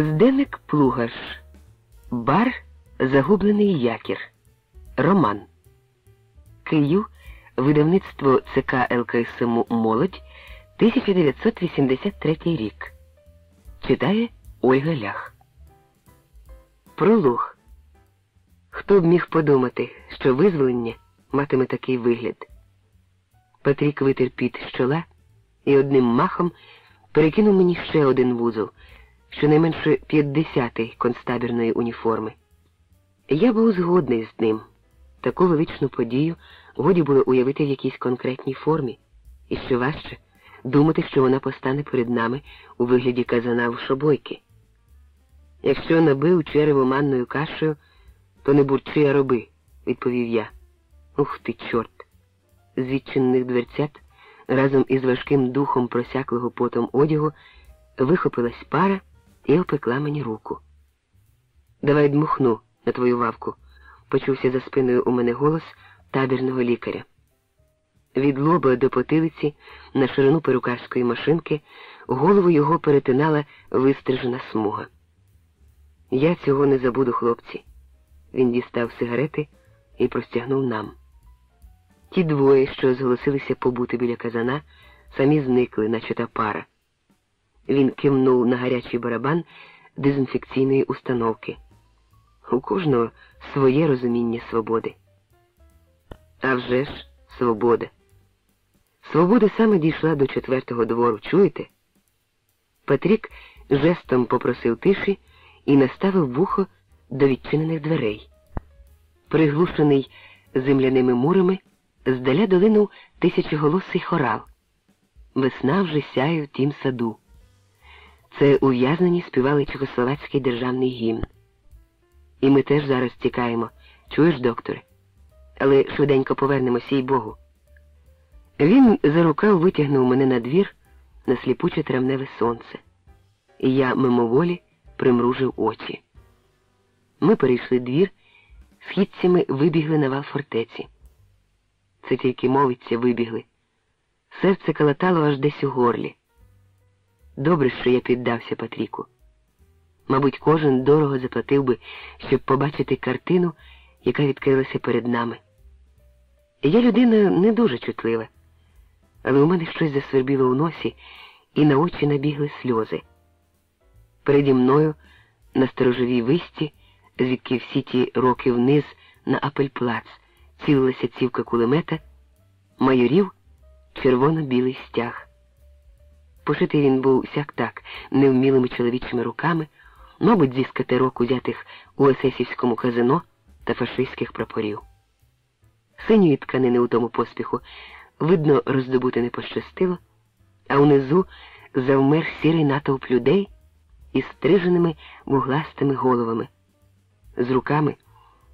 Зденик Плугаш. Бар Загублений якір. Роман. Київ. Видавництво ЦК ЛКСМ Молодь 1983 рік. Читає Ольга Лях. Пролог. Хто б міг подумати, що визволення матиме такий вигляд? Патрік витер під з чола і одним махом перекинув мені ще один вузол, щонайменше 50-й концтабірної уніформи. Я був згодний з ним. Таку величну подію годі було уявити в якійсь конкретній формі, і ще важче думати, що вона постане перед нами у вигляді казана в шобойки. Якщо набив черево манною кашею, то не бурчи, а роби, відповів я. Ух ти, чорт! З відчинених дверцят разом із важким духом просяклого потом одягу вихопилась пара і опекла мені руку. Давай дмухну на твою вавку, почувся за спиною у мене голос табірного лікаря. Від лоба до потилиці на ширину перукарської машинки голову його перетинала вистрижена смуга. Я цього не забуду, хлопці. Він дістав сигарети і простягнув нам. Ті двоє, що зголосилися побути біля казана, самі зникли, наче та пара. Він кивнув на гарячий барабан дезінфекційної установки. У кожного своє розуміння свободи. А вже ж свобода. Свобода саме дійшла до четвертого двору, чуєте? Патрік жестом попросив тиші і наставив вухо до відчинених дверей. Приглушений земляними мурами, здаля долинув тисячоголосий хорал. Весна вже сяє в тім саду. Це ув'язнені співали Чехословацький державний гімн. І ми теж зараз тікаємо. Чуєш, докторе? Але швиденько повернемося їй Богу. Він за рукав витягнув мене на двір на сліпуче травневе сонце, і я мимоволі примружив очі. Ми перейшли двір, східцями вибігли на вал фортеці. Це тільки мовиться вибігли. Серце калатало аж десь у горлі. Добре, що я піддався Патріку. Мабуть, кожен дорого заплатив би, щоб побачити картину, яка відкрилася перед нами. Я людина не дуже чутлива, але у мене щось засвербіло у носі, і на очі набігли сльози. Переді мною, на сторожовій висті, звідки всі ті роки вниз на Апельплац цілилася цівка кулемета, майорів червоно-білий стяг. Пошитий він був сяк так, невмілими чоловічими руками, мабуть, зі скатерок, узятих у есесівському казино та фашистських прапорів. Синьої тканини у тому поспіху, видно, роздобути не пощастило, а внизу завмер сірий натовп людей із стриженими вугластими головами, з руками,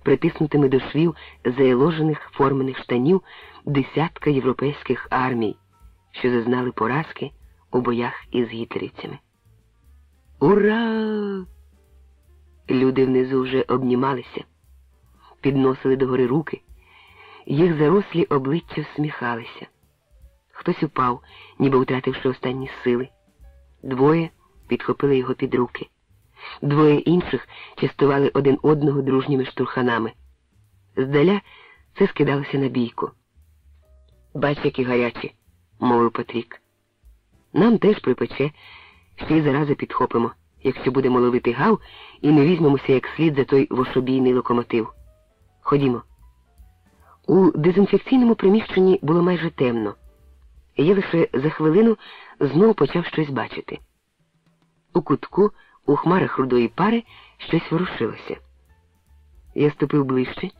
притиснутими до швів заєложених формених штанів десятка європейських армій, що зазнали поразки у боях із гітлерівцями. Ура! Люди внизу вже обнімалися, підносили догори руки, їх зарослі обличчя всміхалися. Хтось упав, ніби втративши останні сили. Двоє підхопили його під руки. Двоє інших частували один одного дружніми штурханами. Здаля це скидалося на бійку. Бач, які гарячі, мовив Патрік. Нам теж припече, й зарази підхопимо, якщо будемо ловити гав і не візьмемося як слід за той вошобійний локомотив. Ходімо. У дезінфекційному приміщенні було майже темно, і я лише за хвилину знову почав щось бачити. У кутку, у хмарах рудої пари, щось ворушилося. Я ступив ближче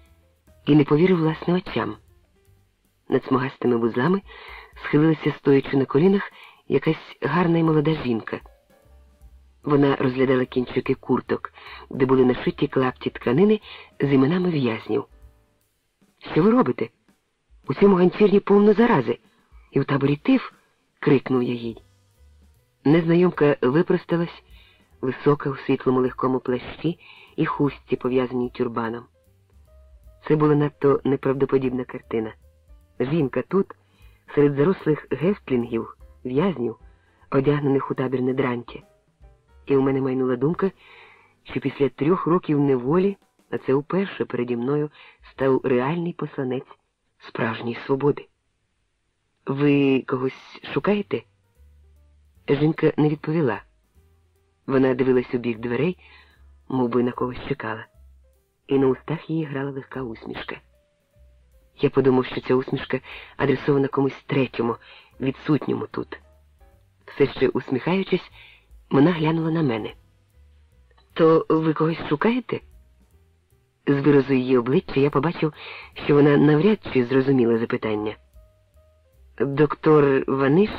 і не повірив власне очам. Над смугастими вузлами схилилася, стоячи на колінах, якась гарна й молода жінка. Вона розглядала кінчики курток, де були нашиті клапті тканини з іменами в'язнів. Що ви робите? У цьому ганчірні повно зарази, і в таборі тиф, крикнув я їй. Незнайомка випросталась, висока у світлому легкому плащі і хустці, пов'язаній тюрбаном. Це була надто неправдоподібна картина. Жінка тут, серед зарослих гестлінгів, в'язнів, одягнених у табірне дрантя. І у мене майнула думка, що після трьох років неволі, а це вперше переді мною став реальний посланець справжньої свободи. Ви когось шукаєте? Жінка не відповіла. Вона дивилась у бік дверей, мов би на когось чекала, і на устах її грала легка усмішка. Я подумав, що ця усмішка адресована комусь третьому, відсутньому тут. Все ще усміхаючись, вона глянула на мене. То ви когось шукаєте? З виразу її обличчя я побачив, що вона навряд чи зрозуміла запитання. Доктор Ваниш,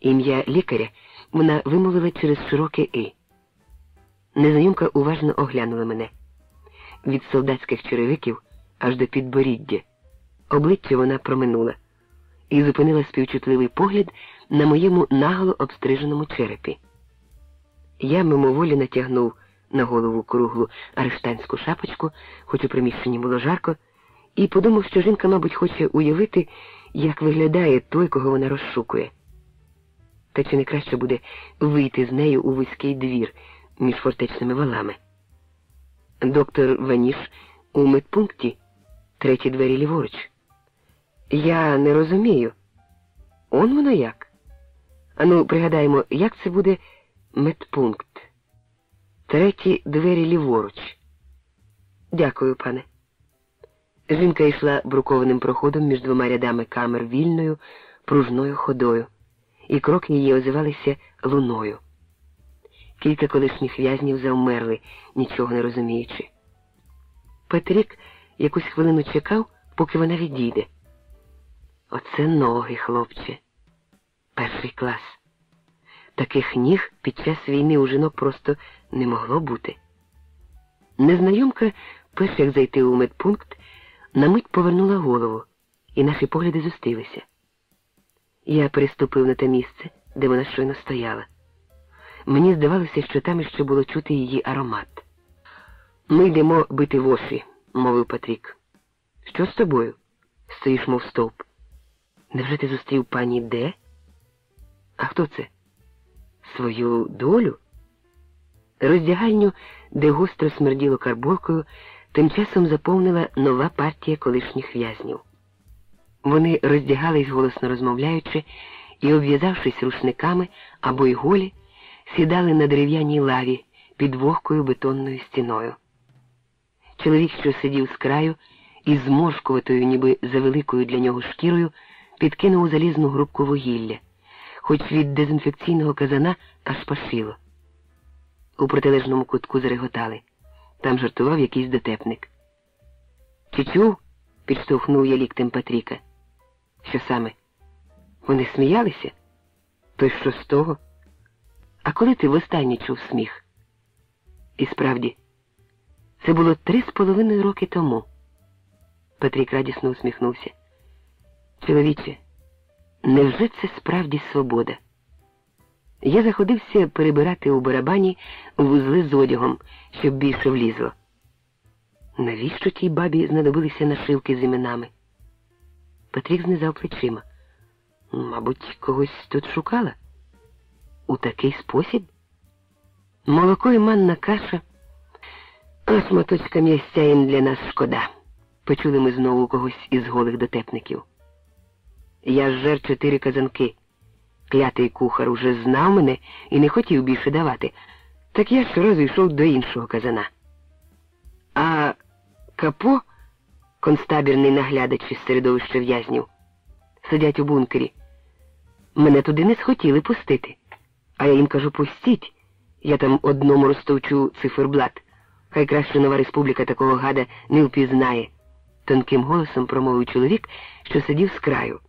ім'я лікаря, вона вимовила через широке «и». Незнайомка уважно оглянула мене. Від солдатських черевиків аж до підборіддя. Обличчя вона проминула і зупинила співчутливий погляд на моєму наголо обстриженому черепі. Я мимоволі натягнув на голову круглу арештанську шапочку, хоч у приміщенні було жарко, і подумав, що жінка, мабуть, хоче уявити, як виглядає той, кого вона розшукує. Та чи не краще буде вийти з нею у вузький двір між фортечними валами? Доктор Ваніш у медпункті треті двері ліворуч. Я не розумію. Он воно як? Ану, пригадаємо, як це буде медпункт. Треті двері ліворуч. Дякую, пане. Жінка йшла брукованим проходом між двома рядами камер вільною, пружною ходою, і кроки її озивалися луною. Кілька колишніх в'язнів завмерли, нічого не розуміючи. Петрік якусь хвилину чекав, поки вона відійде. Оце ноги, хлопче. Перший клас. Таких ніг під час війни у жінок просто не могло бути. Незнайомка, перш як зайти у медпункт, на мить повернула голову, і наші погляди зустрілися. Я переступив на те місце, де вона щойно стояла. Мені здавалося, що там іще було чути її аромат. Ми йдемо бити воші, мовив Патрік. Що з тобою? Стоїш, мов стовп. Невже ти зустрів пані Де? А хто це? Свою долю? Роздягальню, де гостро смерділо карболкою, тим часом заповнила нова партія колишніх в'язнів. Вони роздягались, голосно розмовляючи, і, обв'язавшись рушниками або й голі, сідали на дерев'яній лаві під вогкою бетонною стіною. Чоловік, що сидів з краю, із зморшкуватою, ніби завеликою для нього шкірою, підкинув у залізну грубку вугілля, хоч від дезінфекційного казана аж пашило. У протилежному кутку зареготали. Там жартував якийсь дотепник. Чи підштовхнув я ліктем Патріка. Що саме? Вони сміялися? То й що з того? А коли ти востаннє чув сміх? І справді, це було три з половиною роки тому. Патрік радісно усміхнувся. Чоловіче, невже це справді свобода? Я заходився перебирати у барабані вузли з одягом, щоб більше влізло. Навіщо тій бабі знадобилися нашивки з іменами? Патрік знизав плечима. Мабуть, когось тут шукала? У такий спосіб? Молоко і манна каша. Ось моточка м'ястя їм для нас шкода. Почули ми знову когось із голих дотепників. Я ж жер чотири казанки. Клятий кухар уже знав мене і не хотів більше давати, так я щоразу йшов до іншого казана. А капо, констабірний наглядач із середовища в'язнів, сидять у бункері. Мене туди не схотіли пустити. А я їм кажу, пустіть. Я там одному розтовчу циферблат. Хай краще нова республіка такого гада не впізнає, тонким голосом промовив чоловік, що сидів з краю,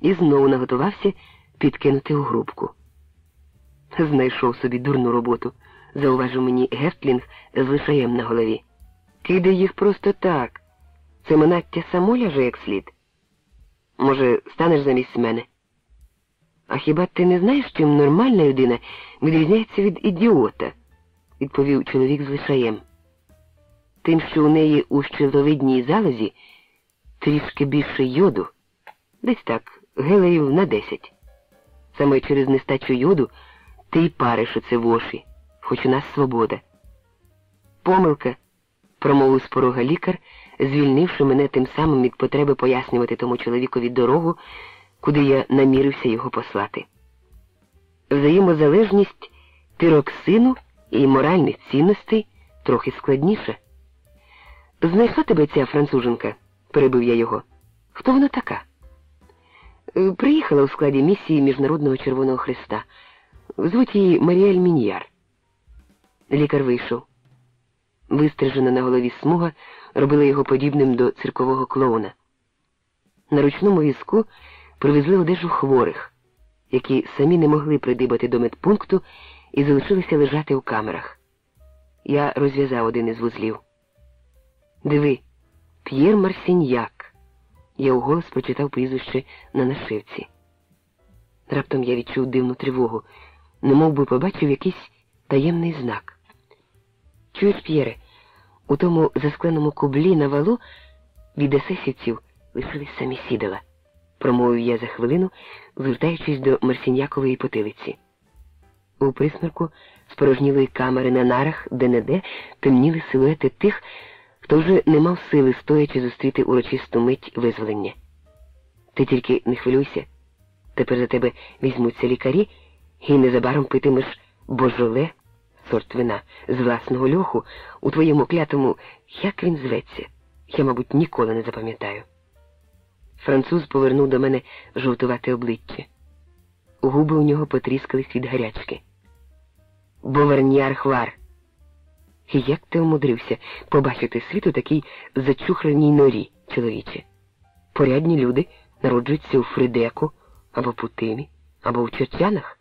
і знову наготувався підкинути у грубку. Знайшов собі дурну роботу, зауважив мені Гертлінг з лишаєм на голові. Кидай їх просто так. Це манаття само ляже як слід. Може, станеш замість мене? А хіба ти не знаєш, чим нормальна людина відрізняється від ідіота? відповів чоловік з лишаєм. Тим, що у неї у щеловидній залозі трішки більше йоду, десь так, гелеїв на десять. Саме через нестачу йоду ти й париш оце воші, хоч у нас свобода. Помилка, промовив з порога лікар, звільнивши мене тим самим від потреби пояснювати тому чоловікові дорогу, куди я намірився його послати. Взаємозалежність піроксину і моральних цінностей трохи складніша. Знайшла тебе ця француженка, перебив я його. Хто вона така? «Е, Приїхала у складі місії Міжнародного Червоного Христа. Звуть її Маріель Міньяр. Лікар вийшов. Вистрижена на голові смуга робила його подібним до циркового клоуна. На ручному візку привезли одежу хворих, які самі не могли придибати до медпункту і залишилися лежати у камерах. Я розв'язав один із вузлів. Диви, П'єр Марсіньяк. Я уголос прочитав прізвище на нашивці. Раптом я відчув дивну тривогу, немов би побачив якийсь таємний знак. Чуєш, П'єре, у тому заскленому кублі на валу від есесівців лишились самі сідала, промовив я за хвилину, звертаючись до Марсіньякової потилиці. У присмерку спорожнілої камери на нарах, де-не-де темніли силуети тих, хто вже не мав сили стоячи зустріти урочисту мить визволення. Ти тільки не хвилюйся. Тепер за тебе візьмуться лікарі, і незабаром питимеш божоле, сорт вина, з власного льоху у твоєму клятому, як він зветься, я, мабуть, ніколи не запам'ятаю. Француз повернув до мене жовтувате обличчя. Губи у нього потріскались від гарячки. Боверніар хвар. І як ти умудрився побачити світ у такій зачухраній норі, чоловіче? Порядні люди народжуються у Фридеку, або Путимі, або в Чертянах,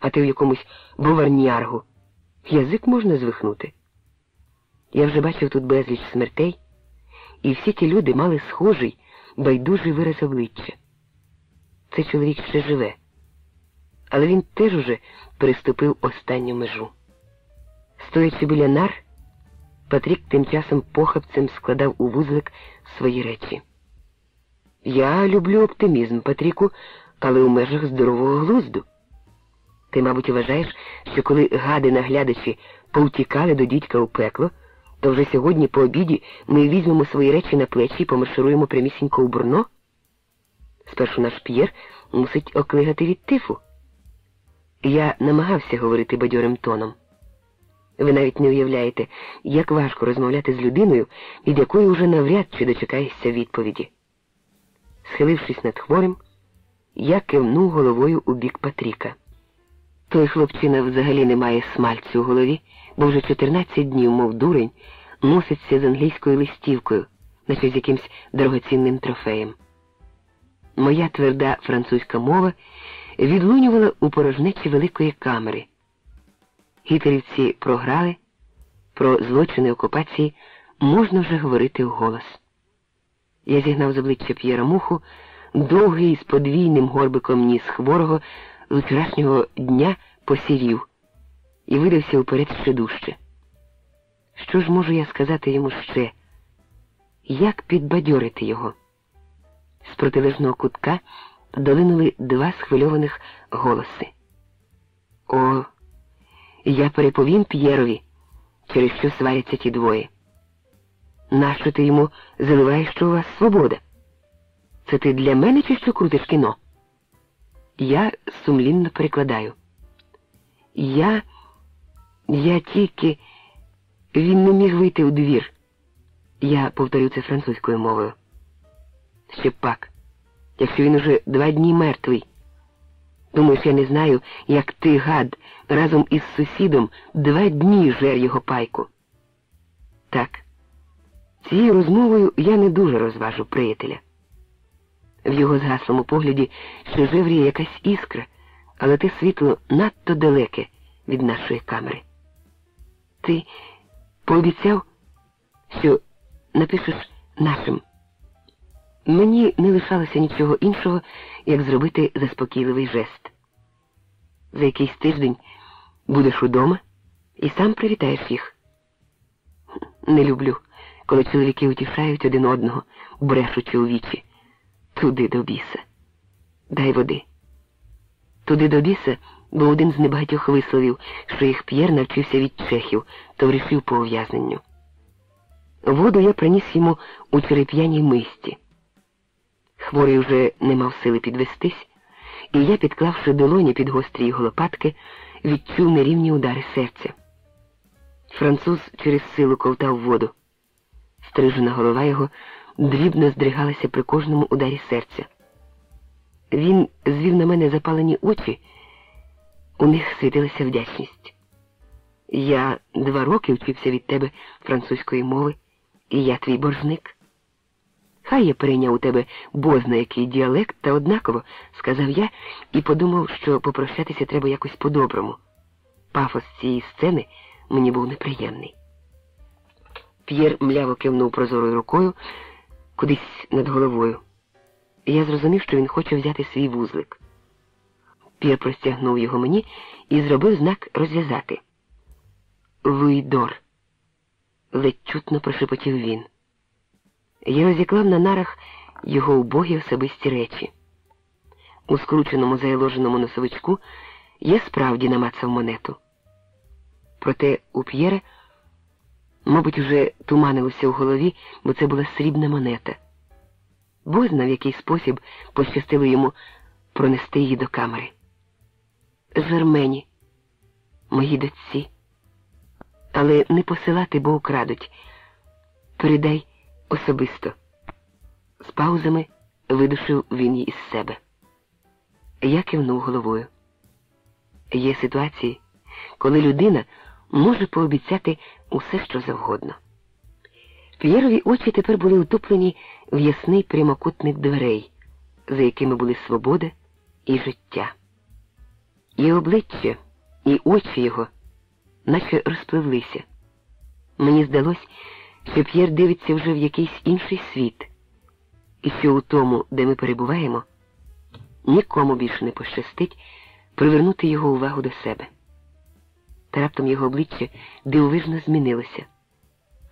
а ти в якомусь боварняргу. Язик можна звихнути. Я вже бачив тут безліч смертей, і всі ті люди мали схожий, байдужий вираз обличчя. Цей чоловік ще живе, але він теж уже переступив останню межу. Стоячи біля нар, Патрік тим часом похапцем складав у вузлик свої речі. Я люблю оптимізм, Патріку, але у межах здорового глузду. Ти, мабуть, вважаєш, що коли гади наглядачі повтікали до дідька у пекло, то вже сьогодні по обіді ми візьмемо свої речі на плечі і помаршируємо прямісінько у бурно? Спершу наш П'єр мусить оклигати від тифу. Я намагався говорити бадьорим тоном. Ви навіть не уявляєте, як важко розмовляти з людиною, від якої уже навряд чи дочекаєшся відповіді. Схилившись над хворим, я кивнув головою у бік Патріка. Той хлопчина взагалі не має смальцю у голові, бо вже 14 днів, мов дурень, носиться з англійською листівкою, наче з якимсь дорогоцінним трофеєм. Моя тверда французька мова відлунювала у порожнечі великої камери. Гітлерівці програли, про злочини окупації можна вже говорити вголос. Я зігнав з обличчя П'єра муху, довгий з подвійним горбиком ніс хворого з вчорашнього дня посірів і видався вперед ще дужче. Що ж можу я сказати йому ще? Як підбадьорити його? З протилежного кутка долинули два схвильованих голоси. О, я переповім П'єрові, через що сваряться ті двоє. Нащо ти йому заливаєш, що у вас свобода? Це ти для мене чи що крутиш кіно? Я сумлінно перекладаю. Я. Я тільки. Він не міг вийти у двір. Я повторю це французькою мовою. Ще пак, якщо він уже два дні мертвий. Думаєш, я не знаю, як ти, гад, разом із сусідом два дні жер його пайку. Так, цією розмовою я не дуже розважу приятеля. В його згаслому погляді ще жевріє якась іскра, але те світло надто далеке від нашої камери. Ти пообіцяв, що напишеш нашим. Мені не лишалося нічого іншого, як зробити заспокійливий жест. За якийсь тиждень будеш удома і сам привітаєш їх. Не люблю, коли чоловіки утішають один одного, брешучи у вічі. Туди до біса. Дай води. Туди до біса був один з небагатьох висловів, що їх П'єр навчився від чехів, товаришів по ув'язненню. Воду я приніс йому у череп'яній мисті. Хворий вже не мав сили підвестись, і я, підклавши долоні під гострі його лопатки, відчув нерівні удари серця. Француз через силу ковтав воду. Стрижена голова його дрібно здригалася при кожному ударі серця. Він звів на мене запалені очі, у них світилася вдячність. Я два роки вчився від тебе французької мови, і я твій боржник. Хай я перейняв у тебе бозна який діалект, та однаково, сказав я і подумав, що попрощатися треба якось по-доброму. Пафос цієї сцени мені був неприємний. П'єр мляво кивнув прозорою рукою кудись над головою. Я зрозумів, що він хоче взяти свій вузлик. П'єр простягнув його мені і зробив знак розв'язати. Луїдор, ледь чутно прошепотів він. Я розіклав на нарах його убогі особисті речі. У скрученому заяложеному носовичку я справді намацав монету. Проте у П'єре, мабуть, уже туманилося в голові, бо це була срібна монета. Бозна в який спосіб пощастило йому пронести її до камери. Жермені, мої дочці. Але не посилати, бо украдуть. Передай особисто. З паузами видушив він її із себе. Я кивнув головою. Є ситуації, коли людина може пообіцяти усе, що завгодно. П'єрові очі тепер були утоплені в ясний прямокутник дверей, за якими були свобода і життя. І обличчя, і очі його, наче розпливлися. Мені здалось, що П'єр дивиться вже в якийсь інший світ, і що у тому, де ми перебуваємо, нікому більше не пощастить привернути його увагу до себе. Та раптом його обличчя дивовижно змінилося.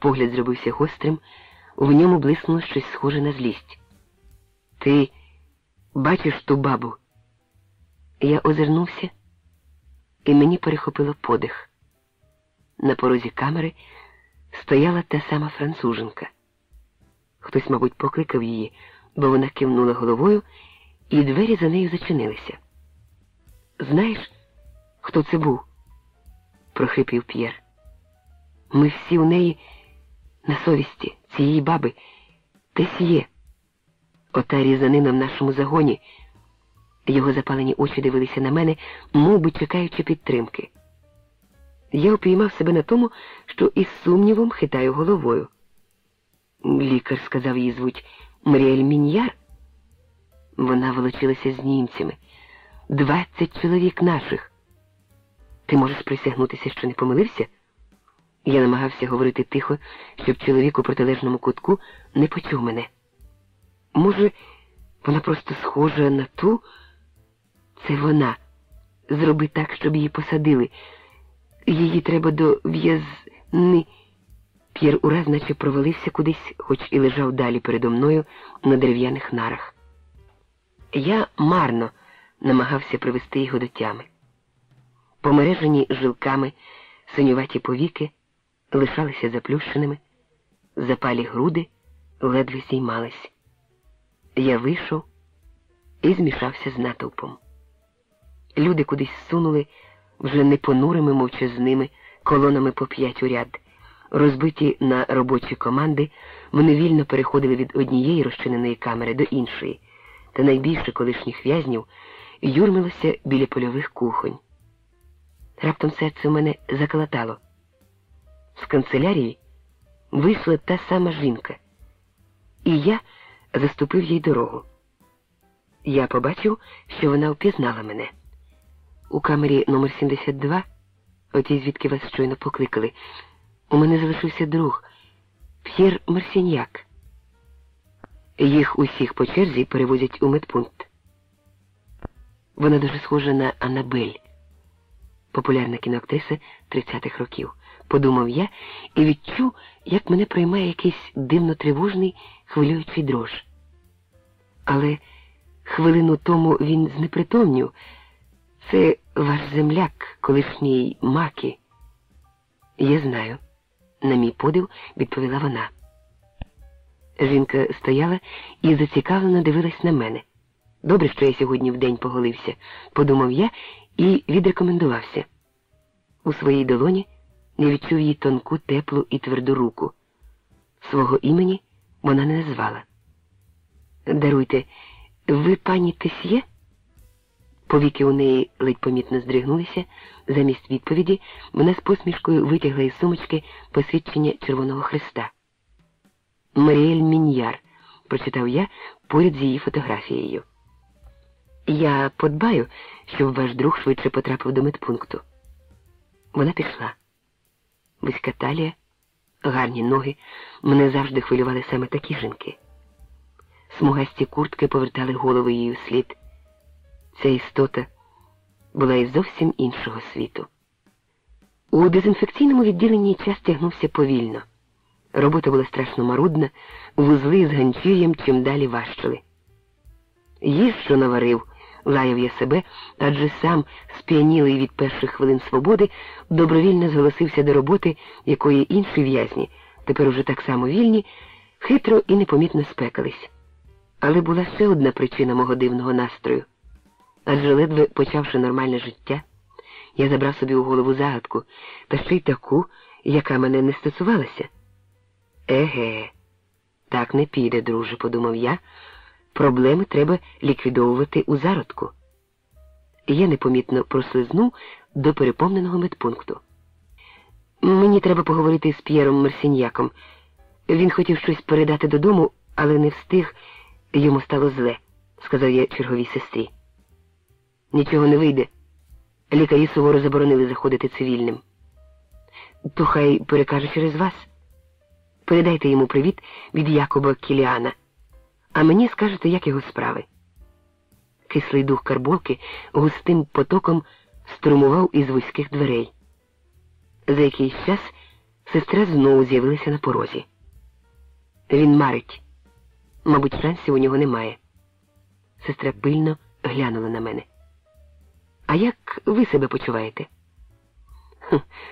Погляд зробився гострим, в ньому блиснуло щось схоже на злість. Ти бачиш ту бабу? Я озирнувся, і мені перехопило подих. На порозі камери стояла та сама француженка. Хтось, мабуть, покликав її, бо вона кивнула головою, і двері за нею зачинилися. Знаєш, хто це був? прохрипів П'єр. Ми всі у неї на совісті цієї баби десь є. Ота різанина в нашому загоні. Його запалені очі дивилися на мене, мов би чекаючи підтримки. Я упіймав себе на тому, що із сумнівом хитаю головою. Лікар сказав їй звуть Маріель Міньяр. Вона волочилася з німцями. Двадцять чоловік наших. Ти можеш присягнутися, що не помилився? Я намагався говорити тихо, щоб чоловік у протилежному кутку не почув мене. Може, вона просто схожа на ту? Це вона. Зроби так, щоб її посадили. Її треба до в'язни. П'єр ураз наче провалився кудись, хоч і лежав далі передо мною на дерев'яних нарах. Я марно намагався привести його до тями. Помережені жилками синюваті повіки лишалися заплющеними, запалі груди ледве зіймались. Я вийшов і змішався з натовпом. Люди кудись сунули вже не понурими мовчазними колонами по п'ять у ряд. Розбиті на робочі команди, вони вільно переходили від однієї розчиненої камери до іншої, та найбільше колишніх в'язнів юрмилося біля польових кухонь. Раптом серце у мене заколотало. З канцелярії вийшла та сама жінка, і я заступив їй дорогу. Я побачив, що вона впізнала мене. У камері номер 72 отій звідки вас щойно покликали, у мене залишився друг П'єр Марсіньяк. Їх усіх по черзі перевозять у медпункт. Вона дуже схожа на Аннабель, популярна кіноактриса 30-х років, подумав я і відчув, як мене приймає якийсь дивно тривожний, хвилюючий дрож. Але хвилину тому він знепритомнів. Це ваш земляк, колишній маки. Я знаю, на мій подив відповіла вона. Жінка стояла і зацікавлено дивилась на мене. Добре, що я сьогодні вдень поголився, подумав я і відрекомендувався. У своїй долоні не відчув її тонку, теплу і тверду руку. Свого імені вона не назвала. Даруйте, ви пані Тесьє? Повіки у неї ледь помітно здригнулися. Замість відповіді вона з посмішкою витягла із сумочки посвідчення Червоного Христа. Маріель Міньяр, прочитав я поряд з її фотографією. Я подбаю, щоб ваш друг швидше потрапив до медпункту. Вона пішла. Вузька талія, гарні ноги, мене завжди хвилювали саме такі жінки. Смугасті куртки повертали голову її слід. Ця істота була із зовсім іншого світу. У дезінфекційному відділенні час тягнувся повільно. Робота була страшно марудна, вузли з ганчір'ям чим далі важчали. Їж, що наварив, лаяв я себе, адже сам, сп'янілий від перших хвилин свободи, добровільно зголосився до роботи, якої інші в'язні, тепер уже так само вільні, хитро і непомітно спекались. Але була ще одна причина мого дивного настрою. Адже ледве почавши нормальне життя, я забрав собі у голову загадку, та ще й таку, яка мене не стосувалася. Еге, так не піде, друже, подумав я. Проблеми треба ліквідовувати у зародку. Я непомітно прослизнув до переповненого медпункту. Мені треба поговорити з П'єром Мерсіньяком. Він хотів щось передати додому, але не встиг, йому стало зле, сказав я черговій сестрі. Нічого не вийде. Лікарі суворо заборонили заходити цивільним. То хай перекаже через вас. Передайте йому привіт від Якоба Кіліана, а мені скажете, як його справи. Кислий дух карболки густим потоком струмував із вузьких дверей. За якийсь час сестра знову з'явилася на порозі. Він марить. Мабуть, шансів у нього немає. Сестра пильно глянула на мене. А як ви себе почуваєте?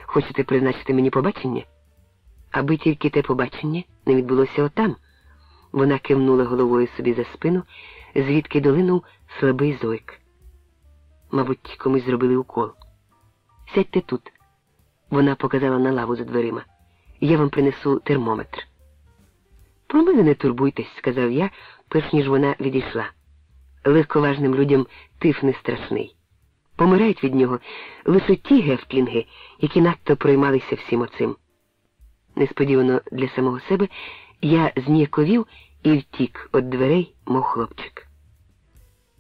Хочете призначити мені побачення? Аби тільки те побачення не відбулося отам. Вона кивнула головою собі за спину, звідки долинув слабий зойк. Мабуть, комусь зробили укол. Сядьте тут. Вона показала на лаву за дверима. Я вам принесу термометр. Про мене не турбуйтесь, сказав я, перш ніж вона відійшла. Легковажним людям тиф не страшний. Помирають від нього лише ті гефтлінги, які надто проймалися всім оцим. Несподівано для самого себе я зніяковів і втік від дверей, мов хлопчик.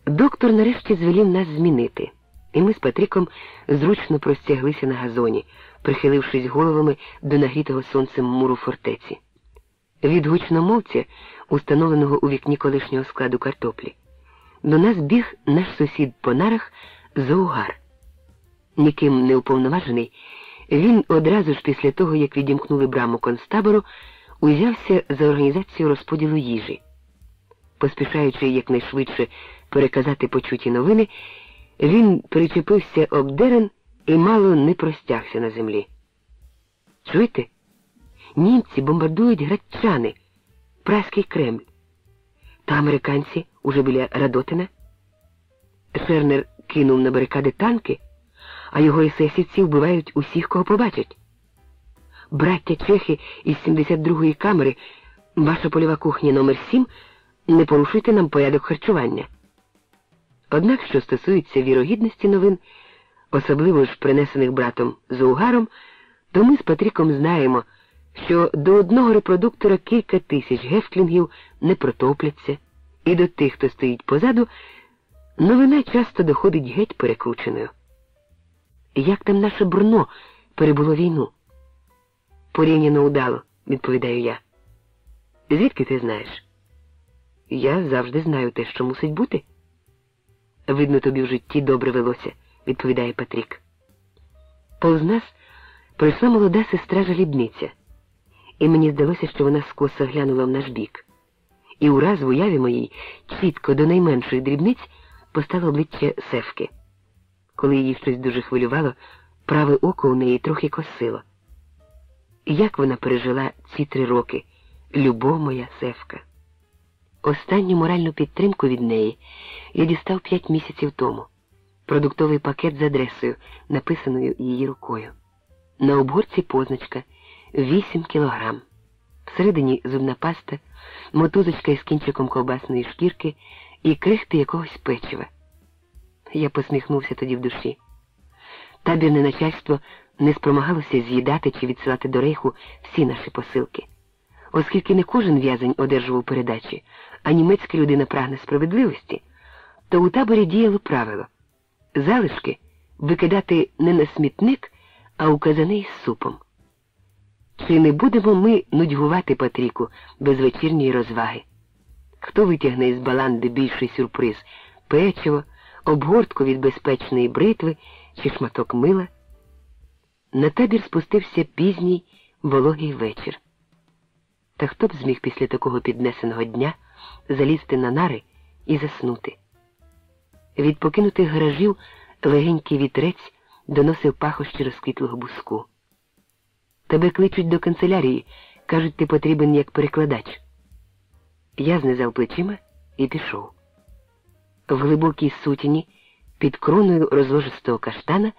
Доктор нарешті звелів нас змінити, і ми з Патріком зручно простяглися на газоні, прихилившись головами до нагрітого сонцем муру фортеці. Від гучномовця, установленого у вікні колишнього складу картоплі, до нас біг наш сусід по нарах Заугар. Ніким не уповноважений, він одразу ж після того, як відімкнули браму концтабору, узявся за організацію розподілу їжі. Поспішаючи якнайшвидше переказати почуті новини, він причепився об дерен і мало не простягся на землі. Чуєте? Німці бомбардують гречани, Праський Кремль. Та американці уже біля Радотина. Шернер кинув на барикади танки, а його есесівці вбивають усіх, кого побачать. Браття Чехи із 72-ї камери, ваша польова кухня номер 7 не порушуйте нам порядок харчування. Однак, що стосується вірогідності новин, особливо ж принесених братом Заугаром, то ми з Патріком знаємо, що до одного репродуктора кілька тисяч гефтлінгів не протопляться, і до тих, хто стоїть позаду, новина часто доходить геть перекрученою. Як там наше Брно перебуло війну? Порівняно удало, відповідаю я. Звідки ти знаєш? Я завжди знаю те, що мусить бути. Видно, тобі в житті добре велося, відповідає Патрік. Повз нас прийшла молода сестра жалібниця, і мені здалося, що вона скоса глянула в наш бік. І ураз в уяві моїй чітко до найменших дрібниць постало обличчя Севки. коли її щось дуже хвилювало, праве око у неї трохи косило. Як вона пережила ці три роки, любов моя Севка? Останню моральну підтримку від неї я дістав п'ять місяців тому. Продуктовий пакет з адресою, написаною її рукою. На обгорці позначка 8 кілограм. Всередині зубна паста, мотузочка із кінчиком ковбасної шкірки і крихти якогось печива. Я посміхнувся тоді в душі. Табірне начальство не спромагалося з'їдати чи відсилати до рейху всі наші посилки. Оскільки не кожен в'язень одержував передачі, а німецька людина прагне справедливості, то у таборі діяло правило залишки викидати не на смітник, а у казани із супом. Чи не будемо ми нудьгувати Патріку без вечірньої розваги? Хто витягне із баланди більший сюрприз печиво, обгортку від безпечної бритви чи шматок мила? На табір спустився пізній вологий вечір. Та хто б зміг після такого піднесеного дня залізти на нари і заснути? Від покинутих гаражів легенький вітрець доносив пахощі розквітлого буску. Тебе кличуть до канцелярії, кажуть, ти потрібен як перекладач. Я знизав плечима і пішов. В глибокій сутіні під кроною розложистого каштана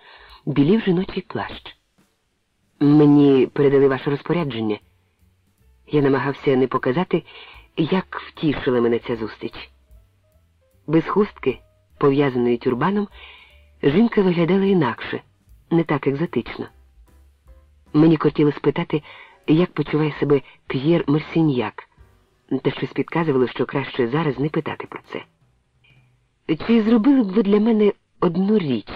білів жіночий плащ. Мені передали ваше розпорядження. Я намагався не показати, як втішила мене ця зустріч. Без хустки, пов'язаної тюрбаном, жінка виглядала інакше, не так екзотично. Мені хотіло спитати, як почуває себе П'єр Мерсіньяк, та щось підказувало, що краще зараз не питати про це. Чи зробили б ви для мене одну річ,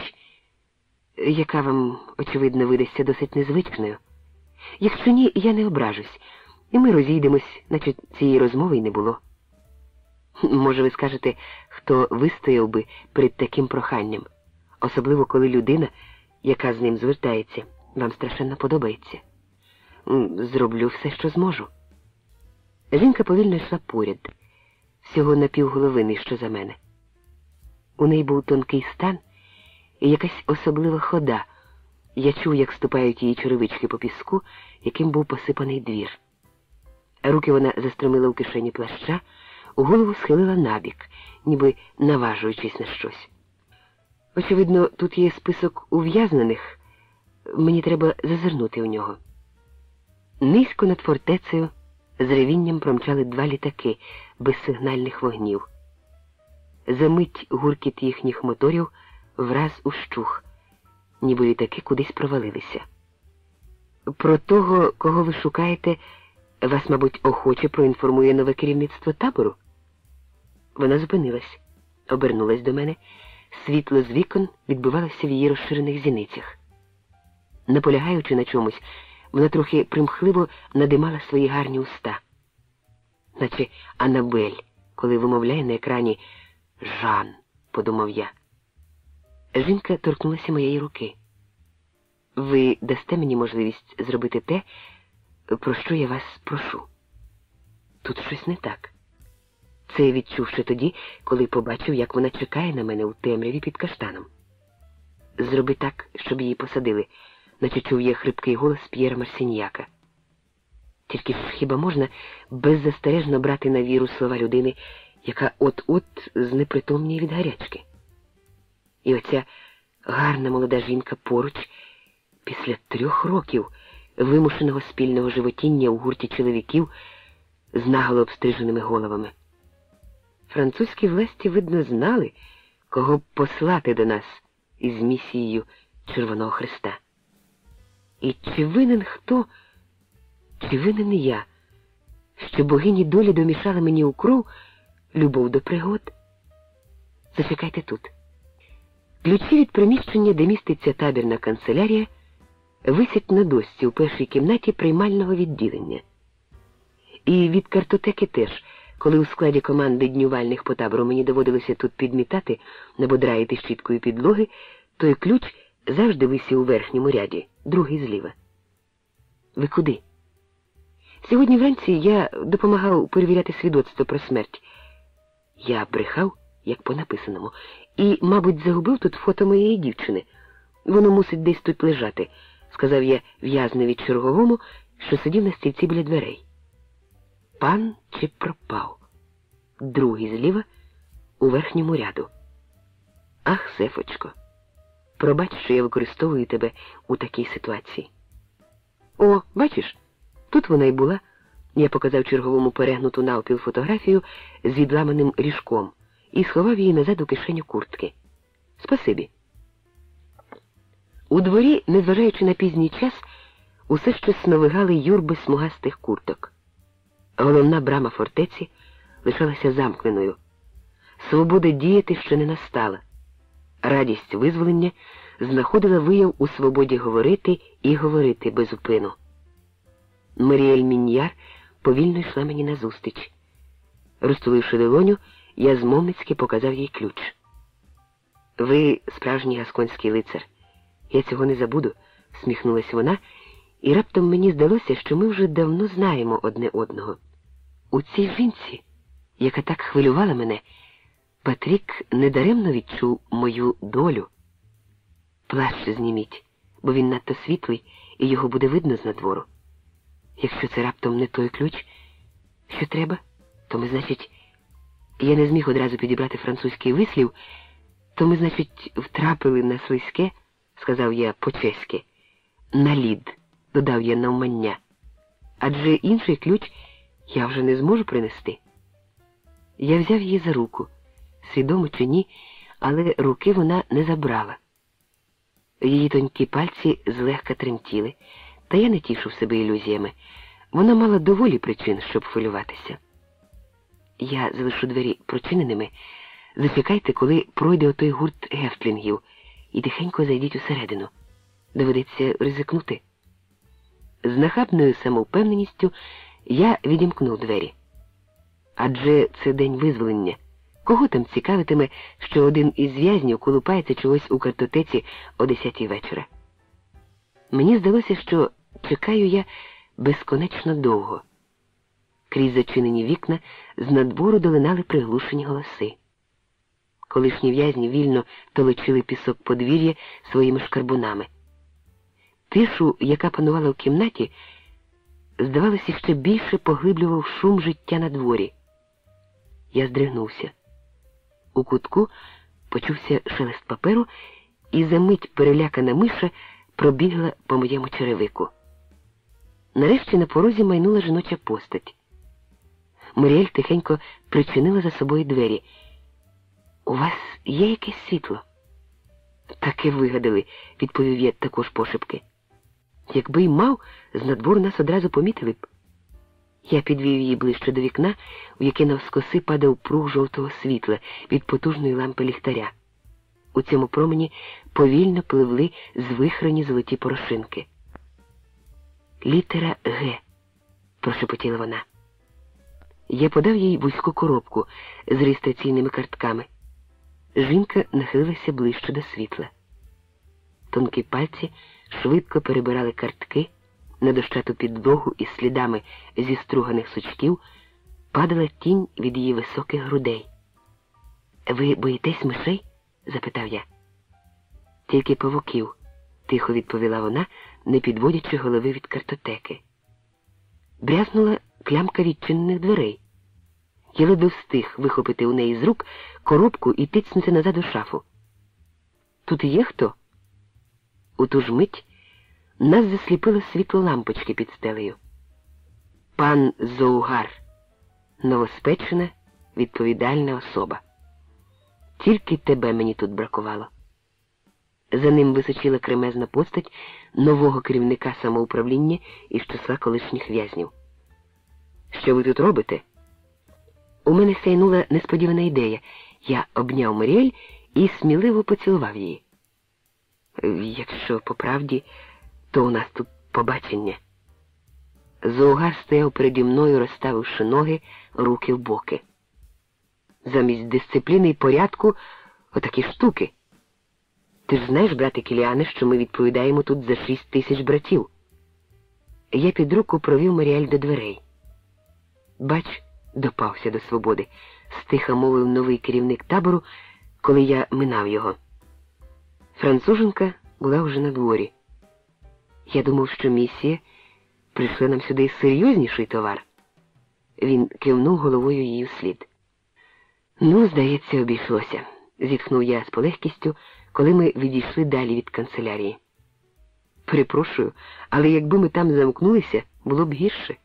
яка вам, очевидно, видасться досить незвичною? Якщо ні, я не ображусь, і ми розійдемось, наче цієї розмови й не було. Може, ви скажете, хто вистояв би перед таким проханням, особливо коли людина, яка з ним звертається, вам страшенно подобається. Зроблю все, що зможу. Жінка повільно йшла поряд, всього на півголови нижче за мене. У неї був тонкий стан і якась особлива хода. Я чув, як ступають її черевички по піску, яким був посипаний двір. Руки вона застромила у кишені плаща, голову схилила набік, ніби наважуючись на щось. Очевидно, тут є список ув'язнених. Мені треба зазирнути у нього. Низько над фортецею з ревінням промчали два літаки без сигнальних вогнів. Замить гуркіт їхніх моторів враз ущух, ніби літаки кудись провалилися. Про того, кого ви шукаєте, вас, мабуть, охоче проінформує нове керівництво табору? Вона зупинилась, обернулась до мене. Світло з вікон відбивалося в її розширених зіницях. Наполягаючи на чомусь, вона трохи примхливо надимала свої гарні уста, наче Анабель, коли вимовляє на екрані Жан, подумав я. Жінка торкнулася моєї руки. Ви дасте мені можливість зробити те, про що я вас прошу. Тут щось не так. Це я відчув ще тоді, коли побачив, як вона чекає на мене у темряві під каштаном. Зроби так, щоб її посадили, наче чув я хрипкий голос П'єра Марсіньяка. Тільки ж хіба можна беззастережно брати на віру слова людини, яка от-от знепритомніє від гарячки? І оця гарна молода жінка поруч після трьох років вимушеного спільного животіння у гурті чоловіків з наголо обстриженими головами. Французькі власті, видно, знали, кого послати до нас із місією Червоного Христа. І чи винен хто, чи винен я, що богині долі домішали мені у кров любов до пригод? Зачекайте тут. Ключі від приміщення, де міститься табірна канцелярія, висять на досці у першій кімнаті приймального відділення. І від картотеки теж, коли у складі команди днювальних по табору мені доводилося тут підмітати, набодраїти щіткою підлоги, той ключ завжди висів у верхньому ряді, другий зліва. Ви куди? Сьогодні вранці я допомагав перевіряти свідоцтво про смерть. Я брехав, як по написаному, і, мабуть, загубив тут фото моєї дівчини. Воно мусить десь тут лежати, сказав я в'язневі черговому, що сидів на стільці біля дверей. Пан чи пропав? Другий зліва у верхньому ряду. Ах, Сефочко, пробач, що я використовую тебе у такій ситуації. О, бачиш, тут вона й була. Я показав черговому перегнуту навпіл фотографію з відламаним ріжком і сховав її назад у кишеню куртки. Спасибі. У дворі, незважаючи на пізній час, усе ще сновигали юрби смугастих курток. Головна брама фортеці лишалася замкненою. Свобода діяти ще не настала. Радість визволення знаходила вияв у свободі говорити і говорити без упину. Маріель Міньяр повільно йшла мені назустріч. Розтуливши долоню, я змовницьки показав їй ключ. Ви справжній гасконський лицар. Я цього не забуду, сміхнулась вона, і раптом мені здалося, що ми вже давно знаємо одне одного. У цій жінці, яка так хвилювала мене, Патрік недаремно відчув мою долю. Плащ зніміть, бо він надто світлий і його буде видно з надвору. Якщо це раптом не той ключ, що треба, то ми, значить, я не зміг одразу підібрати французький вислів, то ми, значить, втрапили на слизьке, сказав я по-чеськи, на лід, додав я навмання. Адже інший ключ я вже не зможу принести. Я взяв її за руку, свідомо чи ні, але руки вона не забрала. Її тонькі пальці злегка тремтіли, та я не тішив себе ілюзіями. Вона мала доволі причин, щоб хвилюватися. Я залишу двері прочиненими. Зачекайте, коли пройде отой гурт гефтлінгів, і тихенько зайдіть усередину. Доведеться ризикнути. З нахабною самовпевненістю я відімкнув двері. Адже це день визволення. Кого там цікавитиме, що один із в'язнів колупається чогось у картотеці о десятій вечора? Мені здалося, що чекаю я безконечно довго. Крізь зачинені вікна з надвору долинали приглушені голоси. Колишні в'язні вільно толочили пісок подвір'я своїми шкарбунами. Тишу, яка панувала в кімнаті, здавалося, ще більше поглиблював шум життя на дворі. Я здригнувся. У кутку почувся шелест паперу, і за мить перелякана миша пробігла по моєму черевику. Нарешті на порозі майнула жіноча постать. Моріель тихенько причинила за собою двері. У вас є якесь світло? Таке вигадали, відповів я також пошепки. Якби й мав, з надбору нас одразу помітили б. Я підвів її ближче до вікна, у яке навскоси падав пруг жовтого світла від потужної лампи ліхтаря. У цьому промені повільно пливли звихрені золоті порошинки. Літера Г, прошепотіла вона. Я подав їй вузьку коробку з реєстраційними картками. Жінка нахилилася ближче до світла. Тонкі пальці швидко перебирали картки на дощату підлогу із слідами зі струганих сучків падала тінь від її високих грудей. Ви боїтесь мишей? запитав я. Тільки павуків, тихо відповіла вона, не підводячи голови від картотеки. Брязнула клямка відчинених дверей. Я ледве встиг вихопити у неї з рук коробку і тицнути назад у шафу. Тут є хто? У ту ж мить нас засліпило світло лампочки під стелею. Пан Зоугар, новоспечена, відповідальна особа. Тільки тебе мені тут бракувало. За ним височила кремезна постать нового керівника самоуправління із числа колишніх в'язнів. Що ви тут робите? У мене сяйнула несподівана ідея. Я обняв Маріель і сміливо поцілував її. Якщо по правді, то у нас тут побачення. Зоугар стояв переді мною, розставивши ноги, руки в боки. Замість дисципліни і порядку отакі штуки. Ти ж знаєш, брате Кіліане, що ми відповідаємо тут за шість тисяч братів. Я під руку провів Маріель до дверей. Бач, допався до свободи, стиха мовив новий керівник табору, коли я минав його. Француженка була вже на дворі. Я думав, що місія прийшла нам сюди серйозніший товар. Він кивнув головою її вслід. Ну, здається, обійшлося, зітхнув я з полегкістю, коли ми відійшли далі від канцелярії. Перепрошую, але якби ми там замкнулися, було б гірше.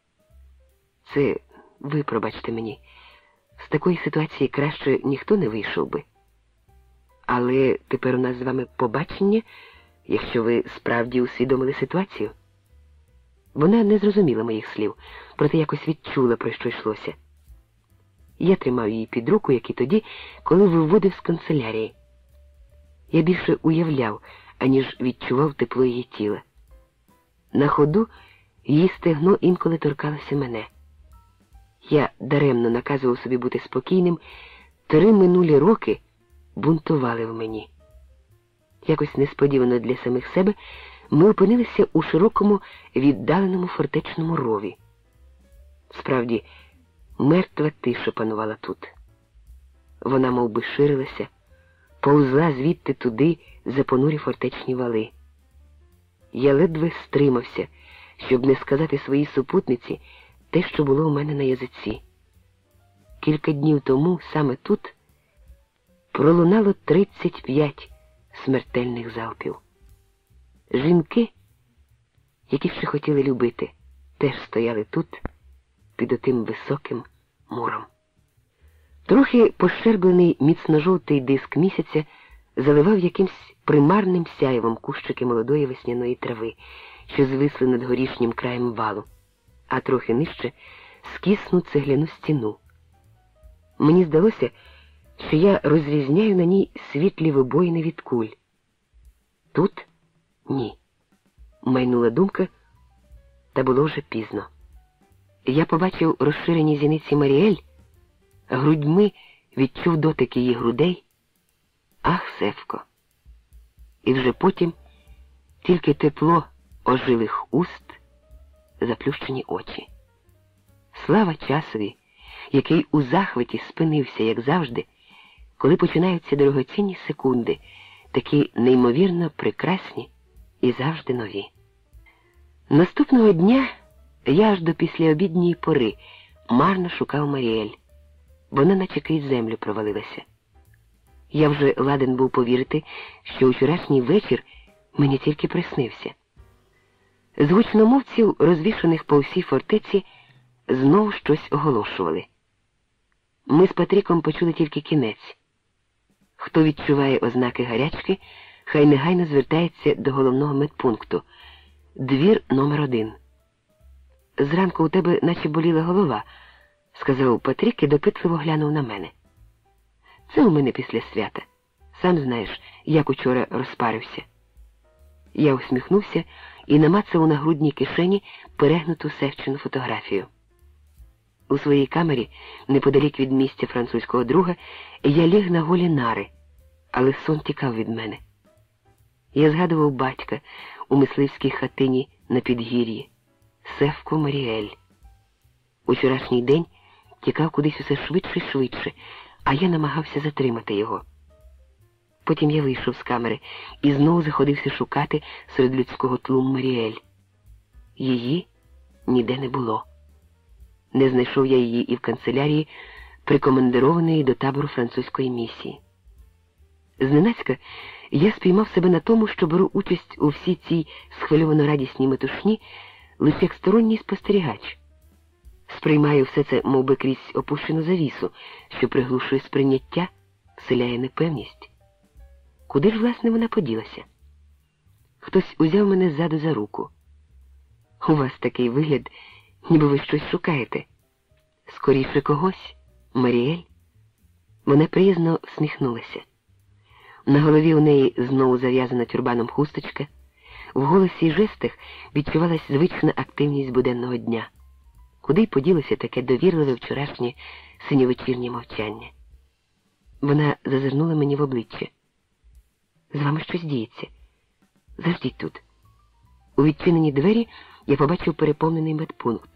Це ви пробачте мені. З такої ситуації краще ніхто не вийшов би. Але тепер у нас з вами побачення, якщо ви справді усвідомили ситуацію. Вона не зрозуміла моїх слів, проте якось відчула, про що йшлося. Я тримав її під руку, як і тоді, коли виводив з канцелярії. Я більше уявляв, аніж відчував тепло її тіла. На ходу її стегно інколи торкалося мене. Я даремно наказував собі бути спокійним, три минулі роки бунтували в мені. Якось несподівано для самих себе ми опинилися у широкому віддаленому фортечному рові. Справді, мертва тиша панувала тут. Вона мов би, ширилася, повзла звідти туди за понурі фортечні вали. Я ледве стримався, щоб не сказати своїй супутниці те, що було у мене на язиці. Кілька днів тому саме тут пролунало 35 смертельних залпів. Жінки, які ще хотіли любити, теж стояли тут, під отим високим муром. Трохи пощерблений міцно-жовтий диск місяця заливав якимсь примарним сяєвом кущики молодої весняної трави, що звисли над горішнім краєм валу, а трохи нижче скисну цегляну стіну. Мені здалося, що я розрізняю на ній світлі вибоїни від куль. Тут ні. Майнула думка, та було вже пізно. Я побачив розширені зіниці Маріель, грудьми відчув дотик її грудей. Ах, Севко. І вже потім тільки тепло ожилих уст, заплющені очі. Слава часові, який у захваті спинився, як завжди, коли починаються дорогоцінні секунди, такі неймовірно прекрасні і завжди нові. Наступного дня я аж до післяобідньої пори марно шукав Маріель. Вона наче крізь землю провалилася. Я вже ладен був повірити, що вчорашній вечір мені тільки приснився. З гучномовців, розвішаних по всій фортеці, знов щось оголошували. Ми з Патріком почули тільки кінець. Хто відчуває ознаки гарячки, хай негайно звертається до головного медпункту. Двір номер один. Зранку у тебе наче боліла голова, сказав Патрік і допитливо глянув на мене. Це у мене після свята. Сам знаєш, як учора розпарився. Я усміхнувся і намацав у нагрудній кишені перегнуту севчину фотографію. У своїй камері, неподалік від місця французького друга, я ліг на голі нари, але сон тікав від мене. Я згадував батька у мисливській хатині на підгір'ї, Севку Маріель. Учорашній день тікав кудись усе швидше і швидше, а я намагався затримати його. Потім я вийшов з камери і знову заходився шукати серед людського тлуму Маріель. Її ніде не було. Не знайшов я її і в канцелярії, прикомандированої до табору французької місії. Зненацька я спіймав себе на тому, що беру участь у всій цій схвильовано радісній метушні лише як сторонній спостерігач. Сприймаю все це мов би, крізь опущену завісу, що приглушує сприйняття, вселяє непевність. Куди ж, власне, вона поділася? Хтось узяв мене ззаду за руку. У вас такий вигляд, ніби ви щось шукаєте. Скоріше когось, Маріель. Вона приязно всміхнулася. На голові у неї знову зав'язана тюрбаном хусточка, в голосі й жестах відчувалась звична активність буденного дня. Куди й поділося таке довірливе вчорашнє синьовечірнє мовчання? Вона зазирнула мені в обличчя. З вами щось діється. Заждіть тут. У відчинені двері я побачив переповнений медпункт.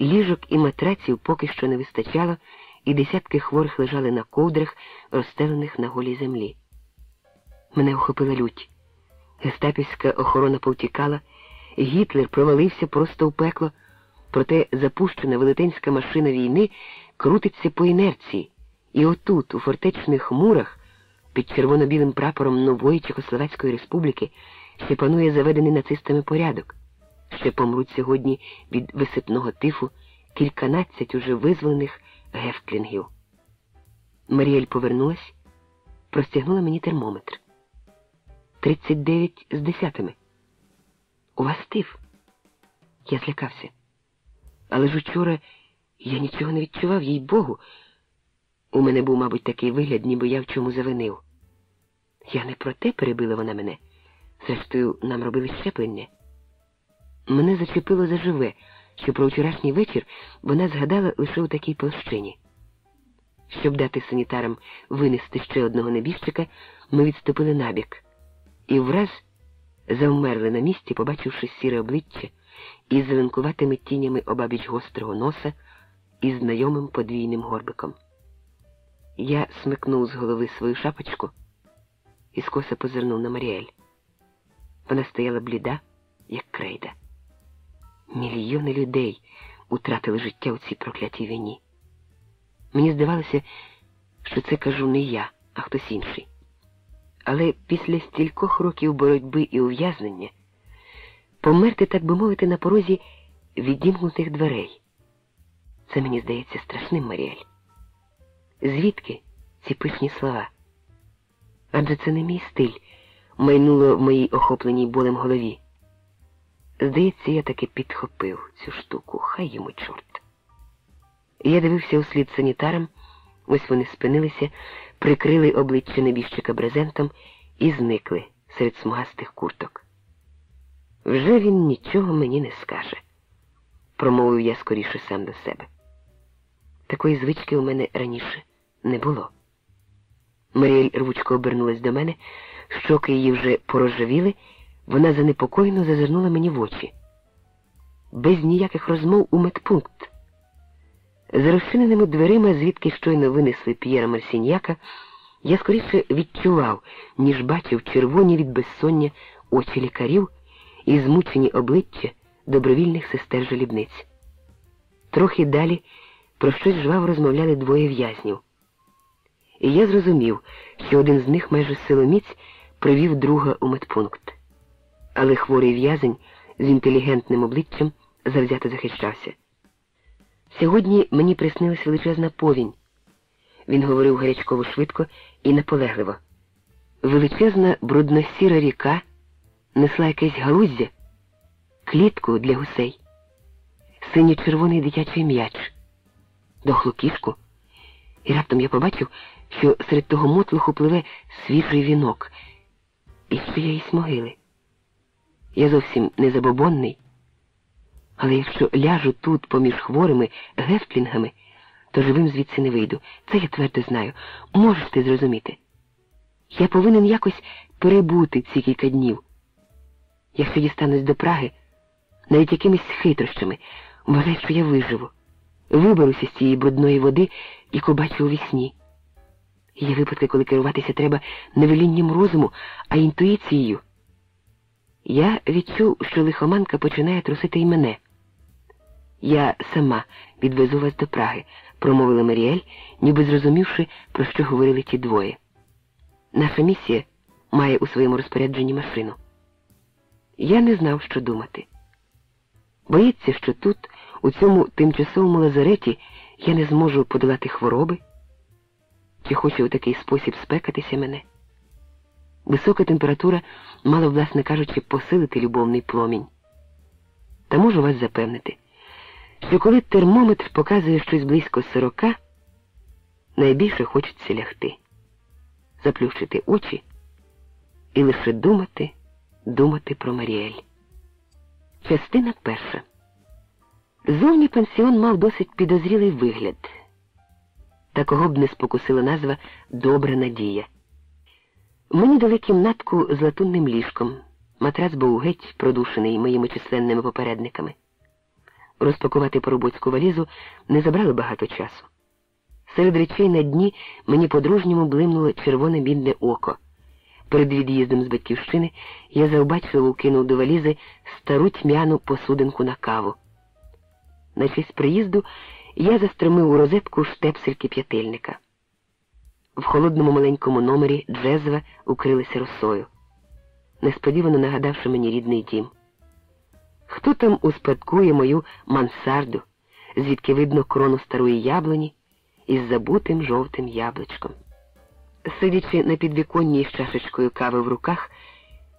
Ліжок і матраців поки що не вистачало і десятки хворих лежали на ковдрах, розстелених на голій землі. Мене охопила лють. Гестапівська охорона повтікала, Гітлер провалився просто в пекло, проте запущена велетенська машина війни крутиться по інерції, і отут, у фортечних мурах, під червоно-білим прапором нової Чехословацької республіки, ще панує заведений нацистами порядок. Ще помруть сьогодні від висипного тифу кільканадцять уже визволених гефтлінгів. Маріель повернулась, простягнула мені термометр. Тридцять дев'ять з десятими. У вас тиф? Я злякався. Але ж учора я нічого не відчував, їй Богу. У мене був, мабуть, такий вигляд, ніби я в чому завинив. Я не про те перебила вона мене. Зрештою, нам робили щеплення. Мене зачепило заживе, що про вчорашній вечір вона згадала лише у такій площині. Щоб дати санітарам винести ще одного небіжчика, ми відступили набік і враз завмерли на місці, побачивши сіре обличчя із зеленкуватими тінями обабіч гострого носа і знайомим подвійним горбиком. Я смикнув з голови свою шапочку і скоса позирнув на Маріель. Вона стояла бліда, як крейда. Мільйони людей утратили життя у цій проклятій війні. Мені здавалося, що це кажу не я, а хтось інший. Але після стількох років боротьби і ув'язнення померти, так би мовити, на порозі відімкнутих дверей. Це мені здається страшним, Маріель. Звідки ці пишні слова? Адже це не мій стиль, майнуло в моїй охопленій болем голові. Здається, я таки підхопив цю штуку, хай йому чорт. Я дивився услід санітарам, ось вони спинилися, прикрили обличчя небіжчика брезентом і зникли серед смугастих курток. Вже він нічого мені не скаже, промовив я скоріше сам до себе. Такої звички у мене раніше не було. Маріель рвучко обернулась до мене, щоки її вже порожавіли, вона занепокоєно зазирнула мені в очі. Без ніяких розмов у медпункт. За розчиненими дверима, звідки щойно винесли П'єра Марсіньяка, я скоріше відчував, ніж бачив червоні від безсоння очі лікарів і змучені обличчя добровільних сестер жалібниць. Трохи далі про щось жваво розмовляли двоє в'язнів. І я зрозумів, що один з них майже силоміць привів друга у медпункт. Але хворий в'язень з інтелігентним обличчям завзято захищався. Сьогодні мені приснилась величезна повінь. Він говорив гарячково швидко і наполегливо. Величезна брудносіра ріка несла якесь галуздя, клітку для гусей, синьо-червоний дитячий м'яч, дохлу кішку, і раптом я побачив, що серед того мотлуху пливе свіжий вінок, і що я із могили. Я зовсім не забобонний. Але якщо ляжу тут поміж хворими гефтлінгами, то живим звідси не вийду. Це я твердо знаю. Можеш ти зрозуміти. Я повинен якось перебути ці кілька днів. Якщо дістанусь до Праги, навіть якимись хитрощами, вважай, що я виживу. Виберуся з цієї брудної води, яку бачу у вісні. Є випадки, коли керуватися треба не велінням розуму, а інтуїцією. Я відчув, що лихоманка починає трусити й мене. Я сама відвезу вас до Праги, промовила Маріель, ніби зрозумівши, про що говорили ті двоє. Наша місія має у своєму розпорядженні машину. Я не знав, що думати. Боїться, що тут, у цьому тимчасовому лазареті, я не зможу подолати хвороби, чи хоче у такий спосіб спекатися мене. Висока температура мала, власне кажучи, посилити любовний пломінь. Та можу вас запевнити, що коли термометр показує щось близько сорока, найбільше хочеться лягти, заплющити очі і лише думати, думати про Маріель. Частина перша. Зовні пансіон мав досить підозрілий вигляд. Такого б не спокусила назва Добра надія. Мені дали кімнатку з латунним ліжком. Матрац був геть продушений моїми численними попередниками. Розпакувати поробоцьку валізу не забрали багато часу. Серед речей на дні мені по-дружньому блимнуло червоне бідне око. Перед від'їздом з батьківщини я завбачливо вкинув до валізи стару тьмяну посудинку на каву. На честь приїзду я застромив у розетку штепсель кип'ятильника. В холодному маленькому номері джезва укрилися росою, несподівано нагадавши мені рідний дім. Хто там успадкує мою мансарду, звідки видно крону старої яблуні із забутим жовтим яблучком? Сидячи на підвіконні з чашечкою кави в руках,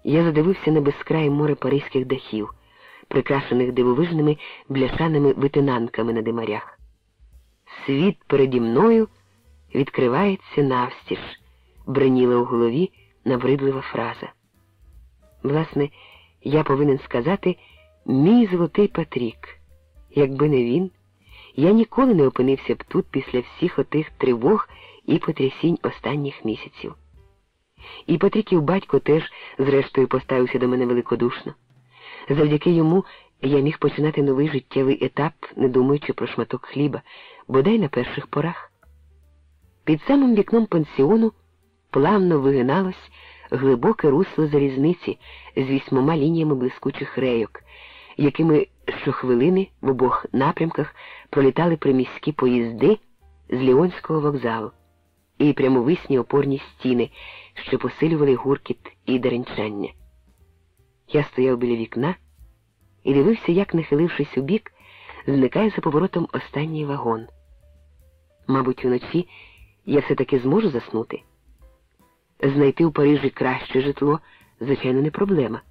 я задивився на безкрай море паризьких дахів, прикрашених дивовижними бляшаними витинанками на димарях. Світ переді мною відкривається навстіж, бреніла у голові набридлива фраза. Власне, я повинен сказати мій золотий Патрік. Якби не він, я ніколи не опинився б тут після всіх отих тривог і потрясінь останніх місяців. І Патріків батько теж, зрештою, поставився до мене великодушно. Завдяки йому я міг починати новий життєвий етап, не думаючи про шматок хліба, бодай на перших порах. Під самим вікном пансіону плавно вигиналось глибоке русло залізниці з вісьмома лініями блискучих рейок, якими щохвилини в обох напрямках пролітали приміські поїзди з Ліонського вокзалу і прямовисні опорні стіни, що посилювали гуркіт і деренчання. Я стояв біля вікна і дивився, як, нахилившись у бік, зникає за поворотом останній вагон. Мабуть, уночі я все-таки зможу заснути. Знайти в Парижі краще житло, звичайно, не проблема.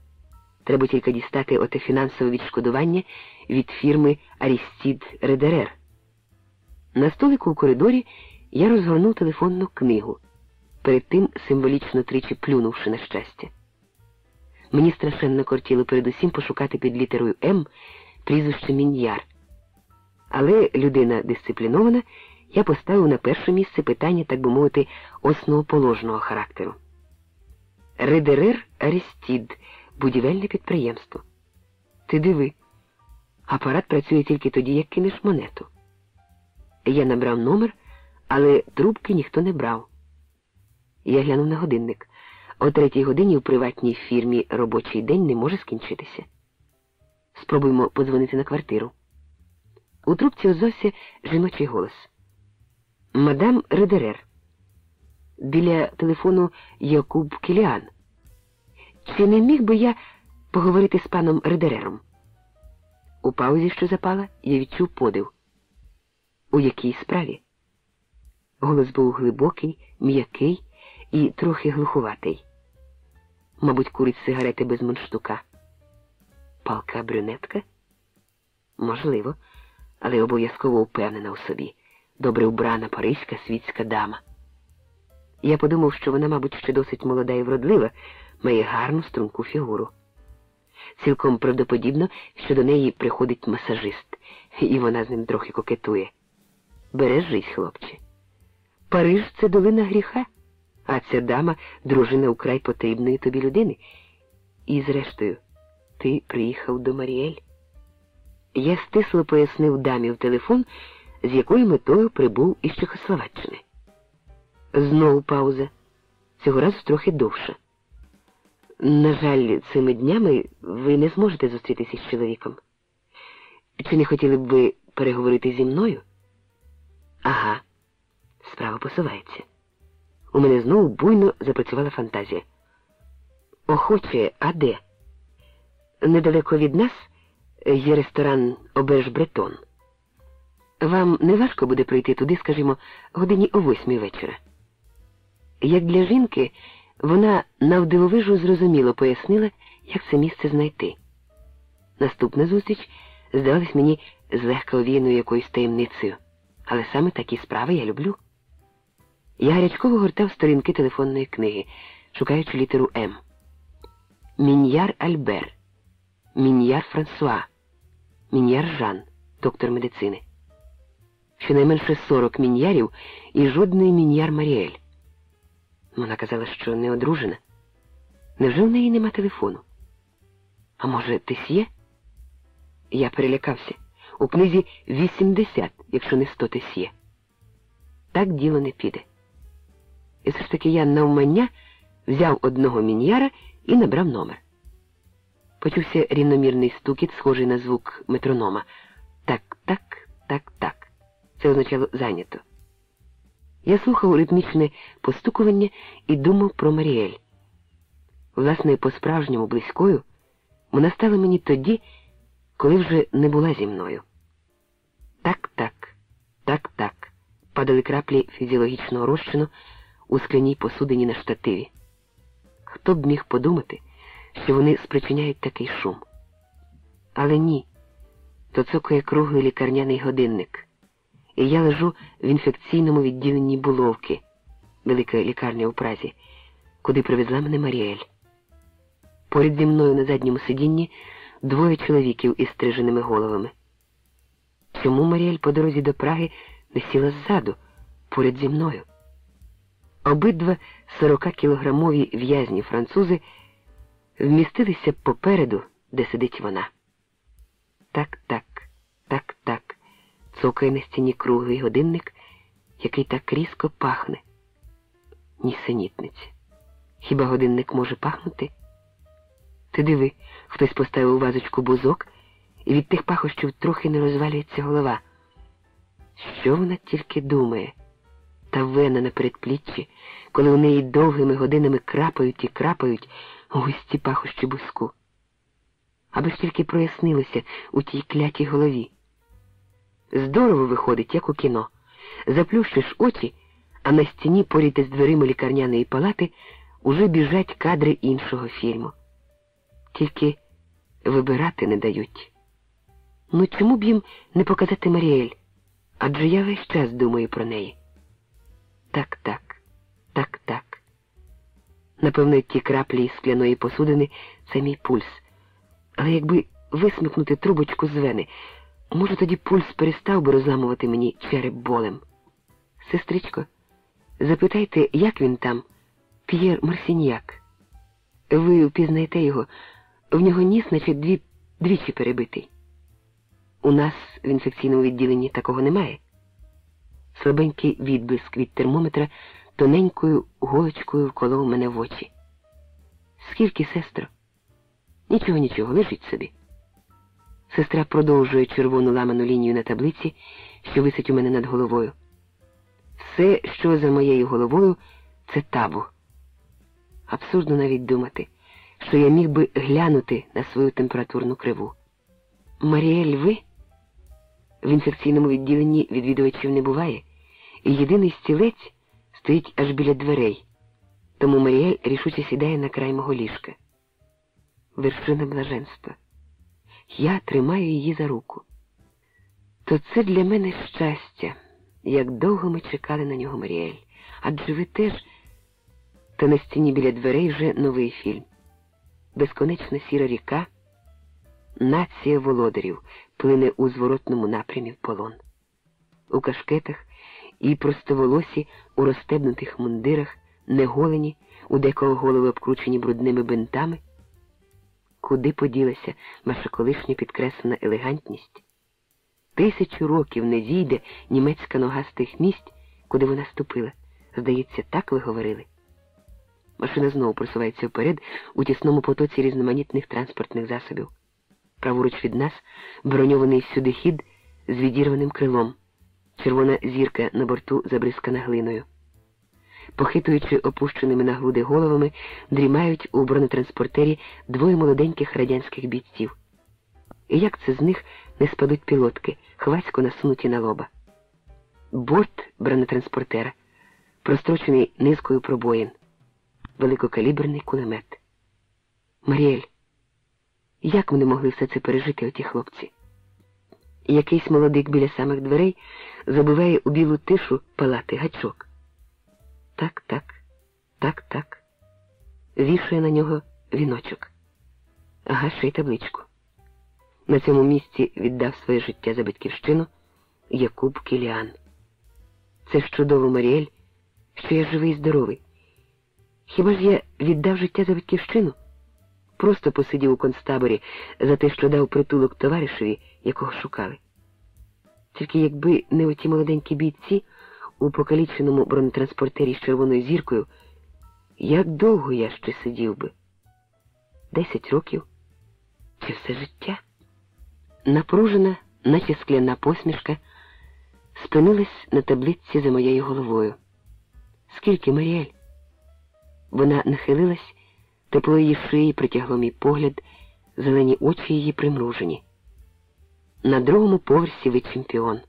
Треба тільки дістати оте фінансове відшкодування від фірми Арістід Редерер. На столику у коридорі я розгорнув телефонну книгу, перед тим символічно тричі плюнувши на щастя. Мені страшенно кортіло передусім пошукати під літерою М прізвище Мін'яр. Але людина дисциплінована, я поставив на перше місце питання, так би мовити, основоположного характеру. Редерер Арістід, будівельне підприємство. Ти диви, апарат працює тільки тоді, як кинеш монету. Я набрав номер, але трубки ніхто не брав. Я глянув на годинник. О третій годині в приватній фірмі робочий день не може скінчитися. Спробуємо подзвонити на квартиру. У трубці озовся жіночий голос. Мадам Редерер. Біля телефону Якуб Кіліан. Чи не міг би я поговорити з паном Редерером? У паузі, що запала, я відчув подив. У якій справі? Голос був глибокий, м'який і трохи глухуватий. Мабуть, курить сигарети без мундштука. Палка брюнетка? Можливо, але обов'язково впевнена у собі. Добре вбрана паризька світська дама. Я подумав, що вона, мабуть, ще досить молода і вродлива, має гарну струнку фігуру. Цілком правдоподібно, що до неї приходить масажист, і вона з ним трохи кокетує. Бережись, хлопче. Париж це долина гріха, а ця дама дружина украй потрібної тобі людини. І, зрештою, ти приїхав до Маріель. Я стисло пояснив дамі в телефон, з якою метою прибув із Чехословаччини. Знову пауза, цього разу трохи довша. На жаль, цими днями ви не зможете зустрітися з чоловіком. Чи не хотіли б ви переговорити зі мною? Ага, справа посувається. У мене знову буйно запрацювала фантазія. Охоче, а де? Недалеко від нас є ресторан Оберж Бретон. Вам не важко буде прийти туди, скажімо, годині о восьмій вечора. Як для жінки, вона навдивовижу зрозуміло пояснила, як це місце знайти. Наступна зустріч здавалась мені злегка овіяною якоюсь таємницею, але саме такі справи я люблю. Я гарячково гортав сторінки телефонної книги, шукаючи літеру М. Мін'яр Альбер, Мін'яр Франсуа, Мін'яр Жан, доктор медицини. Щонайменше сорок мін'ярів і жодної мін'яр Маріель. Вона казала, що не одружена. Невже в неї нема телефону? А може, тисьє? Я перелякався. У книзі 80, якщо не 100 тисьє. так діло не піде. І все ж таки я навмання взяв одного мін'яра і набрав номер. Почувся рівномірний стукіт, схожий на звук метронома. Так, так, так, так. Це означало зайнято. Я слухав ритмічне постукування і думав про Маріель. Власне, по-справжньому близькою вона стала мені тоді, коли вже не була зі мною. Так, так, так, так, падали краплі фізіологічного розчину у скляній посудині на штативі. Хто б міг подумати, що вони спричиняють такий шум? Але ні, то цокає круглий лікарняний годинник, і я лежу в інфекційному відділенні буловки, велика лікарня у Празі, куди привезла мене Маріель. Поряд зі мною на задньому сидінні двоє чоловіків із стриженими головами. Чому Маріель по дорозі до Праги не сіла ззаду, поряд зі мною? Обидва 40-кілограмові в'язні французи вмістилися попереду, де сидить вона. Так, так, так, так, цокає на стіні круглий годинник, який так різко пахне. Нісенітниці. Хіба годинник може пахнути? Ти диви, хтось поставив у вазочку бузок, і від тих пахощів трохи не розвалюється голова. Що вона тільки думає? Та вена на передпліччі, коли у неї довгими годинами крапають і крапають густі пахощі буску. Аби ж тільки прояснилося у тій клятій голові. Здорово виходить, як у кіно. Заплющиш очі, а на стіні поряд із дверима лікарняної палати уже біжать кадри іншого фільму. Тільки вибирати не дають. Ну чому б їм не показати Маріель? Адже я весь час думаю про неї. Так, так, так, так. Напевно, ті краплі із скляної посудини це мій пульс. Але якби висмикнути трубочку з вени, може тоді пульс перестав би розламувати мені череп болем. Сестричко, запитайте, як він там, П'єр Марсіньяк. Ви впізнаєте його, в нього ніс, наче дві, двічі перебитий. У нас в інфекційному відділенні такого немає. Слабенький відблиск від термометра тоненькою голочкою вколов мене в очі. Скільки, сестро? Нічого, нічого, лежить собі. Сестра продовжує червону ламану лінію на таблиці, що висить у мене над головою. Все, що за моєю головою, це табу. Абсурдно навіть думати, що я міг би глянути на свою температурну криву. Маріель, ви? В інфекційному відділенні відвідувачів не буває, і єдиний стілець стоїть аж біля дверей, тому Маріель рішуче сідає на край мого ліжка. Вершина блаженства. Я тримаю її за руку. То це для мене щастя, як довго ми чекали на нього Маріель. Адже ви теж. Та на стіні біля дверей вже новий фільм. Безконечна сіра ріка, нація володарів плине у зворотному напрямі в полон. У кашкетах і простоволосі у розстебнутих мундирах, неголені, у декого голови обкручені брудними бинтами. Куди поділася ваша колишня підкреслена елегантність? Тисячу років не зійде німецька нога з тих місць, куди вона ступила. Здається, так ви говорили. Машина знову просувається вперед у тісному потоці різноманітних транспортних засобів. Праворуч від нас броньований сюди хід з відірваним крилом, червона зірка на борту забризкана глиною. Похитуючи опущеними на груди головами, дрімають у бронетранспортері двоє молоденьких радянських бійців. І як це з них не спадуть пілотки, хвацько насунуті на лоба. Борт бронетранспортера, прострочений низкою пробоїн великокаліберний кулемет. Маріель, як вони могли все це пережити, оті хлопці? Якийсь молодик біля самих дверей забиває у білу тишу палати гачок. Так, так, так, так. Вішує на нього віночок, ага й табличку. На цьому місці віддав своє життя за батьківщину Якуб Кіліан. Це ж чудово, Маріель, що я живий і здоровий. Хіба ж я віддав життя за батьківщину? Просто посидів у концтаборі за те, що дав притулок товаришеві, якого шукали. Тільки якби не оті молоденькі бійці, у покаліченому бронетранспортері з червоною зіркою, як довго я ще сидів би? Десять років? Чи все життя? Напружена, наче скляна посмішка, спинилась на таблиці за моєю головою. Скільки, Маріель? Вона нахилилась, тепло її шиї притягло мій погляд, зелені очі її примружені. На другому поверсі ви чемпіон.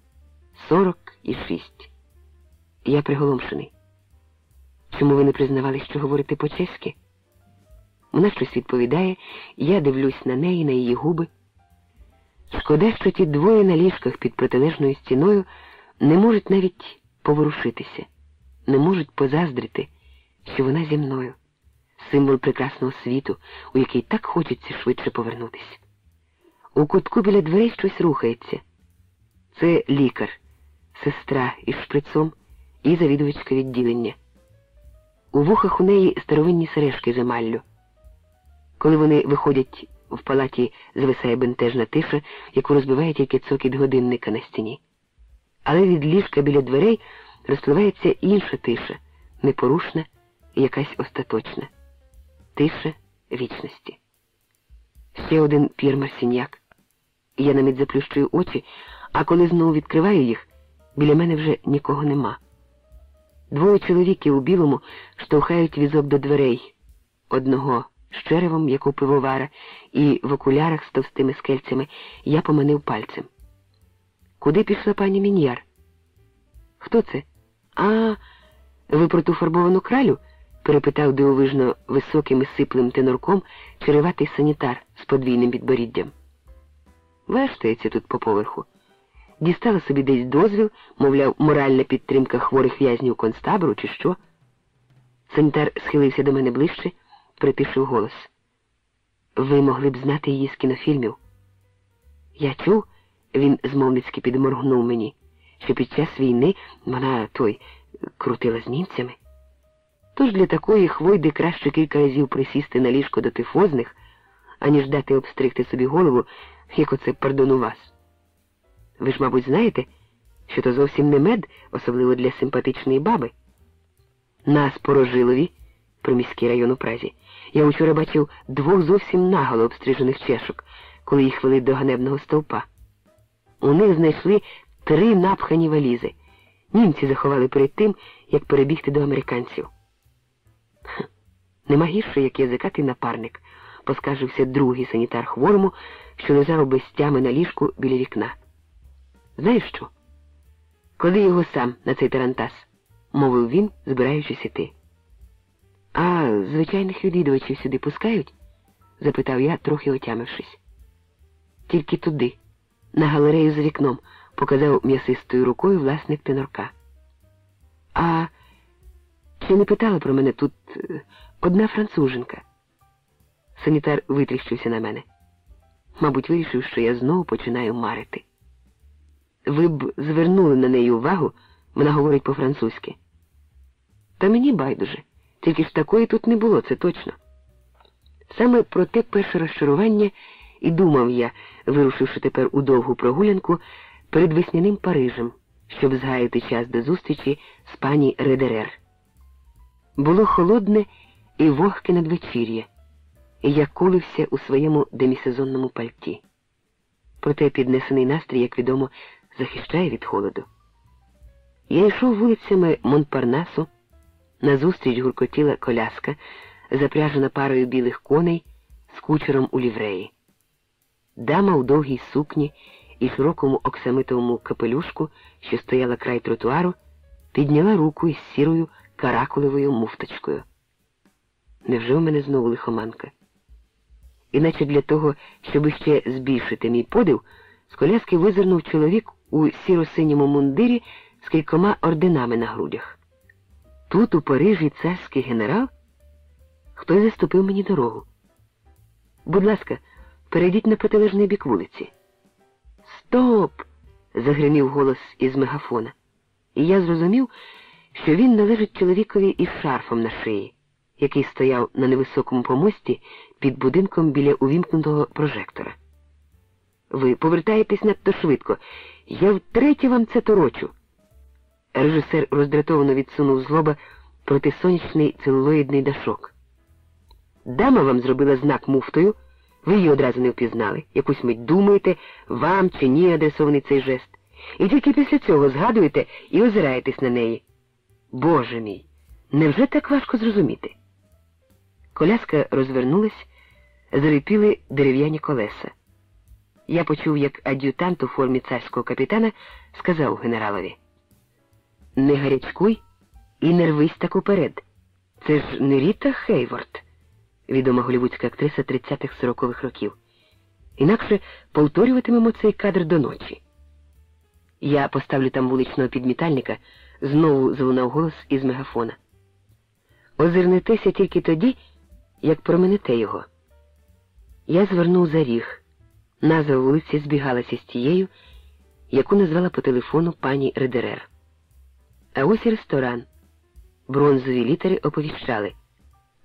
Сорок і шість. Я приголомшений. Чому ви не признавали, що говорите по-чеськи? Вона щось відповідає, я дивлюсь на неї, на її губи. Шкода, що ті двоє на ліжках під протилежною стіною не можуть навіть поворушитися, не можуть позаздрити, що вона зі мною, символ прекрасного світу, у який так хочеться швидше повернутися. У кутку біля дверей щось рухається. Це лікар, сестра із шприцом і завідувачка відділення. У вухах у неї старовинні сережки з емаллю. Коли вони виходять в палаті, звисає бентежна тиша, яку розбиває тільки цокіт годинника на стіні. Але від ліжка біля дверей розпливається інша тиша, непорушна і якась остаточна. Тиша вічності. Ще один пір Марсіньяк. Я намить заплющую очі, а коли знову відкриваю їх, біля мене вже нікого нема. Двоє чоловіків у білому штовхають візок до дверей. Одного з черевом, як у пивовара, і в окулярах з товстими скельцями я поманив пальцем. Куди пішла пані Мін'яр? Хто це? А, ви про ту фарбовану кралю? перепитав дивовижно високим і сиплим тенорком череватий санітар з подвійним підборіддям. Вештається тут по поверху. Дістала собі десь дозвіл, мовляв, моральна підтримка хворих в'язнів концтабору, чи що. Санітар схилився до мене ближче, притишив голос. Ви могли б знати її з кінофільмів. Я чув, він змовницьки підморгнув мені, що під час війни вона той крутила з німцями. Тож для такої хвойди краще кілька разів присісти на ліжко до тифозних, аніж дати обстригти собі голову, як оце пардон у вас. Ви ж, мабуть, знаєте, що то зовсім не мед, особливо для симпатичної баби. На Спорожилові, приміський район у Празі, я вчора бачив двох зовсім наголо обстрижених чешок, коли їх вели до ганебного стовпа. У них знайшли три напхані валізи. Німці заховали перед тим, як перебігти до американців. Нема гірше, як язикатий напарник, поскаржився другий санітар хворому, що лежав без тями на ліжку біля вікна. Знаєш що? Клади його сам на цей тарантас, мовив він, збираючись іти. А звичайних відвідувачів сюди пускають? запитав я, трохи отямившись. Тільки туди, на галерею за вікном, показав м'ясистою рукою власник тенорка. А чи не питала про мене тут е, одна француженка? Санітар витріщився на мене. Мабуть, вирішив, що я знову починаю марити. Ви б звернули на неї увагу, вона говорить по-французьки. Та мені байдуже, тільки ж такої тут не було, це точно. Саме про те перше розчарування і думав я, вирушивши тепер у довгу прогулянку перед весняним Парижем, щоб згаяти час до зустрічі з пані Редерер. Було холодне і вогке надвечір'я, і я кулився у своєму демісезонному пальті. Проте піднесений настрій, як відомо, захищає від холоду. Я йшов вулицями Монпарнасу, назустріч гуркотіла коляска, запряжена парою білих коней з кучером у лівреї. Дама у довгій сукні і широкому оксамитовому капелюшку, що стояла край тротуару, підняла руку із сірою каракулевою муфточкою. Невже у мене знову лихоманка? Іначе для того, щоб іще збільшити мій подив, з коляски визирнув чоловік у сіро-синьому мундирі з кількома орденами на грудях. Тут, у Парижі, царський генерал? Хтось заступив мені дорогу. Будь ласка, перейдіть на протилежний бік вулиці. Стоп! загримів голос із мегафона. І я зрозумів, що він належить чоловікові із шарфом на шиї, який стояв на невисокому помості під будинком біля увімкнутого прожектора. Ви повертаєтесь надто швидко. Я втретє вам це торочу. Режисер роздратовано відсунув з лоба протисонячний целулоїдний дашок. Дама вам зробила знак муфтою, ви її одразу не впізнали. Якусь мить думаєте, вам чи ні адресований цей жест. І тільки після цього згадуєте і озираєтесь на неї. Боже мій, невже так важко зрозуміти? Коляска розвернулась, зарипіли дерев'яні колеса. Я почув, як ад'ютант у формі царського капітана сказав генералові. Не гарячкуй і не рвись так уперед. Це ж не Ріта Хейворд, відома голівудська актриса 30-40-х років. Інакше повторюватимемо цей кадр до ночі. Я поставлю там вуличного підмітальника, знову залунав голос із мегафона. Озирнетеся тільки тоді, як променете його. Я звернув за ріг. Назва вулиці збігалася з тією, яку назвала по телефону пані Редерер. А ось і ресторан. Бронзові літери оповіщали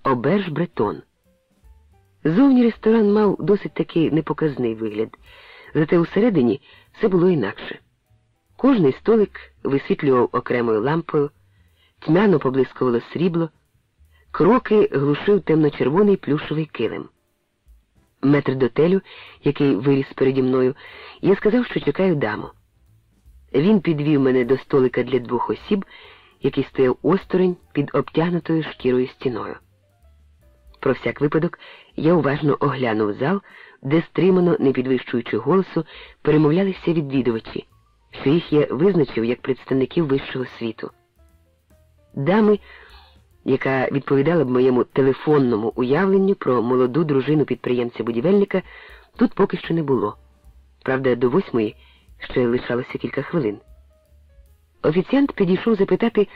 Оберж Бретон. Зовні ресторан мав досить таки непоказний вигляд, зате усередині все було інакше. Кожний столик висвітлював окремою лампою, тьмяно поблискувало срібло, кроки глушив темно-червоний плюшовий килим. Метр дотелю, який виріс переді мною, я сказав, що чекаю даму. Він підвів мене до столика для двох осіб, який стояв осторонь під обтягнутою шкірою стіною. Про всяк випадок я уважно оглянув зал, де стримано, не підвищуючи голосу, перемовлялися відвідувачі, що їх я визначив як представників вищого світу. Дами, яка відповідала б моєму телефонному уявленню про молоду дружину підприємця-будівельника, тут поки що не було. Правда, до восьмої ще лишалося кілька хвилин. Офіціант підійшов запитати,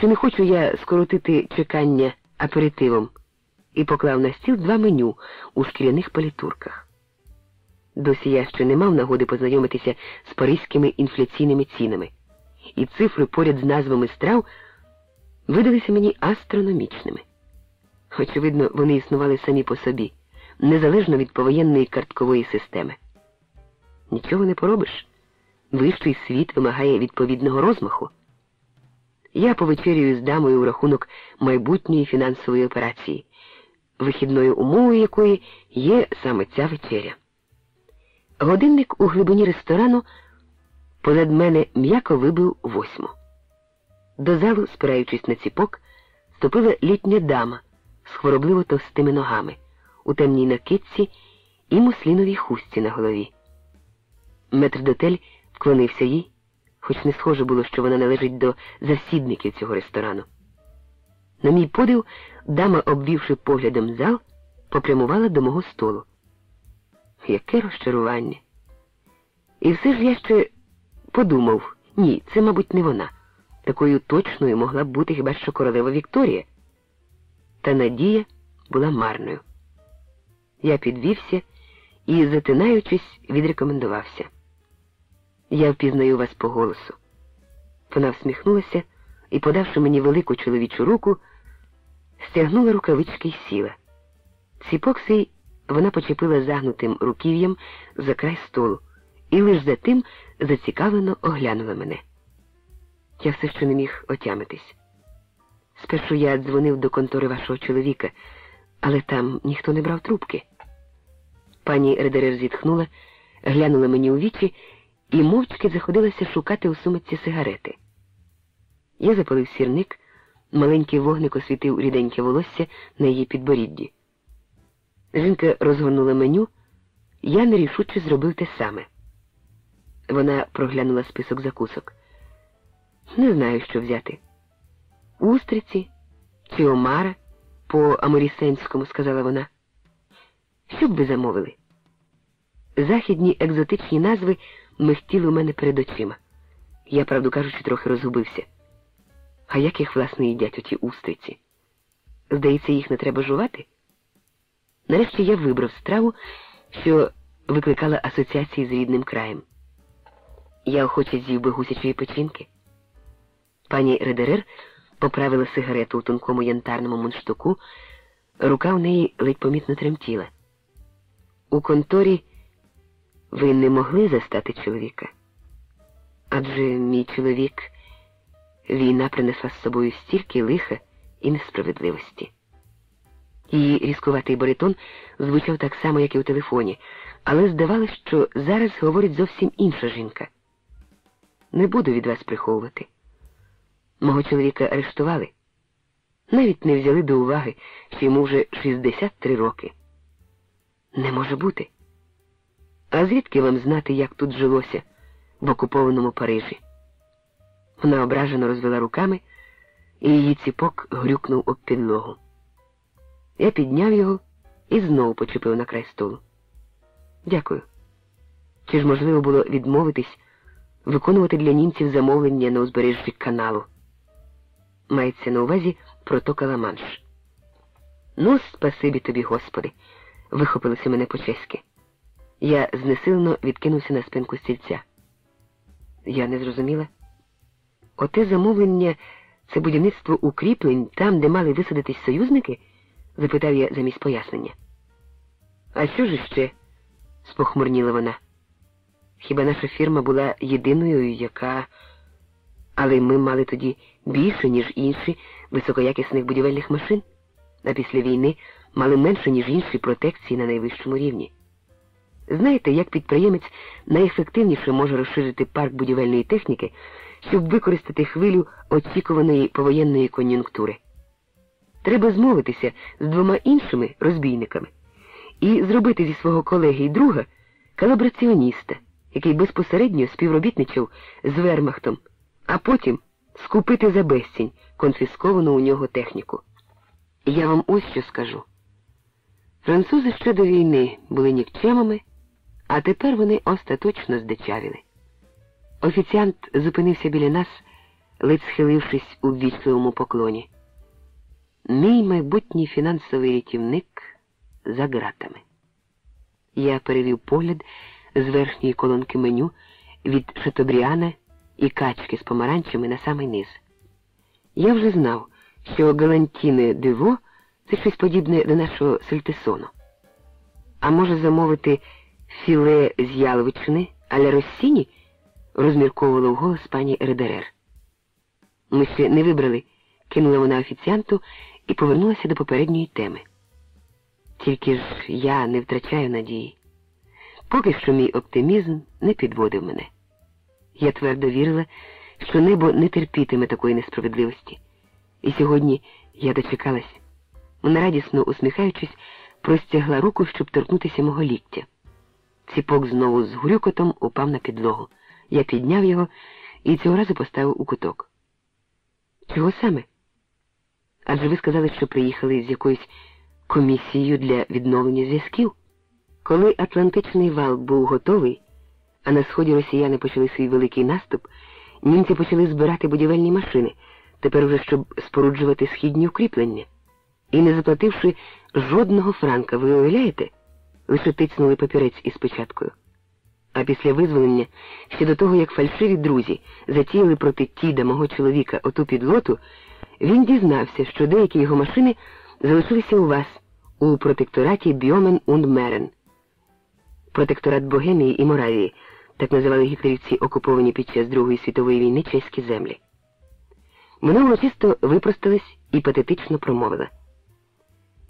чи не хочу я скоротити чекання аперитивом, і поклав на стіл два меню у шкіряних палітурках. Досі я ще не мав нагоди познайомитися з паризькими інфляційними цінами, і цифри поряд з назвами страв видалися мені астрономічними. Очевидно, вони існували самі по собі, незалежно від повоєнної карткової системи. Нічого не поробиш. Вищий світ вимагає відповідного розмаху. Я повечерюю з дамою у рахунок майбутньої фінансової операції, вихідною умовою якої є саме ця вечеря. Годинник у глибині ресторану позад мене м'яко вибив восьму. До залу, спираючись на ціпок, ступила літня дама з хворобливо товстими ногами, у темній накидці і мусліновій хустці на голові. Метрдотель вклонився їй, хоч не схоже було, що вона належить до засідників цього ресторану. На мій подив, дама, обвівши поглядом зал, попрямувала до мого столу. Яке розчарування. І все ж я ще подумав, ні, це, мабуть, не вона. Такою точною могла б бути хіба що королева Вікторія. Та надія була марною. Я підвівся і, затинаючись, відрекомендувався. Я впізнаю вас по голосу. Вона всміхнулася і, подавши мені велику чоловічу руку, стягнула рукавички й сіла. Ціпок свій вона почепила загнутим руків'ям за край столу і лиш за тим зацікавлено оглянула мене. Я все ще не міг отямитись. Спершу я дзвонив до контори вашого чоловіка, але там ніхто не брав трубки. Пані Редерер зітхнула, глянула мені у вічі і мовчки заходилася шукати у сумиці сигарети. Я запалив сірник, маленький вогник освітив ріденьке волосся на її підборідді. Жінка розгорнула меню, я нерішуче зробив те саме. Вона проглянула список закусок. Не знаю, що взяти. Устриці чи омара по аморісенському, сказала вона. Що б ви замовили? Західні екзотичні назви михтіли у мене перед очима. Я, правду кажучи, трохи розгубився. А як їх, власне, їдять оті устриці? Здається, їх не треба жувати? Нарешті я вибрав страву, що викликала асоціації з рідним краєм. Я охоче з'їв би гусячої печінки. Пані Редерер поправила сигарету у тонкому янтарному мундштуку, рука в неї ледь помітно тремтіла. У конторі ви не могли застати чоловіка? Адже мій чоловік Війна принесла з собою стільки лиха і несправедливості. Її різкуватий баритон звучав так само, як і у телефоні, але здавалось, що зараз говорить зовсім інша жінка. Не буду від вас приховувати. Мого чоловіка арештували. Навіть не взяли до уваги, що йому вже 63 роки. Не може бути. А звідки вам знати, як тут жилося в окупованому Парижі? Вона ображено розвела руками, і її ціпок грюкнув об підлогу. Я підняв його і знову почепив на край столу. Дякую. Чи ж можливо було відмовитись виконувати для німців замовлення на узбережжі каналу? Мається на увазі протока Ла-Манш. Ну, спасибі тобі, Господи, вихопилося мене по-чеськи. Я знесилено відкинувся на спинку стільця. Я не зрозуміла. Оте замовлення це будівництво укріплень там, де мали висадитись союзники? запитав я замість пояснення. А що ж іще? спохмурніла вона. Хіба наша фірма була єдиною, яка. Але ми мали тоді більше, ніж інші високоякісних будівельних машин, а після війни мали менше, ніж інші протекції на найвищому рівні. Знаєте, як підприємець найефективніше може розширити парк будівельної техніки, щоб використати хвилю очікуваної повоєнної кон'юнктури? Треба змовитися з двома іншими розбійниками і зробити зі свого колеги і друга колабораціоніста, який безпосередньо співробітничав з вермахтом, а потім скупити за безцінь конфісковану у нього техніку. Я вам ось що скажу. Французи ще до війни були нікчемами, а тепер вони остаточно здичавіли. Офіціант зупинився біля нас, ледь схилившись у ввічливому поклоні. Мій майбутній фінансовий рятівник за ґратами. Я перевів погляд з верхньої колонки меню від Шатобріана і качки з помаранчами на самий низ. Я вже знав, що Галантіне Диво це щось подібне до нашого сельтисону. А може замовити філе з яловичини аля Россіні? розмірковувала вголос пані Редерер. Ми ще не вибрали, кинула вона офіціанту і повернулася до попередньої теми. Тільки ж я не втрачаю надії. Поки що мій оптимізм не підводив мене. Я твердо вірила, що небо не терпітиме такої несправедливості. І сьогодні я дочекалась. Вона радісно усміхаючись, простягла руку, щоб торкнутися мого ліктя. Ціпок знову з грюкотом упав на підлогу. Я підняв його і цього разу поставив у куток. Чого саме? Адже ви сказали, що приїхали з якоюсь комісією для відновлення зв'язків. Коли Атлантичний вал був готовий, а на сході росіяни почали свій великий наступ, німці почали збирати будівельні машини, тепер уже щоб споруджувати східні укріплення. І не заплативши жодного франка, ви уявляєте, лише тицнули папірець із печаткою. А після визволення, ще до того, як фальшиві друзі затіяли проти тіда мого чоловіка оту підлоту, він дізнався, що деякі його машини залишилися у вас у протектораті Бьомен und Мерен. Протекторат Богемії і Моравії, так називали гітлерівці окуповані під час Другої світової війни чеські землі. Вона урочисто випросталась і патетично промовила.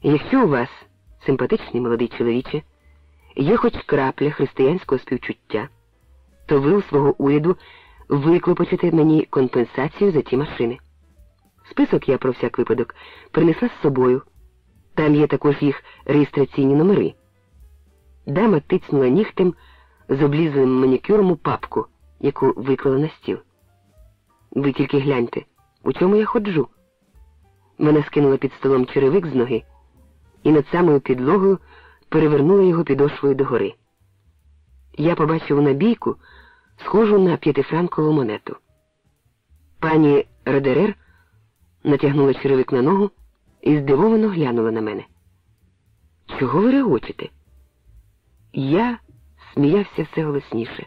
Якщо у вас, симпатичний молодий чоловіче, є хоч крапля християнського співчуття, то ви у свого уряду виклопочете мені компенсацію за ті машини. Список я про всяк випадок принесла з собою. Там є також їх реєстраційні номери. Дама тицнула нігтем з облізаним манікюром у папку, яку виклала на стіл. Ви тільки гляньте, у чому я ходжу. Вона скинула під столом черевик з ноги і над самою підлогою перевернула його підошвою догори. Я побачив набійку, схожу на п'ятифранкову монету. Пані Редерер натягнула черевик на ногу і здивовано глянула на мене. Чого ви регочете? Я сміявся все голосніше.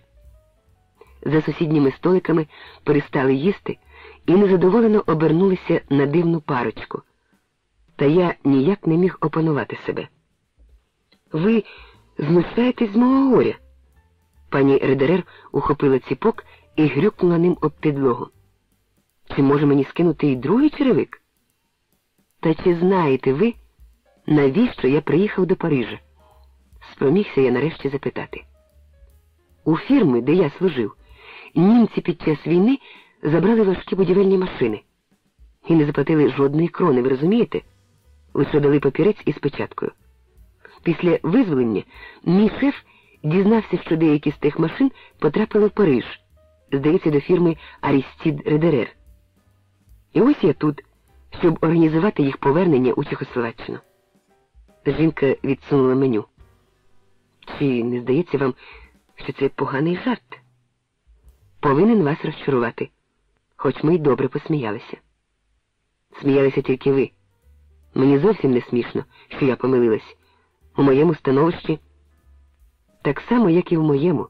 За сусідніми столиками перестали їсти і незадоволено обернулися на дивну парочку. Та я ніяк не міг опанувати себе. Ви знущаєтесь з мого горя. Пані Редерер ухопила ціпок і грюкнула ним об підлогу. Чи може мені скинути і другий черевик? Та чи знаєте ви, навіщо я приїхав до Парижа? Спромігся я нарешті запитати. У фірми, де я служив, німці під час війни забрали важкі будівельні машини і не заплатили жодної крони, ви розумієте? Лише дали папірець із печаткою. Після визволення мій шеф дізнався, що деякі з тих машин потрапили в Париж, здається, до фірми Арістід Редерер. І ось я тут, щоб організувати їх повернення у Чехословаччину. Жінка відсунула меню. Чи не здається вам, що це поганий жарт? Повинен вас розчарувати, хоч ми й добре посміялися. Сміялися тільки ви. Мені зовсім не смішно, що я помилилась. У моєму становищі, так само, як і в моєму,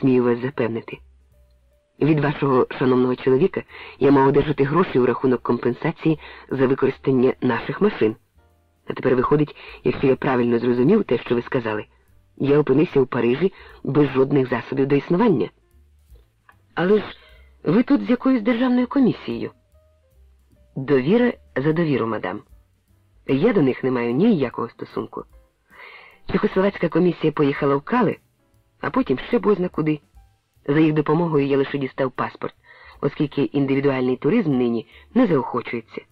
смію вас запевнити. Від вашого шановного чоловіка я мав одержати гроші у рахунок компенсації за використання наших машин. А тепер виходить, якщо я правильно зрозумів те, що ви сказали, я опинився у Парижі без жодних засобів до існування. Але ж ви тут з якоюсь державною комісією. Довіра за довіру, мадам. Я до них не маю ніякого стосунку. Чехословацька комісія поїхала в Кали, а потім ще бозна куди. За їх допомогою я лише дістав паспорт, оскільки індивідуальний туризм нині не заохочується.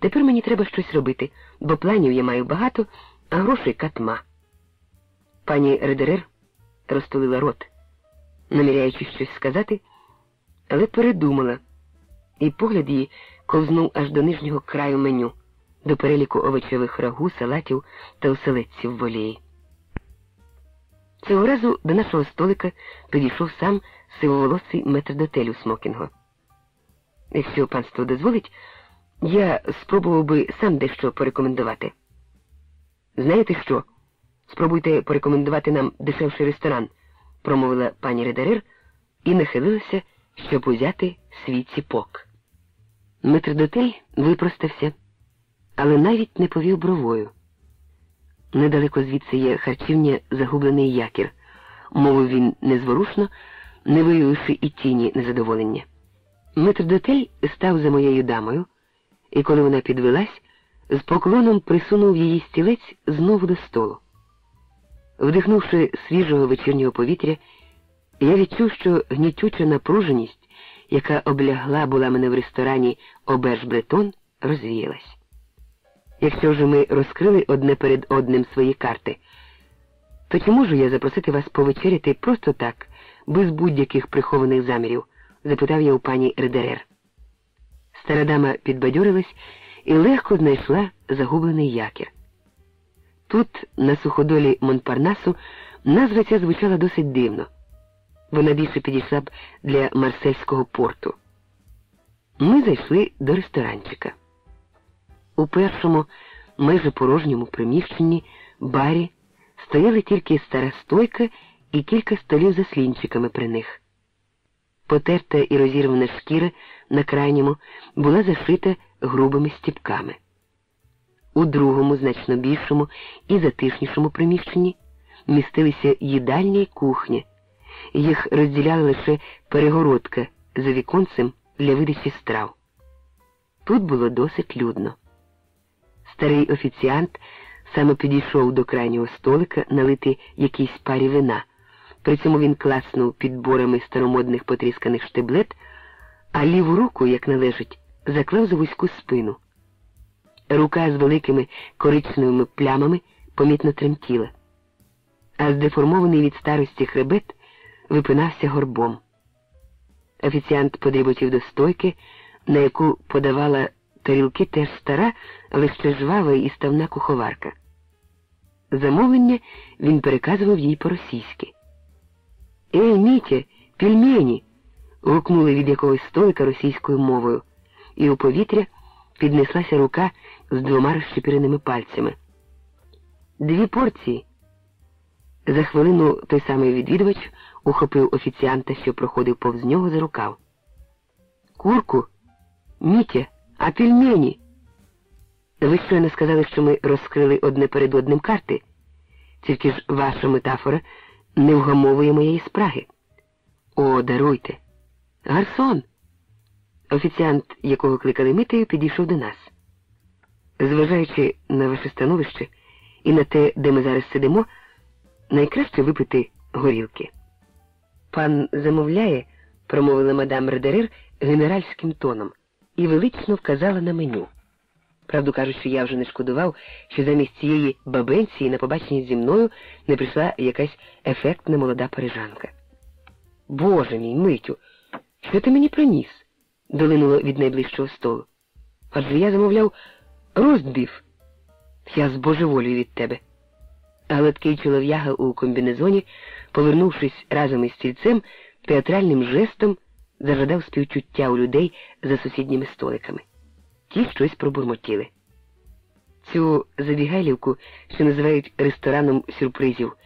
Тепер мені треба щось робити, бо планів я маю багато, а грошей катма. Пані Редерер розтулила рот, наміряючи щось сказати, але передумала, і погляд її ковзнув аж до нижнього краю меню, до переліку овочевих рагу, салатів та оселедців в олії. Цього разу до нашого столика підійшов сам сивоволосий метрдотель у смокінгу. Якщо панство дозволить, я спробував би сам дещо порекомендувати. Знаєте що? Спробуйте порекомендувати нам дешевший ресторан, промовила пані Редерер і нахилилася, щоб узяти свій ціпок. Метрдотель випростався, але навіть не повів бровою. Недалеко звідси є харчівня загублений якір, мовив він незворушно, не виявивши і тіні незадоволення. Метрдотель став за моєю дамою, і коли вона підвелась, з поклоном присунув її стілець знову до столу. Вдихнувши свіжого вечірнього повітря, я відчув, що гнітюча напруженість, яка облягла була мене в ресторані Оберж Бретон, розвіялась. Якщо вже ми розкрили одне перед одним свої карти, то чи можу я запросити вас повечеряти просто так, без будь-яких прихованих замірів? запитав я у пані Редерер. Стара дама підбадьорилась і легко знайшла загублений якір. Тут, на суходолі Монпарнасу, назва ця звучала досить дивно. Вона більше підійшла б для Марсельського порту. Ми зайшли до ресторанчика. У першому, майже порожньому приміщенні барі стояли тільки стара стойка і кілька столів за слінчиками при них. Потерта і розірвана шкіра на крайньому була зашита грубими стіпками. У другому, значно більшому і затишнішому приміщенні містилися їдальня й кухня. Їх розділяла лише перегородка за віконцем для видачі страв. Тут було досить людно. Старий офіціант саме підійшов до крайнього столика налити якійсь парі вина. При цьому він класнув підборами старомодних потрісканих штиблет, а ліву руку, як належить, заклав за вузьку спину. Рука з великими коричневими плямами помітно тремтіла, а здеформований від старості хребет випинався горбом. Офіціант подріботів до стойки, на яку подавала тарілки теж стара, але ще жвава і ставна куховарка. Замовлення він переказував їй по-російськи. Ей, Мітя, пельмені. гукнули від якогось столика російською мовою, і у повітря піднеслася рука з двома розщепіреними пальцями. Дві порції. За хвилину той самий відвідувач ухопив офіціанта, що проходив повз нього за рукав. Курку, Мітя, а пельмені? Ви щойно сказали, що ми розкрили одне перед одним карти, тільки ж ваша метафора не вгамовує моєї спраги. О, даруйте. Гарсон. Офіціант, якого кликали митею, підійшов до нас. Зважаючи на ваше становище і на те, де ми зараз сидимо, найкраще випити горілки. Пан замовляє, промовила мадам Редерер генеральським тоном, і велично вказала на меню. Правду кажучи, я вже не шкодував, що замість цієї бабенції на побаченні зі мною не прийшла якась ефектна молода парижанка. Боже мій, Митю, що ти мені приніс? долинуло від найближчого столу. Адже я замовляв роздбів. Я збожеволюю від тебе. Гладкий чолов'яга у комбінезоні, повернувшись разом із стільцем, театральним жестом зажадав співчуття у людей за сусідніми столиками. Ті щось пробурмотіли. Цю забігайлівку, що називають рестораном сюрпризів,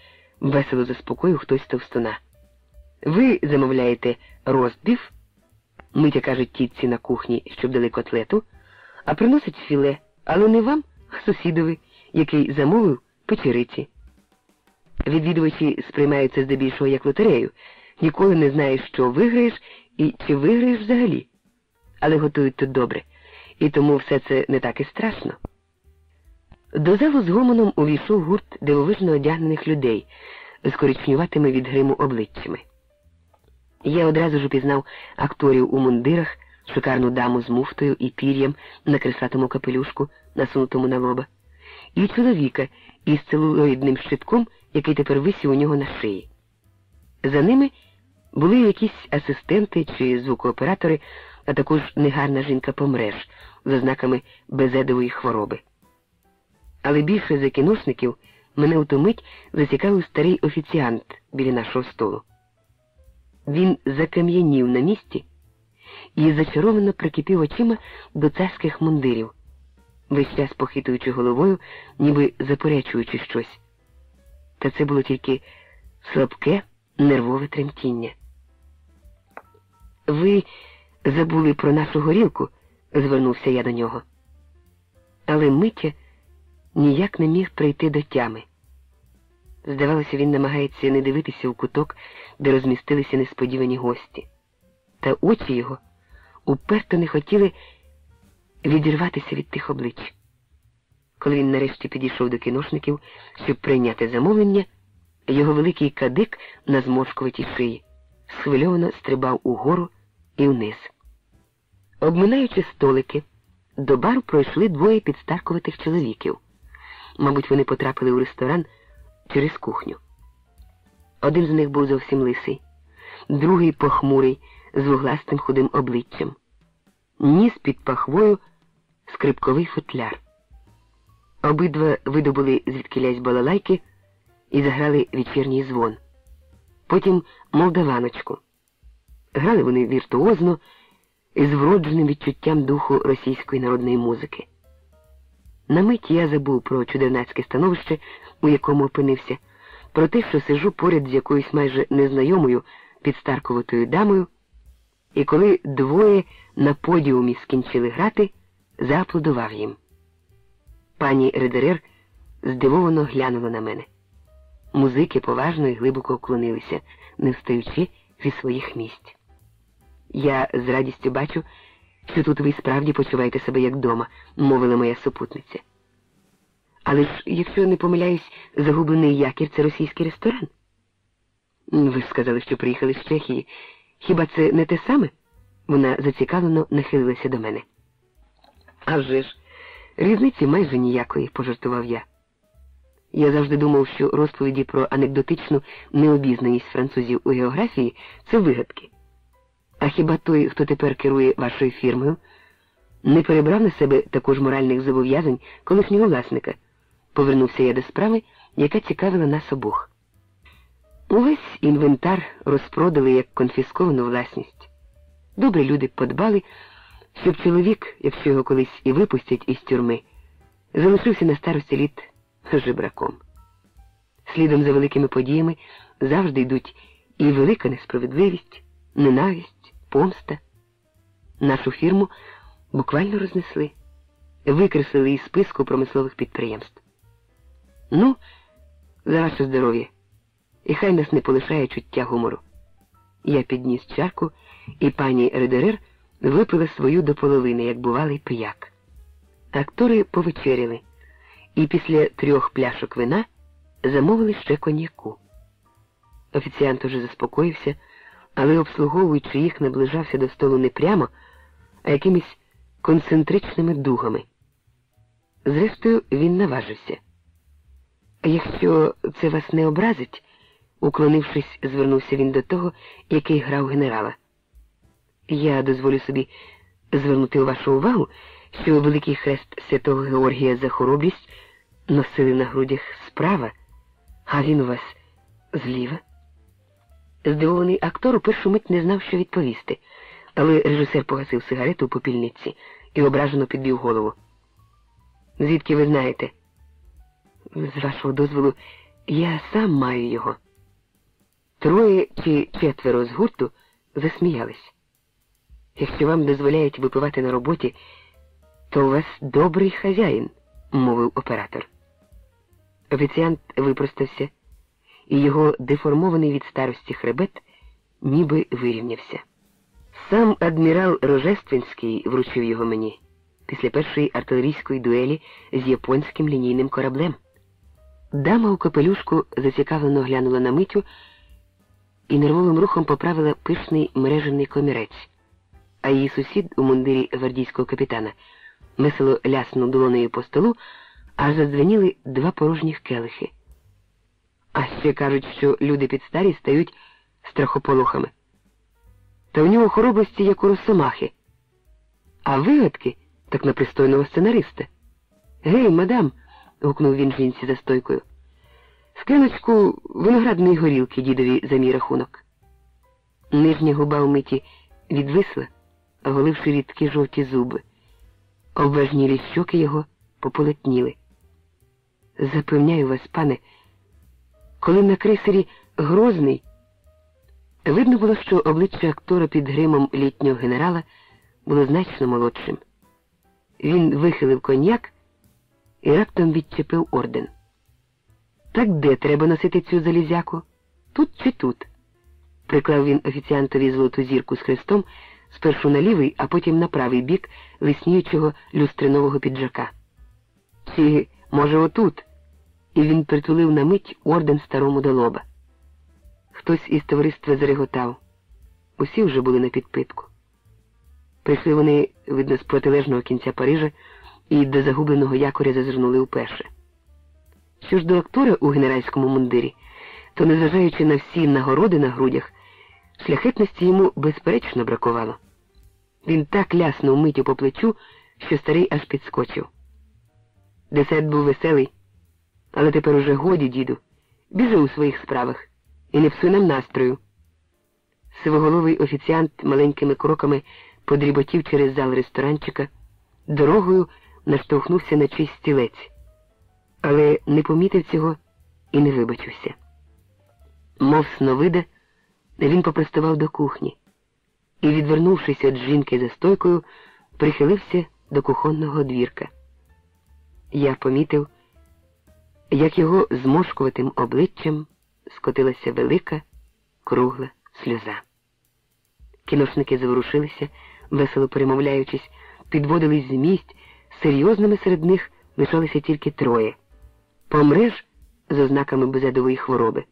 весело заспокоїв хтось з товстуна. Ви замовляєте роздбів, Митя каже тітці на кухні, щоб дали котлету, а приносить філе, але не вам, а сусідові, який замовив печериці. Відвідувачі сприймаються здебільшого як лотерею, ніколи не знаєш, що виграєш і чи виграєш взагалі. Але готують тут добре, і тому все це не так і страшно. До залу з гомоном увійшов гурт дивовижно одягнених людей з коричнюватими від гриму обличчями. Я одразу ж упізнав акторів у мундирах, шикарну даму з муфтою і пір'ям на кресатому капелюшку, насунутому на лоба, і чоловіка із целулоїдним щитком, який тепер висів у нього на шиї. За ними були якісь асистенти чи звукооператори, а також негарна жінка помреж з ознаками безедової хвороби. Але більше за кіношників мене утомить зацікавив старий офіціант біля нашого столу. Він закам'янів на місці і зачаровано прикипів очима до царських мундирів, весь час похитуючи головою, ніби заперечуючи щось. Та це було тільки слабке, нервове тремтіння. Ви забули про нашу горілку, звернувся я до нього. Але Митя ніяк не міг прийти до тями. Здавалося, він намагається не дивитися у куток, де розмістилися несподівані гості. Та очі його уперто не хотіли відірватися від тих облич. Коли він нарешті підійшов до кіношників, щоб прийняти замовлення, його великий кадик на зморшкуватій шиї схвильовано стрибав угору і вниз. Обминаючи столики, до бару пройшли двоє підстаркуватих чоловіків. Мабуть, вони потрапили у ресторан через кухню. Один з них був зовсім лисий, другий похмурий, з вугластим худим обличчям. Ніс під пахвою скрипковий футляр. Обидва видобули звідкилясь балалайки і заграли вечірній дзвон. Потім молдаваночку. Грали вони віртуозно і з вродженим відчуттям духу російської народної музики. На мить я забув про чудернацьке становище, у якому опинився, про те, що сижу поряд з якоюсь майже незнайомою підстаркуватою дамою, і коли двоє на подіумі скінчили грати, зааплодував їм. Пані Редерер здивовано глянула на мене. Музики поважно і глибоко вклонилися, не встаючи зі своїх місць. Я з радістю бачу, що тут ви справді почуваєте себе як дома, мовила моя супутниця. Але ж, якщо не помиляюсь, загублений якір це російський ресторан. Ви ж сказали, що приїхали з Чехії. Хіба це не те саме? Вона зацікавлено нахилилася до мене. «А ж, різниці майже ніякої, пожартував я. Я завжди думав, що розповіді про анекдотичну необізнаність французів у географії це вигадки. А хіба той, хто тепер керує вашою фірмою, не перебрав на себе також моральних зобов'язань колишнього власника? Повернувся я до справи, яка цікавила нас обох. Увесь інвентар розпродали як конфісковану власність. Добрі люди подбали, щоб чоловік, якщо його колись і випустять із тюрми, залишився на старості літ жебраком. Слідом за великими подіями завжди йдуть і велика несправедливість, ненависть, помста. Нашу фірму буквально рознесли, викреслили із списку промислових підприємств. Ну, за ваше здоров'я. І хай нас не полишає чуття гумору. Я підніс чарку, і пані Редерер випила свою до половини, як бувалий пияк. Актори повечеряли, і після трьох пляшок вина замовили ще коньяку. Офіціант уже заспокоївся, але, обслуговуючи їх, наближався до столу не прямо, а якимись концентричними дугами. Зрештою, він наважився. Якщо це вас не образить, уклонившись, звернувся він до того, який грав генерала. Я дозволю собі звернути вашу увагу, що великий хрест святого Георгія за хоробрість носили на грудях справа, а він у вас зліва. Здивований актор у першу мить не знав, що відповісти, але режисер погасив сигарету у попільниці і ображено підвів голову. Звідки ви знаєте? З вашого дозволу, я сам маю його. Троє чи четверо з гурту засміялись. Якщо вам дозволяють випивати на роботі, то у вас добрий хазяїн, мовив оператор. Офіціант випростався, і його деформований від старості хребет ніби вирівнявся. Сам адмірал Рожественський вручив його мені після першої артилерійської дуелі з японським лінійним кораблем. Дама у капелюшку зацікавлено глянула на митю і нервовим рухом поправила пишний мережений комірець, а її сусід у мундирі гвардійського капітана весело ляснув долонею по столу, аж задзвеніли два порожніх келихи. А ще кажуть, що люди під старі стають страхополохами. Та в нього хоробрості, як у росомахи. А вигадки так на пристойного сценариста. Гей, мадам, гукнув він жінці за стойкою. Скриночку виноградної горілки дідові за мій рахунок. Нижня губа у миті відвисла, оголивши рідкі жовті зуби. Обважнілі щоки його пополотніли. Запевняю вас, пане, коли на крейсері Грозний, видно було, що обличчя актора під гримом літнього генерала було значно молодшим. Він вихилив коньяк і раптом відчепив орден. Так де треба носити цю залізяку? Тут чи тут? Приклав він офіціантові золоту зірку з хрестом спершу на лівий, а потім на правий бік висніючого люстринового піджака. Чи, може, отут? І він притулив на мить орден старому до лоба. Хтось із товариства зареготав. Усі вже були на підпитку. Прийшли вони, видно, з протилежного кінця Парижа і до загубленого якоря зазирнули уперше. Що ж до актора у генеральському мундирі, то, незважаючи на всі нагороди на грудях, шляхетності йому безперечно бракувало. Він так ляснув митю по плечу, що старий аж підскочив. Десерт був веселий, але тепер уже годі, діду, біжи у своїх справах і не псуй нам настрою. Сивоголовий офіціант маленькими кроками подріботів через зал ресторанчика, дорогою наштовхнувся на чийсь стілець, але не помітив цього і не вибачився. Мов сновида, він попростував до кухні і, відвернувшись від жінки за стойкою, прихилився до кухонного двірка. Я помітив, як його зморшкуватим обличчям скотилася велика, кругла сльоза. Кіношники заворушилися, весело перемовляючись, підводились з місць, серйозними серед них лишалися тільки троє. Помреж з ознаками безедової хвороби,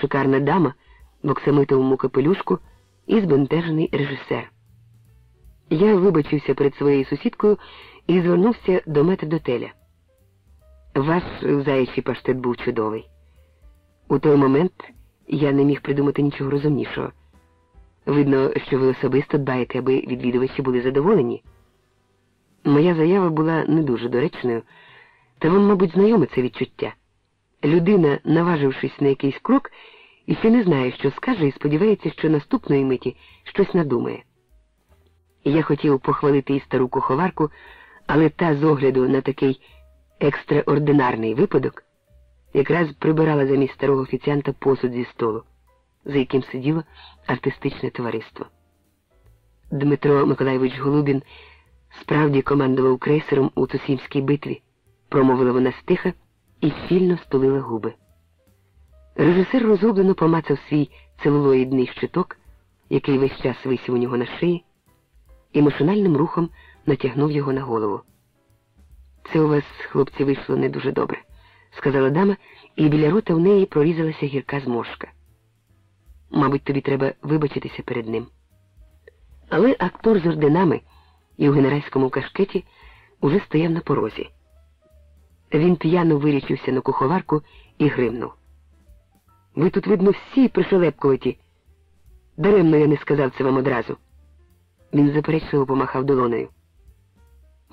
шикарна дама в оксамитовому капелюшку і збентежений режисер. Я вибачився перед своєю сусідкою і звернувся до метрдотеля. Ваш заячий паштет був чудовий. У той момент я не міг придумати нічого розумнішого. Видно, що ви особисто дбаєте, аби відвідувачі були задоволені. Моя заява була не дуже доречною, та вам, мабуть, знайоме це відчуття. Людина, наважившись на якийсь крок, і ще не знає, що скаже, і сподівається, що наступної миті щось надумає. Я хотів похвалити і стару куховарку, але та з огляду на такий екстраординарний випадок якраз прибирала замість старого офіціанта посуд зі столу, за яким сиділо артистичне товариство. Дмитро Миколайович Голубін справді командував крейсером у Тусімській битві, промовила вона стиха і щільно стулила губи. Режисер розгублено помацав свій целулоїдний щиток, який весь час висів у нього на шиї, і машинальним рухом натягнув його на голову. Це у вас, хлопці, вийшло не дуже добре, сказала дама, і біля рота в неї прорізалася гірка зморшка. Мабуть, тобі треба вибачитися перед ним. Але актор з орденами і у генеральському кашкеті уже стояв на порозі. Він п'яно вирічився на куховарку і гримнув. Ви тут, видно, всі пришелепкуваті. Даремно я не сказав це вам одразу. Він заперечливо помахав долонею.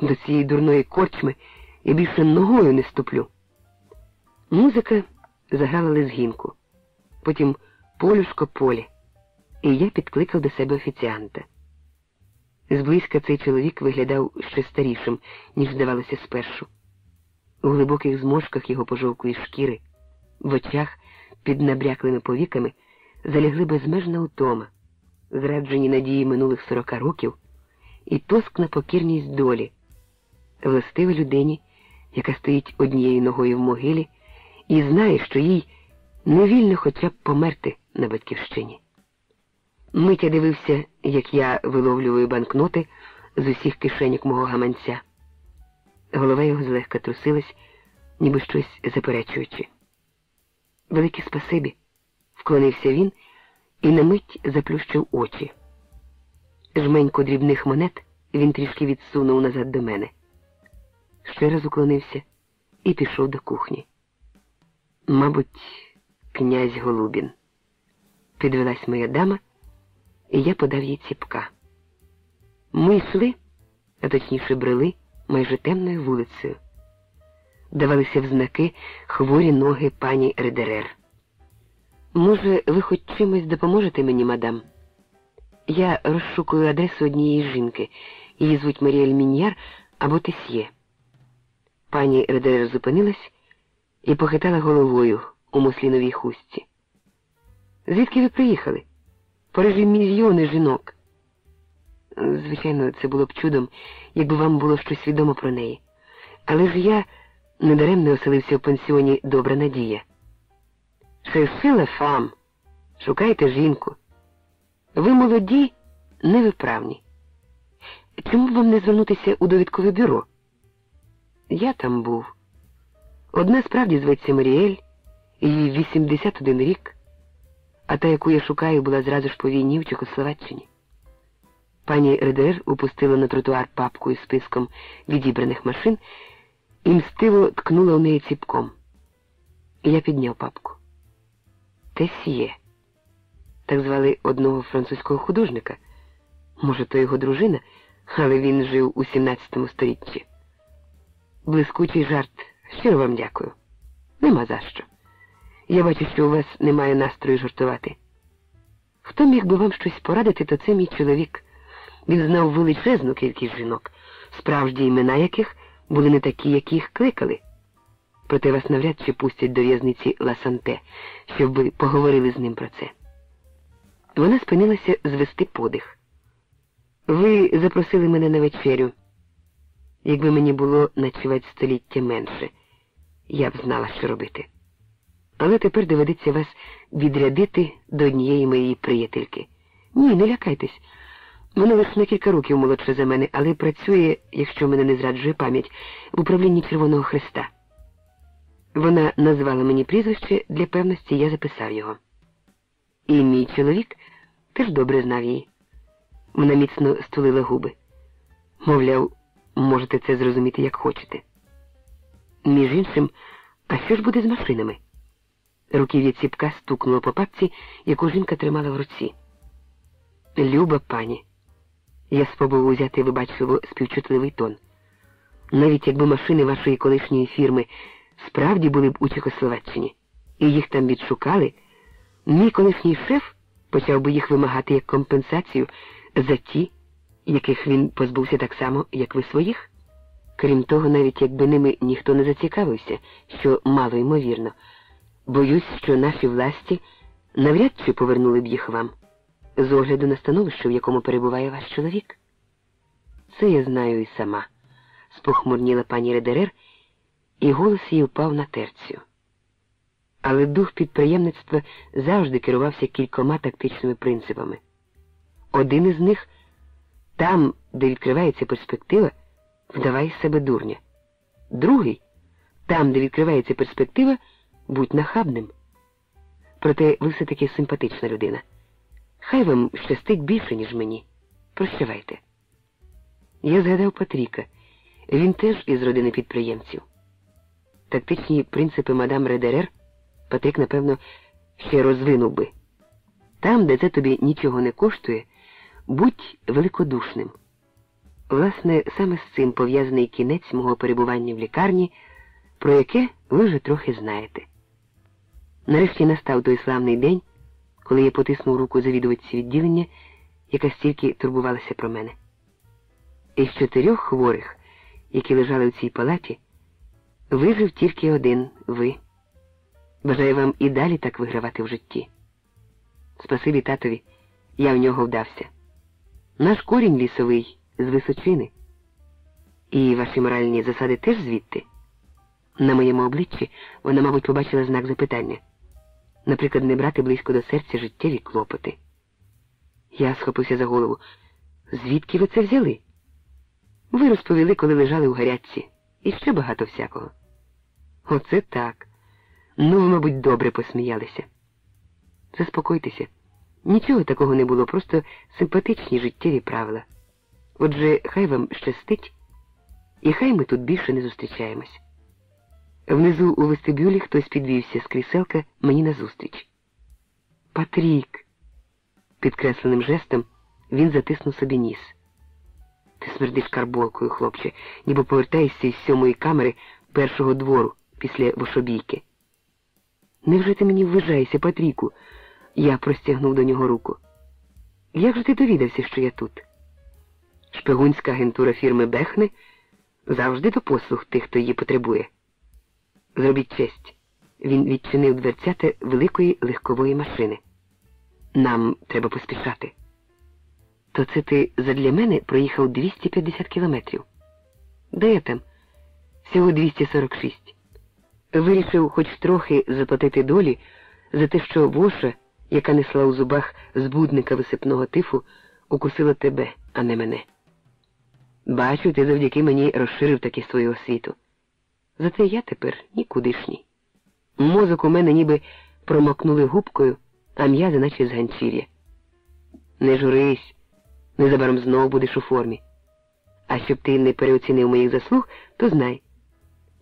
До цієї дурної корчми я більше ногою не ступлю. Музика заграла лезгінку, потім полюшко полі, і я підкликав до себе офіціанта. Зблизька цей чоловік виглядав ще старішим, ніж здавалося спершу. У глибоких зморшках його пожовклої шкіри, в очах під набряклими повіками залягли безмежна утома, зраджені надії минулих сорока років і тоскна покірність долі, властива людині, яка стоїть однією ногою в могилі і знає, що їй невільно хоча б померти на батьківщині. Митя дивився, як я виловлюю банкноти з усіх кишеньок мого гаманця. Голова його злегка трусилась, ніби щось заперечуючи. Велике спасибі, вклонився він і на мить заплющив очі. Жменьку дрібних монет він трішки відсунув назад до мене. Ще раз уклонився і пішов до кухні. Мабуть, князь Голубін. Підвелась моя дама, і я подав їй ціпка. Ми йшли, а точніше брели, майже темною вулицею. Давалися в знаки хворі ноги пані Редерер. Може, ви хоч чимось допоможете мені, мадам? Я розшукую адресу однієї жінки. Її звуть Маріель Міньяр або Тесьє. Пані Редерер зупинилась і похитала головою у мусліновій хустці. Звідки ви приїхали? Парижі мільйони жінок. Звичайно, це було б чудом, якби вам було щось відомо про неї. Але ж я недаремно оселився в пансіоні Добра Надія. Шершила фам, шукайте жінку. Ви молоді, невиправні. Чому б вам не звернутися у довідкове бюро? Я там був. Одна справді зветься Маріель, їй 81 рік, а та, яку я шукаю, була зразу ж по війні в Чехословаччині. Пані Редер упустила на тротуар папку із списком відібраних машин і мстиво ткнула в неї ціпком. Я підняв папку. Тесьє. Так звали одного французького художника. Може, то його дружина, але він жив у 17 столітті. Блискучий жарт. Щиро вам дякую. Нема за що. Я бачу, що у вас немає настрою жартувати. Хто міг би вам щось порадити, то це мій чоловік. Він знав величезну кількість жінок, справжні імена яких були не такі, як їх кликали. Проте вас навряд чи пустять до в'язниці Ласанте, щоб ви поговорили з ним про це. Вона спинилася звести подих. Ви запросили мене на вечерю. Якби мені було на чверть століття менше, я б знала, що робити. Але тепер доведеться вас відрядити до однієї моєї приятельки. Ні, не лякайтесь. Лише на кілька років молодша за мене, але працює, якщо мене не зраджує пам'ять, в управлінні Червоного Христа. Вона назвала мені прізвище, для певності я записав його. І мій чоловік теж добре знав її. Вона міцно стулила губи. Мовляв, можете це зрозуміти, як хочете. Між іншим, а що ж буде з машинами? Руків'я ціпка стукнуло по папці, яку жінка тримала в руці. Люба пані, я спробував узяти вибачливо співчутливий тон. Навіть якби машини вашої колишньої фірми справді були б у Чехословаччині, і їх там відшукали, мій колишній шеф почав би їх вимагати як компенсацію за ті, яких він позбувся так само, як ви своїх. Крім того, навіть якби ними ніхто не зацікавився, що мало ймовірно, боюсь, що наші власті навряд чи повернули б їх вам, з огляду на становище, в якому перебуває ваш чоловік. Це я знаю і сама, спохмурніла пані Редерер, і голос її впав на терцію. Але дух підприємництва завжди керувався кількома тактичними принципами. Один із них Там, де відкривається перспектива, вдавай себе дурня. Другий там, де відкривається перспектива, будь нахабним. Проте ви все-таки симпатична людина. Хай вам щастить більше, ніж мені. Прощавайте. Я згадав Патріка. Він теж із родини підприємців. Тактичні принципи мадам Редерер Патрік, напевно, ще розвинув би. Там, де це тобі нічого не коштує, будь великодушним. Власне, саме з цим пов'язаний кінець мого перебування в лікарні, про яке ви вже трохи знаєте. Нарешті настав той славний день, коли я потиснув руку завідувачці відділення, яка стільки турбувалася про мене. Із чотирьох хворих, які лежали у цій палаті, вижив тільки один ви. Бажаю вам і далі так вигравати в житті. Спасибі татові, я в нього вдався. Наш корінь лісовий з височини. І ваші моральні засади теж звідти. На моєму обличчі вона, мабуть, побачила знак запитання. Наприклад, не брати близько до серця життєві клопоти. Я схопився за голову. Звідки ви це взяли? Ви розповіли, коли лежали у гарячці. І ще багато всякого. Оце так. Ну, ви, мабуть, добре посміялися. Заспокойтеся. Нічого такого не було, просто симпатичні життєві правила. Отже, хай вам щастить, і хай ми тут більше не зустрічаємось. Внизу у вестибюлі хтось підвівся з кріселка мені назустріч. Патрік. Підкресленим жестом він затиснув собі ніс. Ти смердиш карболкою, хлопче, ніби повертаєшся із сьомої камери першого двору після вошобійки. Невже ти мені вважаєшся, Патріку? Я простягнув до нього руку. Як же ти довідався, що я тут? Шпигунська агентура фірми Бехне завжди до послуг тих, хто її потребує. Зробіть честь. Він відчинив дверцята великої легкової машини. Нам треба поспішати. То це ти задля мене проїхав 250 кілометрів. Де я там? Всього 246. Вирішив хоч трохи заплатити долі за те, що воша, яка несла у зубах збудника висипного тифу, укусила тебе, а не мене. Бачу, ти завдяки мені розширив таки свою освіту. Зате я тепер нікудишній. Мозок у мене ніби промокнули губкою, а м'язи наче з ганчір'я. Не журись, незабаром знов будеш у формі. А щоб ти не переоцінив моїх заслуг, то знай.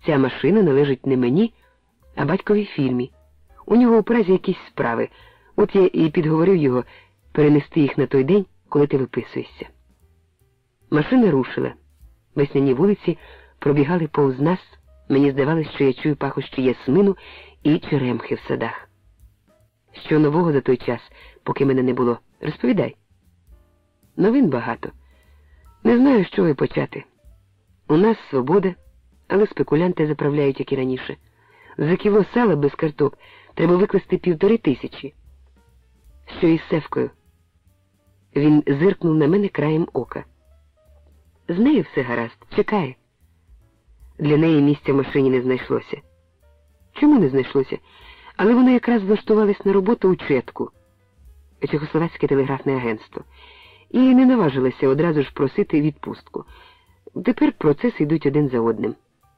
Ця машина належить не мені, а батьковій фільмі. У нього у празі якісь справи. От я і підговорив його перенести їх на той день, коли ти виписуєшся. Машина рушила. Весняні вулиці пробігали повз нас. Мені здавалось, що я чую пахощі ясмину і черемхи в садах. Що нового за той час, поки мене не було, розповідай. Новин багато. Не знаю, з чого й почати. У нас свобода, але спекулянти заправляють, як і раніше. За кіло сала без картоп треба викласти півтори тисячі. Що із севкою? Він зиркнув на мене краєм ока. З нею все гаразд, чекає. Для неї місця в машині не знайшлося. Чому не знайшлося? Але вона якраз влаштувалась на роботу у Четку, Чехословацьке телеграфне агентство, і не наважилася одразу ж просити відпустку. Тепер процеси йдуть один за одним.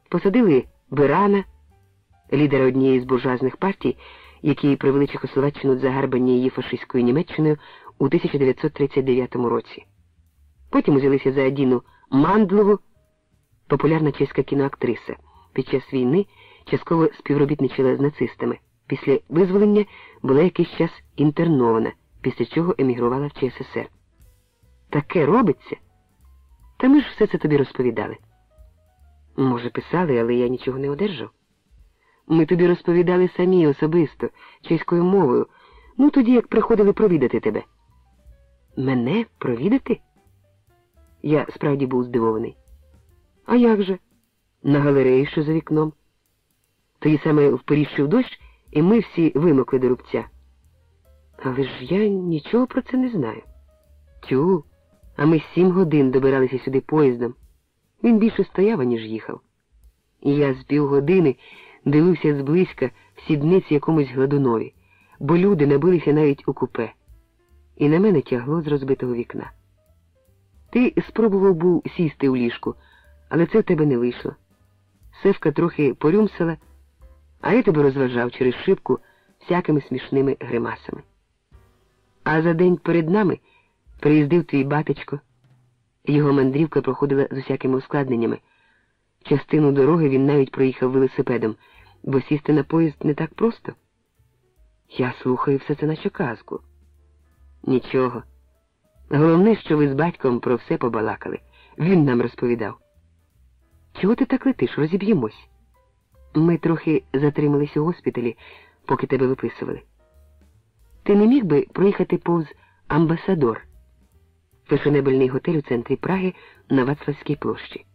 Посадили Бирана, лідера однієї з буржуазних партій, які привели Чехословаччину до загарбання її фашистською Німеччиною у 1939 році. Потім узялися за Адіну Мандлову, популярна чеська кіноактриса. Під час війни частково співробітничала з нацистами. Після визволення була якийсь час інтернована, після чого емігрувала в ЧССР. Таке робиться? Та ми ж все це тобі розповідали. Може, писали, але я нічого не одержав. Ми тобі розповідали самі особисто, чеською мовою, ну тоді як приходили провідати тебе. Мене провідати? Я справді був здивований. А як же? На галереї, що за вікном. Тоді саме вперіщив дощ, і ми всі вимокли до рубця. Але ж я нічого про це не знаю. Тю, а ми сім годин добиралися сюди поїздом. Він більше стояв, ніж їхав. І я з півгодини дивився зблизька в сідниці якомусь гладунові, бо люди набилися навіть у купе. І на мене тягло з розбитого вікна. Ти спробував був сісти у ліжку, але це в тебе не вийшло. Севка трохи порюмсила, а я тебе розважав через шибку всякими смішними гримасами. А за день перед нами приїздив твій батечко. Його мандрівка проходила з усякими ускладненнями. Частину дороги він навіть проїхав велосипедом, бо сісти на поїзд не так просто. Я слухаю все це наче казку. Нічого. Головне, що ви з батьком про все побалакали. Він нам розповідав. Чого ти так летиш? Розіб'ємось. Ми трохи затримались у госпіталі, поки тебе виписували. Ти не міг би проїхати повз Амбасадор, фешенебельний готель у центрі Праги на Вацлавській площі.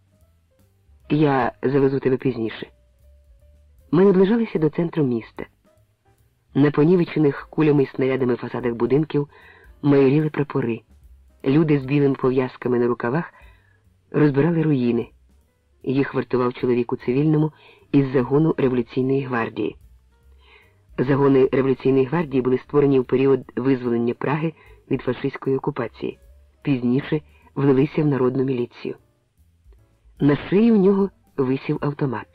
Я завезу тебе пізніше. Ми наближалися до центру міста. На понівечених кулями і снарядами фасадах будинків майоріли прапори. Люди з білими пов'язками на рукавах розбирали руїни. Їх вартував чоловік у цивільному із загону Революційної гвардії. Загони Революційної гвардії були створені в період визволення Праги від фашистської окупації. Пізніше влилися в народну міліцію. На шиї у нього висів автомат.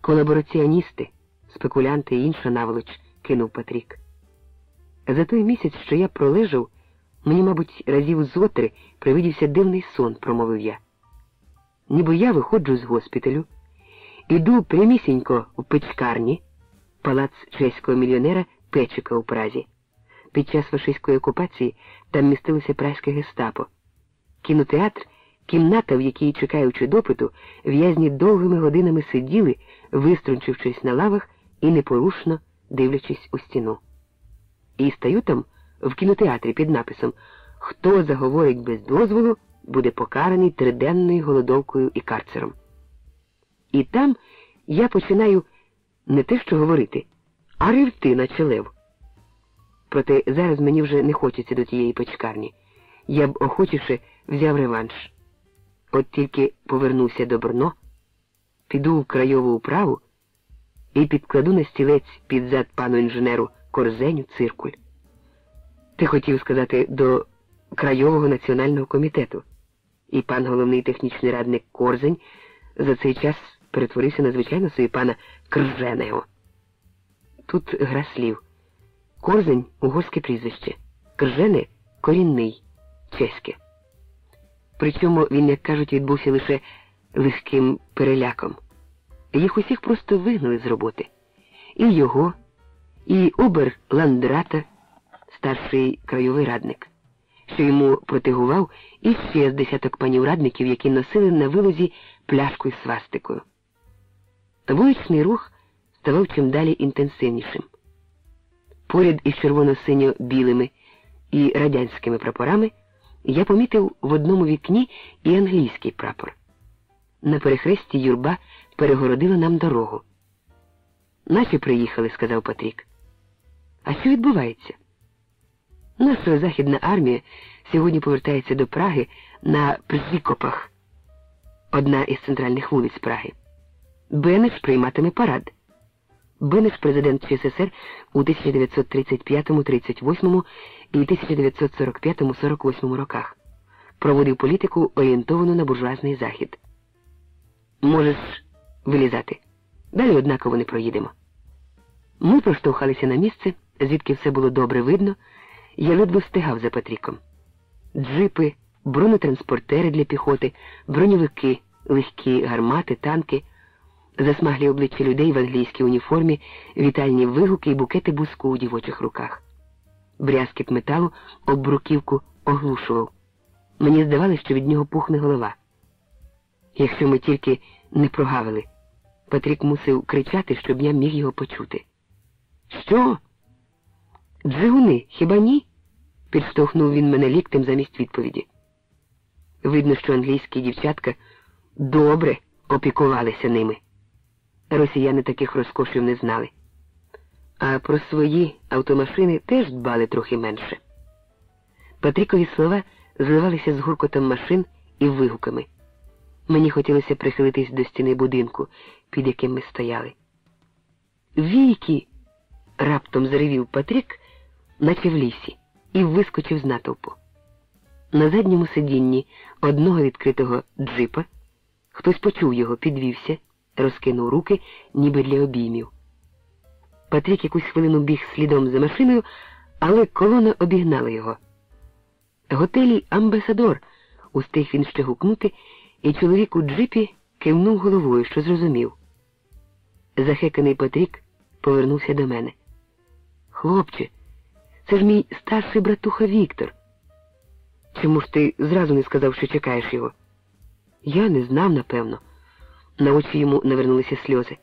Колабораціоністи, спекулянти і інша наволоч, кинув Патрік. За той місяць, що я пролежав, мені, мабуть, разів зотри привидівся дивний сон, промовив я. Ніби я виходжу з госпіталю, іду прямісінько в печкарні, палац чеського мільйонера Печика у Празі. Під час фашистської окупації там містилося празьке гестапо. Кінотеатр, кімната, в якій, чекаючи допиту, в'язні довгими годинами сиділи, виструнчившись на лавах і непорушно дивлячись у стіну. І стаю там в кінотеатрі під написом Хто заговорить без дозволу, буде покараний триденною голодовкою і карцером. І там я починаю не те, що говорити, а ревти наче лев. Проте зараз мені вже не хочеться до тієї почкарні. Я б охочіше взяв реванш. От тільки повернуся до Брно, піду в крайову управу і підкладу на стілець під зад пану інженеру корзеню циркуль. Ти хотів сказати до Крайового національного комітету, і пан головний технічний радник Корзень за цей час перетворився на звичайно собі пана Крженео. Тут гра слів. Корзень угорське прізвище, Кржене корінний, чеське. Причому він, як кажуть, відбувся лише легким переляком. Їх усіх просто вигнали з роботи. І його, і Обер Ландрата, старший крайовий радник, що йому протигував і ще з десяток панів радників, які носили на вилозі пляшку із свастикою. Вуличний рух ставав чим далі інтенсивнішим. Поряд із червоно-синьо-білими і радянськими прапорами я помітив в одному вікні і англійський прапор. На перехресті юрба перегородила нам дорогу. Наші приїхали, сказав Патрік. А що відбувається? Наша Західна армія сьогодні повертається до Праги на Прзікопах, одна із центральних вулиць Праги. Бенеш прийматиме парад. Бенеш президент ЧССР у 1935, 38 і 1945, 48 роках. Проводив політику, орієнтовану на буржуазний захід. Можеш вилізати. Далі однаково не проїдемо. Ми проштовхалися на місце, звідки все було добре видно, я ледве встигав за Патріком. Джипи, бронетранспортери для піхоти, броньовики, легкі гармати, танки, засмаглі обличчя людей в англійській уніформі, вітальні вигуки і букети буску у дівочих руках. Брязкіт металу об бруківку оглушував. Мені здавалося, що від нього пухне голова. Якщо ми тільки не прогавили, Патрік мусив кричати, щоб я міг його почути. Що? Джигуни, хіба ні? підштовхнув він мене ліктем замість відповіді. Видно, що англійські дівчатка добре опікувалися ними. Росіяни таких розкошів не знали. А про свої автомашини теж дбали трохи менше. Патрікові слова зливалися з гуркотом машин і вигуками. Мені хотілося прихилитись до стіни будинку, під яким ми стояли. Віки! раптом заревів Патрік, наче в лісі, і вискочив з натовпу. На задньому сидінні одного відкритого джипа хтось почув його, підвівся, розкинув руки, ніби для обіймів. Патрік якусь хвилину біг слідом за машиною, але колона обігнала його. Готелі Амбасадор устиг він ще гукнути, і чоловік у джипі кивнув головою, що зрозумів. Захеканий Патрік повернувся до мене. Хлопче, це ж мій старший братуха Віктор. Чому ж ти зразу не сказав, що чекаєш його? Я не знав, напевно. На очі йому навернулися сльози.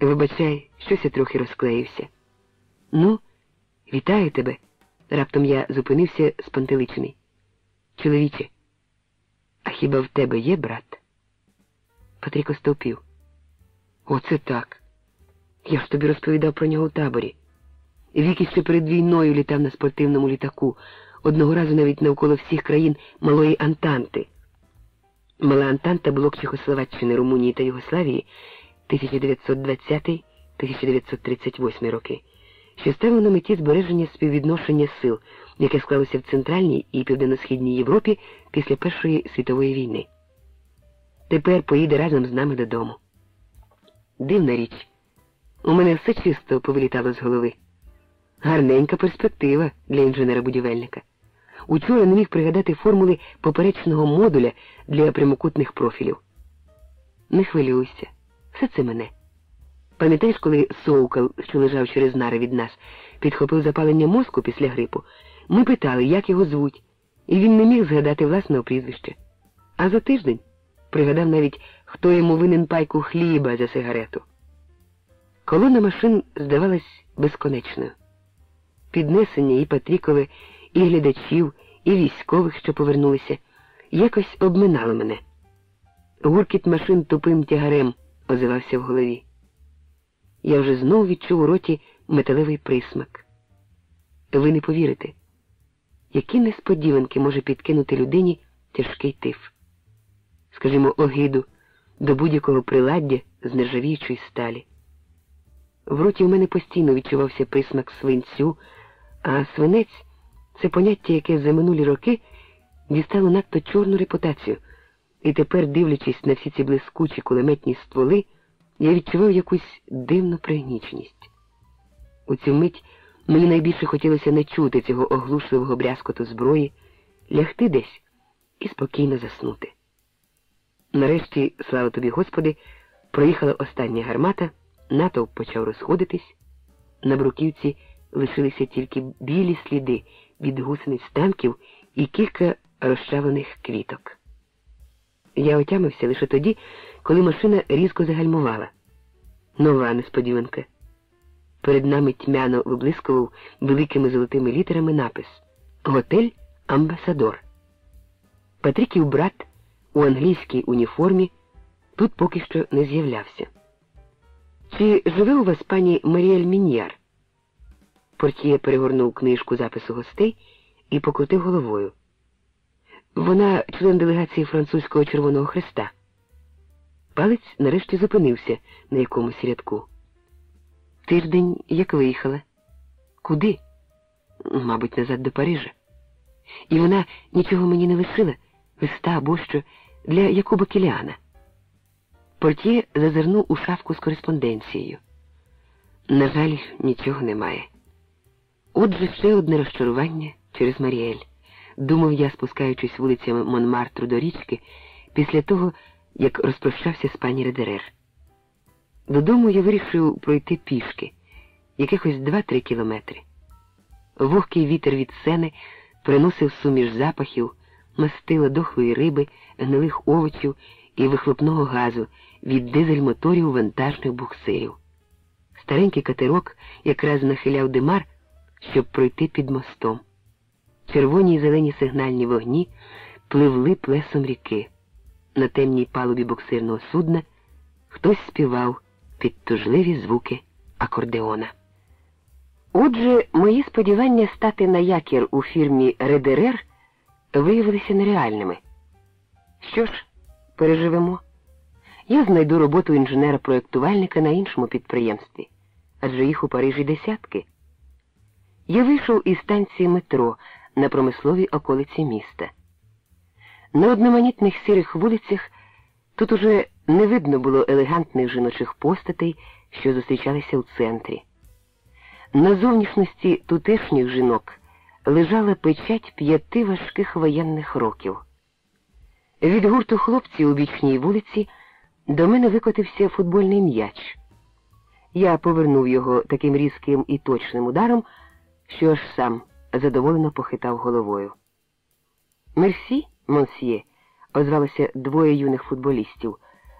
Вибачай, щось я трохи розклеївся. Ну, вітаю тебе. Раптом я зупинився спантеличений. Чоловіче, а хіба в тебе є брат? Патрік остовпів. Оце так. Я ж тобі розповідав про нього у таборі. Віки ще перед війною літав на спортивному літаку, одного разу навіть навколо всіх країн Малої Антанти. Мала Антанта блок Чехословаччини, Румунії та Югославії 1920-1938 роки, що ставив на меті збереження співвідношення сил, яке склалося в Центральній і Південно-Східній Європі після Першої світової війни. Тепер поїде разом з нами додому. Дивна річ. У мене все чисто повилітало з голови. Гарненька перспектива для інженера-будівельника. Учора не міг пригадати формули поперечного модуля для прямокутних профілів. Не хвилюйся, все це мене. Пам'ятаєш, коли Соукал, що лежав через нари від нас, підхопив запалення мозку після грипу, ми питали, як його звуть, і він не міг згадати власного прізвища. А за тиждень пригадав навіть, хто йому винен пайку хліба за сигарету. Колона машин здавалась безконечною. Піднесення і Патрікове, і глядачів, і військових, що повернулися, якось обминало мене. Гуркіт машин тупим тягарем озивався в голові. Я вже знов відчув у роті металевий присмак. Ви не повірите, які несподіванки може підкинути людині тяжкий тиф, скажімо, огиду до будь-якого приладдя з нержавіючої сталі. В роті в мене постійно відчувався присмак свинцю, а свинець це поняття, яке за минулі роки дістало надто чорну репутацію, і тепер, дивлячись на всі ці блискучі кулеметні стволи, я відчував якусь дивну пригніченість. У цю мить мені найбільше хотілося не чути цього оглушливого брязкоту зброї, лягти десь і спокійно заснути. Нарешті, слава тобі, Господи, проїхала остання гармата, натовп почав розходитись. На бруківці лишилися тільки білі сліди від гусениць танків і кілька розчавлених квіток. Я отямився лише тоді, коли машина різко загальмувала. Нова несподіванка. Перед нами тьмяно виблискував великими золотими літерами напис Готель Амбасадор. Патріків брат у англійській уніформі тут поки що не з'являвся. Чи живе у вас пані Маріель Міньяр? Портіє перегорнув книжку запису гостей і покрутив головою. Вона член делегації французького Червоного Христа. Палець нарешті зупинився на якомусь рядку. Тиждень як виїхала. Куди? Мабуть, назад до Парижа. І вона нічого мені не лишила, листа або що для Якуба Кіліана. Портє зазирнув у шафку з кореспонденцією. На жаль, нічого немає. Отже, ще одне розчарування через Маріель, думав я, спускаючись вулицями Монмартру до річки, після того, як розпрощався з пані Редерер. Додому я вирішив пройти пішки, якихось два-три кілометри. Вогкий вітер від сени приносив суміш запахів, мастила дохлої риби, гнилих овочів і вихлопного газу від дизель-моторів вантажних буксирів. Старенький катерок якраз нахиляв димар, щоб пройти під мостом. Червоні й зелені сигнальні вогні пливли плесом ріки. На темній палубі буксирного судна хтось співав під тужливі звуки акордеона. Отже, мої сподівання стати на якір у фірмі Редерер виявилися нереальними. Що ж, переживемо. Я знайду роботу інженера-проєктувальника на іншому підприємстві, адже їх у Парижі десятки. Я вийшов із станції метро на промисловій околиці міста. На одноманітних сірих вулицях тут уже не видно було елегантних жіночих постатей, що зустрічалися у центрі. На зовнішності тутешніх жінок лежала печать п'яти важких воєнних років. Від гурту хлопців у бічній вулиці до мене викотився футбольний м'яч. Я повернув його таким різким і точним ударом, що аж сам задоволено похитав головою. Мерсі, монсьє, озвалося двоє юних футболістів.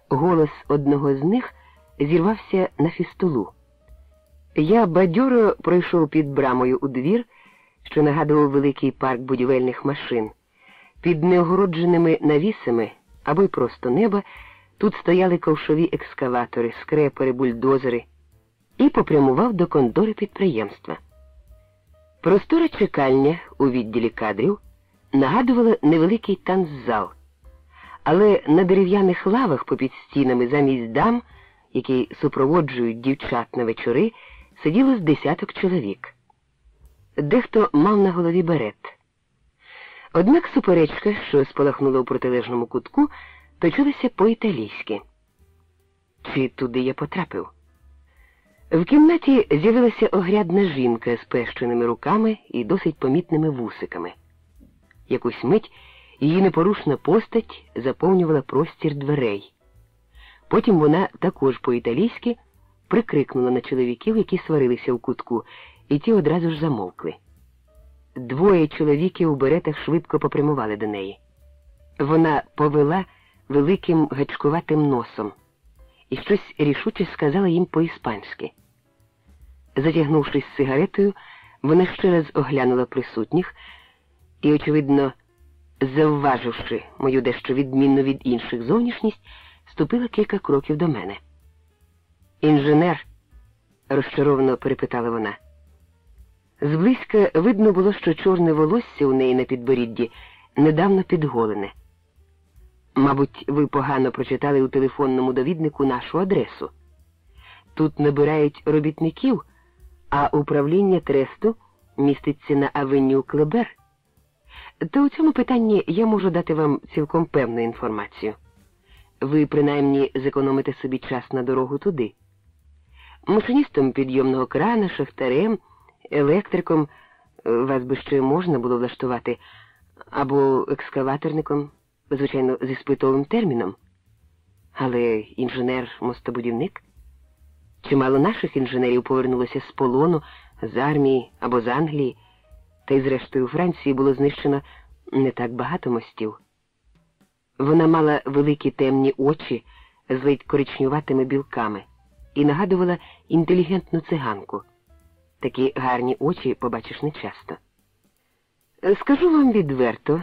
Голос одного з них зірвався на фістулу. Я бадьоро пройшов під брамою у двір, що нагадував великий парк будівельних машин. Під неогородженими навісами або й просто неба тут стояли ковшові екскаватори, скрепери, бульдозери і попрямував до кондори підприємства. Простора чекальня у відділі кадрів нагадувала невеликий танцзал, але на дерев'яних лавах попід стінами замість дам, які супроводжують дівчат на вечори, сиділо з десяток чоловік. Дехто мав на голові берет. Однак суперечка, що спалахнула у протилежному кутку, точилася по-італійськи. Чи туди я потрапив? В кімнаті з'явилася огрядна жінка з пещеними руками і досить помітними вусиками. Якусь мить її непорушна постать заповнювала простір дверей. Потім вона також по-італійськи прикрикнула на чоловіків, які сварилися в кутку, і ті одразу ж замовкли. Двоє чоловіків у беретах швидко попрямували до неї. Вона повела великим гачкуватим носом і щось рішуче сказала їм по-іспанськи. Затягнувшись сигаретою, вона ще раз оглянула присутніх і, очевидно, завваживши мою дещо відмінну від інших зовнішність, ступила кілька кроків до мене. Інженер, розчаровано перепитала вона. Зблизька видно було, що чорне волосся у неї на підборідді недавно підголене. Мабуть, ви погано прочитали у телефонному довіднику нашу адресу. Тут набирають робітників, а управління тресту міститься на авеню Клебер. То у цьому питанні я можу дати вам цілком певну інформацію. Ви принаймні зекономите собі час на дорогу туди. Машиністом підйомного крана, шахтарем, електриком вас би ще можна було влаштувати, або екскаваторником звичайно, зі спитовим терміном. Але інженер-мостобудівник? Чимало наших інженерів повернулося з полону, з армії або з Англії, та й зрештою у Франції було знищено не так багато мостів. Вона мала великі темні очі з ледь коричнюватими білками і нагадувала інтелігентну циганку. Такі гарні очі побачиш нечасто. Скажу вам відверто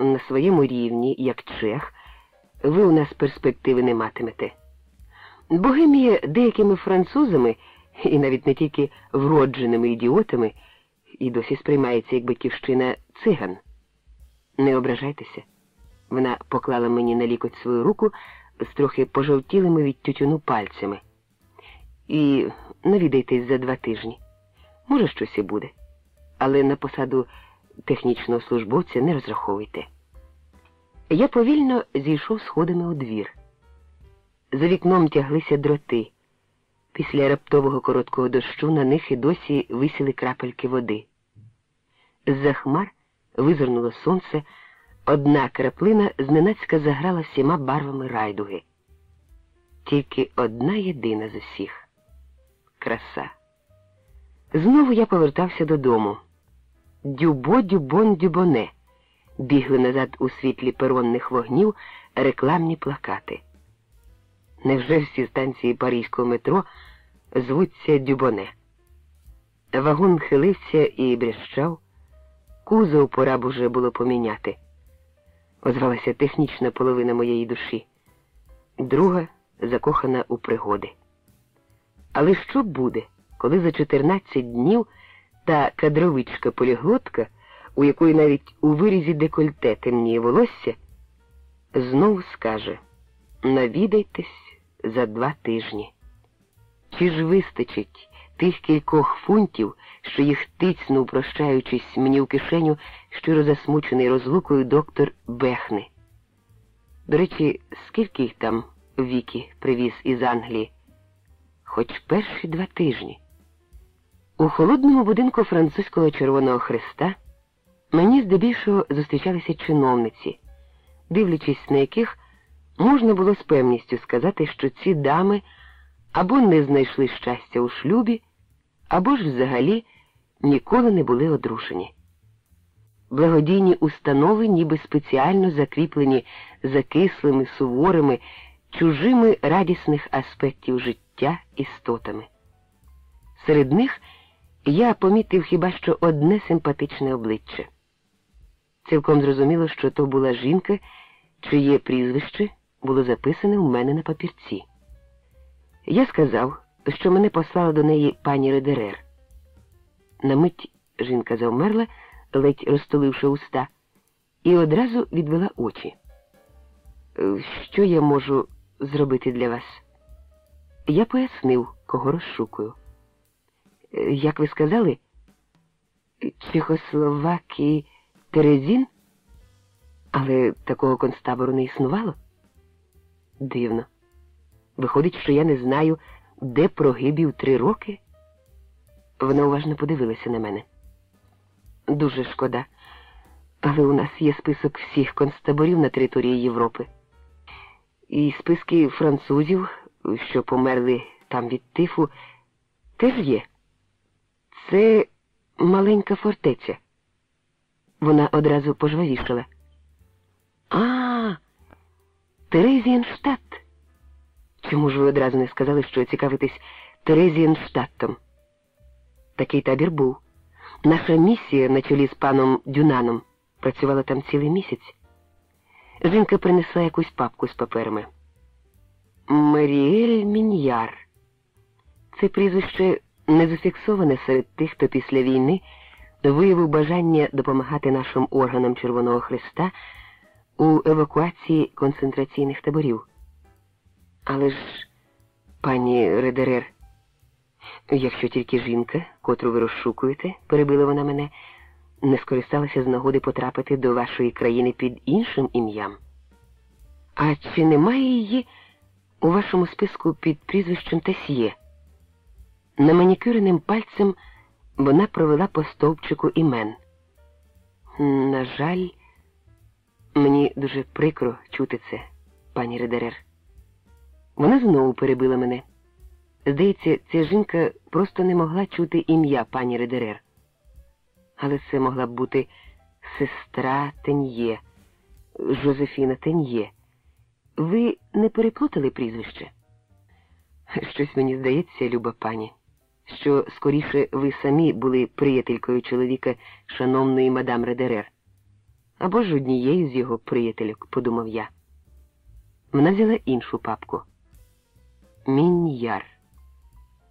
на своєму рівні, як чех, ви у нас перспективи не матимете. Богемія деякими французами, і навіть не тільки вродженими ідіотами, і досі сприймається як батьківщина циган. Не ображайтеся. Вона поклала мені на лікоть свою руку з трохи пожовтілими від тютюну пальцями. І навідайтесь за два тижні. Може, щось і буде. Але на посаду технічного службовця не розраховуйте. Я повільно зійшов сходами у двір. За вікном тяглися дроти. Після раптового короткого дощу на них і досі висіли крапельки води. З-за хмар визирнуло сонце, одна краплина зненацька заграла всіма барвами райдуги. Тільки одна єдина з усіх краса. Знову я повертався додому. Дюбо дюбон дюбоне. Бігли назад у світлі перонних вогнів рекламні плакати. Невже всі станції Паризького метро звуться Дюбоне? Вагон хилився і брящав, кузов пора б уже було поміняти. Озвалася технічна половина моєї душі, друга закохана у пригоди. Але що буде, коли за 14 днів та кадровичка поліглотка, у якої навіть у вирізі декольте темніє волосся, знову скаже навідайтесь за два тижні. Чи ж вистачить тих кількох фунтів, що їх тицнув, прощаючись мені в кишеню, щиро засмучений розлукою доктор Бехни? До речі, скільки їх там віки привіз із Англії? Хоч перші два тижні. У холодному будинку французького Червоного Христа мені здебільшого зустрічалися чиновниці, дивлячись на яких можна було з певністю сказати, що ці дами або не знайшли щастя у шлюбі, або ж взагалі ніколи не були одрушені. Благодійні установи ніби спеціально закріплені закислими, суворими, чужими радісних аспектів життя істотами. Серед них я помітив хіба що одне симпатичне обличчя. Цілком зрозуміло, що то була жінка, чиє прізвище було записане у мене на папірці. Я сказав, що мене послала до неї пані Редерер. На мить жінка завмерла, ледь розтуливши уста, і одразу відвела очі. Що я можу зробити для вас? Я пояснив, кого розшукую. Як ви сказали, Чехословакії Терезін? Але такого концтабору не існувало? Дивно. Виходить, що я не знаю, де прогибів три роки. Вона уважно подивилася на мене. Дуже шкода. Але у нас є список всіх концтаборів на території Європи. І списки французів, що померли там від тифу, теж є. Це маленька фортеця. Вона одразу пожвавішала. А, Терезієнштадт. Чому ж ви одразу не сказали, що цікавитесь Терезієнштадтом? Такий табір був. Наша місія на чолі з паном Дюнаном працювала там цілий місяць. Жінка принесла якусь папку з паперами. Маріель Мін'яр. Це прізвище не зафіксоване серед тих, хто після війни виявив бажання допомагати нашим органам Червоного Христа у евакуації концентраційних таборів. Але ж, пані Редерер, якщо тільки жінка, котру ви розшукуєте, перебила вона мене, не скористалася з нагоди потрапити до вашої країни під іншим ім'ям. А чи немає її у вашому списку під прізвищем Тесьє? Наманікюреним пальцем вона провела по стовпчику імен. На жаль, мені дуже прикро чути це, пані Редерер. Вона знову перебила мене. Здається, ця жінка просто не могла чути ім'я пані Редерер. Але це могла б бути сестра Теньє, Жозефіна Теньє. Ви не переплутали прізвище? Щось мені здається, люба пані, що скоріше ви самі були приятелькою чоловіка шановної мадам Редерер. Або ж однією з його приятелюк, подумав я. Вона взяла іншу папку. Міньяр.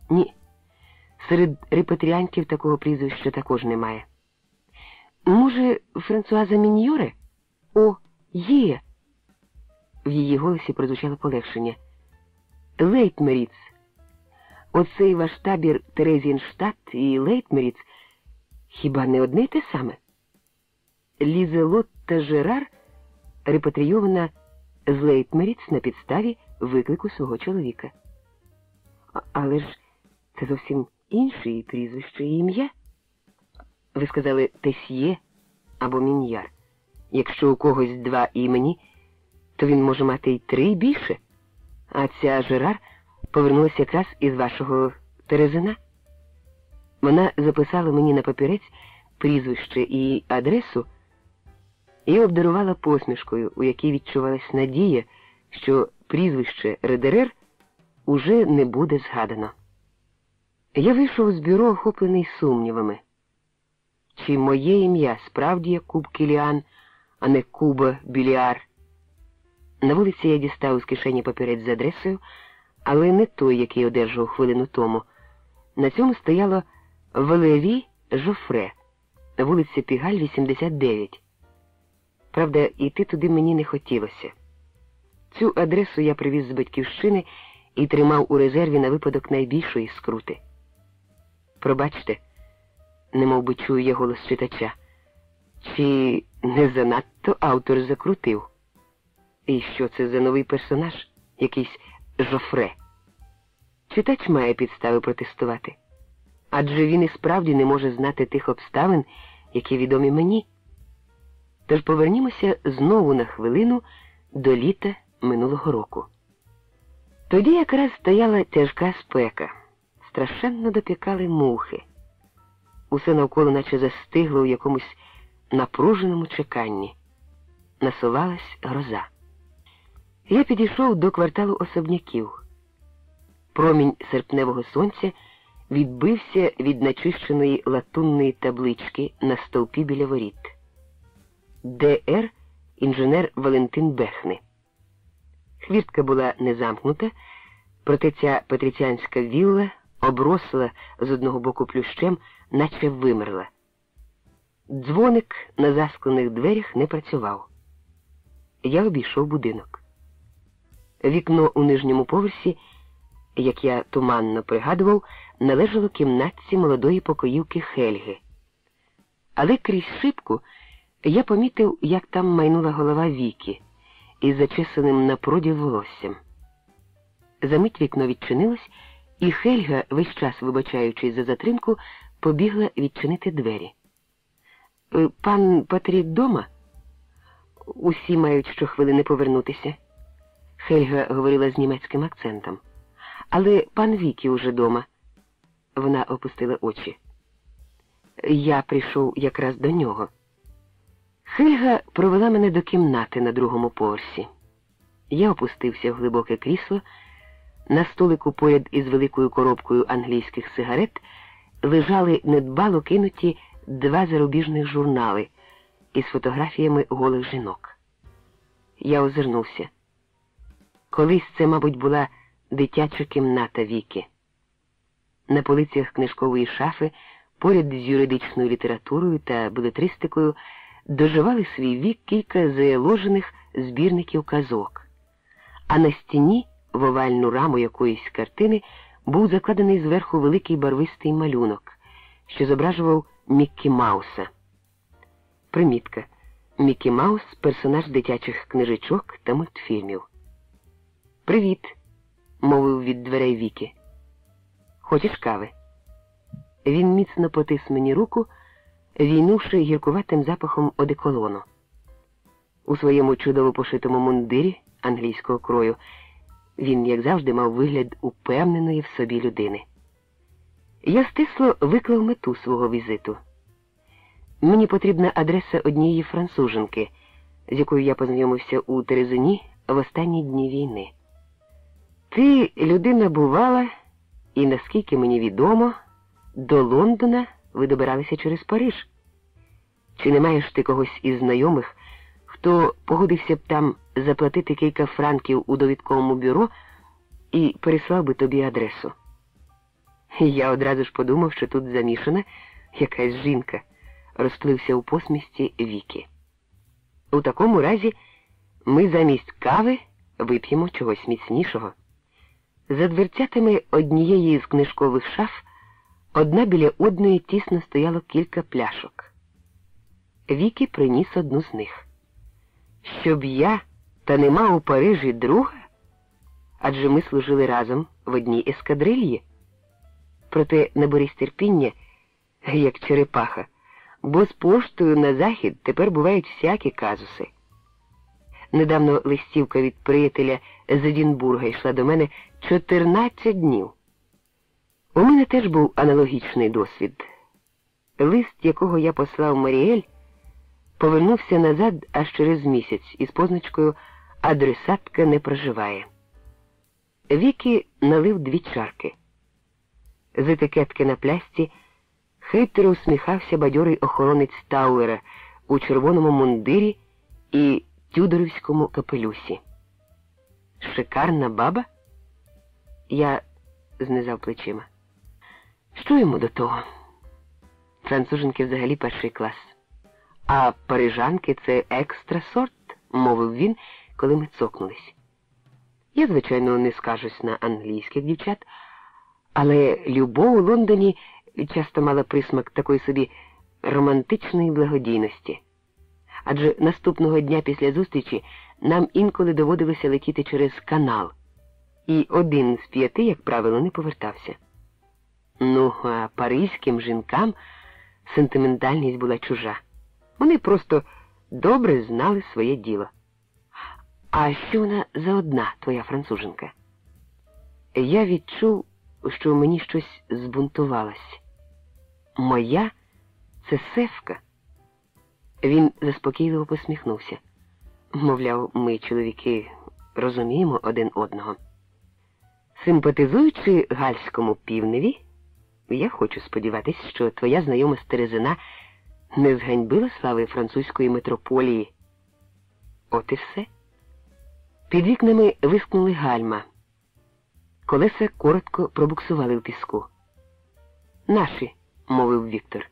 Ні. Серед репатріантів такого прізвища також немає. Може, Франсуаза Міньоре? О, є. В її голосі прозвучало полегшення. Лейтмеріц. Оцей ваш табір Терезінштадт і Лейтмеріц хіба не одне й те саме? Лізелотта Жерар репатрійована з Лейтмеріц на підставі виклику свого чоловіка. Але ж це зовсім інше і прізвище і ім'я. Ви сказали Тесьє або Мін'яр. Якщо у когось два імені, то він може мати й три більше. А ця Жерар повернулася якраз із вашого Терезина. Вона записала мені на папірець прізвище і адресу і обдарувала посмішкою, у якій відчувалась надія, що прізвище Редерер уже не буде згадано. Я вийшов з бюро, охоплений сумнівами. Чи моє ім'я справді є Куб Кіліан, а не Куба Біліар? На вулиці я дістав з кишені папірець з адресою, але не той, який одержав хвилину тому. На цьому стояло Валеві Жофре, вулиця Пігаль, 89. Правда, йти туди мені не хотілося. Цю адресу я привіз з батьківщини і тримав у резерві на випадок найбільшої скрути. Пробачте, немов би чую я голос читача, чи не занадто автор закрутив? І що це за новий персонаж? Якийсь жофре? Читач має підстави протестувати. Адже він і справді не може знати тих обставин, які відомі мені. Тож повернімося знову на хвилину до літа минулого року. Тоді якраз стояла тяжка спека, страшенно допікали мухи. Усе навколо наче застигло у якомусь напруженому чеканні. Насувалась гроза. Я підійшов до кварталу особняків. Промінь серпневого сонця відбився від начищеної латунної таблички на стовпі біля воріт. ДР інженер Валентин Бехни. Хвіртка була не замкнута, проте ця патріціанська вілла обросла з одного боку плющем, наче вимерла. Дзвоник на засклених дверях не працював. Я обійшов будинок. Вікно у нижньому поверсі, як я туманно пригадував, належало кімнатці молодої покоївки Хельги. Але крізь шибку я помітив, як там майнула голова Віки із зачесаним на проділ волоссям. Замить вікно відчинилось, і Хельга, весь час вибачаючись за затримку, побігла відчинити двері. «Е, Пан Патрік дома? Усі мають щохвилини повернутися. Хельга говорила з німецьким акцентом. Але пан Вікі уже дома. Вона опустила очі. Я прийшов якраз до нього. Хельга провела мене до кімнати на другому поверсі. Я опустився в глибоке крісло. На столику поряд із великою коробкою англійських сигарет лежали недбало кинуті два зарубіжних журнали із фотографіями голих жінок. Я озирнувся. Колись це, мабуть, була дитяча кімната Віки. На полицях книжкової шафи поряд з юридичною літературою та билетристикою доживали свій вік кілька заложених збірників казок, а на стіні в овальну раму якоїсь картини був закладений зверху великий барвистий малюнок, що зображував Міккі Мауса. Примітка. Міккі Маус персонаж дитячих книжечок та мультфільмів. Привіт, мовив від дверей Віки. Хочеш кави? Він міцно потис мені руку, війнувши гіркуватим запахом одеколону. У своєму чудово пошитому мундирі англійського крою він, як завжди, мав вигляд упевненої в собі людини. Я стисло виклав мету свого візиту. Мені потрібна адреса однієї француженки, з якою я познайомився у Терезині в останні дні війни. Ти людина бувала, і, наскільки мені відомо, до Лондона ви добиралися через Париж. Чи не маєш ти когось із знайомих, хто погодився б там заплатити кілька франків у довідковому бюро і переслав би тобі адресу? Я одразу ж подумав, що тут замішана якась жінка, розплився у посмісті Віки. У такому разі ми замість кави вип'ємо чогось міцнішого. За дверцятами однієї з книжкових шаф одна біля одної тісно стояло кілька пляшок. Віки приніс одну з них. Щоб я та нема у Парижі друга? Адже ми служили разом в одній ескадрильї. Проте наберись терпіння, як черепаха, бо з поштою на захід тепер бувають всякі казуси. Недавно листівка від приятеля з Едінбурга йшла до мене 14 днів. У мене теж був аналогічний досвід. Лист, якого я послав Маріель, повернувся назад аж через місяць із позначкою Адресатка не проживає. Віки налив дві чарки. З етикетки на плясті хитро усміхався бадьорий охоронець Тауера у червоному мундирі і тюдорівському капелюсі. Шикарна баба? Я знизав плечима. Що йому до того? Француженки взагалі перший клас. А парижанки це екстра сорт, мовив він, коли ми цокнулись. Я, звичайно, не скажусь на англійських дівчат, але любов у Лондоні часто мала присмак такої собі романтичної благодійності. адже наступного дня після зустрічі нам інколи доводилося летіти через канал, і один з п'яти, як правило, не повертався. Ну, а паризьким жінкам сентиментальність була чужа. Вони просто добре знали своє діло. А що вона за одна, твоя француженка? Я відчув, що мені щось збунтувалось. Моя це севка. Він заспокійливо посміхнувся. Мовляв, ми, чоловіки, розуміємо один одного. Симпатизуючи гальському півневі, я хочу сподіватися, що твоя знайома стерезина не зганьбила слави французької метрополії. От і все. Під вікнами вискнули гальма. Колеса коротко пробуксували в піску. Наші, мовив Віктор.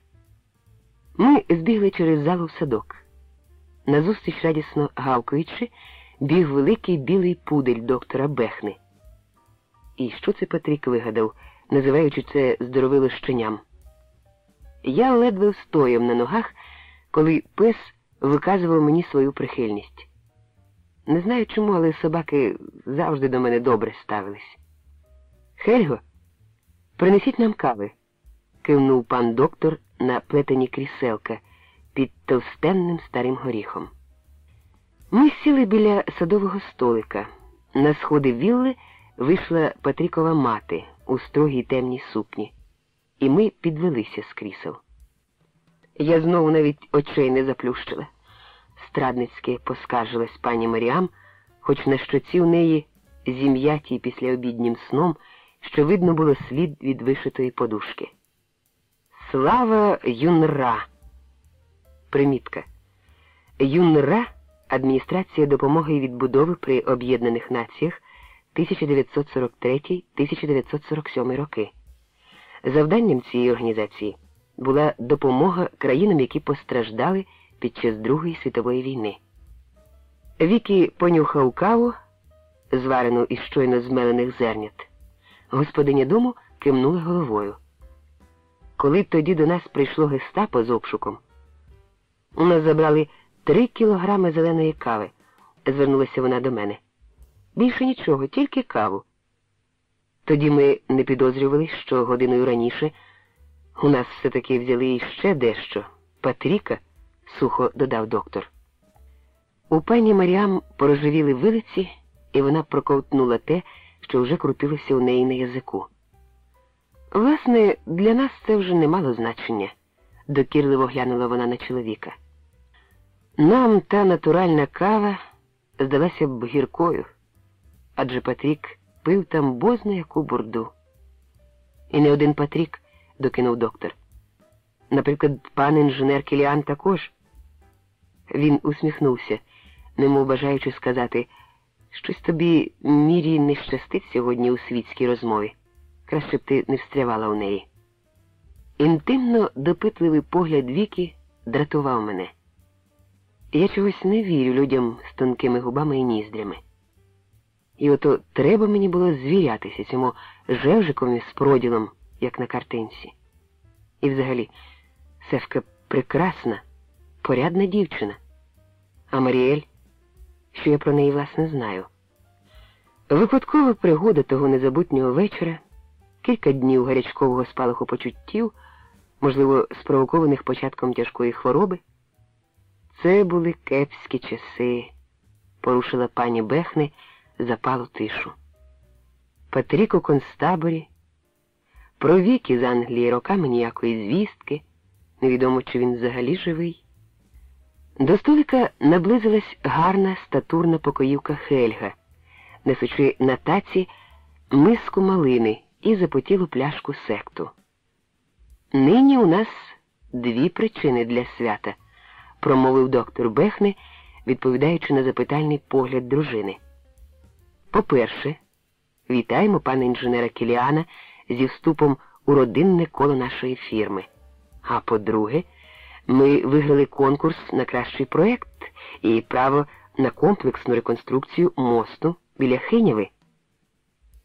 Ми збігли через залу в садок. Назустріч радісно гавкаючи, біг великий білий пудель доктора Бехни. І що це Патрік вигадав, називаючи це здоровило щеням? Я ледве встояв на ногах, коли пес виказував мені свою прихильність. Не знаю чому, але собаки завжди до мене добре ставились. Хельго, принесіть нам кави, кивнув пан доктор на плетені кріселка під товстенним старим горіхом. Ми сіли біля садового столика. На сходи вілли вийшла Патрікова мати у строгій темній сукні, і ми підвелися з крісел. Я знову навіть очей не заплющила. Страдницьки поскаржилась пані Маріам, хоч на щоці у неї зім'ятій післяобіднім сном, що видно було слід від вишитої подушки. Слава Юнра. Примітка. ЮНРА Адміністрація допомоги і відбудови при Об'єднаних Націях 1943-1947 роки. Завданням цієї організації була допомога країнам, які постраждали під час Другої світової війни. Вікі понюхав каву, зварену із щойно змелених зернят. Господиня дому кивнула головою. Коли тоді до нас прийшло гестапо з обшуком, у нас забрали три кілограми зеленої кави, звернулася вона до мене. Більше нічого, тільки каву. Тоді ми не підозрювали, що годиною раніше у нас все-таки взяли іще дещо. Патріка, сухо додав доктор. У пані Маріам порожевіли вилиці, і вона проковтнула те, що вже крутилося у неї на язику. Власне, для нас це вже не мало значення, докірливо глянула вона на чоловіка. Нам та натуральна кава здалася б гіркою, адже Патрік пив там бозна яку бурду. І не один Патрік, докинув доктор. Наприклад, пан інженер Кіліан також. Він усміхнувся, немов бажаючи сказати, щось тобі мірі не щастить сьогодні у світській розмові. Краще б ти не встрявала у неї. Інтимно допитливий погляд Віки дратував мене. Я чогось не вірю людям з тонкими губами і ніздрями. І ото треба мені було звірятися цьому жевжикові з проділом, як на картинці. І взагалі, Севка прекрасна, порядна дівчина. А Маріель, що я про неї власне знаю. Випадкова пригода того незабутнього вечора, кілька днів гарячкового спалаху почуттів, можливо, спровокованих початком тяжкої хвороби. Це були кепські часи, порушила пані Бехни запалу тишу. Патрік у концтаборі, про віки з Англії роками ніякої звістки, невідомо, чи він взагалі живий. До столика наблизилась гарна статурна покоївка Хельга, несучи на таці миску малини і запотілу пляшку секту. Нині у нас дві причини для свята промовив доктор Бехне, відповідаючи на запитальний погляд дружини. По-перше, вітаємо пана інженера Кіліана зі вступом у родинне коло нашої фірми. А по-друге, ми виграли конкурс на кращий проєкт і право на комплексну реконструкцію мосту біля Хиняви.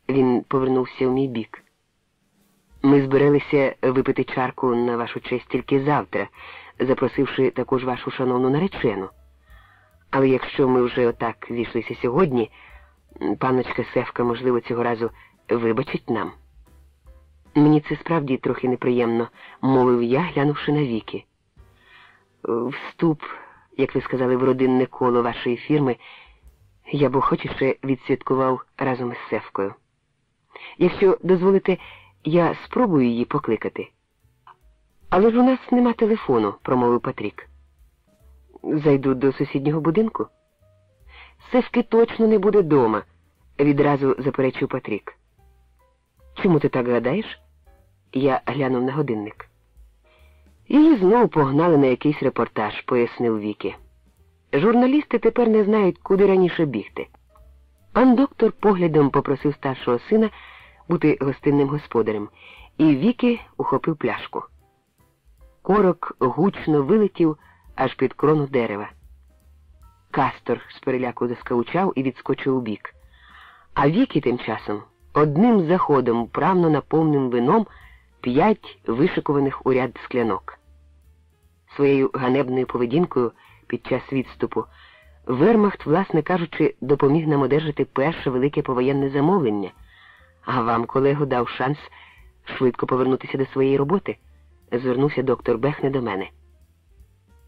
Він повернувся в мій бік. Ми збиралися випити чарку на вашу честь тільки завтра, запросивши також вашу шановну наречену. Але якщо ми вже отак зійшлися сьогодні, м, панночка Севка, можливо, цього разу вибачить нам. Мені це справді трохи неприємно, мовив я, глянувши на віки. Вступ, як ви сказали, в родинне коло вашої фірми, я б охочіше відсвяткував разом із Севкою. Якщо дозволите, я спробую її покликати. Але ж у нас нема телефону, промовив Патрік. Зайду до сусіднього будинку. Севки точно не буде дома, відразу заперечив Патрік. Чому ти так гадаєш? Я глянув на годинник. Її знову погнали на якийсь репортаж, пояснив Вікі. Журналісти тепер не знають, куди раніше бігти. Пан доктор поглядом попросив старшого сина бути гостинним господарем, і Вікі ухопив пляшку. Корок гучно вилетів аж під крону дерева. Кастор з переляку заскавучав і відскочив убік. А Вікі тим часом одним заходом вправно наповнив вином п'ять вишикуваних у ряд склянок. Своєю ганебною поведінкою під час відступу Вермахт, власне кажучи, допоміг нам одержати перше велике повоєнне замовлення, а вам, колего, дав шанс швидко повернутися до своєї роботи, звернувся доктор Бехне до мене.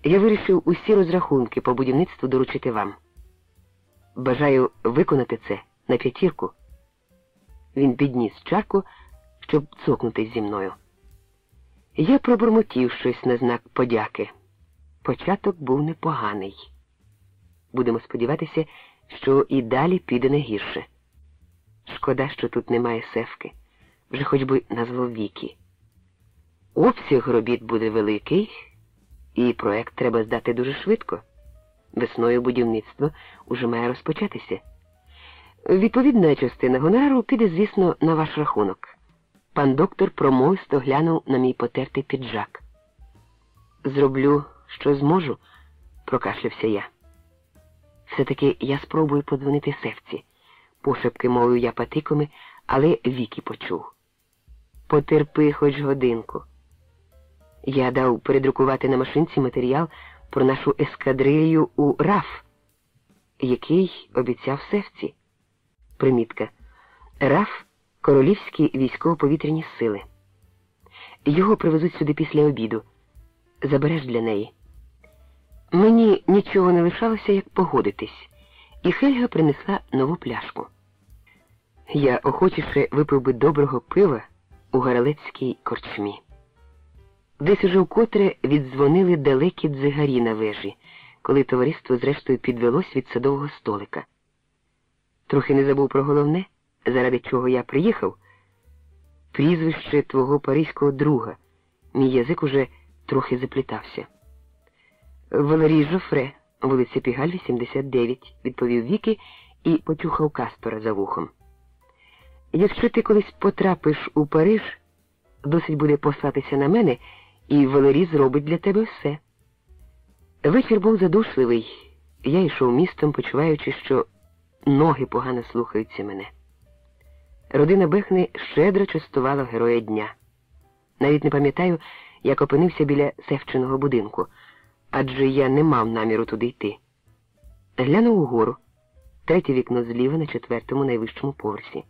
Я вирішив усі розрахунки по будівництву доручити вам. Бажаю виконати це на п'ятірку. Він підніс чарку, щоб цокнутись зі мною. Я пробурмотів щось на знак подяки. Початок був непоганий. Будемо сподіватися, що і далі піде не гірше. Шкода, що тут немає севки, вже хоч би назвав віки. Обсяг робіт буде великий, і проект треба здати дуже швидко. Весною будівництво уже має розпочатися. Відповідна частина гонорару піде, звісно, на ваш рахунок. Пан доктор промовисто глянув на мій потертий піджак. Зроблю, що зможу, прокашлявся я. Все-таки я спробую подзвонити севці. Пошепки мовив я патиками, але Вікі почув. Потерпи хоч годинку. Я дав передрукувати на машинці матеріал про нашу ескадрилью у РАФ, який обіцяв севці. Примітка. РАФ Королівські військово-повітряні сили. Його привезуть сюди після обіду. Забереш для неї. Мені нічого не лишалося, як погодитись, і Хельга принесла нову пляшку. Я охочіше випив би доброго пива у Гаралецькій корчмі. Десь уже вкотре віддзвонили далекі дзигарі на вежі, коли товариство зрештою підвелось від садового столика. Трохи не забув про головне, заради чого я приїхав. Прізвище твого паризького друга. Мій язик уже трохи заплітався. Валерій Жофре, вулиця Пігаль, 89, відповів Віки і почухав Каспера за вухом. Якщо ти колись потрапиш у Париж, досить буде послатися на мене, і Валерій зробить для тебе все. Вечір був задушливий. Я йшов містом, почуваючи, що ноги погано слухаються мене. Родина Бехни щедро частувала героя дня. Навіть не пам'ятаю, як опинився біля севчиного будинку, адже я не мав наміру туди йти. Глянув угору, третє вікно зліва на четвертому найвищому поверсі.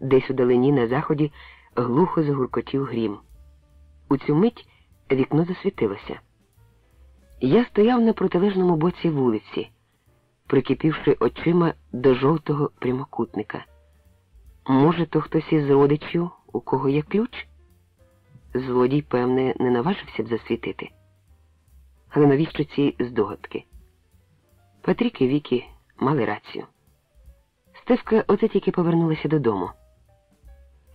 Десь у далині на заході глухо загуркотів грім. У цю мить вікно засвітилося. Я стояв на протилежному боці вулиці, прикипівши очима до жовтого прямокутника. Може, то хтось із родичів, у кого є ключ? Злодій, певне, не наважився б засвітити. Але навіщо ці здогадки? Патрік і Вікі мали рацію. Стевка оце тільки повернулася додому.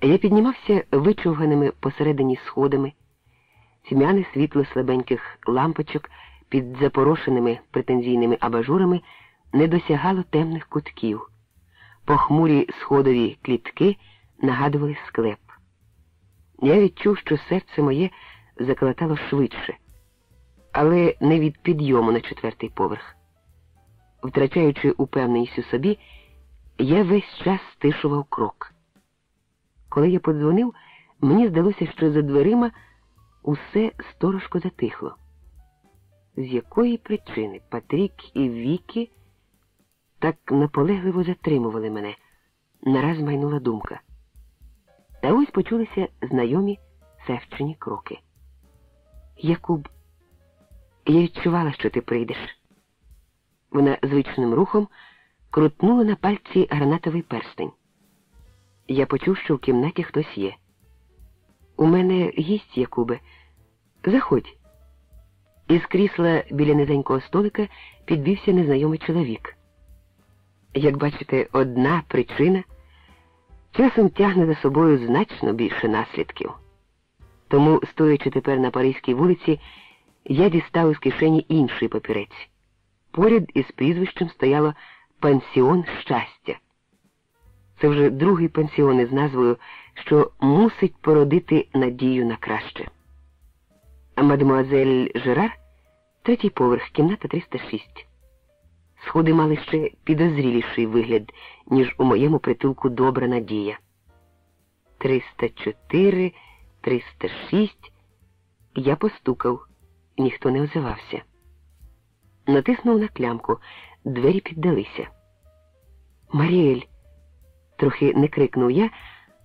Я піднімався вичовганими посередині сходами, тьмяне світло слабеньких лампочок під запорошеними претензійними абажурами не досягало темних кутків. Похмурі сходові клітки нагадували склеп. Я відчув, що серце моє заколотало швидше, але не від підйому на четвертий поверх. Втрачаючи упевненість у собі, я весь час стишував крок. Коли я подзвонив, мені здалося, що за дверима усе сторожко затихло. з якої причини Патрік і Вікі так наполегливо затримували мене, нараз майнула думка. Та ось почулися знайомі севчені кроки. Якуб, я відчувала, що ти прийдеш. Вона звичним рухом крутнула на пальці гранатовий перстень. Я почув, що в кімнаті хтось є. У мене гість, Якубе. Заходь. Із крісла біля низенького столика підвівся незнайомий чоловік. Як бачите, одна причина часом тягне за собою значно більше наслідків. Тому, стоячи тепер на Паризькій вулиці, я дістав із кишені інший папірець. Поряд із прізвищем стояло пансіон щастя. Це вже другий пансіон із назвою, що мусить породити надію на краще. Мадемуазель Жерар, третій поверх, кімната 306. Сходи мали ще підозріліший вигляд, ніж у моєму притулку добра надія. 304, 306. Я постукав, ніхто не озивався. Натиснув на клямку, двері піддалися. Маріель, трохи не крикнув я,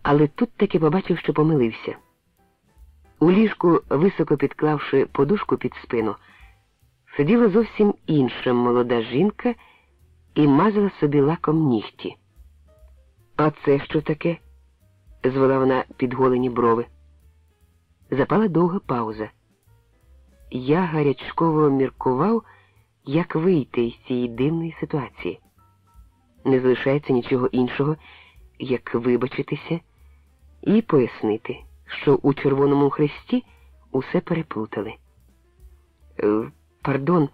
але тут таки побачив, що помилився. У ліжку, високо підклавши подушку під спину, сиділа зовсім інша молода жінка і мазала собі лаком нігті. А це що таке? звела вона підголені брови. Запала довга пауза. Я гарячково міркував, як вийти із цієї дивної ситуації. Не залишається нічого іншого, як вибачитися і пояснити, що у Червоному Хресті усе переплутали. Е, Пардон,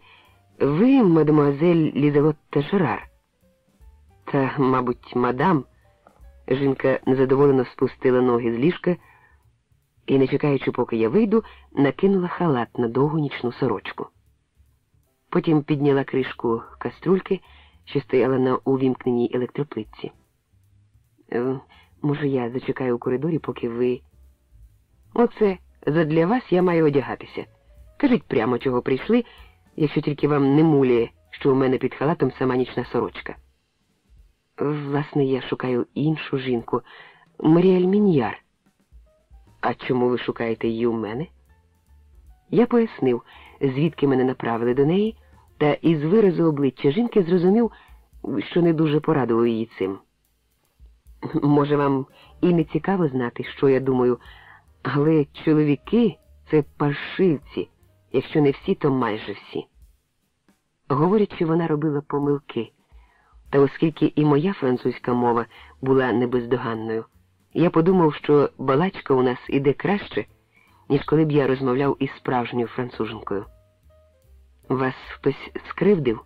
ви, мадемуазель Лізелотта Жерар. Та, мабуть, мадам. Жінка незадоволено спустила ноги з ліжка і, не чекаючи, поки я вийду, накинула халат на довгу нічну сорочку. Потім підняла кришку каструльки, що стояла на увімкненій електроплитці. Е, може, я зачекаю у коридорі, поки ви. Оце задля вас я маю одягатися. Кажіть прямо, чого прийшли, якщо тільки вам не муляє, що у мене під халатом сама нічна сорочка. Власне, я шукаю іншу жінку, Маріель Міньяр. А чому ви шукаєте її у мене? Я пояснив, звідки мене направили до неї, та із виразу обличчя жінки зрозумів, що не дуже порадував її цим. Може, вам і не цікаво знати, що я думаю, але чоловіки це паршивці, якщо не всі, то майже всі. Говорячи, вона робила помилки. Та оскільки і моя французька мова була небездоганною, я подумав, що балачка у нас іде краще, ніж коли б я розмовляв із справжньою француженкою. Вас хтось скривдив?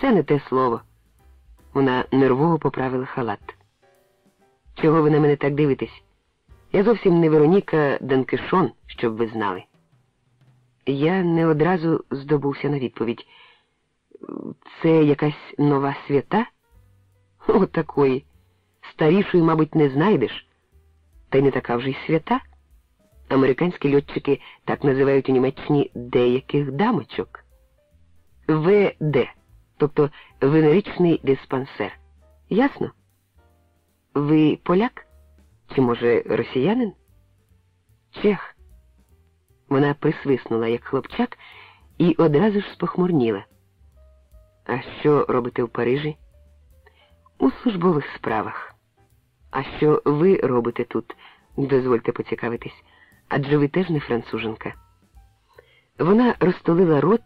Це не те слово. Вона нервово поправила халат. Чого ви на мене так дивитесь? Я зовсім не Вероніка Данкишон, щоб ви знали. Я не одразу здобувся на відповідь. Це якась нова свята? О, такої. Старішої, мабуть, не знайдеш. Та й не така вже й свята. Американські льотчики так називають у Німеччині деяких дамочок. ВД, тобто венеричний диспансер. Ясно? Ви поляк? Чи, може, росіянин? Чех. Вона присвиснула, як хлопчак, і одразу ж спохмурніла. А що робите в Парижі? У службових справах. А що ви робите тут? Дозвольте поцікавитись, адже ви теж не француженка. Вона розтолила рот,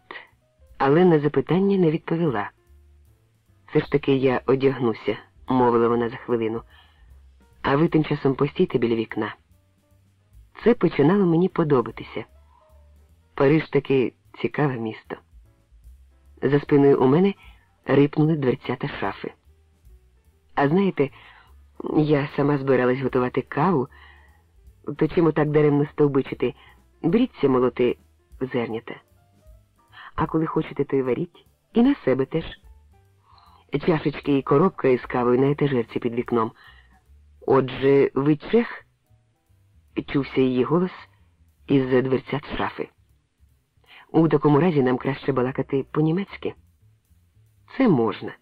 але на запитання не відповіла. Все ж таки я одягнуся, мовила вона за хвилину, а ви тим часом постійте біля вікна. Це починало мені подобатися. Париж таки цікаве місто. За спиною у мене рипнули дверцята шафи. А знаєте, я сама збиралась готувати каву, то чому так даремно стовбичити? Беріться молоти зернята. А коли хочете, то й варіть. І на себе теж. Чашечки і коробка із кавою на етажерці під вікном. Отже, ви чех? Чувся її голос із-за дверцят шафи. У такому разі нам краще балакати по-німецьки. Це можна.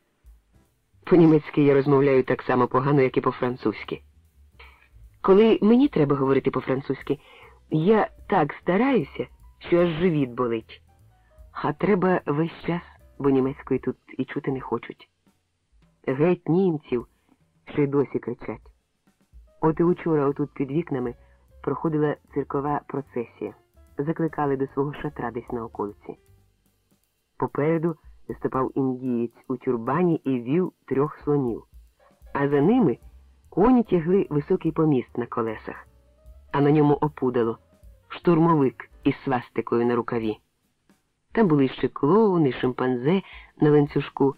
По-німецьки я розмовляю так само погано, як і по-французьки. Коли мені треба говорити по-французьки, я так стараюся, що аж живіт болить. А треба весь час, бо німецької тут і чути не хочуть. Геть німців, що й досі кричать. От і учора отут під вікнами проходила циркова процесія. Закликали до свого шатра десь на околиці. Попереду виступав індієць у тюрбані і вів трьох слонів, а за ними коні тягли високий поміст на колесах, а на ньому опудало штурмовик із свастикою на рукаві. Там були ще клоуни, шимпанзе на ланцюжку,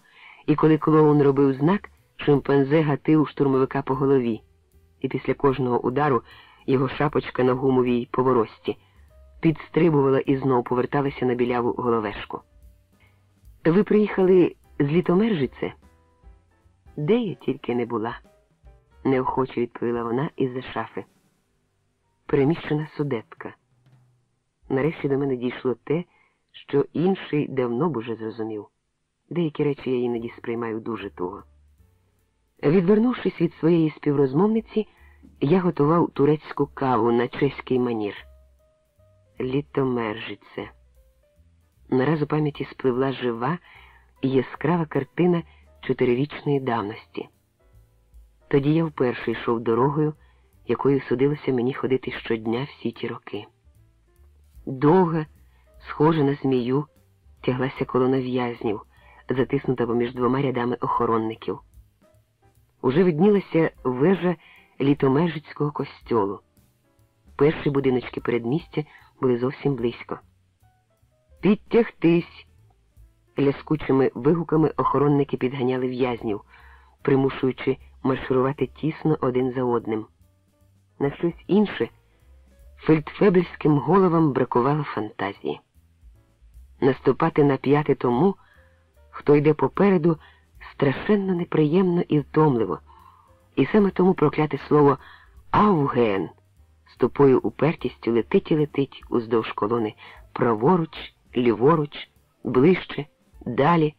і коли клоун робив знак, шимпанзе гатив штурмовика по голові, і після кожного удару його шапочка на гумовій поворості підстрибувала і знов поверталася на біляву головешку. Ви приїхали з Літомержице? Де я тільки не була, неохоче відповіла вона із-за шафи. Переміщена судетка. Нарешті до мене дійшло те, що інший давно б уже зрозумів. Деякі речі я іноді сприймаю дуже туго. Відвернувшись від своєї співрозмовниці, я готував турецьку каву на чеський манір. Літомержице. Нараз у пам'яті спливла жива і яскрава картина чотирирічної давності. Тоді я вперше йшов дорогою, якою судилося мені ходити щодня всі ті роки. Довга, схожа на змію, тяглася колона в'язнів, затиснута поміж двома рядами охоронників. Уже виднілася вежа літомежицького костьолу. Перші будиночки передмістя були зовсім близько. Підтягтись. Ляскучими вигуками охоронники підганяли в'язнів, примушуючи марширувати тісно один за одним. На щось інше фельдфебельським головам бракувало фантазії. Наступати на п'яти тому, хто йде попереду, страшенно неприємно і втомливо, і саме тому прокляте слово Ауген з тупою упертістю летить і летить уздовж колони праворуч, ліворуч, ближче, далі,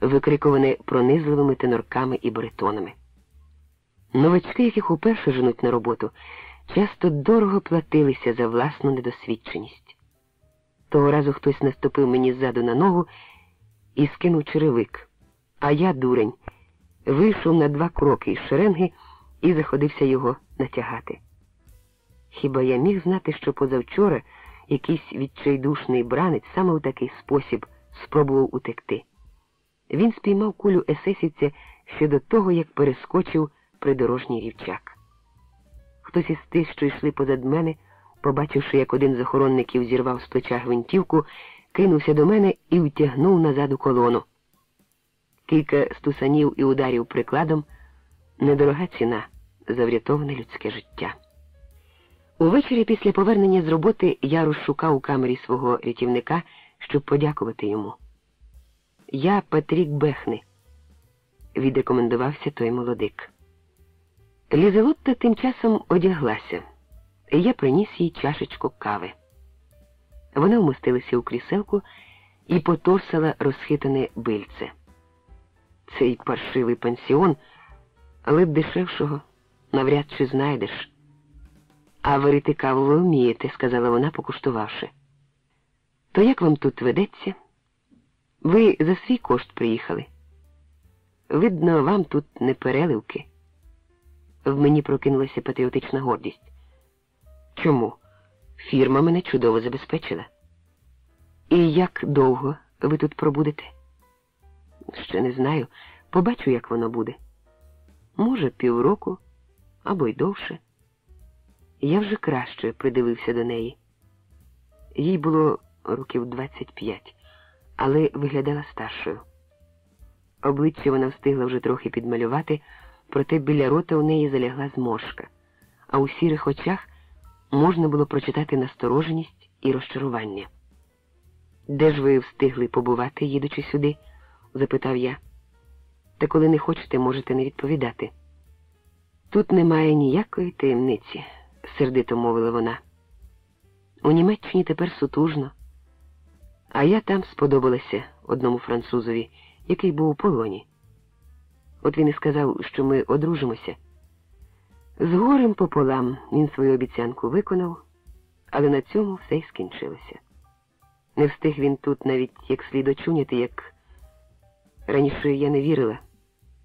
викрикуване пронизливими тенорками і баритонами. Новачки, яких уперше женуть на роботу, часто дорого платилися за власну недосвідченість. Того разу хтось наступив мені ззаду на ногу і скинув черевик, а я, дурень, вийшов на два кроки із шеренги і заходився його натягати. Хіба я міг знати, що позавчора якийсь відчайдушний бранець саме у такий спосіб спробував утекти? Він спіймав кулю есесівця ще до того, як перескочив придорожній рівчак. Хтось із тих, що йшли позад мене, побачивши, як один з охоронників зірвав з плеча гвинтівку, кинувся до мене і втягнув назад у колону. Кілька стусанів і ударів прикладом недорога ціна за врятоване людське життя. Увечері після повернення з роботи я розшукав у камері свого рятівника, щоб подякувати йому. Я Патрік Бехни, відрекомендувався той молодик. Лізелотта тим часом одяглася, і я приніс їй чашечку кави. Вона вмостилася у кріселку і поторсала розхитане бильце. Цей паршивий пансіон, але дешевшого навряд чи знайдеш. А варити каву ви вмієте, сказала вона, покуштувавши. То як вам тут ведеться? Ви за свій кошт приїхали. Видно, вам тут не переливки. В мені прокинулася патріотична гордість. Чому? Фірма мене чудово забезпечила. І як довго ви тут пробудете? Ще не знаю. Побачу, як воно буде. Може, півроку або й довше. Я вже краще придивився до неї. Їй було років 25, але виглядала старшою. Обличчя вона встигла вже трохи підмалювати, проте біля рота у неї залягла зморшка, а у сірих очах можна було прочитати настороженість і розчарування. Де ж ви встигли побувати, їдучи сюди? Запитав я. Та коли не хочете, можете не відповідати. Тут немає ніякої таємниці, сердито мовила вона. У Німеччині тепер сутужно, А я там сподобалася одному французові, який був у полоні. От він і сказав, що ми одружимося. З горем пополам він свою обіцянку виконав, але на цьому все й скінчилося. Не встиг він тут навіть як слід очуняти, як раніше я не вірила,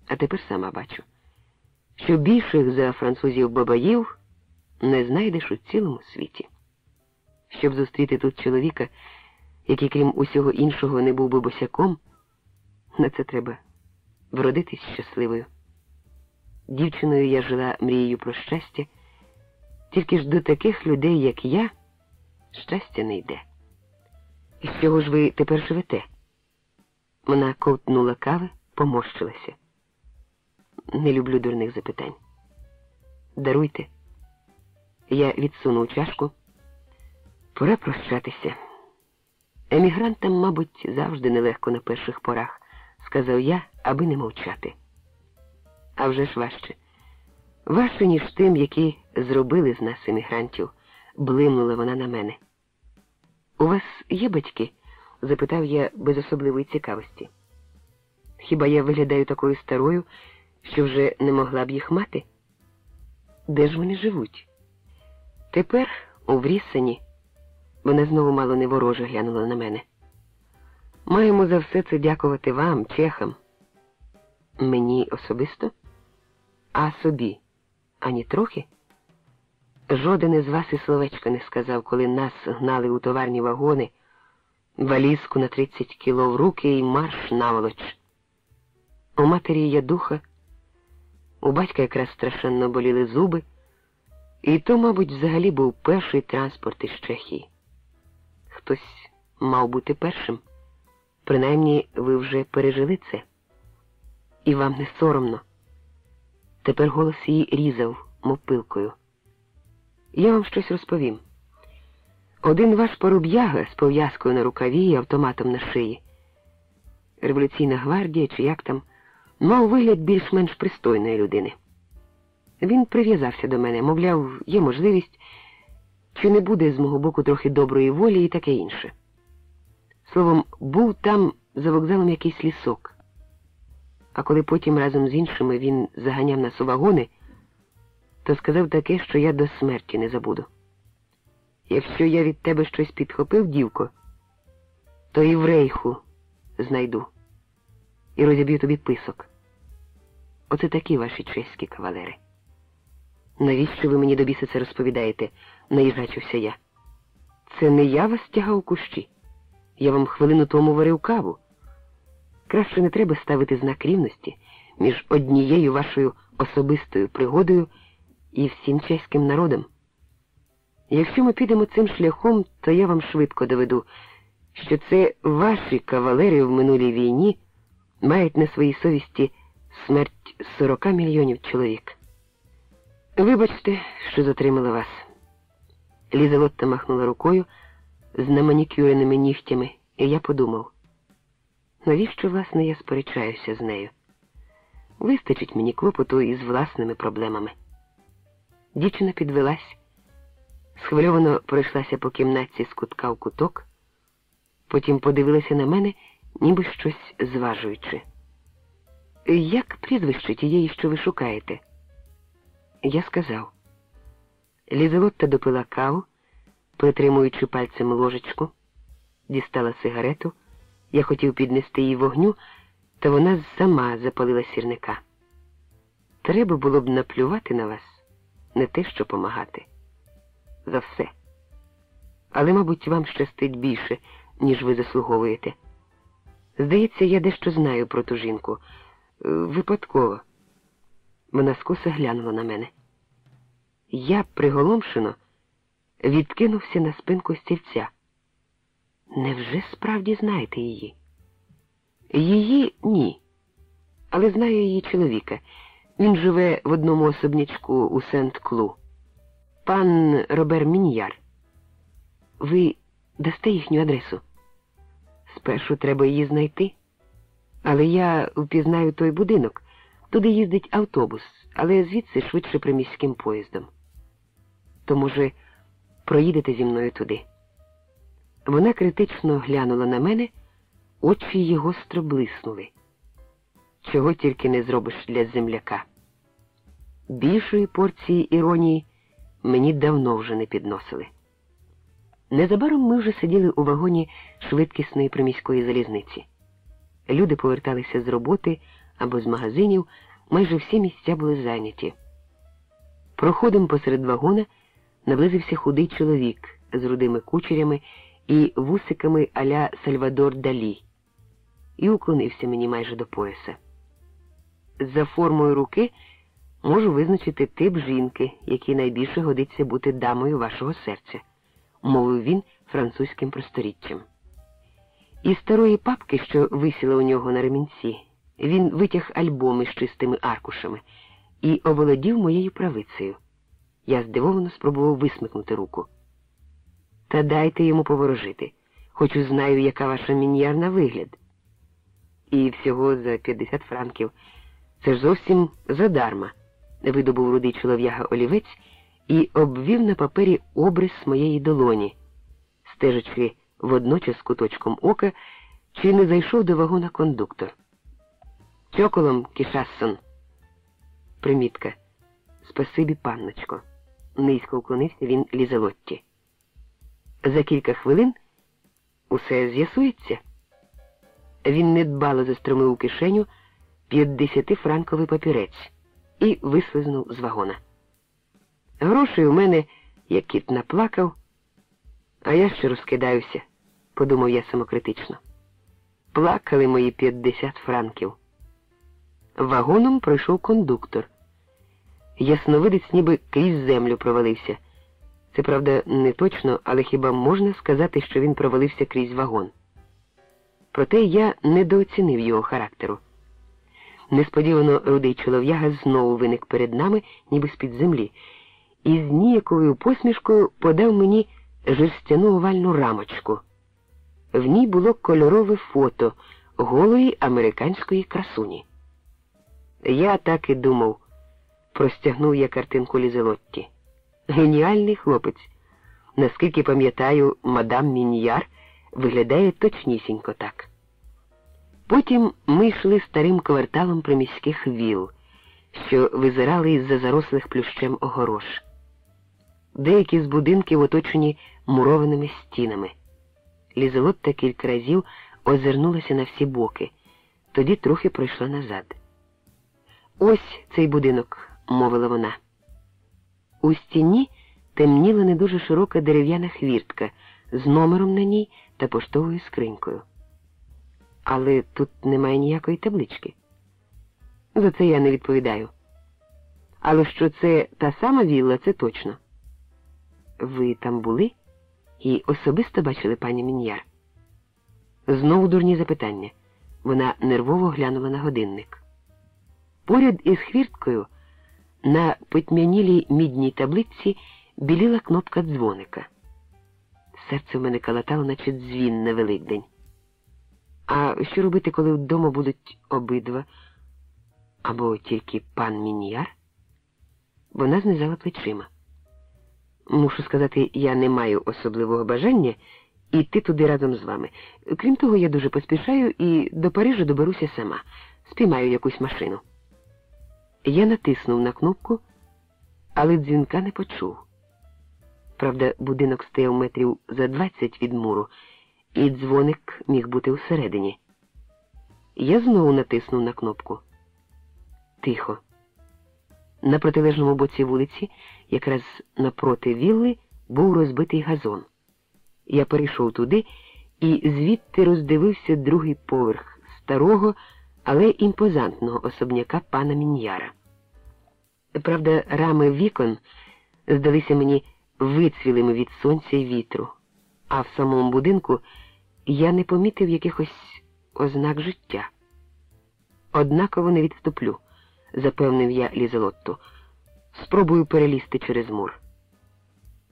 а тепер сама бачу, що більших за французів бабаїв не знайдеш у цілому світі. Щоб зустріти тут чоловіка, який, крім усього іншого, не був би босяком, на це треба вродитись щасливою. Дівчиною я жила мрією про щастя, тільки ж до таких людей, як я, щастя не йде. І з чого ж ви тепер живете? Вона ковтнула кави, поморщилася. Не люблю дурних запитань. Даруйте. Я відсунув чашку. Пора прощатися. Емігрантам, мабуть, завжди нелегко на перших порах, сказав я, аби не мовчати. А вже ж важче. Важче, ніж тим, які зробили з нас емігрантів, блимнула вона на мене. У вас є батьки? Запитав я без особливої цікавості. Хіба я виглядаю такою старою, що вже не могла б їх мати? Де ж вони живуть? Тепер у Врісані вона знову мало не вороже глянула на мене. Маємо за все це дякувати вам, чехам. Мені особисто? А собі ані трохи? Жоден із вас і словечка не сказав, коли нас гнали у товарні вагони, валізку на 30 кіло в руки і марш наволоч. У матері є духа, у батька якраз страшенно боліли зуби, і то, мабуть, взагалі був перший транспорт із Чехії. Хтось мав бути першим. Принаймні ви вже пережили це. І вам не соромно. Тепер голос її різав, мов пилкою. Я вам щось розповім. Один ваш поруб'яга з пов'язкою на рукаві і автоматом на шиї. Революційна гвардія, чи як там, мав вигляд більш-менш пристойної людини. Він прив'язався до мене, мовляв, є можливість, чи не буде з мого боку трохи доброї волі і таке інше. Словом, був там за вокзалом якийсь лісок. А коли потім разом з іншими він заганяв нас у вагони, то сказав таке, що я до смерті не забуду. Якщо я від тебе щось підхопив, дівко, то і в рейху знайду і розіб'ю тобі писок. Оце такі ваші чеські кавалери. Навіщо ви мені до біса це розповідаєте? наїжачився я. Це не я вас тягав у кущі. Я вам хвилину тому варив каву. Краще не треба ставити знак рівності між однією вашою особистою пригодою і всім чеським народом. Якщо ми підемо цим шляхом, то я вам швидко доведу, що це ваші кавалери в минулій війні мають на своїй совісті смерть 40 мільйонів чоловік. Вибачте, що затримала вас. Лізавотта махнула рукою з наманікюреними нігтями, і я подумав, навіщо, власне, я сперечаюся з нею? Вистачить мені клопоту із власними проблемами. Дівчина підвелась, схвильовано пройшлася по кімнатці з кутка в куток, потім подивилася на мене, ніби щось зважуючи. Як прізвище тієї, що ви шукаєте? Я сказав. Лізелотта допила каву, притримуючи пальцем ложечку, дістала сигарету. Я хотів піднести їй вогню, та вона сама запалила сірника. Треба було б наплювати на вас, не те, що помагати. За все. Але, мабуть, вам щастить більше, ніж ви заслуговуєте. Здається, я дещо знаю про ту жінку. Випадково. Вона скоса глянула на мене. Я приголомшено відкинувся на спинку стільця. Невже справді знаєте її? Її ні. Але знаю її чоловіка. Він живе в одному особнячку у Сент-Клу. Пан Робер Міньяр. Ви дасте їхню адресу? Спершу треба її знайти. Але я впізнаю той будинок. Туди їздить автобус, але звідси швидше приміським поїздом. То, може, проїдете зі мною туди? Вона критично глянула на мене, очі її гостро блиснули. Чого тільки не зробиш для земляка. Більшої порції іронії мені давно вже не підносили. Незабаром ми вже сиділи у вагоні швидкісної приміської залізниці. Люди поверталися з роботи або з магазинів, майже всі місця були зайняті. Проходом посеред вагона наблизився худий чоловік з рудими кучерями і вусиками аля Сальвадор Далі і уклонився мені майже до пояса. За формою руки можу визначити тип жінки, який найбільше годиться бути дамою вашого серця, мовив він французьким просторіччям. Із старої папки, що висіла у нього на ремінці, він витяг альбоми з чистими аркушами і оволодів моєю правицею. Я здивовано спробував висмикнути руку. Та дайте йому поворожити, хоч узнаю, яка ваша мін'яр вигляд. І всього за 50 франків. Це ж зовсім задарма, видобув рудий чолов'яга олівець і обвів на папері обрис моєї долоні, стежачи водночас куточком ока, чи не зайшов до вагона кондуктор. Чоколом, Кішассон. Примітка. Спасибі, панночко. Низько уклонився він Лізелотті. За кілька хвилин усе з'ясується. Він недбало застромив у кишеню 50-франковий папірець і вислизнув з вагона. Грошей у мене, як кіт наплакав, а я ще розкидаюся, подумав я самокритично. Плакали мої 50 франків. Вагоном пройшов кондуктор. Ясновидець ніби крізь землю провалився. Це, правда, не точно, але хіба можна сказати, що він провалився крізь вагон? Проте я недооцінив його характеру. Несподівано рудий чолов'яга знову виник перед нами, ніби з-під землі, і з ніяковою посмішкою подав мені жерстяну овальну рамочку. В ній було кольорове фото голої американської красуні. Я так і думав, простягнув я картинку Лізелотті. Геніальний хлопець. Наскільки пам'ятаю, мадам Міньяр виглядає точнісінько так. Потім ми йшли старим кварталом приміських віл, що визирали із-за зарослих плющем огорош. Деякі з будинків оточені мурованими стінами. Лізелотта кілька разів озирнулася на всі боки, тоді трохи пройшла назад. Ось цей будинок, мовила вона. У стіні темніла не дуже широка дерев'яна хвіртка з номером на ній та поштовою скринькою. Але тут немає ніякої таблички. За це я не відповідаю. Але що це та сама вілла, це точно. Ви там були і особисто бачили пані Мін'яр? Знову дурні запитання. Вона нервово глянула на годинник. Поряд із хвірткою на потьмянілій мідній таблиці біліла кнопка дзвоника. Серце в мене калатало, наче дзвін на Великдень. А що робити, коли вдома будуть обидва? Або тільки пан Мініяр? Вона знизала плечима. Мушу сказати, я не маю особливого бажання йти туди разом з вами. Крім того, я дуже поспішаю і до Парижа доберуся сама. Спіймаю якусь машину. Я натиснув на кнопку, але дзвінка не почув. Правда, будинок стояв метрів за двадцять від муру, і дзвоник міг бути усередині. Я знову натиснув на кнопку. Тихо. На протилежному боці вулиці, якраз напроти вілли, був розбитий газон. Я перейшов туди і звідти роздивився другий поверх старого, але імпозантного особняка пана Мін'яра. Правда, рами вікон здалися мені вицвілими від сонця і вітру, а в самому будинку я не помітив якихось ознак життя. Однаково не відступлю, запевнив я Лізелотту. Спробую перелізти через мур.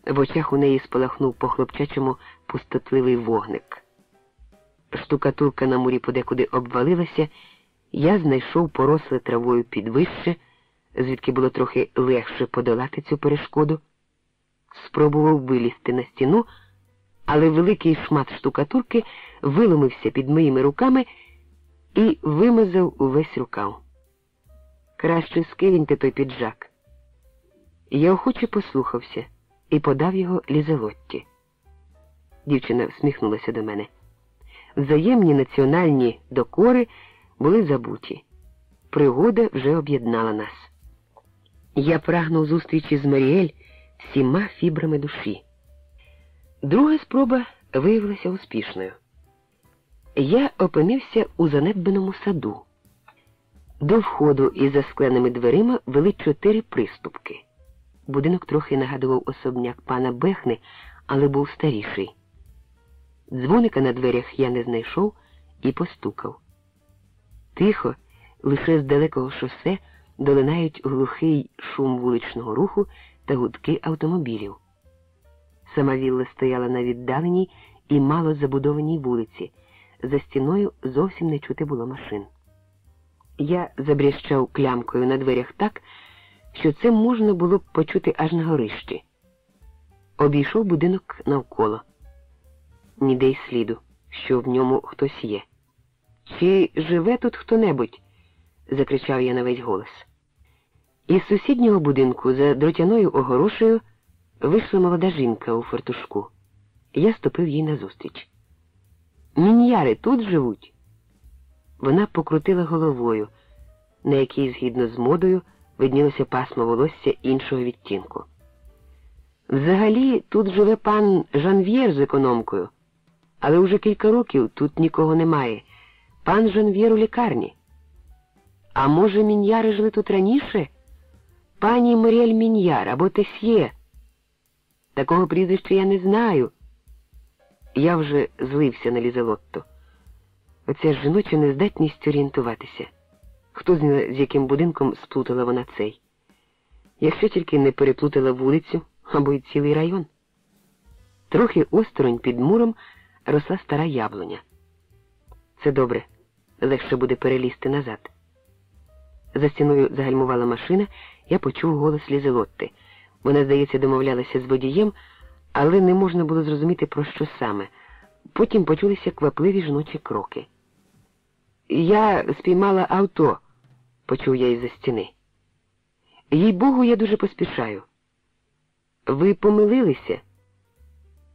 В очах у неї спалахнув по хлопчачому пустотливий вогник. Штукатурка на мурі подекуди обвалилася, я знайшов поросле травою підвище, звідки було трохи легше подолати цю перешкоду, спробував вилізти на стіну але великий шмат штукатурки виломився під моїми руками і вимазав увесь рукав. Краще скиньте той піджак. Я охоче послухався і подав його Лізелотті. Дівчина всміхнулася до мене. Взаємні національні докори були забуті. Пригода вже об'єднала нас. Я прагнув зустрічі з Маріель всіма фібрами душі. Друга спроба виявилася успішною. Я опинився у занедбаному саду. До входу із заскленими дверима вели чотири приступки. Будинок трохи нагадував особняк пана Бехни, але був старіший. Дзвоника на дверях я не знайшов і постукав. Тихо, лише з далекого шосе долинають глухий шум вуличного руху та гудки автомобілів. Сама вілла стояла на віддаленій і мало забудованій вулиці. За стіною зовсім не чути було машин. Я забрящав клямкою на дверях так, що це можна було б почути аж на горищі. Обійшов будинок навколо. Ніде й сліду, що в ньому хтось є. Чи живе тут хто-небудь? закричав я на весь голос. Із сусіднього будинку за дротяною огорошею вийшла молода жінка у фартушку. Я ступив їй назустріч. Міньяри тут живуть. Вона покрутила головою, на якій, згідно з модою, виднілося пасмо волосся іншого відтінку. Взагалі, тут живе пан Жанв'єр з економкою, але уже кілька років тут нікого немає. Пан Жанв'єр у лікарні. А може, міньяри жили тут раніше? Пані Морєль Міньяр або Тесьє. Такого прізвища я не знаю. Я вже злився на Лізелотту. Оця жіноча нездатність орієнтуватися. Хто знає, з яким будинком сплутала вона цей? Якщо тільки не переплутала вулицю або й цілий район. Трохи осторонь під муром росла стара яблуня. Це добре, легше буде перелізти назад. За стіною загальмувала машина, я почув голос Лізелотти. Вона, здається, домовлялася з водієм, але не можна було зрозуміти, про що саме. Потім почулися квапливі жіночі кроки. Я спіймала авто, почув я із за стіни. Їй Богу, я дуже поспішаю. Ви помилилися?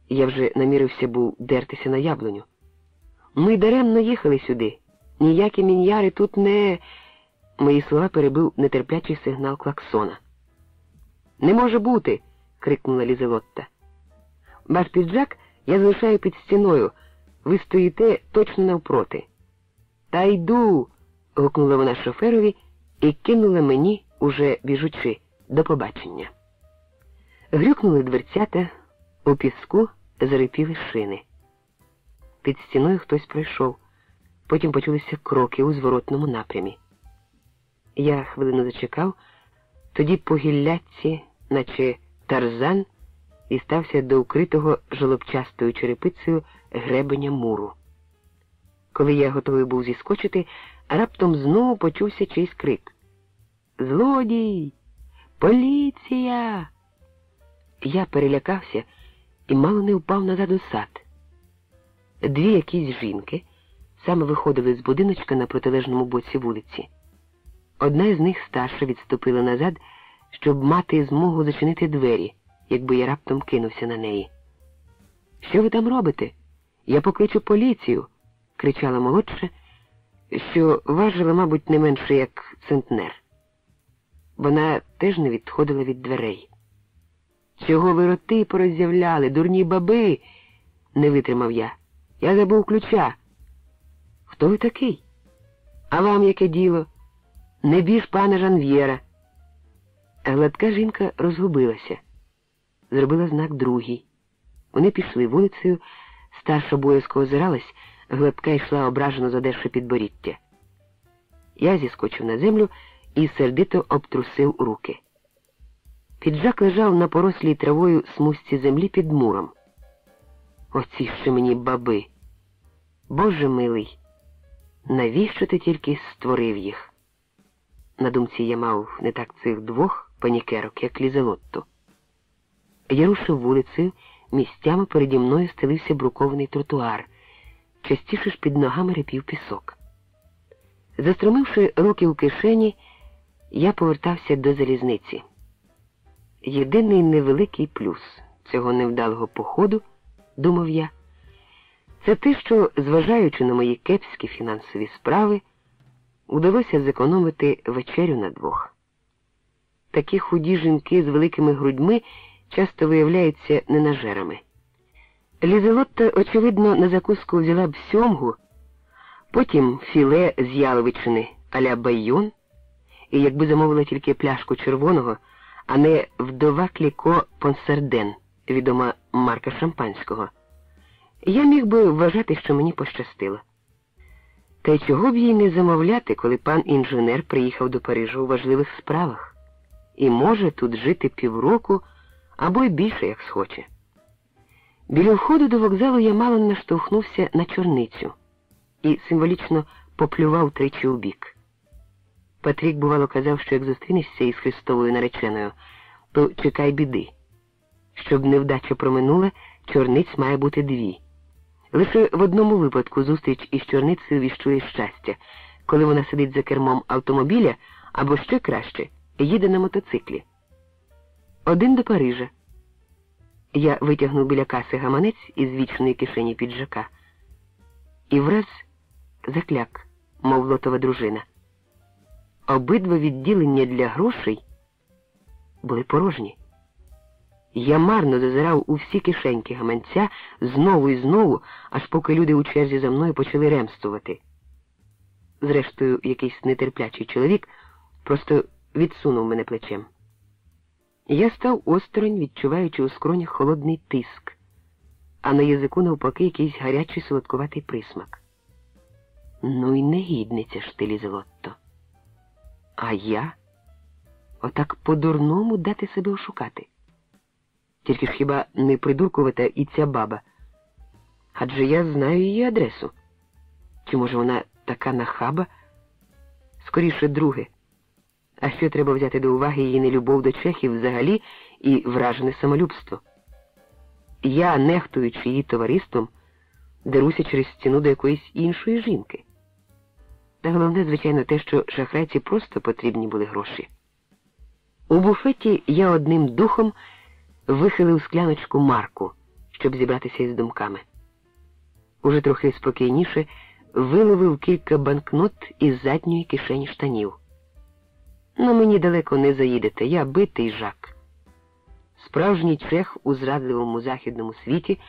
Я вже намірився був дертися на яблуню. Ми даремно їхали сюди. Ніякі міньяри тут не. Мої слова перебив нетерплячий сигнал клаксона. Не може бути. крикнула Лізелотта. Ваш піджак я залишаю під стіною. Ви стоїте точно навпроти. Та йду. гукнула вона шоферові і кинула мені, уже біжучи, до побачення. Грюкнули дверцята, у піску зарипіли шини. Під стіною хтось пройшов, потім почулися кроки у зворотному напрямі. Я хвилину зачекав, тоді по гілляці, наче тарзан, і стався до укритого жолобчастою черепицею гребеня муру. Коли я готовий був зіскочити, раптом знову почувся чийсь крик. Злодій! Поліція! Я перелякався і мало не впав назад у сад. Дві якісь жінки саме виходили з будиночка на протилежному боці вулиці. Одна з них старша відступила назад, щоб мати змогу зачинити двері, якби я раптом кинувся на неї. Що ви там робите? Я покличу поліцію, кричала молодша, що важила, мабуть, не менше, як центнер. Вона теж не відходила від дверей. Чого ви роти пороззявляли, дурні баби? не витримав я. Я забув ключа. Хто ви такий? А вам яке діло? Не біж пана Жанв'єра. Гладка жінка розгубилася, зробила знак другий. Вони пішли вулицею, старша боязко озиралась, гладка йшла ображено задерши підборіття. Я зіскочив на землю і сердито обтрусив руки. Піджак лежав на порослій травою смузці землі під муром. Оці ще мені баби. Боже милий, навіщо ти тільки створив їх? На думці я мав не так цих двох панікерок, як лізелотту. Я рушив вулицею, місцями переді мною стелився брукований тротуар, частіше ж під ногами репів пісок. Застромивши руки у кишені, я повертався до залізниці. Єдиний невеликий плюс цього невдалого походу, думав я, це те, що, зважаючи на мої кепські фінансові справи, удалося зекономити вечерю на двох. Такі худі жінки з великими грудьми часто виявляються ненажерами. Лізелотта, очевидно, на закуску взяла б сьомгу, потім філе з яловичини а-ля байон, і якби замовила тільки пляшку червоного, а не вдова кліко Понсарден, відома марка шампанського, я міг би вважати, що мені пощастило. Та й чого б їй не замовляти, коли пан інженер приїхав до Парижа у важливих справах і може тут жити півроку або й більше, як схоче. Біля входу до вокзалу я мало наштовхнувся на чорницю і символічно поплював тричі у бік. Патрік, бувало, казав, що як зустрінешся із Христовою нареченою, то чекай біди. Щоб невдача проминула, чорниць має бути дві. Лише в одному випадку зустріч із чорницею віщує щастя, коли вона сидить за кермом автомобіля або ще краще їде на мотоциклі. Один до Парижа. Я витягнув біля каси гаманець із вічної кишені піджака і враз закляк, мов лотова дружина. Обидва відділення для грошей були порожні. Я марно зазирав у всі кишеньки гаманця знову і знову, аж поки люди у черзі за мною почали ремствувати. Зрештою, якийсь нетерплячий чоловік просто відсунув мене плечем. Я став осторонь, відчуваючи у скронях холодний тиск, а на язику навпаки якийсь гарячий солодкуватий присмак. Ну й негідниця ж ти, Лізелотто. А я отак по-дурному дати себе ошукати. Тільки ж хіба не придуркувата і ця баба? Адже я знаю її адресу. Чи може вона така нахаба? Скоріше друге. А ще треба взяти до уваги її нелюбов до чехів взагалі і вражене самолюбство. Я, нехтуючи її товариством, деруся через стіну до якоїсь іншої жінки. Та головне, звичайно, те, що шахрайці просто потрібні були гроші. У буфеті я одним духом вихилив скляночку Марку, щоб зібратися із думками. Уже трохи спокійніше виловив кілька банкнот із задньої кишені штанів. Ну, мені далеко не заїдете, я битий жак. Справжній чех у зрадливому західному світі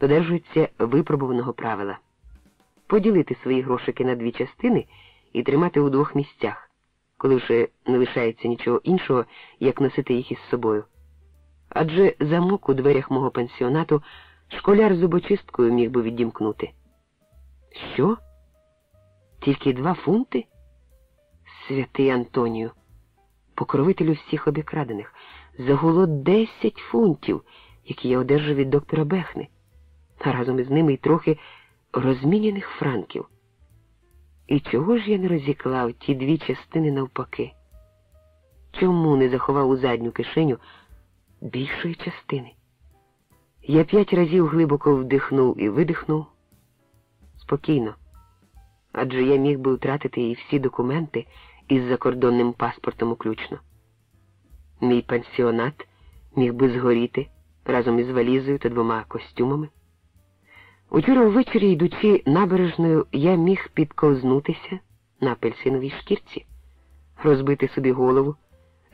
додержується випробуваного правила поділити свої грошики на дві частини і тримати у двох місцях, коли вже не лишається нічого іншого, як носити їх із собою. Адже замок у дверях мого пансіонату школяр з зубочисткою міг би відімкнути. Що? Тільки два фунти? Святий Антонію, покровителю всіх обікрадених, загуло десять фунтів, які я одержав від доктора Бехни, а разом із ними й трохи розміняних франків. І чого ж я не розіклав ті дві частини навпаки? Чому не заховав у задню кишеню більшої частини? Я п'ять разів глибоко вдихнув і видихнув спокійно, адже я міг би втратити і всі документи із закордонним паспортом уключно. Мій пансіонат міг би згоріти разом із валізою та двома костюмами. Учора ввечері, йдучи набережною, я міг підковзнутися на апельсиновій шкірці, розбити собі голову,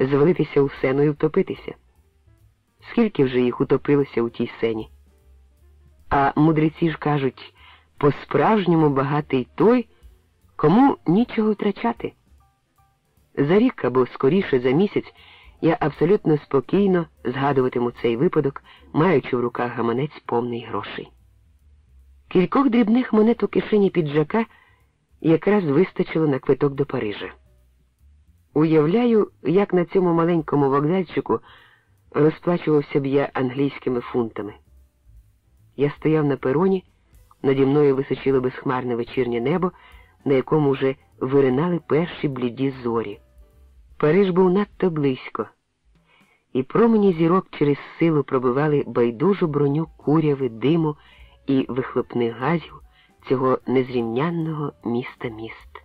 звалитися у сену і втопитися. Скільки вже їх утопилося у тій сені? А мудреці ж кажуть, по-справжньому багатий той, кому нічого втрачати. За рік або скоріше за місяць я абсолютно спокійно згадуватиму цей випадок, маючи в руках гаманець повний грошей. Кількох дрібних монет у кишені піджака якраз вистачило на квиток до Парижа. Уявляю, як на цьому маленькому вокзальчику розплачувався б я англійськими фунтами. Я стояв на пероні, наді мною височило безхмарне вечірнє небо, на якому вже виринали перші бліді зорі. Париж був надто близько, і промені зірок через силу пробивали байдужу броню куряви, диму і вихлопних газів цього незрівнянного міста міст.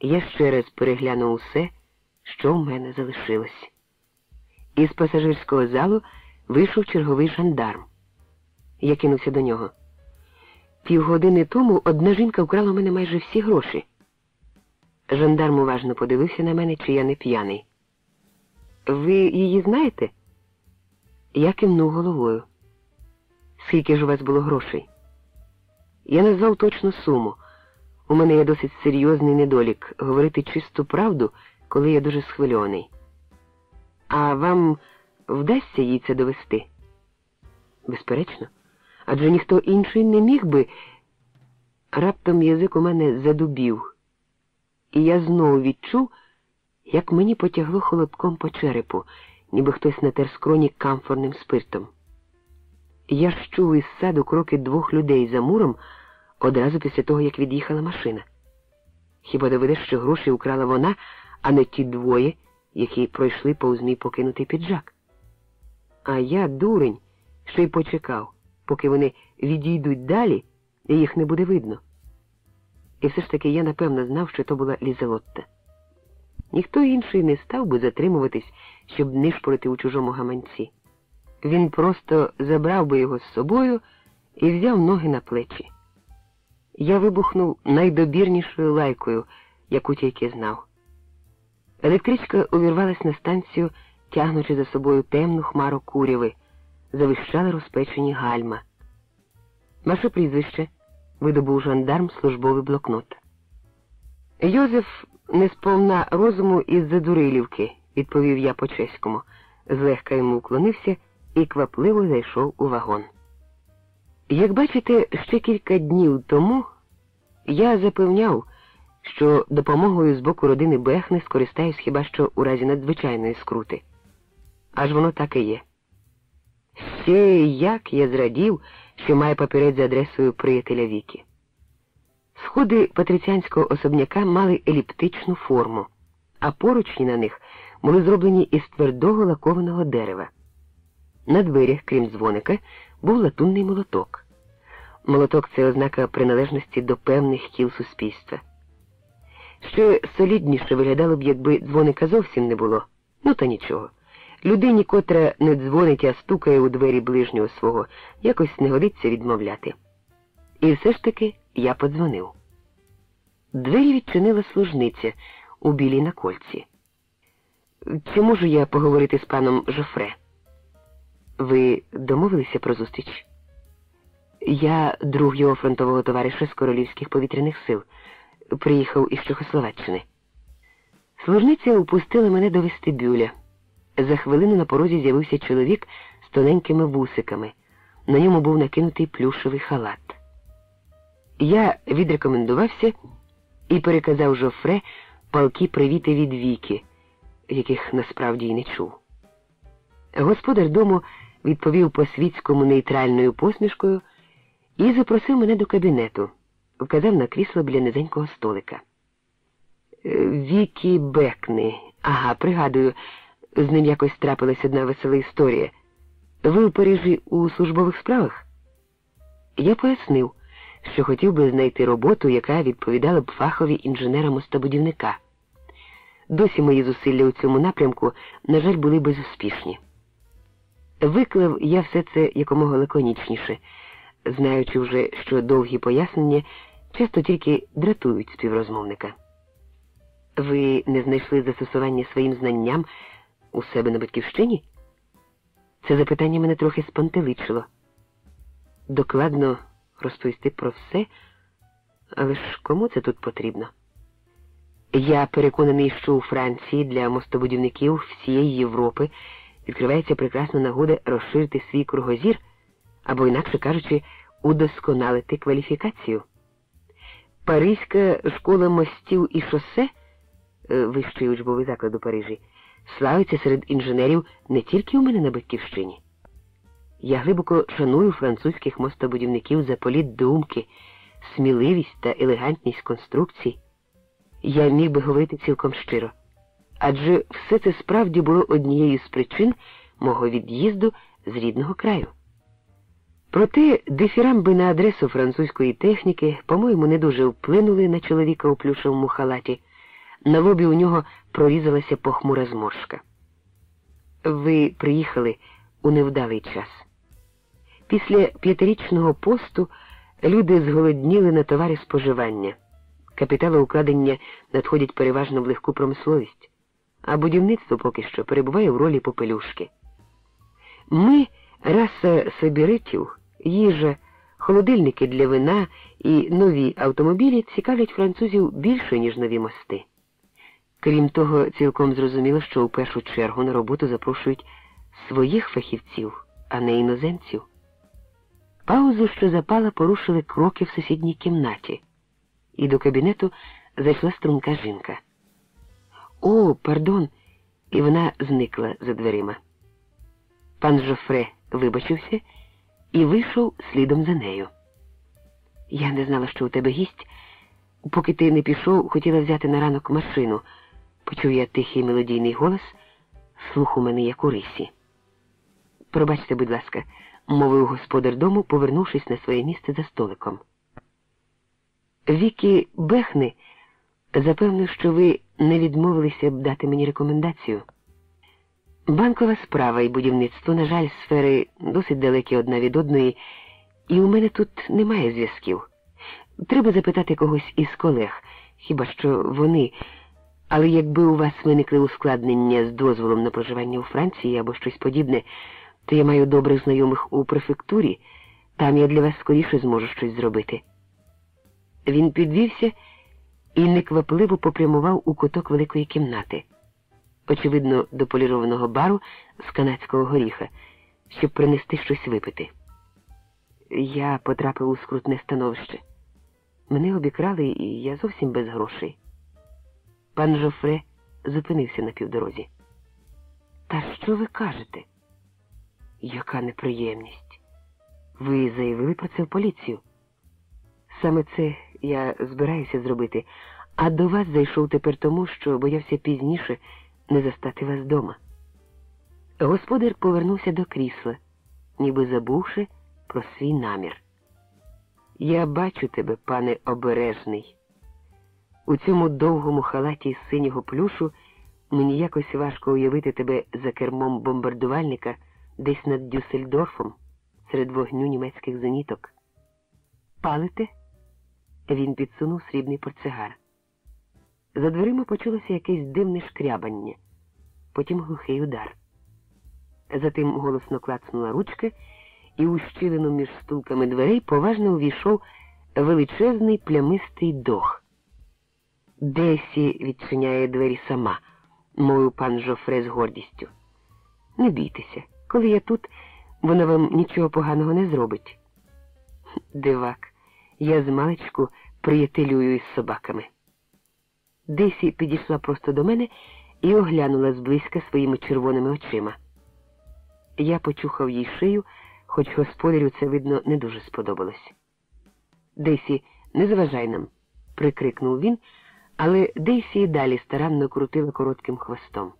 Я ще раз переглянув усе, що в мене залишилось. Із пасажирського залу вийшов черговий жандарм. Я кинувся до нього. Півгодини тому одна жінка вкрала у мене майже всі гроші. Жандарм уважно подивився на мене, чи я не п'яний. Ви її знаєте? Я кивнув головою. Скільки ж у вас було грошей? Я назвав точну суму. У мене є досить серйозний недолік говорити чисту правду, коли я дуже схвильований. А вам вдасться їй це довести? Безперечно. Адже ніхто інший не міг би. Раптом язик у мене задубів, і я знову відчув, як мені потягло холодком по черепу, ніби хтось натер скроні камфорним спиртом. Я ж чув із саду кроки двох людей за муром одразу після того, як від'їхала машина. Хіба доведеш, що гроші украла вона, а не ті двоє, які пройшли повз мій покинутий піджак? А я, дурень, ще й почекав, поки вони відійдуть далі, і їх не буде видно. І все ж таки я напевно знав, що то була Лізелотта. Ніхто інший не став би затримуватись, щоб нишпорити у чужому гаманці. Він просто забрав би його з собою і взяв ноги на плечі. Я вибухнув найдобірнішою лайкою, яку тільки знав. Електричка увірвалась на станцію, тягнучи за собою темну хмару куряви, завищали розпечені гальма. Ваше прізвище видобув жандарм службовий блокнот. Йозеф не сповна розуму із Задурилівки, відповів я по чеському, злегка йому вклонився і квапливо зайшов у вагон. Як бачите, ще кілька днів тому я запевняв, що допомогою з боку родини Бехне скористаюсь хіба що у разі надзвичайної скрути. Аж воно так і є. Ще як я зрадів, що має папірець за адресою приятеля Віки. Сходи патриціанського особняка мали еліптичну форму, а поручні на них були зроблені із твердого лакованого дерева. На дверях, крім дзвоника, був латунний молоток. Молоток це ознака приналежності до певних кіл суспільства. Ще солідніше виглядало б, якби дзвоника зовсім не було, ну та нічого. Людині, котра не дзвонить, а стукає у двері ближнього свого, якось не годиться відмовляти. І все ж таки я подзвонив. Двері відчинила служниця у білій на кольці. Чи можу я поговорити з паном Жофре? Ви домовилися про зустріч? Я друг його фронтового товариша з королівських повітряних сил. Приїхав із Чехословаччини. Служниця упустила мене до вестибюля. За хвилину на порозі з'явився чоловік з тоненькими вусиками. На ньому був накинутий плюшевий халат. Я відрекомендувався і переказав Жофре палки привіти від віки, яких насправді й не чув. Господар дому відповів по світському нейтральною посмішкою і запросив мене до кабінету, вказав на крісло біля низенького столика. Вікі Бекни, ага, пригадую. З ним якось трапилась одна весела історія. Ви у Парижі у службових справах? Я пояснив, що хотів би знайти роботу, яка відповідала б фахові інженера мостобудівника. Досі мої зусилля у цьому напрямку, на жаль, були безуспішні. Виклав я все це якомога лаконічніше, знаючи вже, що довгі пояснення часто тільки дратують співрозмовника. Ви не знайшли застосування своїм знанням у себе на батьківщині? Це запитання мене трохи спантеличило. Докладно розповісти про все, але ж кому це тут потрібно? Я переконаний, що у Франції для мостобудівників всієї Європи відкривається прекрасна нагода розширити свій кругозір або, інакше кажучи, удосконалити кваліфікацію. Паризька школа мостів і шосе, е, вищий учбовий заклад у Парижі, славиться серед інженерів не тільки у мене на батьківщині. Я глибоко шаную французьких мостобудівників за політ думки, сміливість та елегантність конструкцій. Я міг би говорити цілком щиро. адже все це справді було однією з причин мого від'їзду з рідного краю. Проте дифірамби на адресу французької техніки, по-моєму, не дуже вплинули на чоловіка у плюшовому халаті. На лобі у нього прорізалася похмура зморшка. Ви приїхали у невдалий час. Після п'ятирічного посту люди зголодніли на товари споживання. Капіталоукладення надходять переважно в легку промисловість, а будівництво поки що перебуває в ролі попелюшки. Ми, раса сибіритів, їжа, холодильники для вина і нові автомобілі цікавлять французів більше, ніж нові мости. Крім того, цілком зрозуміло, що у першу чергу на роботу запрошують своїх фахівців, а не іноземців. Паузу, що запала, порушили кроки в сусідній кімнаті, і до кабінету зайшла струнка жінка. О, пардон, і вона зникла за дверима. Пан Жофре вибачився і вийшов слідом за нею. Я не знала, що у тебе гість. Поки ти не пішов, хотіла взяти на ранок машину. Почув я тихий мелодійний голос, слух у мене як у рисі. Пробачте, будь ласка, мовив господар дому, повернувшись на своє місце за столиком. Вікі Бехни запевнив, що ви не відмовилися б дати мені рекомендацію. Банкова справа і будівництво, на жаль, сфери досить далекі одна від одної, і у мене тут немає зв'язків. Треба запитати когось із колег, хіба що вони. Але якби у вас виникли ускладнення з дозволом на проживання у Франції або щось подібне, то я маю добрих знайомих у префектурі, там я для вас скоріше зможу щось зробити. Він підвівся і неквапливо попрямував у куток великої кімнати, очевидно, до полірованого бару з канадського горіха, щоб принести щось випити. Я потрапив у скрутне становище. Мене обікрали, і я зовсім без грошей. Пан Жофре зупинився на півдорозі. Та що ви кажете? Яка неприємність? Ви заявили про це в поліцію? Саме це я збираюся зробити, а до вас зайшов тепер тому, що боявся пізніше не застати вас вдома. Господар повернувся до крісла, ніби забувши про свій намір. Я бачу тебе, пане обережний. У цьому довгому халаті з синього плюшу мені якось важко уявити тебе за кермом бомбардувальника десь над Дюссельдорфом серед вогню німецьких зеніток. Палите? Він підсунув срібний портсигар. За дверима почулося якесь дивне шкрябання, потім глухий удар. Затим голосно клацнула ручка, і у щілину між стулками дверей поважно увійшов величезний плямистий дог. Десі відчиняє двері сама, мовив пан Жофре з гордістю. Не бійтеся, коли я тут, вона вам нічого поганого не зробить. Дивак, я з маличку приятелюю із собаками. Десі підійшла просто до мене і оглянула зблизька своїми червоними очима. Я почухав їй шию, хоч господарю це, видно, не дуже сподобалось. Десі, не заважай нам, прикрикнув він, але Дейсі і далі старанно крутила коротким хвостом.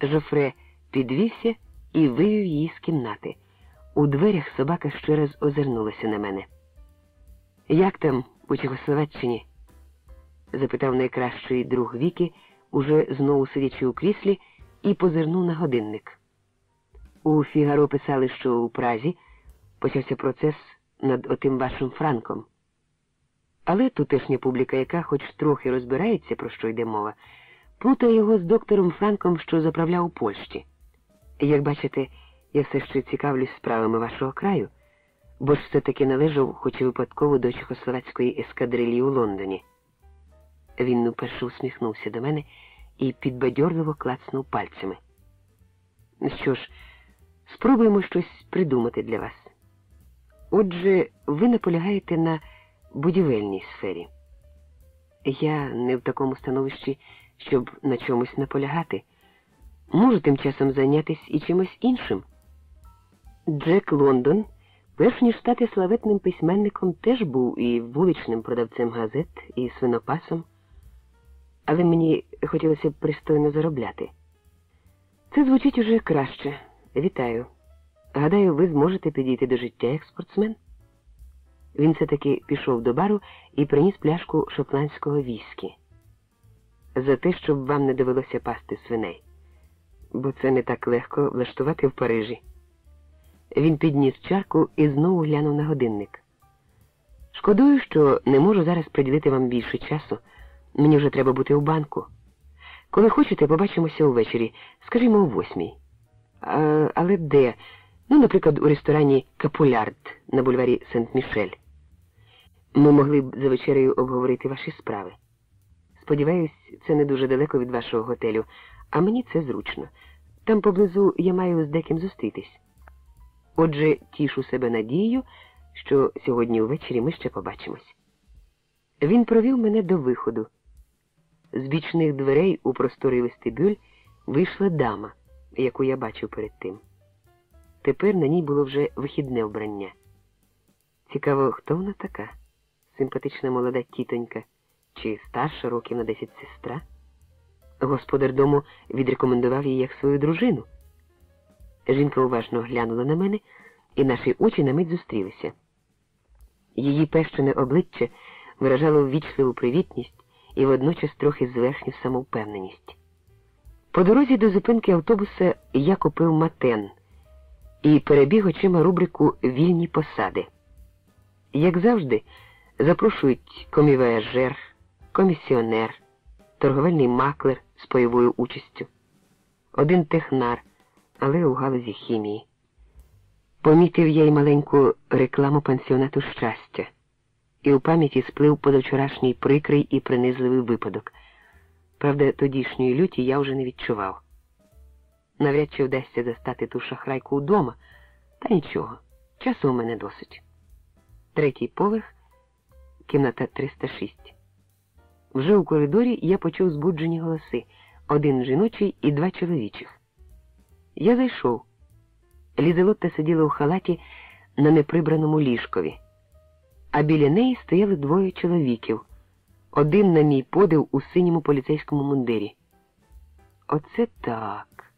Жофре підвівся і вивів її з кімнати. У дверях собака ще раз озирнулася на мене. Як там у Чехословаччині? Запитав найкращий друг Віки, уже знову сидячи у кріслі, і позирнув на годинник. У Фігаро писали, що у Празі почався процес над отим вашим Франком. Але тутешня публіка, яка хоч трохи розбирається, про що йде мова, плутає його з доктором Франком, що заправляв у Польщі. Як бачите, я все ще цікавлюсь справами вашого краю, бо ж все-таки належав, хоч і випадково до Чехословацької ескадрилії у Лондоні. Він уперше усміхнувся до мене і підбадьорливо клацнув пальцями. Що ж, спробуємо щось придумати для вас. Отже, ви наполягаєте на будівельній сфері. Я не в такому становищі, щоб на чомусь наполягати. Можу тим часом зайнятися і чимось іншим. Джек Лондон, перш ніж стати славетним письменником, теж був і вуличним продавцем газет, і свинопасом. Але мені хотілося б пристойно заробляти. Це звучить уже краще. Вітаю. Гадаю, ви зможете підійти до життя як спортсмен. Він все таки пішов до бару і приніс пляшку шотландського віскі. За те, щоб вам не довелося пасти свиней, бо це не так легко влаштувати в Парижі. Він підніс чарку і знову глянув на годинник. Шкодую, що не можу зараз приділити вам більше часу. Мені вже треба бути у банку. Коли хочете, побачимося увечері, скажімо, о восьмій. А, Але де? Ну, наприклад, у ресторані Капулярд на бульварі Сент-Мішель. Ми могли б за вечерею обговорити ваші справи. Сподіваюсь, це не дуже далеко від вашого готелю, а мені це зручно. Там поблизу я маю з деким зустрітись. Отже, тішу себе надією, що сьогодні увечері ми ще побачимось. Він провів мене до виходу. З бічних дверей у просторий вестибюль вийшла дама, яку я бачив перед тим. Тепер на ній було вже вихідне вбрання. Цікаво, хто вона така? Симпатична молода тітонька чи старша років на десять сестра? Господар дому відрекомендував її як свою дружину. Жінка уважно глянула на мене, і наші очі на мить зустрілися. Її пещене обличчя виражало ввічливу привітність і водночас трохи зверхню самовпевненість. По дорозі до зупинки автобуса я купив матен і перебіг очима рубрику Вільні посади. Як завжди, запрошують комівояжер, комісіонер, торговельний маклер з пайовою участю, один технар, але у галузі хімії. Помітив я й маленьку рекламу пансіонату щастя, і у пам'яті сплив позавчорашній прикрий і принизливий випадок. Правда, тодішньої люті я вже не відчував. Навряд чи вдасться застати ту шахрайку вдома, та нічого, часу у мене досить. Третій поверх, кімната 306. Вже у коридорі я почув збуджені голоси один жіночий і два чоловічих. Я зайшов. Лізелотта сиділа у халаті на неприбраному ліжкові, а біля неї стояли двоє чоловіків, один на мій подив у синьому поліцейському мундирі. Оце так.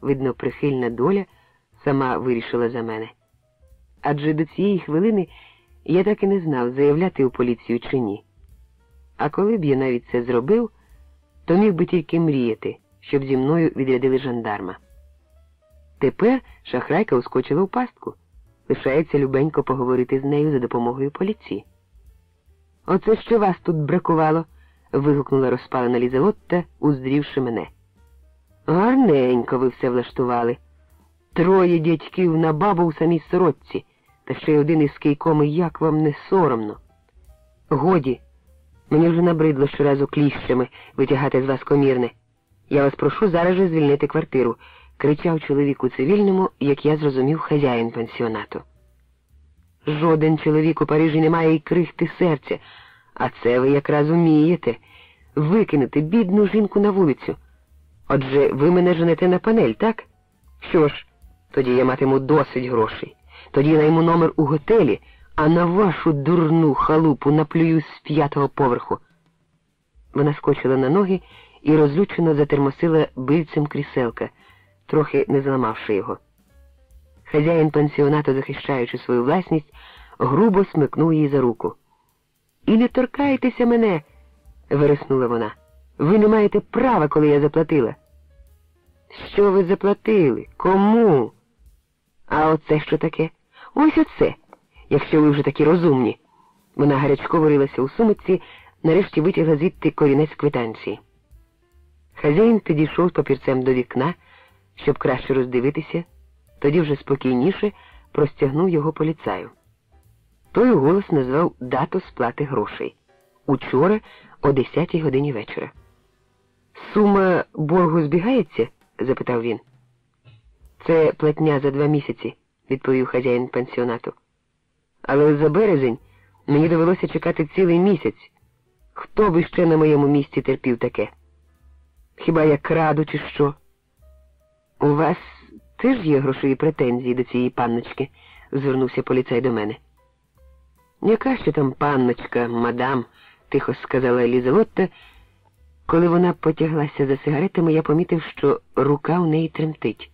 Видно, прихильна доля сама вирішила за мене. Адже до цієї хвилини я так і не знав, заявляти у поліцію чи ні. А коли б я навіть це зробив, то міг би тільки мріяти, щоб зі мною відрядили жандарма. Тепер шахрайка ускочила в пастку. Лишається любенько поговорити з нею за допомогою поліції. Оце що вас тут бракувало? вигукнула розпалена Лізелотта, уздрівши мене. Гарненько ви все влаштували. Троє дядьків на бабу у самій сорочці, та ще й один із кийком, як вам не соромно. Годі, мені вже набридло щоразу кліщами витягати з вас комірне. Я вас прошу зараз же звільнити квартиру кричав чоловік у цивільному, як я зрозумів, хазяїн пансіонату. Жоден чоловік у Парижі не має й крихти серця, а це ви якраз умієте викинути бідну жінку на вулицю. Отже, ви мене женете на панель, так? Що ж, тоді я матиму досить грошей. Тоді найму номер у готелі, а на вашу дурну халупу наплюю з п'ятого поверху. Вона скочила на ноги і розлючено затермосила бильцем кріселка трохи не зламавши його. Хазяїн пансіонату, захищаючи свою власність, грубо смикнув її за руку. І не торкайтеся мене, вириснула вона. Ви не маєте права, коли я заплатила. Що ви заплатили? Кому? А оце що таке? Ось оце, якщо ви вже такі розумні. Вона гарячково рилася у сумиці, нарешті витягла звідти корінець квитанції. Хазяїн підійшов папірцем до вікна щоб краще роздивитися, тоді вже спокійніше простягнув його поліцаю. Той голос назвав дату сплати грошей учора о 10 годині вечора. Сума боргу збігається? запитав він. Це платня за два місяці, відповів хазяїн пансіонату. Але за березень мені довелося чекати цілий місяць. Хто би ще на моєму місці терпів таке? Хіба я краду, чи що? У вас теж є грошові претензії до цієї панночки? звернувся поліцай до мене. Яка ще там панночка, мадам, тихо сказала Елізавотта Коли вона потяглася за сигаретами, я помітив, що рука у неї тремтить.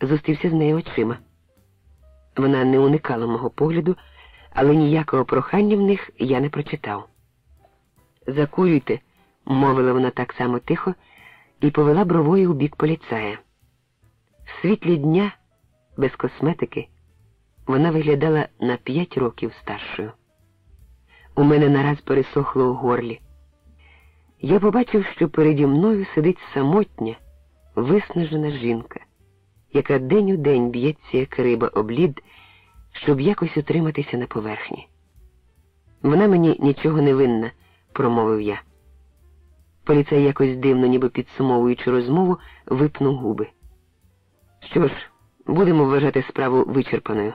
Зустрівся з нею очима. Вона не уникала мого погляду, але ніякого прохання в них я не прочитав. Закурюйте, мовила вона так само тихо і повела бровою у бік поліцая. В світлі дня, без косметики, вона виглядала на п'ять років старшою. У мене нараз пересохло у горлі. Я побачив, що переді мною сидить самотня, виснажена жінка, яка день у день б'ється, як риба облід, щоб якось утриматися на поверхні. Вона мені нічого не винна, промовив я. Поліцей якось дивно, ніби підсумовуючи розмову, випнув губи. Що ж, будемо вважати справу вичерпаною.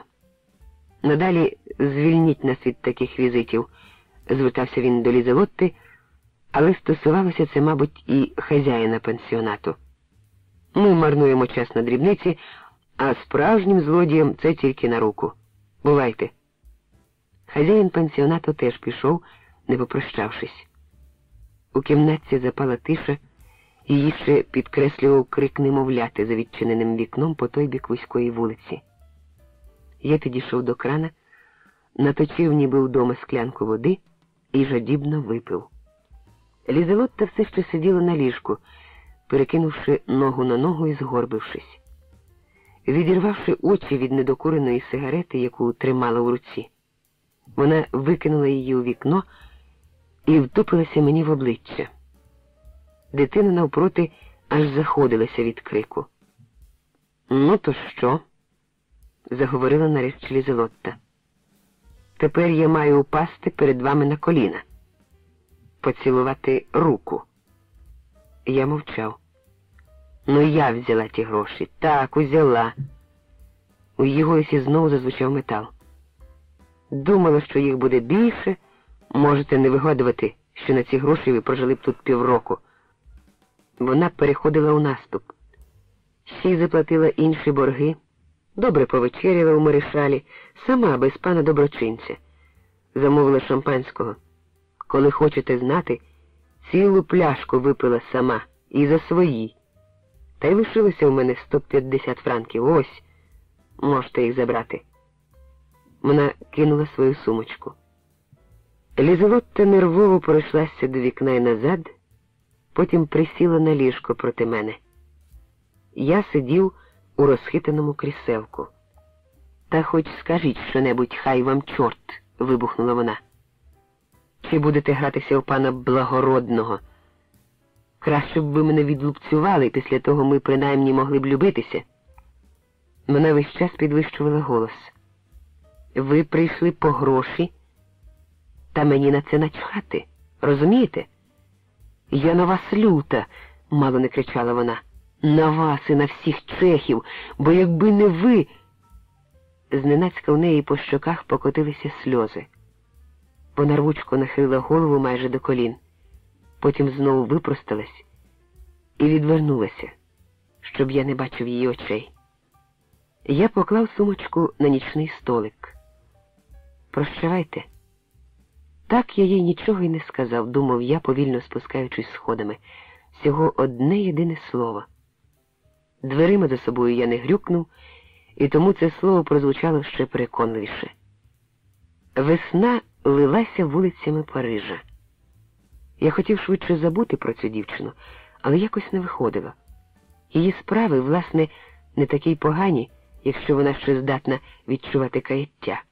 Надалі звільніть нас від таких візитів, звертався він до Лізелотти, але стосувалося це, мабуть, і хазяїна пансіонату. Ми марнуємо час на дрібниці, а справжнім злодіям це тільки на руку. Бувайте. Хазяїн пансіонату теж пішов, не попрощавшись. У кімнатці запала тиша, її ще підкреслював крик немовляти за відчиненим вікном по той бік вузької вулиці. Я підійшов до крана, наточив ніби вдома склянку води і жадібно випив. Лізелотта все ще сиділа на ліжку, перекинувши ногу на ногу і згорбившись, відірвавши очі від недокуреної сигарети, яку тримала в руці. Вона викинула її у вікно і втупилася мені в обличчя. Дитина навпроти аж заходилася від крику. Ну, то що? заговорила нарешті Лізелотта. Тепер я маю упасти перед вами на коліна, поцілувати руку. Я мовчав. Ну, я взяла ті гроші. Так, узяла. У її голосі знову зазвучав метал. Думала, що їх буде більше. Можете не вигадувати, що на ці гроші ви прожили б тут півроку. Вона переходила у наступ. Ще заплатила інші борги, добре повечеряла у Маришалі, сама без пана доброчинця. Замовила шампанського. Коли хочете знати, цілу пляшку випила сама і за свої. Та й лишилося у мене 150 франків. Ось, можете їх забрати. Вона кинула свою сумочку. Лізелотта нервово пройшлася до вікна і назад, потім присіла на ліжко проти мене. Я сидів у розхитаному кріселку. Та хоч скажіть що-небудь, хай вам чорт, вибухнула вона. Чи будете гратися у пана благородного? Краще б ви мене відлупцювали, після того ми принаймні могли б любитися. Вона весь час підвищувала голос. Ви прийшли по гроші, та мені на це начхати, розумієте? Я на вас люта, мало не кричала вона. На вас і на всіх чехів, бо якби не ви. Зненацька в неї по щоках покотилися сльози. Вона рвучко нахилила голову майже до колін, потім знову випросталась і відвернулася, щоб я не бачив її очей. Я поклав сумочку на нічний столик. Прощавайте. Так я їй нічого й не сказав, думав я, повільно спускаючись сходами. Всього одне єдине слово. Дверима за собою я не грюкнув, і тому це слово прозвучало ще переконливіше. Весна лилася вулицями Парижа. Я хотів швидше забути про цю дівчину, але якось не виходило. Її справи, власне, не такі погані, якщо вона ще здатна відчувати каяття.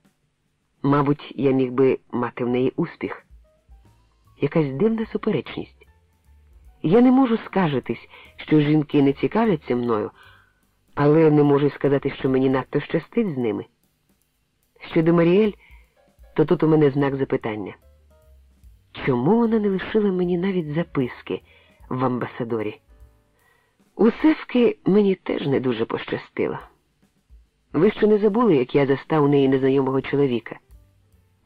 Мабуть, я міг би мати в неї успіх. Якась дивна суперечність. Я не можу скажитись, що жінки не цікавляться мною, але не можу сказати, що мені надто щастить з ними. Щодо Маріель, то тут у мене знак запитання. Чому вона не лишила мені навіть записки в амбасадорі? У Севки мені теж не дуже пощастило. Ви ще не забули, як я застав у неї незнайомого чоловіка.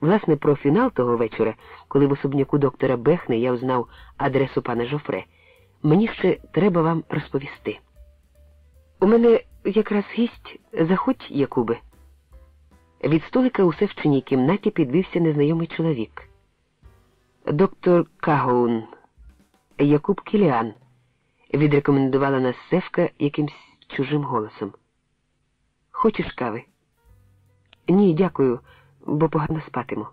Власне, про фінал того вечора, коли в особняку доктора Бехне я узнав адресу пана Жофре, мені ще треба вам розповісти. У мене якраз гість, заходь, Якубе. Від столика у севчиній кімнаті підвівся незнайомий чоловік. Доктор Кагоун, Якуб Кіліан, відрекомендувала нас Севка якимсь чужим голосом. Хочеш кави? Ні, дякую, бо погано спатиму.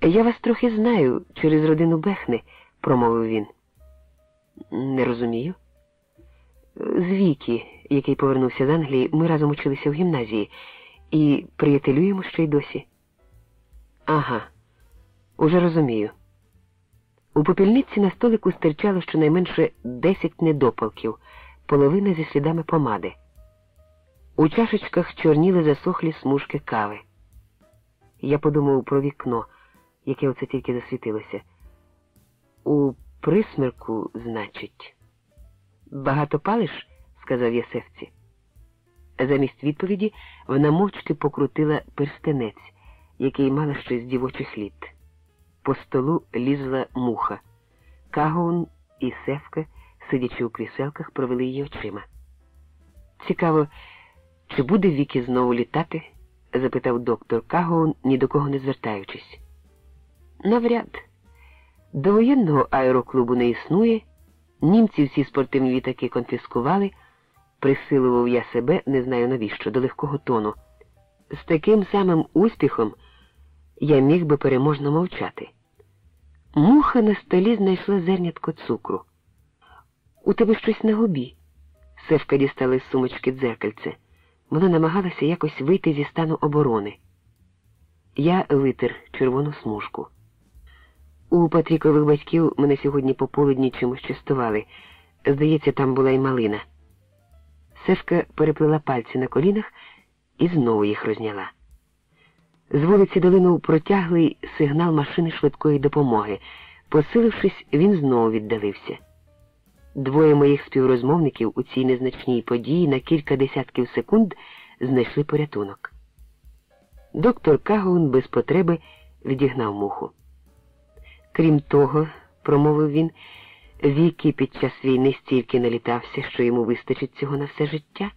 Я вас трохи знаю через родину Бехни, промовив він. Не розумію. З Вікі, який повернувся з Англії, ми разом училися в гімназії і приятелюємо ще й досі. Ага, уже розумію. У попільниці на столику стирчало щонайменше десять недопалків, половина зі слідами помади. У чашечках чорніли засохлі смужки кави. Я подумав про вікно, яке оце тільки засвітилося. У присмерку, значить. Багато палиш? сказав я севці. Замість відповіді вона мовчки покрутила перстенець, який мала ще з дівочих літ. По столу лізла муха. Кагоун і Севка, сидячи у кріселках, провели її очима. Цікаво, чи буде Вікі знову літати? Запитав доктор Кагоун, ні до кого не звертаючись. Навряд. До воєнного аероклубу не існує, німці всі спортивні літаки конфіскували, присилував я себе, не знаю навіщо, до легкого тону. З таким самим успіхом я міг би переможно мовчати. Муха на столі знайшла зернятко цукру. У тебе щось на губі. Севка дістала з сумочки дзеркальце. Вона намагалася якось вийти зі стану оборони. Я витер червону смужку. У Патрікових батьків мене сьогодні пополудні чимось частували. Здається, там була й малина. Севка переплела пальці на колінах і знову їх розняла. З вулиці долинув протяглий сигнал машини швидкої допомоги. Посилившись, він знову віддалився. Двоє моїх співрозмовників у цій незначній події на кілька десятків секунд знайшли порятунок. Доктор Кагаун без потреби відігнав муху. Крім того, промовив він, Вікі під час війни стільки налітався, що йому вистачить цього на все життя.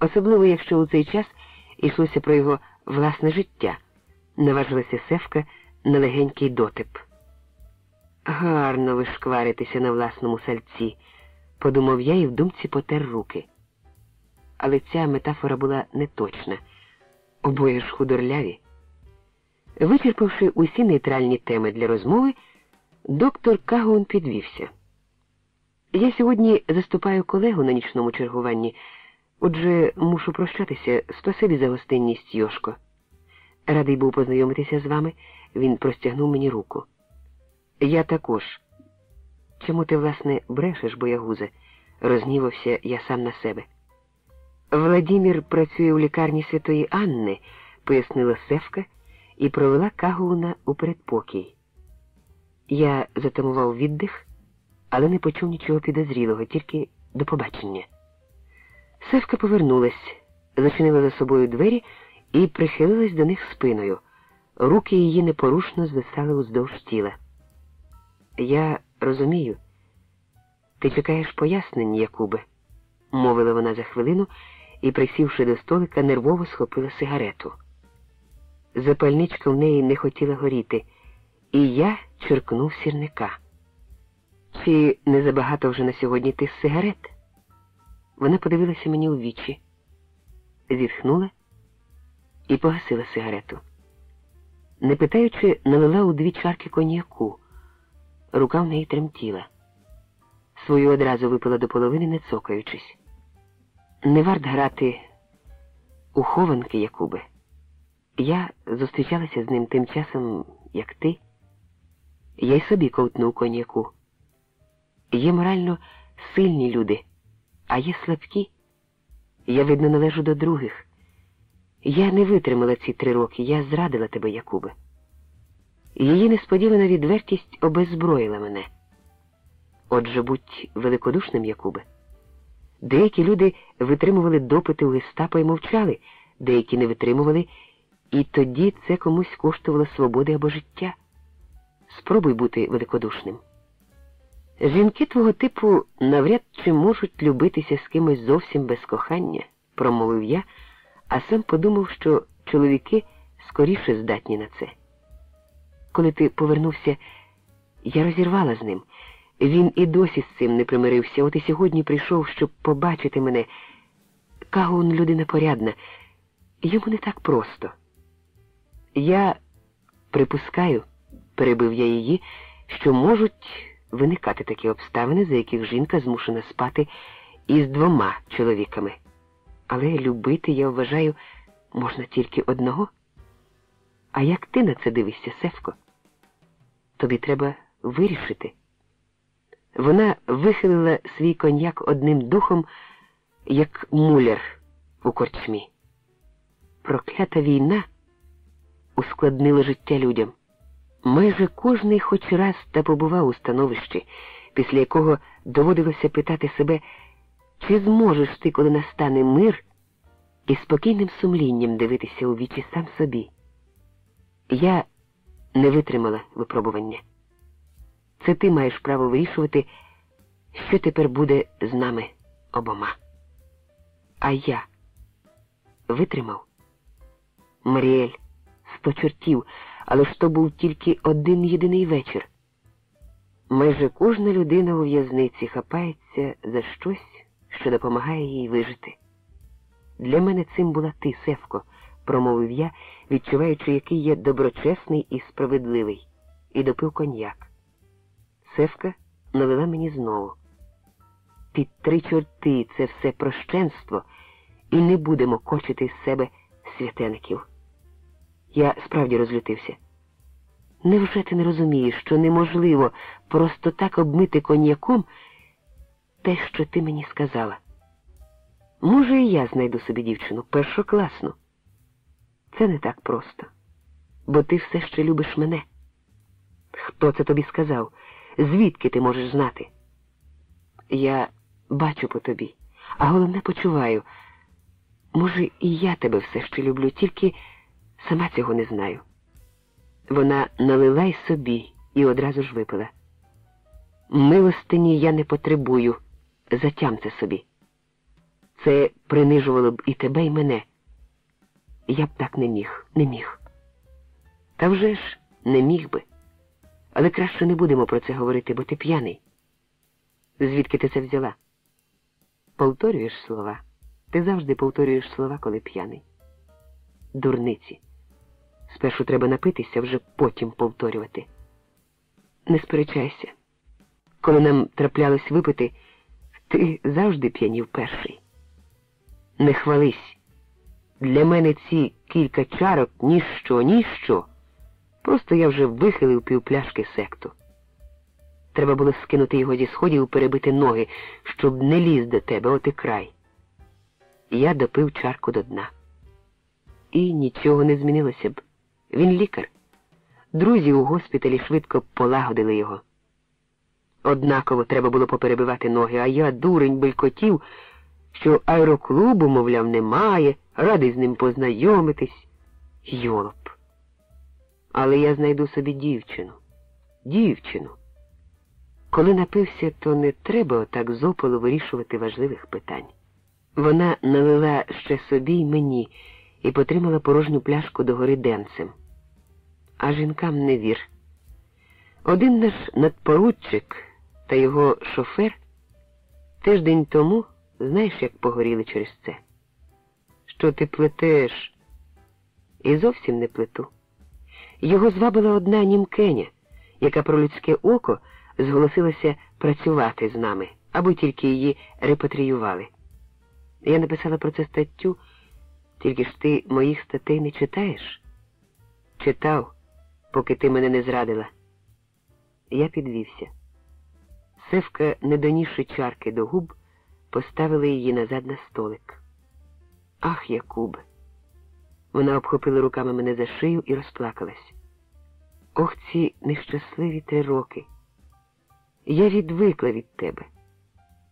Особливо, якщо у цей час йшлося про його власне життя, наважилася Севка на легенький дотип. Гарно ви шкваритеся на власному сальці, подумав я і в думці потер руки. Але ця метафора була неточна. Обоє ж худорляві. Вичерпавши усі нейтральні теми для розмови, доктор Кагун підвівся. Я сьогодні заступаю колегу на нічному чергуванні, отже, мушу прощатися. Спасибі за гостинність, Йошко. Радий був познайомитися з вами, він простягнув мені руку. Я також. Чому ти, власне, брешеш, боягузе? рознівався я сам на себе. Владімір працює у лікарні Святої Анни, пояснила Севка і провела Кагуна у передпокій. Я затамував віддих, але не почув нічого підозрілого, тільки до побачення. Севка повернулась, зачинила за собою двері і прихилилась до них спиною. Руки її непорушно звисали уздовж тіла. Я розумію, ти чекаєш пояснень, Якубе, мовила вона за хвилину і, присівши до столика, нервово схопила сигарету. Запальничка в неї не хотіла горіти, і я черкнув сірника. Чи не забагато вже на сьогодні тих сигарет? Вона подивилася мені у вічі, зітхнула і погасила сигарету. Не питаючи, налила у дві чарки коньяку. Рука в неї тремтіла. Свою одразу випила до половини, не цокаючись. Не варт грати у хованки, Якубе. Я зустрічалася з ним тим часом, як ти. Я й собі ковтнув коньяку. Є морально сильні люди, а є слабкі. Я, видно, належу до других. Я не витримала ці три роки, я зрадила тебе, Якубе. Її несподівана відвертість обезброїла мене. Отже, будь великодушним, Якубе. Деякі люди витримували допити у гестапо і мовчали, деякі не витримували, і тоді це комусь коштувало свободи або життя. Спробуй бути великодушним. Жінки твого типу навряд чи можуть любитися з кимось зовсім без кохання, промовив я, а сам подумав, що чоловіки скоріше здатні на це. Коли ти повернувся, Я розірвала з ним. Він і досі з цим не примирився, от і сьогодні прийшов, щоб побачити мене. Кагун людина порядна. Йому не так просто. Я припускаю, перебив я її, що можуть виникати такі обставини, за яких жінка змушена спати із двома чоловіками. Але любити, я вважаю, можна тільки одного. А як ти на це дивишся, Севко? Тобі треба вирішити. Вона вихилила свій коньяк одним духом, як муляр у корчмі. Проклята війна ускладнила життя людям. Майже кожний хоч раз та побував у становищі, після якого доводилося питати себе, чи зможеш ти, коли настане мир, і спокійним сумлінням дивитися у вічі сам собі. Я не витримала випробування. Це ти маєш право вирішувати, що тепер буде з нами обома. А я витримав. Маріель, сто чортів, але ж то був тільки один єдиний вечір. Майже кожна людина у в'язниці хапається за щось, що допомагає їй вижити. Для мене цим була ти, Севко, промовив я, відчуваючи, який я доброчесний і справедливий, і допив коньяк. Севка налила мені знову. Під три чорти це все прощенство, і не будемо кочити з себе святеників. Я справді розлютився. Невже ти не розумієш, що неможливо просто так обмити коньяком те, що ти мені сказала? Може, і я знайду собі дівчину першокласну. Це не так просто, бо ти все ще любиш мене. Хто це тобі сказав? Звідки ти можеш знати? Я бачу по тобі, а головне почуваю. Може, і я тебе все ще люблю, тільки сама цього не знаю. Вона налила й собі і одразу ж випила. Милостині я не потребую, затям це собі. Це принижувало б і тебе, і мене. Я б так не міг, не міг. Та вже ж не міг би. Але краще не будемо про це говорити, бо ти п'яний. Звідки ти це взяла? Повторюєш слова. Ти завжди повторюєш слова, коли п'яний. Дурниці. Спершу треба напитися, вже потім повторювати. Не сперечайся. Коли нам траплялось випити, ти завжди п'янів перший. Не хвались. Для мене ці кілька чарок ніщо, ніщо. Просто я вже вихилив півпляшки секту. Треба було скинути його зі сходів і перебити ноги, щоб не ліз до тебе, от і край. Я допив чарку до дна. І нічого не змінилося б. Він лікар. Друзі у госпіталі швидко полагодили його. Однаково треба було поперебивати ноги, а я, дурень, белькотів, що аероклубу, мовляв, немає, радий з ним познайомитись. Йолоп. Але я знайду собі дівчину. Дівчину. Коли напився, то не треба отак зополу вирішувати важливих питань. Вона налила ще собі й мені і потримала порожню пляшку догори денцем. А жінкам не вір. Один наш надпоручик та його шофер тиждень тому, знаєш, як погоріли через це. Що ти плетеш? І зовсім не плету. Його звабила одна німкеня, яка про людське око зголосилася працювати з нами, або тільки її репатріювали. Я написала про це статтю, тільки ж ти моїх статей не читаєш? Читав, поки ти мене не зрадила. Я підвівся. Севка, не донісши чарки до губ, поставила її назад на столик. Ах, Якуб! Вона обхопила руками мене за шию і розплакалась. Ох, ці нещасливі три роки. Я відвикла від тебе.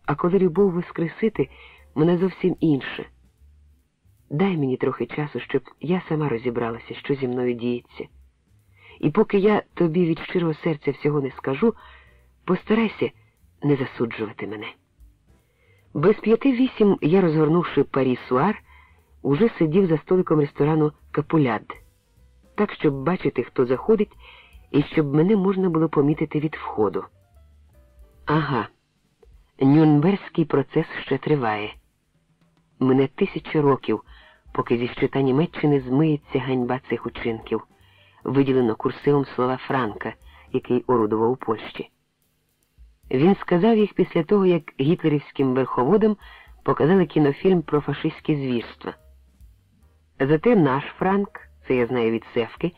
А коли любов воскресити, мене зовсім інше. Дай мені трохи часу, щоб я сама розібралася, що зі мною діється. І поки я тобі від щирого серця всього не скажу, постарайся не засуджувати мене. Без п'яти вісім я, розгорнувши парі суар, уже сидів за столиком ресторану Капуляд, так, щоб бачити, хто заходить, і щоб мене можна було помітити від входу. Ага, Нюрнберзький процес ще триває. Мене тисячі років, поки зі щита Німеччини змиється ганьба цих учинків, виділено курсивом слова Франка, який орудував у Польщі. Він сказав їх після того, як гітлерівським верховодам показали кінофільм про фашистські звірства. Зате наш Франк, це я знаю від Севки,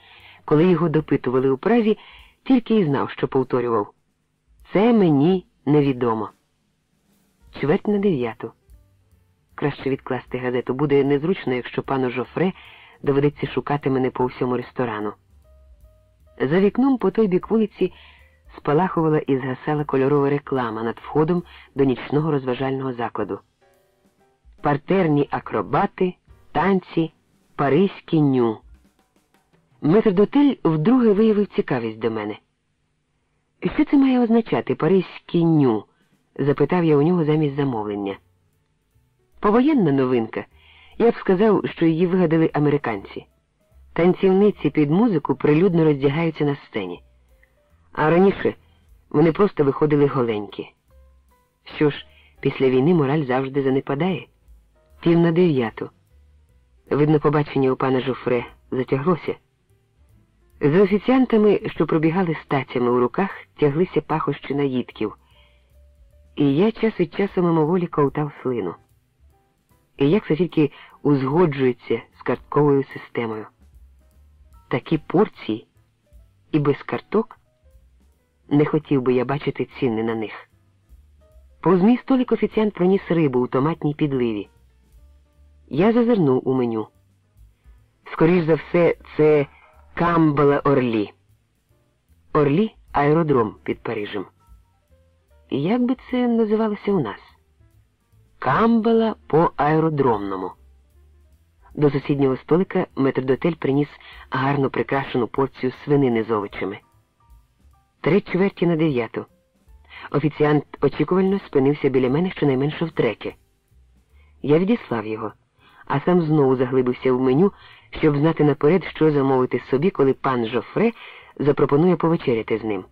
коли його допитували у Празі, тільки й знав, що повторював Це мені невідомо. Чверть на дев'яту. Краще відкласти газету. Буде незручно, якщо пану Жофре доведеться шукати мене по всьому ресторану. За вікном по той бік вулиці спалахувала і згасала кольорова реклама над входом до нічного розважального закладу. Партерні акробати, танці, паризькі ню. Метрдотель вдруге виявив цікавість до мене. Що це має означати паризькі ню? запитав я у нього замість замовлення. Повоєнна новинка. Я б сказав, що її вигадали американці. Танцівниці під музику прилюдно роздягаються на сцені. А раніше вони просто виходили голенькі. Що ж, після війни мораль завжди занепадає. Пів на дев'яту. Видно, побачення у пана Жофре затяглося. За офіціантами, що пробігали стацями у руках, тяглися пахощі наїдків. І я час від часу мимоволі ковтав слину. І як це тільки узгоджується з картковою системою. Такі порції і без карток не хотів би я бачити ціни на них. Повз мій столик офіціант проніс рибу у томатній підливі. Я зазирнув у меню. Скоріш за все, це Камбала Орлі. Орлі аеродром під Парижем. Як би це називалося у нас? Камбала по аеродромному. До сусіднього столика метрдотель приніс гарно прикрашену порцію свинини з овочами. Три чверті на дев'яту. Офіціант очікувально спинився біля мене щонайменше втретє. Я відіслав його, а сам знову заглибився в меню, щоб знати наперед, що замовити собі, коли пан Жофре запропонує повечеряти з ним.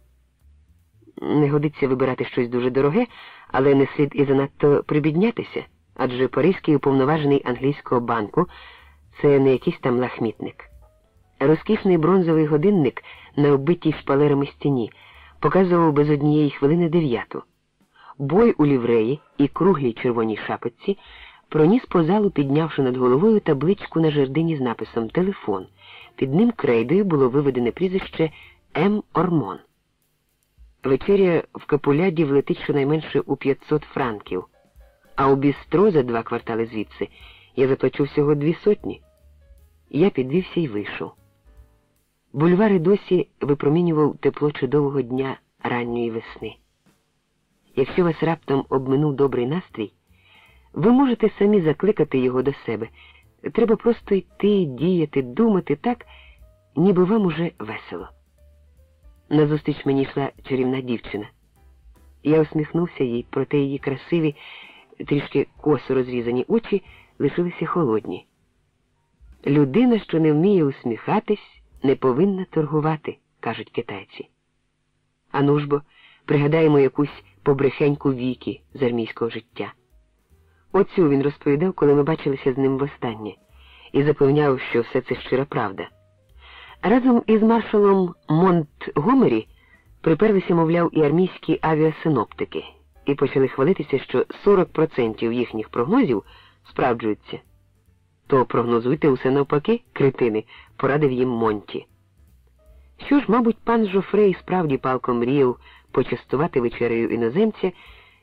Не годиться вибирати щось дуже дороге, але не слід і занадто прибіднятися, адже Паризький уповноважений англійського банку це не якийсь там лахмітник. Розкішний бронзовий годинник на оббитій шпалерами стіні показував без однієї хвилини дев'яту. Бой у лівреї і круглій червоній шапочці проніс по залу, піднявши над головою табличку на жердині з написом Телефон. Під ним крейдою було виведене прізвище М. Ормон. Вечеря в капуляді влетить щонайменше у 500 франків, а у бістро за два квартали звідси я заплачу всього дві сотні. Я підвівся і вийшов. Бульвари досі випромінював тепло чудового дня ранньої весни. Якщо вас раптом обминув добрий настрій, ви можете самі закликати його до себе. Треба просто йти, діяти, думати так, ніби вам уже весело. Назустріч мені йшла чарівна дівчина. Я усміхнувся їй, проте її красиві, трішки косо розрізані очі лишилися холодні. Людина, що не вміє усміхатись, не повинна торгувати, кажуть китайці. Ану ж бо, пригадаємо якусь побрехеньку віки з армійського життя. Оцю він розповідав, коли ми бачилися з ним востаннє, і запевняв, що все це щира правда. Разом із маршалом Монтгомері приперлися, мовляв, і армійські авіасиноптики, і почали хвалитися, що 40% їхніх прогнозів справджуються. То прогнозуйте усе навпаки, критини, порадив їм Монті. Що ж, мабуть, пан Жофрей справді палком мріяв почастувати вечерею іноземця,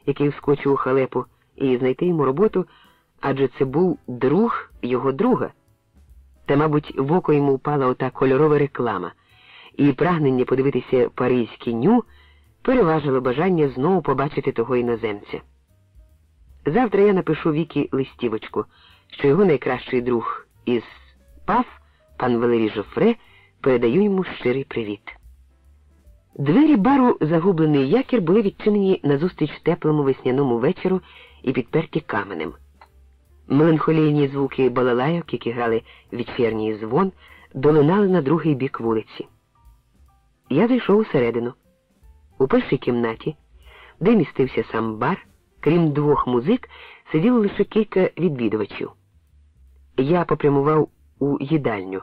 який вскочив у халепу, і знайти йому роботу, адже це був друг його друга. Та, мабуть, в око йому впала ота кольорова реклама, і прагнення подивитися паризький ню переважило бажання знову побачити того іноземця. Завтра я напишу Вікі листівочку, що його найкращий друг із ПАФ, пан Валерій Жофре, передаю йому щирий привіт. Двері бару загублений якір були відчинені назустріч теплому весняному вечору і підперті каменем. Меланхолійні звуки балалайок, які грали вечірній звон, долинали на другий бік вулиці. Я зайшов усередину. У першій кімнаті, де містився сам бар, крім двох музик, сиділо лише кілька відвідувачів. Я попрямував у їдальню,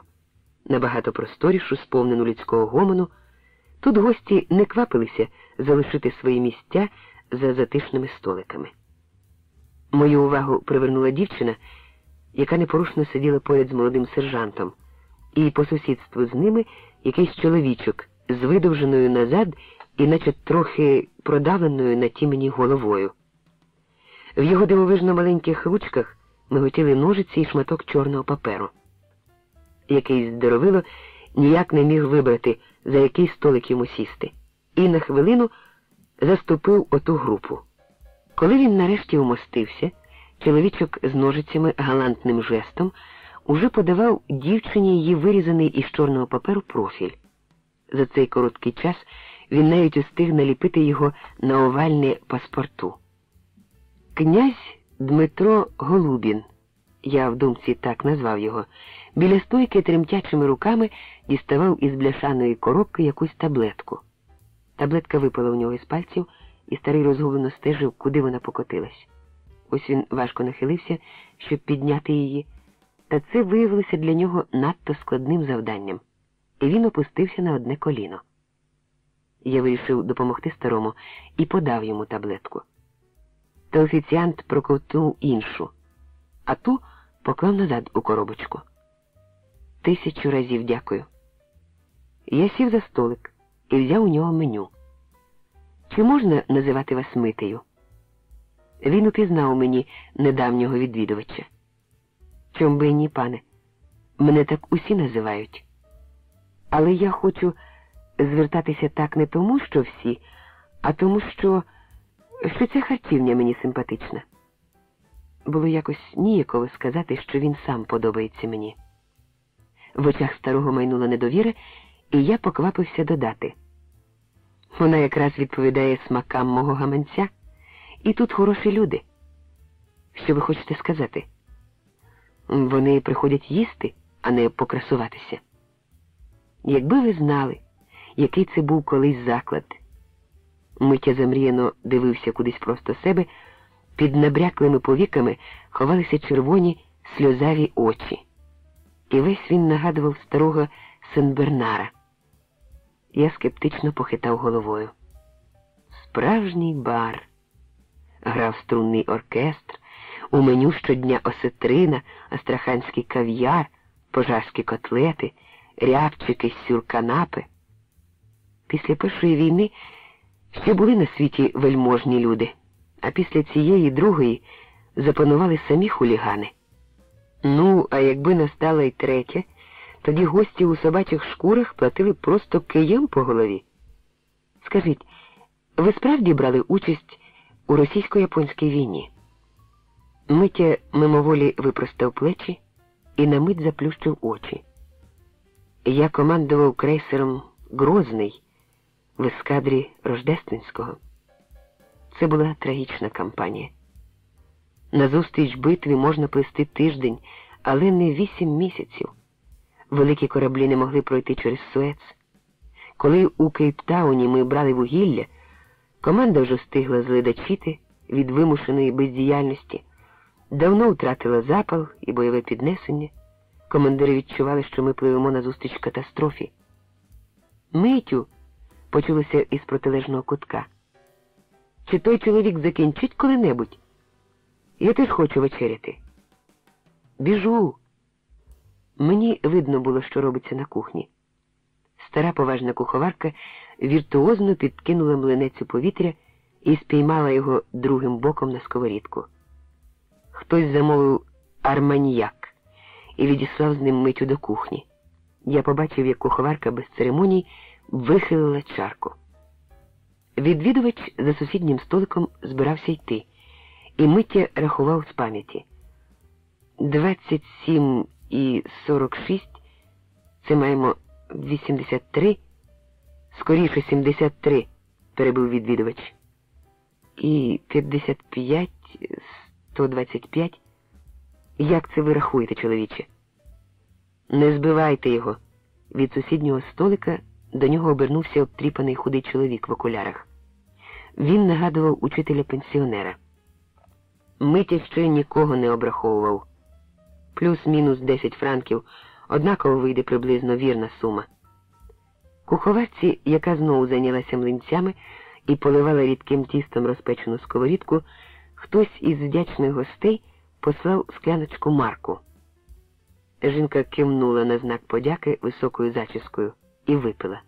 набагато просторішу, сповнену людського гомону. Тут гості не квапилися залишити свої місця за затишними столиками. Мою увагу привернула дівчина, яка непорушно сиділа поряд з молодим сержантом, і по сусідству з ними якийсь чоловічок з видовженою назад і наче трохи продавленою на тімені головою. В його дивовижно маленьких ручках миготіли ножиці і шматок чорного паперу. Якийсь здоровило ніяк не міг вибрати, за який столик йому сісти, і на хвилину заступив оту групу. Коли він нарешті умостився, чоловічок з ножицями галантним жестом уже подавав дівчині її вирізаний із чорного паперу профіль. За цей короткий час він навіть устиг наліпити його на овальне паспорту. Князь Дмитро Голубін, я в думці так назвав його, біля стойки тремтячими руками діставав із бляшаної коробки якусь таблетку. Таблетка випала у нього із пальців, і старий розгублено стежив, куди вона покотилась. Ось він важко нахилився, щоб підняти її, та це виявилося для нього надто складним завданням, і він опустився на одне коліно. Я вирішив допомогти старому і подав йому таблетку. Та офіціант проковтнув іншу, а ту поклав назад у коробочку. Тисячу разів дякую. Я сів за столик і взяв у нього меню. Чи можна називати вас Митею? Він упізнав мені недавнього відвідувача. Чом би ні, пане, мене так усі називають. Але я хочу звертатися так не тому, що всі, а тому, що, що ця харчівня мені симпатична. Було якось ніяково сказати, що він сам подобається мені. В очах старого майнула недовіра, і я поквапився додати. Вона якраз відповідає смакам мого гаманця, і тут хороші люди. Що ви хочете сказати? Вони приходять їсти, а не покрасуватися. Якби ви знали, який це був колись заклад. Миття замріяно дивився кудись просто себе, під набряклими повіками ховалися червоні сльозаві очі. І весь він нагадував старого Сенбернара. Я скептично похитав головою. Справжній бар. Грав струнний оркестр, у меню щодня осетрина, астраханський кав'яр, пожарські котлети, рябчики, сюрканапи. Після Першої війни ще були на світі вельможні люди, а після цієї другої запанували самі хулігани. Ну, а якби настала й третя, тоді гості у собачих шкурах платили просто києм по голові. Скажіть, ви справді брали участь у російсько-японській війні? Миття мимоволі випростав плечі і на мить заплющив очі. Я командував крейсером Грозний в ескадрі Рождественського. Це була трагічна кампанія. Назустріч битві можна плести тиждень, але не вісім місяців. Великі кораблі не могли пройти через Суец. Коли у Кейптауні ми брали вугілля, команда вже встигла зледачити від вимушеної бездіяльності, давно втратила запал і бойове піднесення. Командири відчували, що ми пливемо назустріч катастрофі. Митю почулося із протилежного кутка. Чи той чоловік закінчить коли-небудь? Я теж хочу вечеряти. Біжу. Мені видно було, що робиться на кухні. Стара поважна куховарка віртуозно підкинула млинець у повітря і спіймала його другим боком на сковорідку. Хтось замовив арманьяк і відіслав з ним митю до кухні. Я побачив, як куховарка без церемоній вихилила чарку. Відвідувач за сусіднім столиком збирався йти, і миття рахував з пам'яті. 27 і 46 це маємо 83, скоріше 73, перебив відвідувач. І 55, 125. Як це ви рахуєте, чоловіче? Не збивайте його. Від сусіднього столика до нього обернувся обтріпаний худий чоловік в окулярах. Він нагадував учителя пенсіонера. Митя ще нікого не обраховував. Плюс-мінус 10 франків, однаково вийде приблизно вірна сума. Куховарці, яка знову зайнялася млинцями і поливала рідким тістом розпечену сковорідку, хтось із вдячних гостей послав скляночку Марку. Жінка кивнула на знак подяки високою зачіскою і випила.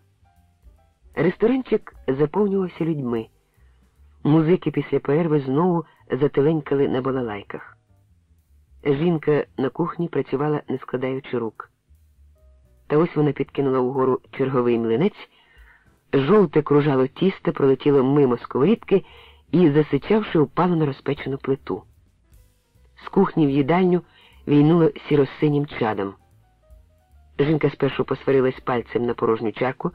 Ресторанчик заповнювався людьми. Музики після перерви знову зателенькали на балалайках. Жінка на кухні працювала, не складаючи рук. Та ось вона підкинула вгору черговий млинець, жовте кружало тісто пролетіло мимо сковорідки і, засичавши, упало на розпечену плиту. З кухні в їдальню війнуло сіросинім чадом. Жінка спершу посварилась пальцем на порожню чарку,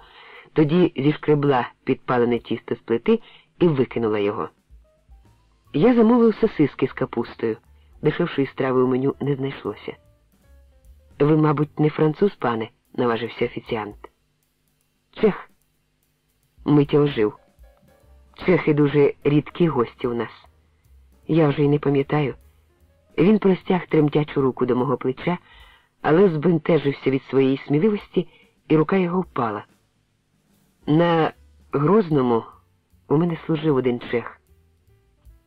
тоді зішкребла підпалене тісто з плити і викинула його. Я замовив сосиски з капустою, дешевшої страви у меню не знайшлося. Ви, мабуть, не француз, пане, наважився офіціант. Чех. Митя ожив. Чехи дуже рідкі гості у нас. Я вже й не пам'ятаю. Він простяг тремтячу руку до мого плеча, але збентежився від своєї сміливості, і рука його впала. На Грозному у мене служив один чех.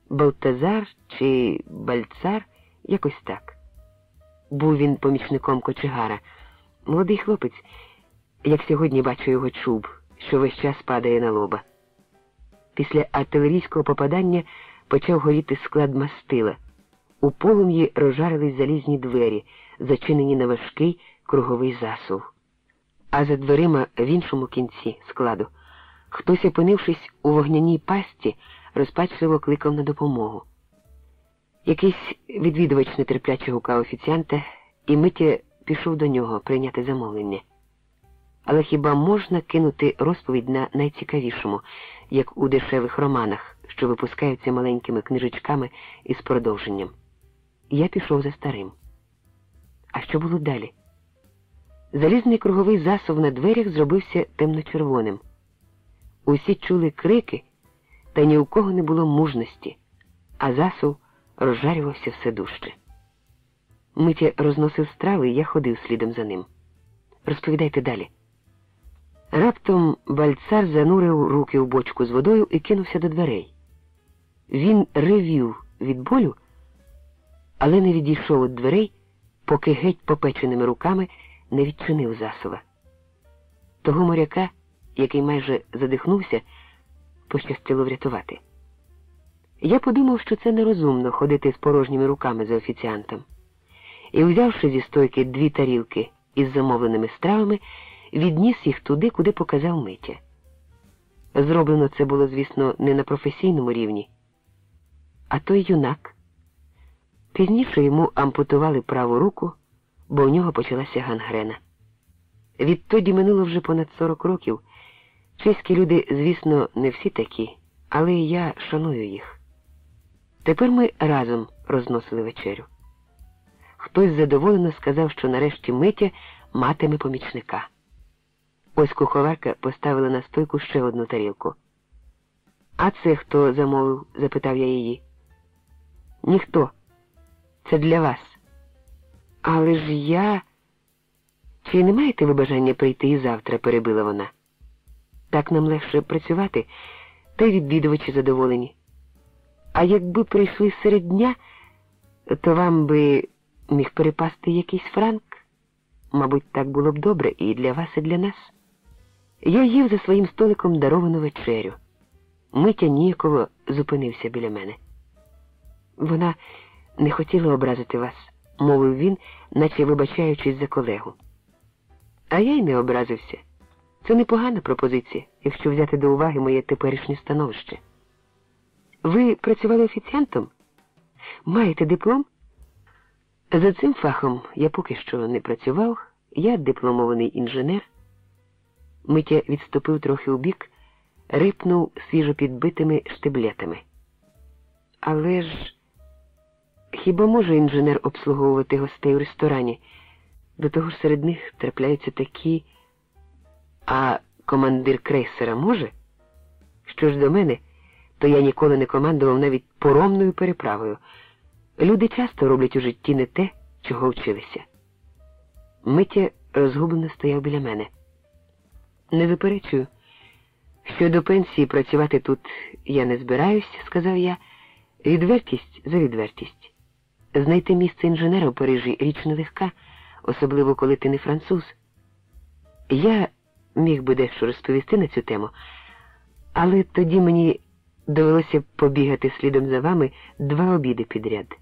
Балтазар чи Бальцар, якось так. Був він помічником кочегара. Молодий хлопець, як сьогодні бачу його чуб, що весь час падає на лоба. Після артилерійського попадання почав горіти склад мастила. У полум'ї розжарились залізні двері, зачинені на важкий круговий засув. А за дверима в іншому кінці складу хтось, опинившись у вогняній пасті, розпачливо кликав на допомогу. Якийсь відвідувач нетерпляче гукав офіціанта, і Митя пішов до нього прийняти замовлення. Але хіба можна кинути розповідь на найцікавішому, як у дешевих романах, що випускаються маленькими книжечками із продовженням? Я пішов за старим. А що було далі? Залізний круговий засув на дверях зробився темно-червоним. Усі чули крики, та ні у кого не було мужності, а засув розжарювався все дужче. Митя розносив страви, і я ходив слідом за ним. Розповідайте далі. Раптом бальцар занурив руки в бочку з водою і кинувся до дверей. Він ревів від болю, але не відійшов від дверей, поки геть попеченими руками не відчинив засова. Того моряка, який майже задихнувся, пощастило врятувати. Я подумав, що це нерозумно ходити з порожніми руками за офіціантом, і, взявши зі стойки дві тарілки із замовленими стравами, відніс їх туди, куди показав Митя. Зроблено це було, звісно, не на професійному рівні. А той юнак. Пізніше йому ампутували праву руку, бо в нього почалася гангрена. Відтоді минуло вже понад 40 років. Чеські люди, звісно, не всі такі, але я шаную їх. Тепер ми разом розносили вечерю. Хтось задоволено сказав, що нарешті Митя матиме помічника. Ось куховарка поставила на стойку ще одну тарілку. А це хто замовив? запитав я її. Ніхто. Це для вас. Але ж я. Чи не маєте ви бажання прийти і завтра? перебила вона. Так нам легше працювати, та й відвідувачі задоволені. А якби прийшли серед дня, то вам би міг перепасти якийсь франк. Мабуть, так було б добре і для вас, і для нас. Я їв за своїм столиком даровану вечерю. Митя ніяково зупинився біля мене. Вона не хотіла образити вас, мовив він, наче вибачаючись за колегу. А я й не образився. Це непогана пропозиція, якщо взяти до уваги моє теперішнє становище. Ви працювали офіціантом? Маєте диплом? За цим фахом я поки що не працював, я дипломований інженер. Митя відступив трохи у бік, рипнув свіжо підбитими штиблетами. Але ж хіба може інженер обслуговувати гостей у ресторані? До того ж серед них трапляються такі. А командир крейсера може? Що ж до мене, то я ніколи не командував навіть поромною переправою. Люди часто роблять у житті не те, чого вчилися. Митя розгублено стояв біля мене. Не заперечую, що до пенсії працювати тут я не збираюсь, сказав я. Відвертість за відвертість. Знайти місце інженера в Парижі річ нелегка, особливо коли ти не француз. Я міг би дещо розповісти на цю тему, але тоді мені довелося побігати слідом за вами два обіди підряд.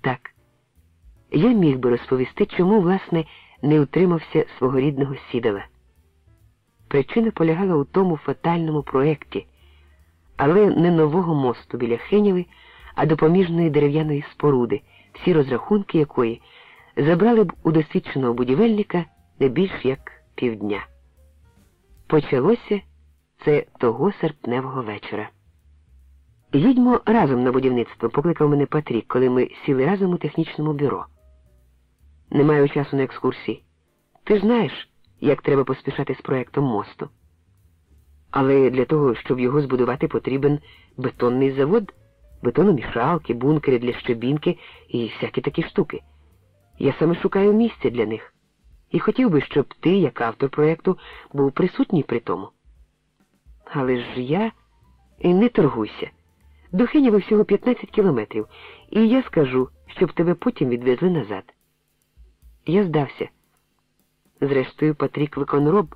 Так, я міг би розповісти, чому, власне, не утримався свого рідного сідала. Причина полягала у тому фатальному проєкті, але не нового мосту біля Хенєви, а допоміжної дерев'яної споруди, всі розрахунки якої забрали б у досвідченого будівельника не більш як півдня. Почалося це того серпневого вечора. Їдьмо разом на будівництво, покликав мене Патрік, коли ми сіли разом у технічному бюро. Не маю часу на екскурсії. Ти ж знаєш, як треба поспішати з проектом мосту. Але для того, щоб його збудувати, потрібен бетонний завод, бетономішалки, бункери для щебінки і всякі такі штуки. Я саме шукаю місце для них. І хотів би, щоб ти, як автор проєкту, був присутній при тому. Але ж я і не торгуйся. До Хенєва всього 15 кілометрів, і я скажу, щоб тебе потім відвезли назад. Я здався. Зрештою, Патрік виконроб,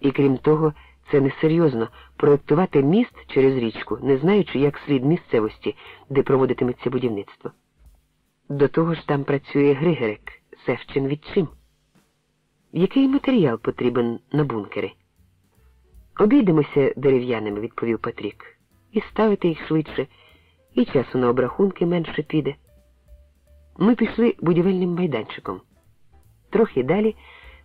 і крім того, це несерйозно проєктувати міст через річку, не знаючи, як слід місцевості, де проводитиметься будівництво. До того ж там працює Григорик, Севчин відчим. Який матеріал потрібен на бункери? Обійдемося дерев'яними, відповів Патрік, і ставити їх швидше, і часу на обрахунки менше піде. Ми пішли будівельним майданчиком. Трохи далі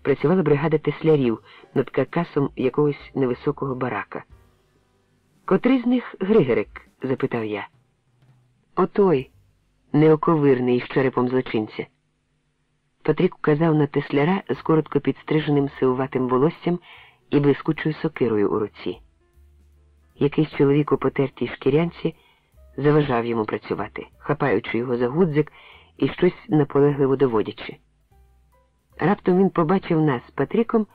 працювала бригада теслярів над каркасом якогось невисокого барака. Котрий з них Григорик? запитав я. Отой, неоковирний із черепом злочинця. Патрік указав на тесляра з коротко підстриженим сивуватим волоссям і блискучою сокирою у руці. Якийсь чоловік у потертій шкірянці заважав йому працювати, хапаючи його за гудзик і щось наполегливо доводячи. Раптом він побачив нас з Патріком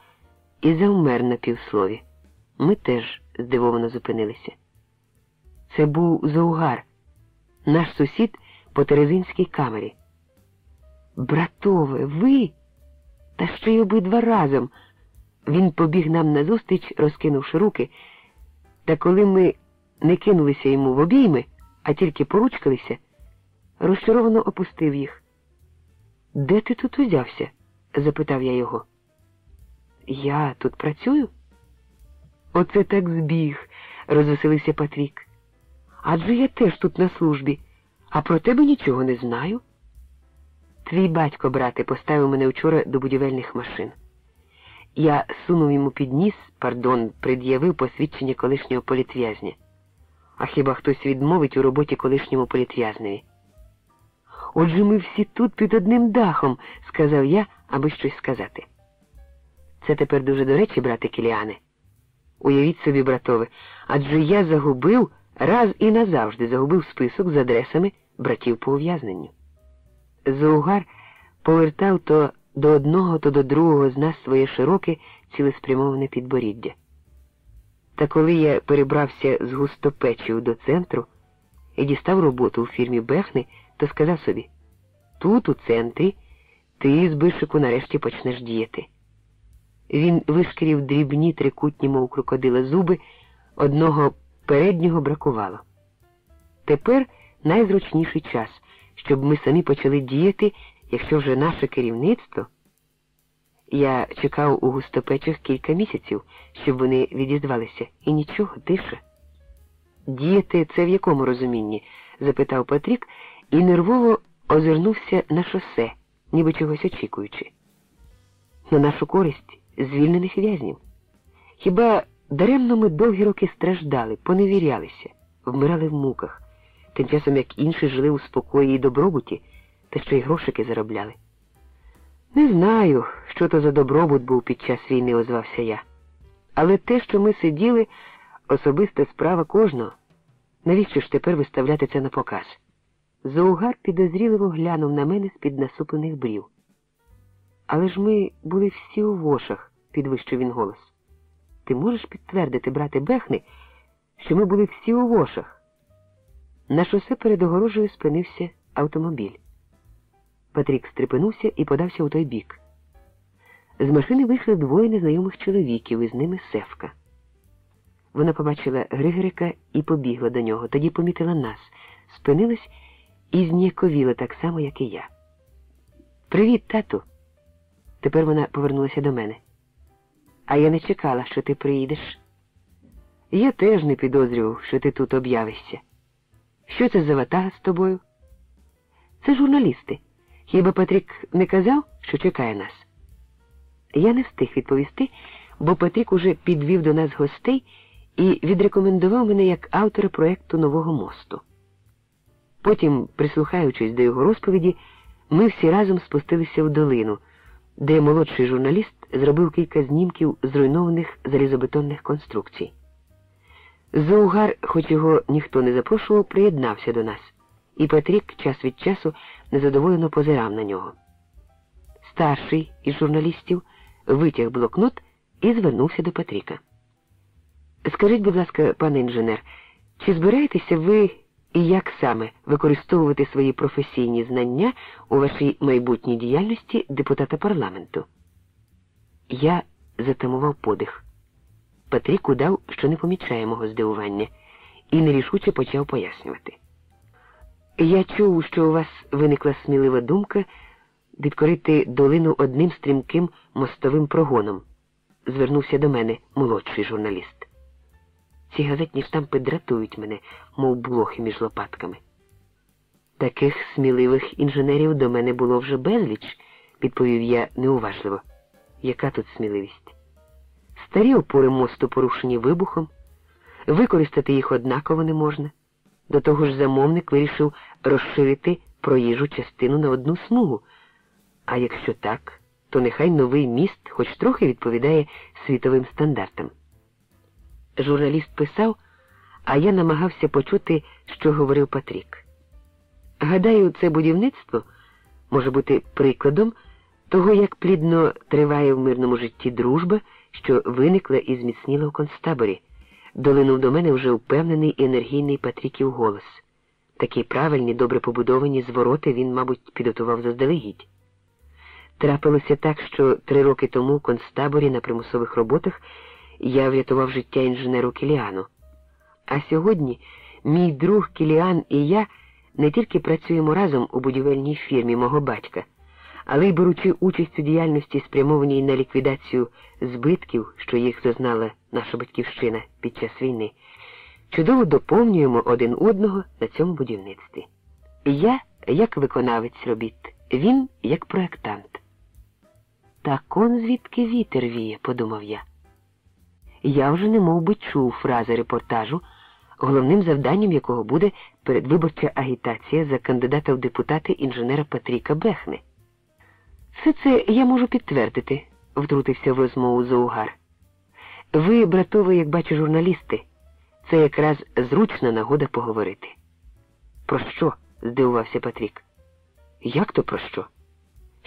і завмер на півслові. Ми теж здивовано зупинилися. Це був Заугар, наш сусід по Терезинській камері. Братове, ви? Та ще й обидва разом. Він побіг нам назустріч, розкинувши руки, та коли ми не кинулися йому в обійми, а тільки поручкалися, розчаровано опустив їх. Де ти тут узявся? Запитав я його. Я тут працюю? Оце так збіг, розвеселився Патрік. Адже я теж тут на службі, а про тебе нічого не знаю. Твій батько, брате, поставив мене вчора до будівельних машин. Я сунув йому під ніс, пардон, пред'явив посвідчення колишнього політв'язня. А хіба хтось відмовить у роботі колишньому політв'язневі? Отже ми всі тут під одним дахом, сказав я, аби щось сказати. Це тепер дуже до речі, брате Кіліане. Уявіть собі, братове, адже я загубив раз і назавжди загубив список з адресами братів по ув'язненню. Заугар повертав то до одного, то до другого з нас своє широке, цілеспрямоване підборіддя. Та коли я перебрався з густопечів до центру і дістав роботу у фірмі Бехни, то сказав собі тут, у центрі, ти з бишику нарешті почнеш діяти. Він вишкірів дрібні трикутні, мов крокодила зуби, одного переднього бракувало. Тепер найзручніший час, щоб ми самі почали діяти, якщо вже наше керівництво. Я чекав у густопечах кілька місяців, щоб вони відізвалися, і нічого, тише. Діяти це в якому розумінні? запитав Патрік і нервово озирнувся на шосе, ніби чогось очікуючи. На нашу користь звільнених в'язнів. Хіба даремно ми довгі роки страждали, поневірялися, вмирали в муках, тим часом як інші жили у спокої і добробуті, та ще й грошики заробляли. Не знаю, що то за добробут був під час війни, озвався я. Але те, що ми сиділи, особиста справа кожного. Навіщо ж тепер виставляти це на показ? Заугар підозріливо глянув на мене з-під насуплених брів. Але ж ми були всі у вошах, підвищив він голос. Ти можеш підтвердити, брате Бехни, що ми були всі у вошах? На шосе перед огорожею спинився автомобіль. Патрік стрепенувся і подався у той бік. З машини вийшли двоє незнайомих чоловіків, і з ними Севка. Вона побачила Григорика і побігла до нього, тоді помітила нас, спинилась і зніяковіла так само, як і я. Привіт, тату. Тепер вона повернулася до мене. А я не чекала, що ти приїдеш. Я теж не підозрював, що ти тут об'явишся. Що це за ватага з тобою? Це журналісти. Хіба Патрік не казав, що чекає нас? Я не встиг відповісти, бо Патрік уже підвів до нас гостей і відрекомендував мене як автора проєкту Нового мосту. Потім, прислухаючись до його розповіді, ми всі разом спустилися в долину, де молодший журналіст зробив кілька знімків зруйнованих залізобетонних конструкцій. Заугар, хоч його ніхто не запрошував, приєднався до нас, і Патрік час від часу незадоволено позирав на нього. Старший із журналістів витяг блокнот і звернувся до Патріка. Скажіть, будь ласка, пане інженер, чи збираєтеся ви і як саме використовувати свої професійні знання у вашій майбутній діяльності депутата парламенту? Я затамував подих. Патрік удав, що не помічає мого здивування, і нерішуче почав пояснювати. Я чув, що у вас виникла смілива думка відкорити долину одним стрімким мостовим прогоном, звернувся до мене молодший журналіст. Ці газетні штампи дратують мене, мов блохи між лопатками. Таких сміливих інженерів до мене було вже безліч, відповів я неуважливо. Яка тут сміливість? Старі опори мосту порушені вибухом, використати їх однаково не можна. До того ж замовник вирішив розширити проїжджу частину на одну смугу. А якщо так, то нехай новий міст хоч трохи відповідає світовим стандартам. Журналіст писав, а я намагався почути, що говорив Патрік. Гадаю, це будівництво може бути прикладом того, як плідно триває в мирному житті дружба, що виникла і зміцніла в концтаборі, долинув до мене вже впевнений енергійний Патріків голос. Такі правильні, добре побудовані звороти він, мабуть, підготував заздалегідь. Трапилося так, що три роки тому в концтаборі на примусових роботах я врятував життя інженеру Кіліану. А сьогодні мій друг Кіліан і я не тільки працюємо разом у будівельній фірмі мого батька, але й беручи участь у діяльності, спрямованій на ліквідацію збитків, що їх зазнала наша батьківщина під час війни, чудово доповнюємо один одного на цьому будівництві. Я як виконавець робіт, він як проєктант. Так он звідки вітер віє, подумав я. Я вже не мов би чув фрази репортажу, головним завданням якого буде передвиборча агітація за кандидата в депутати інженера Патріка Бехни. Все це я можу підтвердити, втрутився в розмову Заугар. Ви, братове, як бачу, журналісти, це якраз зручна нагода поговорити. Про що? здивувався Патрік. Як то про що?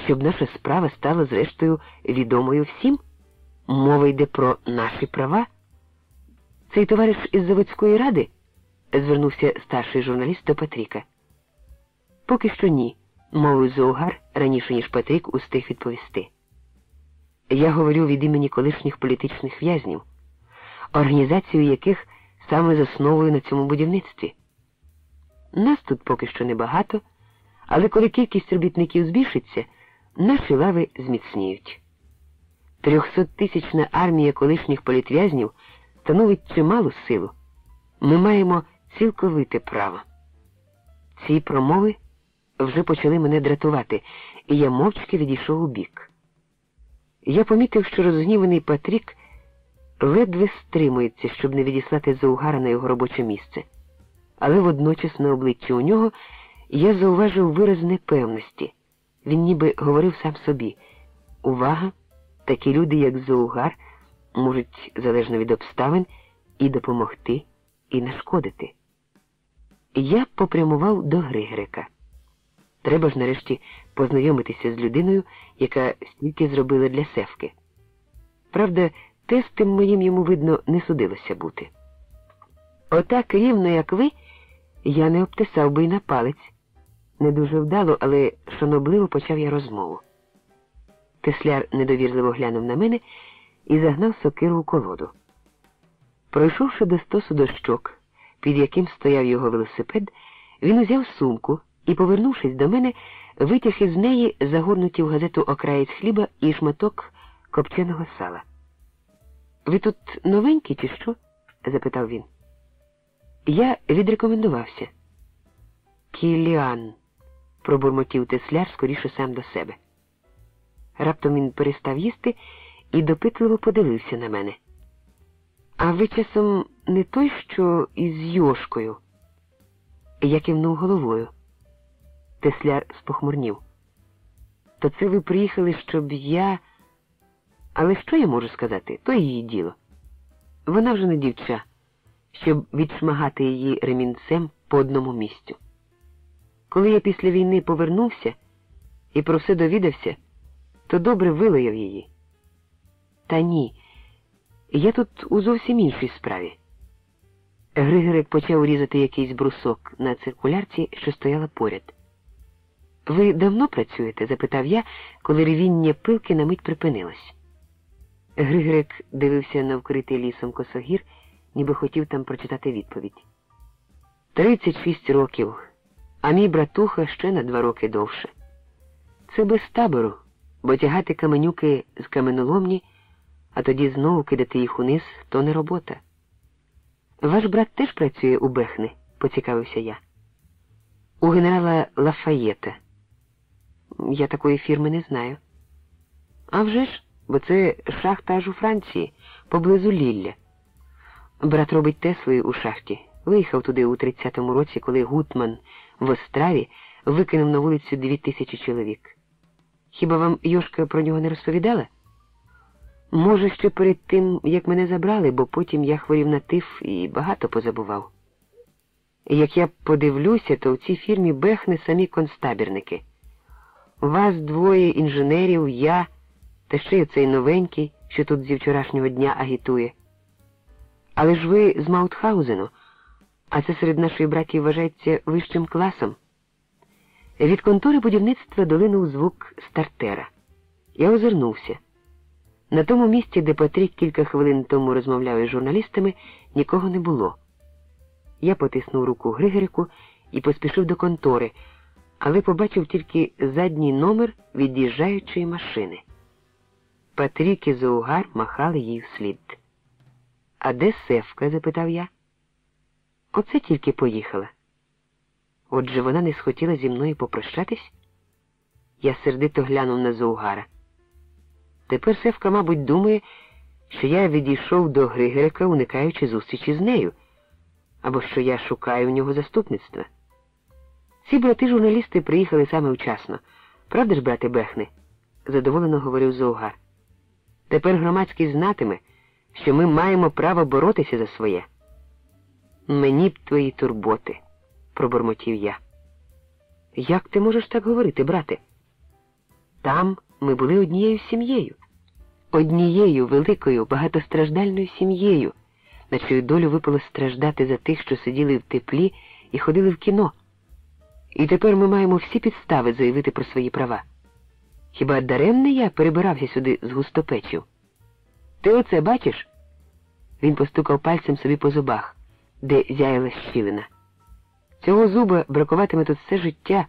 Щоб наша справа стала, зрештою, відомою всім? Мова йде про наші права? Цей товариш із заводської ради? звернувся старший журналіст до Патріка. Поки що ні, мовив Зоугар раніше, ніж Патрік устиг відповісти. Я говорю від імені колишніх політичних в'язнів, організацію яких саме засновую на цьому будівництві. Нас тут поки що небагато, але коли кількість робітників збільшиться, наші лави зміцніють. Трьохсоттисячна армія колишніх політв'язнів становить чималу силу. Ми маємо цілковите право. Ці промови вже почали мене дратувати, і я мовчки відійшов у бік. Я помітив, що розгніваний Патрік ледве стримується, щоб не відіслати Заугара на його робоче місце. Але водночас на обличчі у нього я зауважив вираз непевності. Він ніби говорив сам собі Увага! Такі люди, як Заугар, можуть, залежно від обставин, і допомогти, і нашкодити. Я попрямував до Григорика. Треба ж нарешті познайомитися з людиною, яка стільки зробила для Севки. Правда, тестем моїм йому, видно, не судилося бути. Отак рівно, як ви, я не обтисав би й на палець. Не дуже вдало, але шанобливо почав я розмову. Тесляр недовірливо глянув на мене і загнав сокиру у колоду. Пройшовши до стосу дощок, під яким стояв його велосипед, він узяв сумку і, повернувшись до мене, витяг із неї загорнуті в газету окраєць хліба і шматок копченого сала. Ви тут новенький, чи що? запитав він. Я відрекомендувався. Кіліан, пробурмотів тесляр скоріше сам до себе. Раптом він перестав їсти і допитливо подивився на мене. А ви часом не той, що із Йошкою? Я кивнув головою. Тесляр спохмурнів. То це ви приїхали, щоб я. Але що я можу сказати? То її діло. Вона вже не дівча, щоб відшмагати її ремінцем по одному місцю. Коли я після війни повернувся і про все довідався, то добре вилаяв її. Та ні, я тут у зовсім іншій справі. Григорик почав різати якийсь брусок на циркулярці, що стояла поряд. Ви давно працюєте? запитав я, коли ревіння пилки на мить припинилось. Григорик дивився на вкритий лісом косогір, ніби хотів там прочитати відповідь. Тридцять шість років, а мій братуха ще на два роки довше. Це без табору, бо тягати каменюки з каменоломні, а тоді знову кидати їх униз то не робота. Ваш брат теж працює у Бехни, поцікавився я. У генерала Лафаєта. Я такої фірми не знаю. А вже ж, бо це шахта аж у Франції, поблизу Лілля. Брат робить Теслою у шахті. Виїхав туди у 30-му році, коли Гутман в Остраві викинув на вулицю дві тисячі чоловік. Хіба вам Йошка про нього не розповідала? Може, ще перед тим, як мене забрали, бо потім я хворів на тиф і багато позабував. Як я подивлюся, то в цій фірмі Бехне самі констабірники. Вас двоє інженерів, я, та ще й цей новенький, що тут зі вчорашнього дня агітує. Але ж ви з Маутхаузену, а це серед нашої братів вважається вищим класом. Від контори будівництва долинув звук стартера. Я озирнувся. На тому місці, де Патрік кілька хвилин тому розмовляв із журналістами, нікого не було. Я потиснув руку Григорику і поспішив до контори, але побачив тільки задній номер від'їжджаючої машини. Патрік і Заугар махали їй вслід. А де Севка? запитав я. Оце тільки поїхала. Отже, вона не схотіла зі мною попрощатись? Я сердито глянув на Заугара. Тепер Севка, мабуть, думає, що я відійшов до Григорика, уникаючи зустрічі з нею, або що я шукаю в нього заступництва. Ці брати журналісти приїхали саме вчасно. Правда ж, брате Бехни? задоволено говорив Заугар. Тепер громадськість знатиме, що ми маємо право боротися за своє. Мені б твої турботи, пробормотів я. Як ти можеш так говорити, брате? Там ми були однією сім'єю, однією великою багатостраждальною сім'єю, на чию долю випало страждати за тих, що сиділи в теплі і ходили в кіно. І тепер ми маємо всі підстави заявити про свої права. Хіба даремне я перебирався сюди з густопечів? Ти оце бачиш? Він постукав пальцем собі по зубах, де зяяла щілина. Цього зуба бракуватиме тут все життя.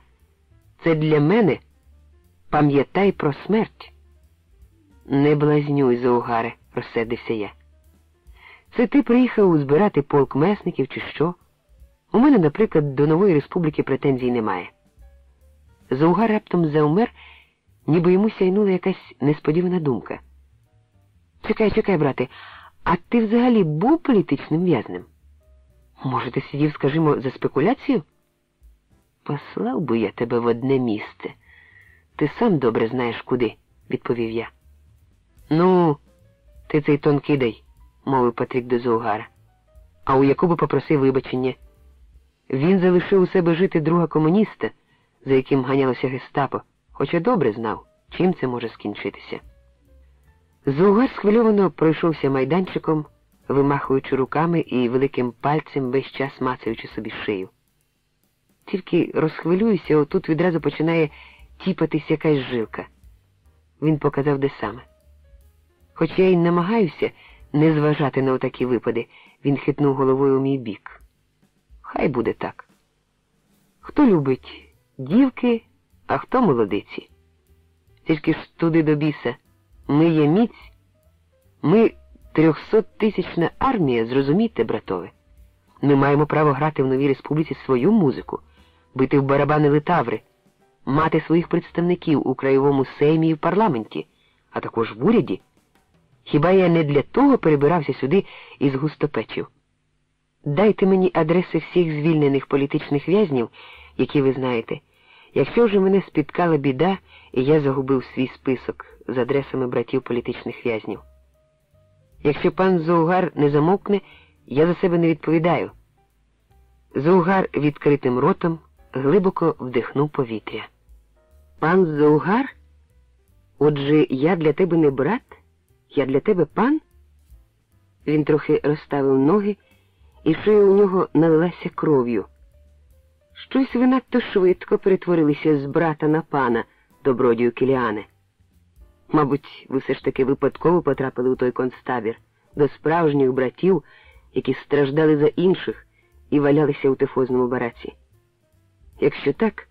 Це для мене. Пам'ятай про смерть. Не блазнюй, заугаре, розсердився я. Це ти приїхав збирати полк месників, чи що? У мене, наприклад, до нової республіки претензій немає. Заугар раптом заумер, ніби йому сяйнула якась несподівана думка. Чекай, чекай, брате, а ти взагалі був політичним в'язнем? Може, ти сидів, скажімо, за спекуляцію? Послав би я тебе в одне місце. Ти сам добре знаєш куди, відповів я. Ну, Ти цей тон кидай, мовив Патрік до Заугара. А у Якуба попросив вибачення. Він залишив у себе жити друга комуніста, за яким ганялося гестапо, хоча добре знав, чим це може скінчитися. Заугар схвильовано пройшовся майданчиком, вимахуючи руками і великим пальцем весь час мацаючи собі шию. Тільки розхвилююся, отут відразу починає тіпатись якась жилка. Він показав де саме. Хоч я й намагаюся не зважати на отакі випади, він хитнув головою у мій бік. Хай буде так. Хто любить дівки, а хто молодиці. Тільки ж туди до біса. Ми є міць, ми трьохсоттисячна армія, зрозумійте, братове. Ми маємо право грати в новій республіці свою музику, бити в барабани литаври, мати своїх представників у краєвому сеймі і в парламенті, а також в уряді. Хіба я не для того перебирався сюди із густопечів? Дайте мені адреси всіх звільнених політичних в'язнів, які ви знаєте. Якщо вже мене спіткала біда, і я загубив свій список з адресами братів політичних в'язнів. Якщо пан Заугар не замовкне, я за себе не відповідаю. Заугар відкритим ротом глибоко вдихнув повітря. Пан Заугар? Отже, я для тебе не брат? Я для тебе пан? Він трохи розставив ноги, і шия у нього налилася кров'ю. Щось ви надто швидко перетворилися з брата на пана, добродію Кіліане. Мабуть, ви все ж таки випадково потрапили у той концтабір до справжніх братів, які страждали за інших і валялися у тифозному бараці. Якщо так,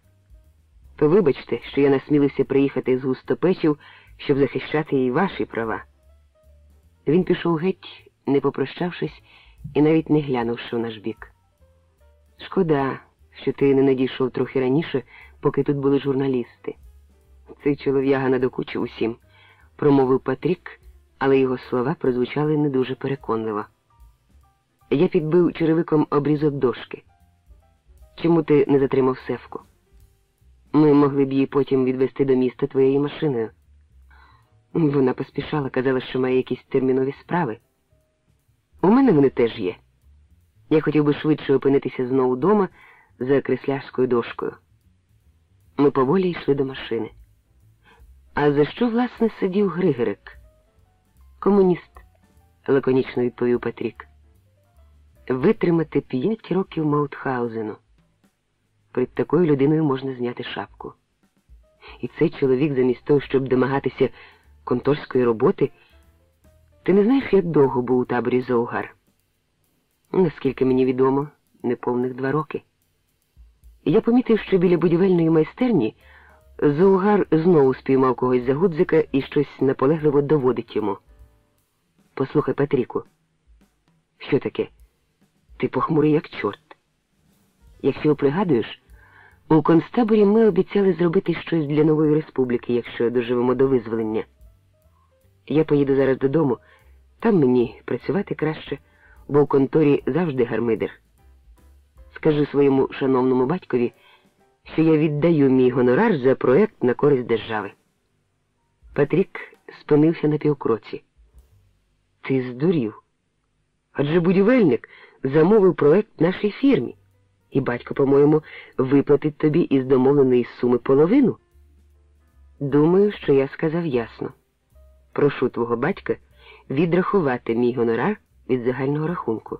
то вибачте, що я насмілився приїхати з густопечів, щоб захищати і ваші права. Він пішов геть, не попрощавшись і навіть не глянувши в наш бік. Шкода, що ти не надійшов трохи раніше, поки тут були журналісти. Цей чолов'яга надокучив усім, промовив Патрік, але його слова прозвучали не дуже переконливо. Я підбив черевиком обрізок дошки. Чому ти не затримав севку? Ми могли б її потім відвести до міста твоєю машиною. Вона поспішала, казала, що має якісь термінові справи. У мене вони теж є. Я хотів би швидше опинитися знову вдома за креслярською дошкою. Ми поволі йшли до машини. А за що, власне, сидів Григорик? Комуніст, лаконічно відповів Патрік. Витримати п'ять років Маутхаузену. Перед такою людиною можна зняти шапку. І цей чоловік, замість того, щоб домагатися конторської роботи, ти не знаєш, як довго був у таборі Заугар? Наскільки мені відомо, неповних два роки. Я помітив, що біля будівельної майстерні Заугар знову спіймав когось за гудзика і щось наполегливо доводить йому. Послухай, Патріку, що таке? Ти похмурий, як чорт. Якщо пригадуєш, у концтаборі ми обіцяли зробити щось для нової республіки, якщо доживемо до визволення. Я поїду зараз додому, там мені працювати краще, бо в конторі завжди гармидер. Скажи своєму шановному батькові, що я віддаю мій гонорар за проект на користь держави. Патрік спинився на півкроці. Ти здурів. Адже будівельник замовив проект нашій фірмі, і батько, по-моєму, виплатить тобі із домовленої суми половину. Думаю, що я сказав ясно. Прошу твого батька відрахувати мій гонорар від загального рахунку.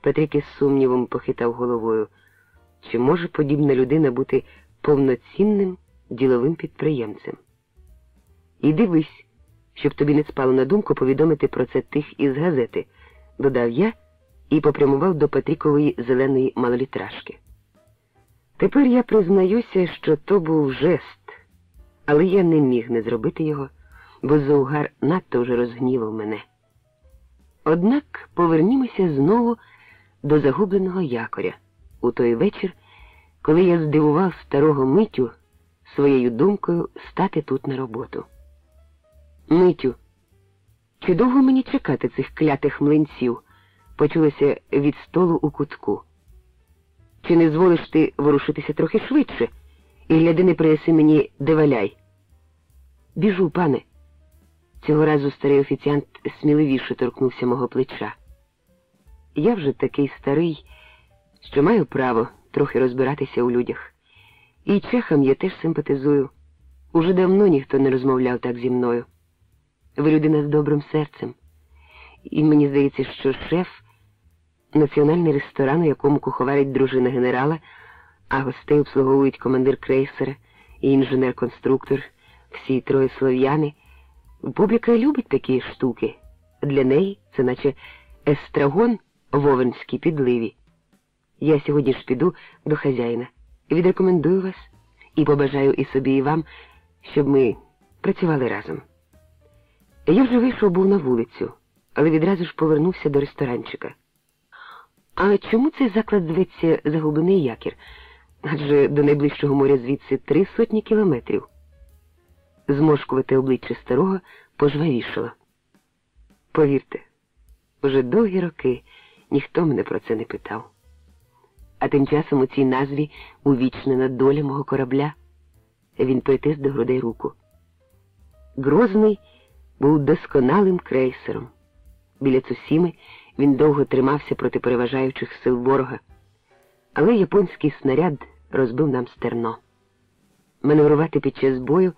Петрик із сумнівом похитав головою, чи може подібна людина бути повноцінним діловим підприємцем. І дивись, щоб тобі не спало на думку повідомити про це тих із газети, додав я і попрямував до Петрікової зеленої малолітражки. Тепер я признаюся, що то був жест, але я не міг не зробити його, бо Заугар надто вже розгнівав мене. Однак повернімося знову до загубленого якоря у той вечір, коли я здивував старого Митю своєю думкою стати тут на роботу. Митю, чи довго мені чекати цих клятих млинців? почулося від столу у кутку. Чи не зволиш ти ворушитися трохи швидше і гляди не принеси мені деваляй? Біжу, пане. Цього разу старий офіціант сміливіше торкнувся мого плеча. Я вже такий старий, що маю право трохи розбиратися у людях. І чехам я теж симпатизую. Уже давно ніхто не розмовляв так зі мною. Ви людина з добрим серцем. І мені здається, що шеф національний ресторан, у якому куховарить дружина генерала, а гостей обслуговують командир крейсера і інженер-конструктор, всі троє слов'яни. Публіка любить такі штуки. Для неї це наче естрагон в овенській підливі. Я сьогодні ж піду до хазяїна. Відрекомендую вас і побажаю і собі, і вам, щоб ми працювали разом. Я вже вийшов був на вулицю, але відразу ж повернувся до ресторанчика. А чому цей заклад зветься Загублений якір? Адже до найближчого моря звідси три сотні кілометрів. Зморшкувати обличчя старого пожвавішало. Повірте, вже довгі роки ніхто мене про це не питав. А тим часом у цій назві увічнена доля мого корабля. Він притис до грудей руку. Грозний був досконалим крейсером. Біля Цусіми він довго тримався проти переважаючих сил ворога, але японський снаряд розбив нам стерно. Маневрувати під час бою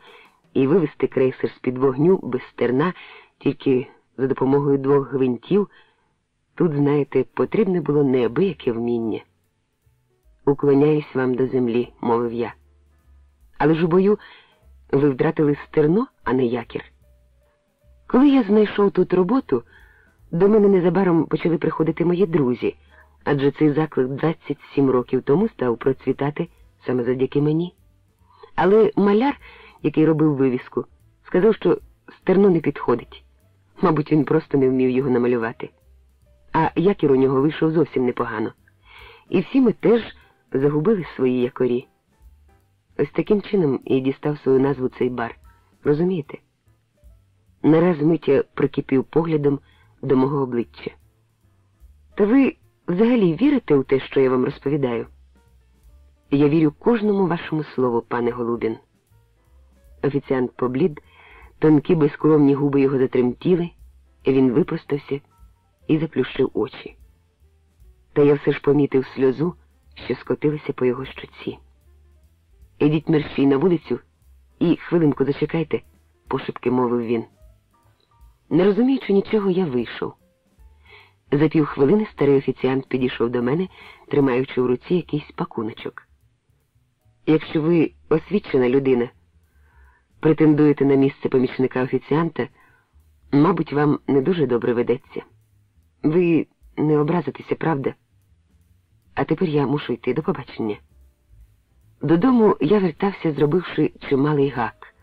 і вивести крейсер з-під вогню без стерна тільки за допомогою двох гвинтів, тут, знаєте, потрібне було неабияке вміння. Уклоняюсь вам до землі, мовив я. Але ж у бою ви втратили стерно, а не якір. Коли я знайшов тут роботу, до мене незабаром почали приходити мої друзі, адже цей заклик 27 років тому став процвітати саме завдяки мені. Але маляр, який робив вивіску, сказав, що стерно не підходить. Мабуть, він просто не вмів його намалювати. А якір у нього вийшов зовсім непогано. І всі ми теж загубили свої якорі. Ось таким чином і дістав свою назву цей бар. Розумієте? Нараз Митя прикипів поглядом до мого обличчя. Та ви взагалі вірите у те, що я вам розповідаю? Я вірю кожному вашому слову, пане Голубін. Офіціант поблід, тонкі безкровні губи його затремтіли, і він випростався і заплющив очі. Та я все ж помітив сльозу, що скотилася по його щоці. Ідіть мерщій на вулицю і хвилинку зачекайте, пошепки мовив він. Не розуміючи нічого, я вийшов. За півхвилини старий офіціант підійшов до мене, тримаючи в руці якийсь пакуночок. Якщо ви освічена людина, претендуєте на місце помічника офіціанта, мабуть, вам не дуже добре ведеться. Ви не образитеся, правда? А тепер я мушу йти до побачення. Додому я вертався, зробивши чималий гак.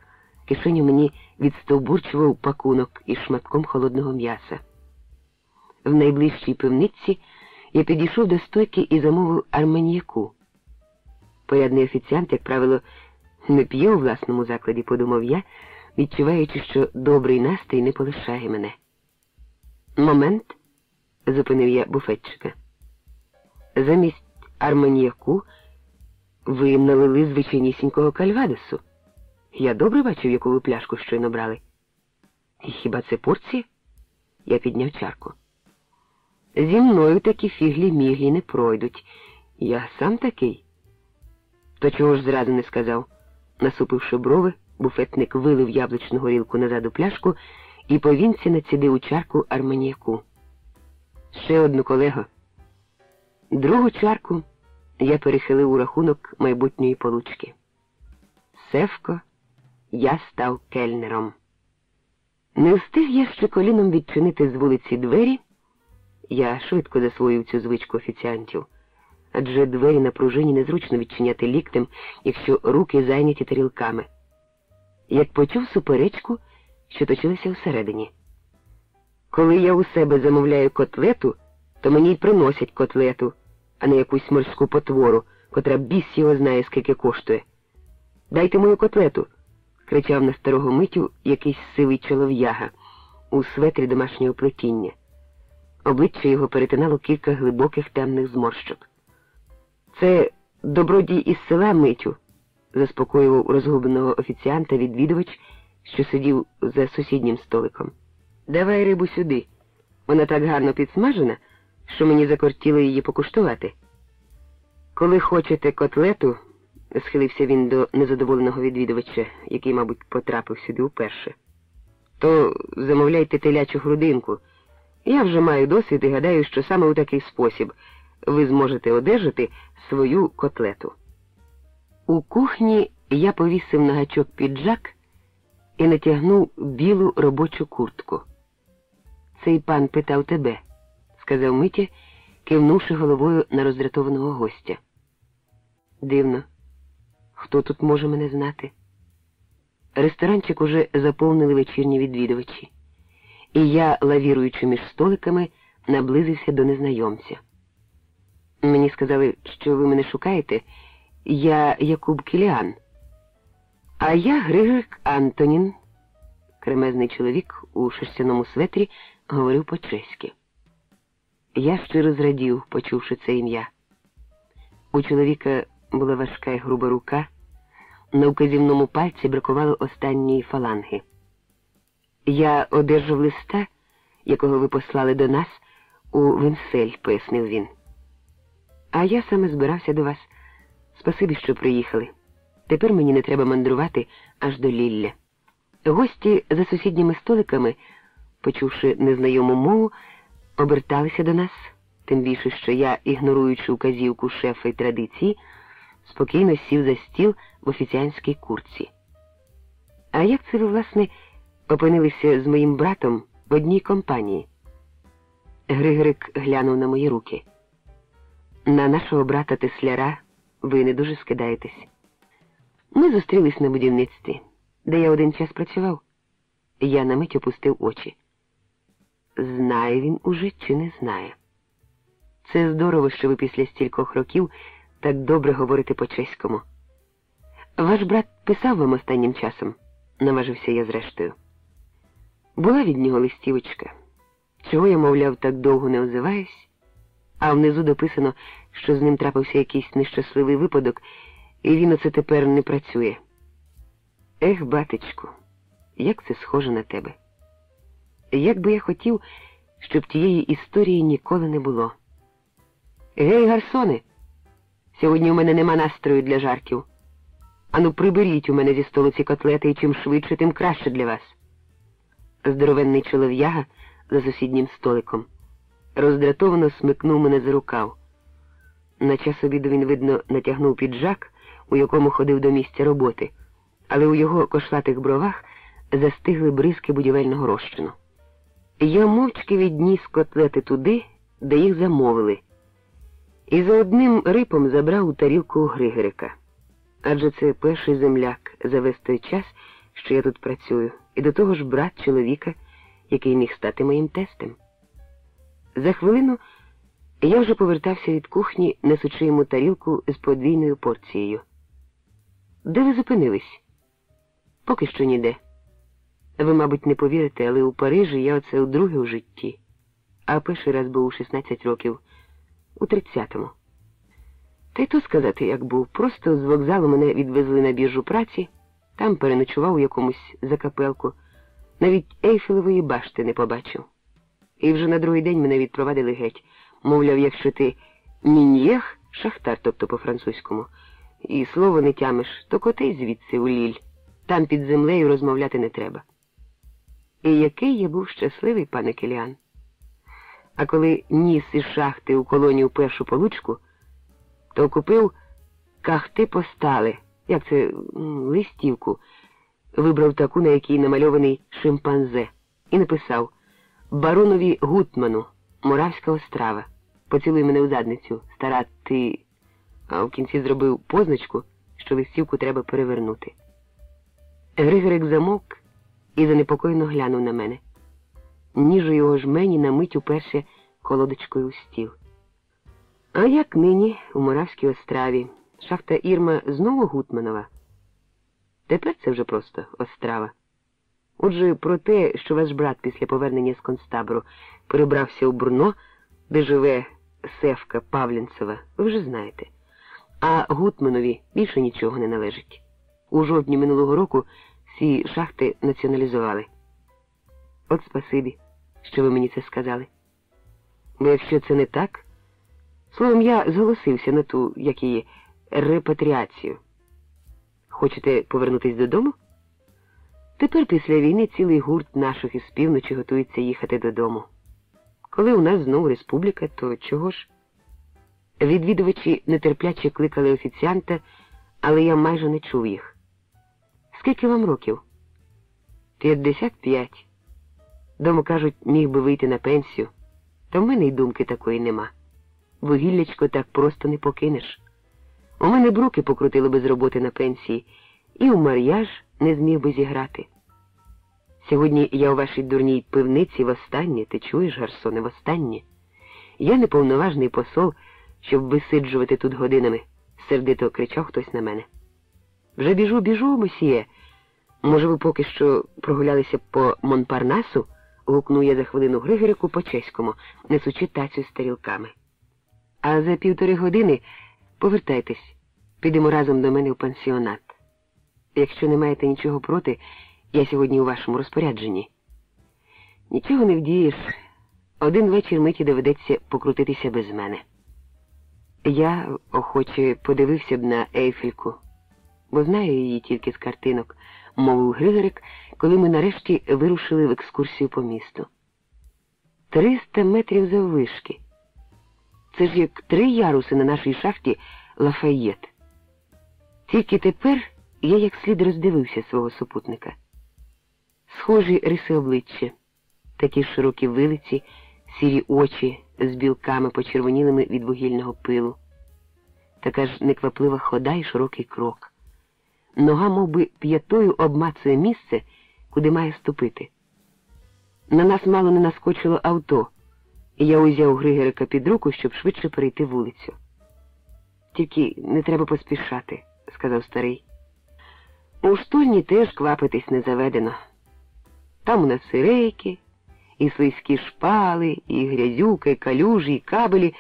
Кишеню мені відстовбурчував пакунок із шматком холодного м'яса. В найближчій пивниці я підійшов до стойки і замовив арманьяку. Порядний офіціант, як правило, не п'є у власному закладі, подумав я, відчуваючи, що добрий настрій не полишає мене. Момент, зупинив я буфетчика. Замість арманьяку ви налили звичайнісінького кальвадосу. Я добре бачив, яку ви пляшку щойно брали. І хіба це порція? Я підняв чарку. Зі мною такі фіглі-міглі не пройдуть. Я сам такий. То чого ж зразу не сказав? Насупивши брови, буфетник вилив яблучну горілку назад у пляшку і повінці націдив у чарку арманіяку. Ще одну колего. Другу чарку я перехилив у рахунок майбутньої получки. Севко, я став кельнером. Не встиг я ще коліном відчинити з вулиці двері. Я швидко засвоїв цю звичку офіціантів, адже двері на пружині незручно відчиняти ліктем, якщо руки зайняті тарілками. Як почув суперечку, що точилася всередині. Коли я у себе замовляю котлету, то мені й приносять котлету, а не якусь морську потвору, котра біс його знає, скільки коштує. Дайте мою котлету. кричав на старого митю якийсь сивий чолов'яга у светрі домашнього плетіння. Обличчя його перетинало кілька глибоких темних зморщок. Це добродій із села Митю, заспокоював розгубленого офіціанта відвідувач, що сидів за сусіднім столиком. Давай рибу сюди. Вона так гарно підсмажена, що мені закортіло її покуштувати. Коли хочете котлету, схилився він до незадоволеного відвідувача, який, мабуть, потрапив сюди вперше, то замовляйте телячу грудинку. Я вже маю досвід і гадаю, що саме у такий спосіб ви зможете одержати свою котлету. У кухні я повісив на гачок піджак і натягнув білу робочу куртку. Цей пан питав тебе, сказав Митя, кивнувши головою на роздратованого гостя. Дивно, хто тут може мене знати? Ресторанчик уже заповнили вечірні відвідувачі, і я, лавіруючи між столиками, наблизився до незнайомця. Мені сказали, що ви мене шукаєте. Я Якуб Кіліан. А я Григорик Антонін. Кремезний чоловік у шерстяному светрі говорив по-чеськи. Я щиро зрадів, почувши це ім'я. У чоловіка була важка й груба рука, на указівному пальці бракувало останньої фаланги. Я одержав листа, якого ви послали до нас у Венсель, пояснив він. А я саме збирався до вас. Спасибі, що приїхали. Тепер мені не треба мандрувати аж до Лілля. Гості за сусідніми столиками, почувши незнайому мову, оберталися до нас, тим більше, що я, ігноруючи указівку шефа й традиції, спокійно сів за стіл в офіціанській курці. А як це ви, власне, опинилися з моїм братом в одній компанії? Григорик глянув на мої руки. На нашого брата Тесляра ви не дуже скидаєтесь. Ми зустрілись на будівництві, де я один час працював. Я на мить опустив очі. Знає він уже чи не знає. Це здорово, що ви після стількох років так добре говорите по-чеському. Ваш брат писав вам останнім часом, наважився я зрештою. Була від нього листівочка. Чого я, мовляв, так довго не озиваюсь, а внизу дописано, що з ним трапився якийсь нещасливий випадок, і він оце тепер не працює. Ех, батечку, як це схоже на тебе. Як би я хотів, щоб тієї історії ніколи не було. Гей, гарсони, сьогодні у мене нема настрою для жартів. Ану, приберіть у мене зі столу ці котлети, і чим швидше, тим краще для вас. Здоровенний чолов'яга за сусіднім столиком роздратовано смикнув мене за рукав. На час обіду він, видно, натягнув піджак, у якому ходив до місця роботи, але у його кошлатих бровах застигли бризки будівельного розчину. Я мовчки відніс котлети туди, де їх замовили, і за одним рипом забрав у тарілку Григорика. Адже це перший земляк за весь той час, що я тут працюю, і до того ж брат чоловіка, який міг стати моїм тестем. За хвилину я вже повертався від кухні, несучи йому тарілку з подвійною порцією. Де ви зупинились? Поки що ніде. Ви, мабуть, не повірите, але у Парижі я оце удруге у житті, а перший раз був у 16 років, у 30-му. Та й то сказати, як був. Просто з вокзалу мене відвезли на біржу праці, там переночував у якомусь закапелку, навіть Ейфелевої башти не побачив. І вже на другий день мене відпровадили геть. Мовляв, якщо ти мін'єх, шахтар, тобто по-французькому, і слово не тямиш, то котей звідси у ліль. Там під землею розмовляти не треба. І який я був щасливий, пане Келіан. А коли ніс із шахти у колонію першу получку, то купив кахти постали, як це листівку, вибрав таку, на якій намальований шимпанзе, і написав Баронові Гутману, Моравська острава. Поцілуй мене у задницю, стара ти. А в кінці зробив позначку, що листівку треба перевернути. Григорик замовк і занепокоєно глянув на мене. Ніжу його жмені на мить уперше колодочкою у стіл. А як нині у Моравській остраві шахта Ірма знову Гутманова? Тепер це вже просто острава. Отже, про те, що ваш брат після повернення з концтабору перебрався у Бурно, де живе Севка Павлінцева, ви вже знаєте. А Гутманові більше нічого не належить. У жовтні минулого року всі шахти націоналізували. От спасибі, що ви мені це сказали. Бо якщо це не так, словом, я зголосився на ту, як її, репатріацію. Хочете повернутись додому? Тепер після війни цілий гурт наших із півночі готується їхати додому. Коли у нас знову республіка, то чого ж? Відвідувачі нетерпляче кликали офіціанта, але я майже не чув їх. Скільки вам років? П'ятдесят п'ять. Дома кажуть, міг би вийти на пенсію, та в мене й думки такої нема. Вугіллячко так просто не покинеш. У мене бруки покрутили без роботи на пенсії, і у мар'яж не зміг би зіграти. Сьогодні я у вашій дурній пивниці востаннє, ти чуєш, Гарсоне, востаннє. Я неповноважний посол, щоб висиджувати тут годинами, сердито кричав хтось на мене. Вже біжу, біжу, мосьє. Може, ви поки що прогулялися по Монпарнасу? гукнув я за хвилину Григорику по чеському, несучи тацю з тарілками. А за півтори години повертайтесь, підемо разом до мене в пансіонат. Якщо не маєте нічого проти, я сьогодні у вашому розпорядженні. Нічого не вдієш. Один вечір миті доведеться покрутитися без мене. Я охоче подивився б на Ейфельку, бо знаю її тільки з картинок, мовив Григорик, коли ми нарешті вирушили в екскурсію по місту. Триста метрів заввишки. Це ж як три яруси на нашій шахті Лафаєт. Тільки тепер я як слід роздивився свого супутника. Схожі риси обличчя, такі широкі вилиці, сірі очі з білками почервонілими від вугільного пилу, така ж некваплива хода і широкий крок. Нога мов би, п'ятою обмацує місце, куди має ступити. На нас мало не наскочило авто, і я узяв Григорика під руку, щоб швидше перейти вулицю. Тільки не треба поспішати, сказав старий. У штольні теж квапитись не заведено. Там у нас і рейки, і слизькі шпали, і грязюка, і калюжі, і кабелі,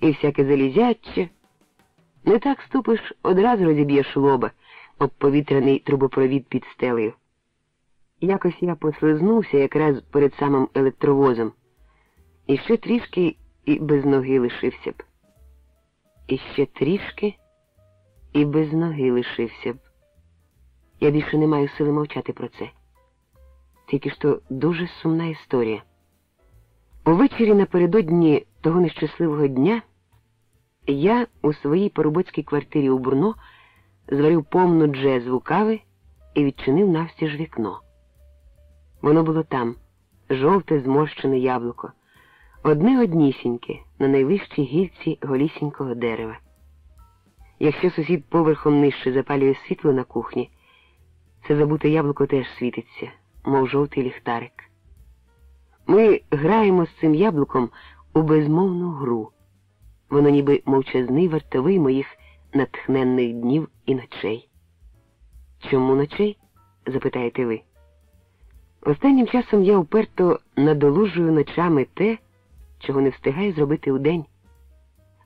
і всяке залізяче. Не так ступиш, одразу розіб'єш лоба об повітряний трубопровід під стелею. Якось я послизнувся якраз перед самим електровозом, і ще трішки і без ноги лишився б. І ще трішки і без ноги лишився б. Я більше не маю сили мовчати про це. Тільки що дуже сумна історія. Увечері напередодні того нещасливого дня я у своїй поробоцькій квартирі у Бурно зварив повну джезву кави і відчинив навстіж вікно. Воно було там, жовте зморщене яблуко, одне однісіньке на найвищій гільці голісінького дерева. Якщо сусід поверхом нижче запалює світло на кухні, це забуте яблуко теж світиться, мов жовтий ліхтарик. Ми граємо з цим яблуком у безмовну гру. Воно ніби мовчазний вартовий моїх натхненних днів і ночей. Чому ночей? запитаєте ви. Останнім часом я уперто надолужую ночами те, чого не встигаю зробити удень.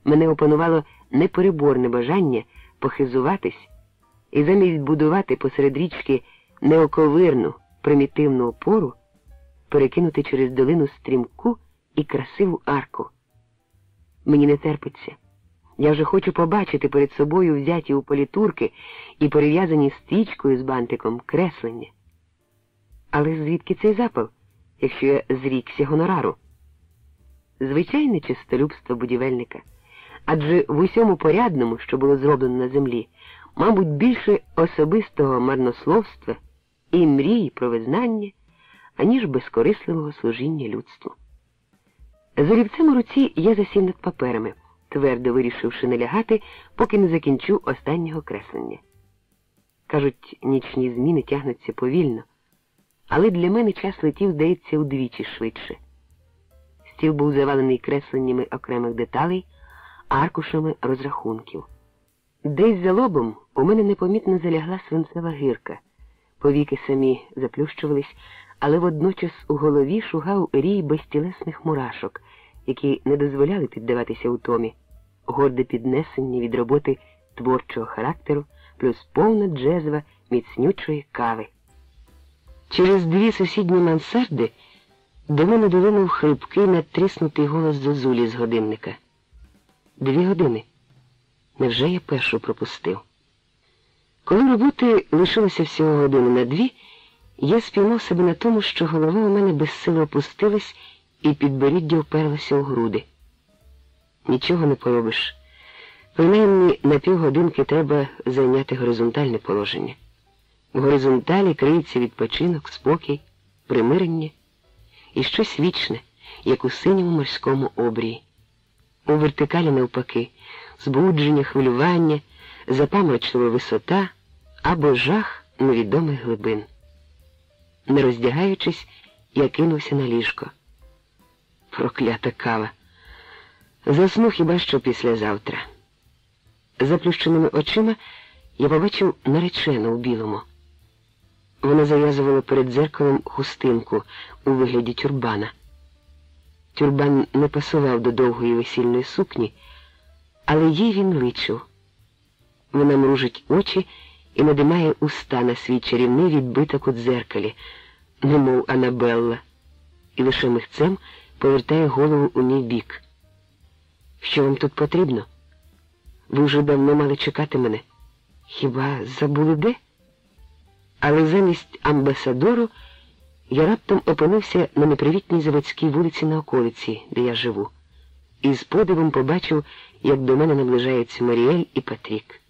Мене опанувало непереборне бажання похизуватись і замість будувати посеред річки неоковирну, примітивну опору, перекинути через долину стрімку і красиву арку. Мені не терпиться. Я вже хочу побачити перед собою взяті у політурки і перев'язані стрічкою з бантиком креслення. Але звідки цей запал, якщо я зрікся гонорару? Звичайне чистолюбство будівельника. Адже в усьому порядному, що було зроблено на землі, мабуть, більше особистого марнословства і мрії про визнання, аніж безкорисливого служіння людству. З у руці я засів над паперами, твердо вирішивши не лягати, поки не закінчу останнього креслення. Кажуть, нічні зміни тягнуться повільно, але для мене час летів, здається, удвічі швидше. Стіл був завалений кресленнями окремих деталей, аркушами розрахунків. Десь за лобом у мене непомітно залягла свинцева гирка. Повіки самі заплющувались, але водночас у голові шугав рій безтілесних мурашок, які не дозволяли піддаватися утомі, горде піднесення від роботи творчого характеру, плюс повна джезва міцнючої кави. Через дві сусідні мансарди до мене долинув хрипкий надтріснутий голос Зозулі з годинника. Дві години. Невже я першу пропустив? Коли роботи лишилося всього години на дві, я спіймав себе на тому, що голова у мене безсило опустилась і підборіддя вперлося у груди. Нічого не поробиш. Принаймні на півгодинки треба зайняти горизонтальне положення. В горизонталі криється відпочинок, спокій, примирення і щось вічне, як у синьому морському обрії. У вертикалі, навпаки, збудження, хвилювання, запаморочлива висота або жах невідомих глибин. Не роздягаючись, я кинувся на ліжко. Проклята кава. Засну хіба що післязавтра. Заплющеними очима я побачив наречену у білому. Вона зав'язувала перед дзеркалом хустинку у вигляді тюрбана. Тюрбан не пасував до довгої весільної сукні, але їй він личив. Вона мружить очі і надимає уста на свій чарівний відбиток у дзеркалі, немов Анабелла, і лише михцем повертає голову у мій бік. Що вам тут потрібно? Ви вже давно мали чекати мене. Хіба забули де? Але замість амбасадору я раптом опинився на непривітній заводській вулиці на околиці, де я живу, і з подивом побачив, як до мене наближаються Маріель і Патрік.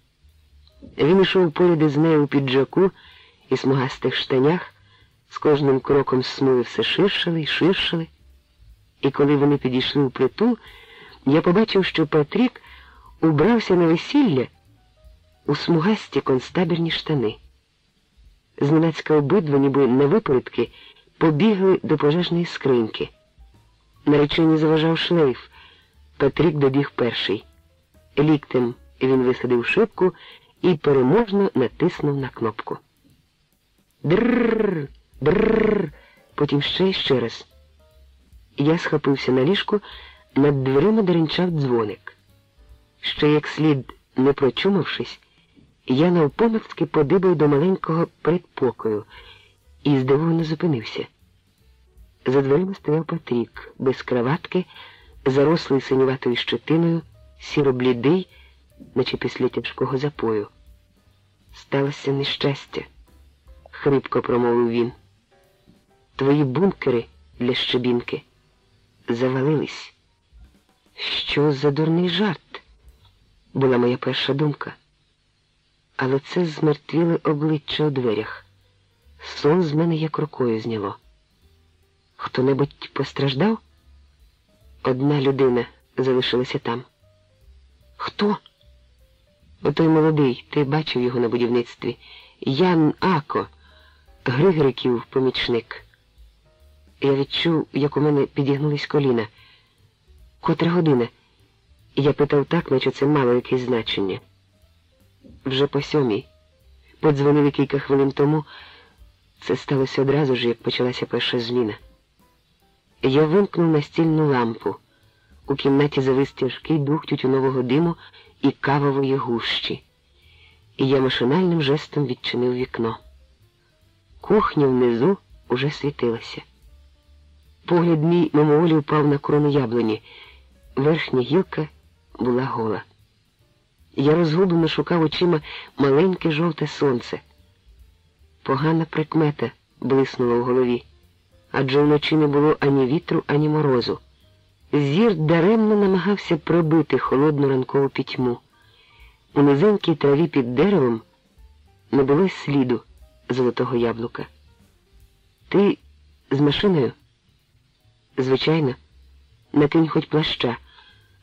Він ішов поряд із нею у піджаку і смугастих штанях, з кожним кроком смули все ширшали й ширшали. І коли вони підійшли у притул, я побачив, що Патрік убрався на весілля у смугасті констабірні штани. Зненацька обидва, ніби на випередки, побігли до пожежної скриньки. Наречені заважав шлейф. Патрік добіг перший. Ліктем він висадив шибку і переможно натиснув на кнопку. Дрррр, дрррр, потім ще й ще раз. Я схопився на ліжку, над дверима деренчав дзвоник. Ще як слід, не прочумавшись, я навпомацьки подибав до маленького передпокою і здивовано зупинився. За дверима стояв Патрік, без краватки, зарослий синюватою щетиною, сіроблідий, наче після тяжкого запою. Сталося нещастя, хрипко промовив він. Твої бункери для щебінки завалились. Що за дурний жарт? була моя перша думка. Але це змертвіле обличчя у дверях. Сон з мене як рукою зняло. Хто-небудь постраждав? Одна людина залишилася там. Хто? Отой молодий, ти бачив його на будівництві. Ян Ако, Григориків помічник. Я відчув, як у мене підігнулись коліна. Котра година? Я питав так, наче це мало якесь значення. Вже по сьомій. Подзвонили кілька хвилин тому. Це сталося одразу ж, як почалася перша зміна. Я вимкнув настільну лампу. У кімнаті завис тяжкий дух тютюнового диму і кавової гущі. І я машинальним жестом відчинив вікно. Кухня внизу уже світилася. Погляд мій мимоволі впав на крону яблуні. Верхня гілка була гола. Я розгублено шукав очима маленьке жовте сонце. Погана прикмета блиснула в голові, адже вночі не було ані вітру, ані морозу. Зір даремно намагався пробити холодну ранкову пітьму. У низенькій траві під деревом не було сліду золотого яблука. Ти з машиною? Звичайно, накинь хоч плаща,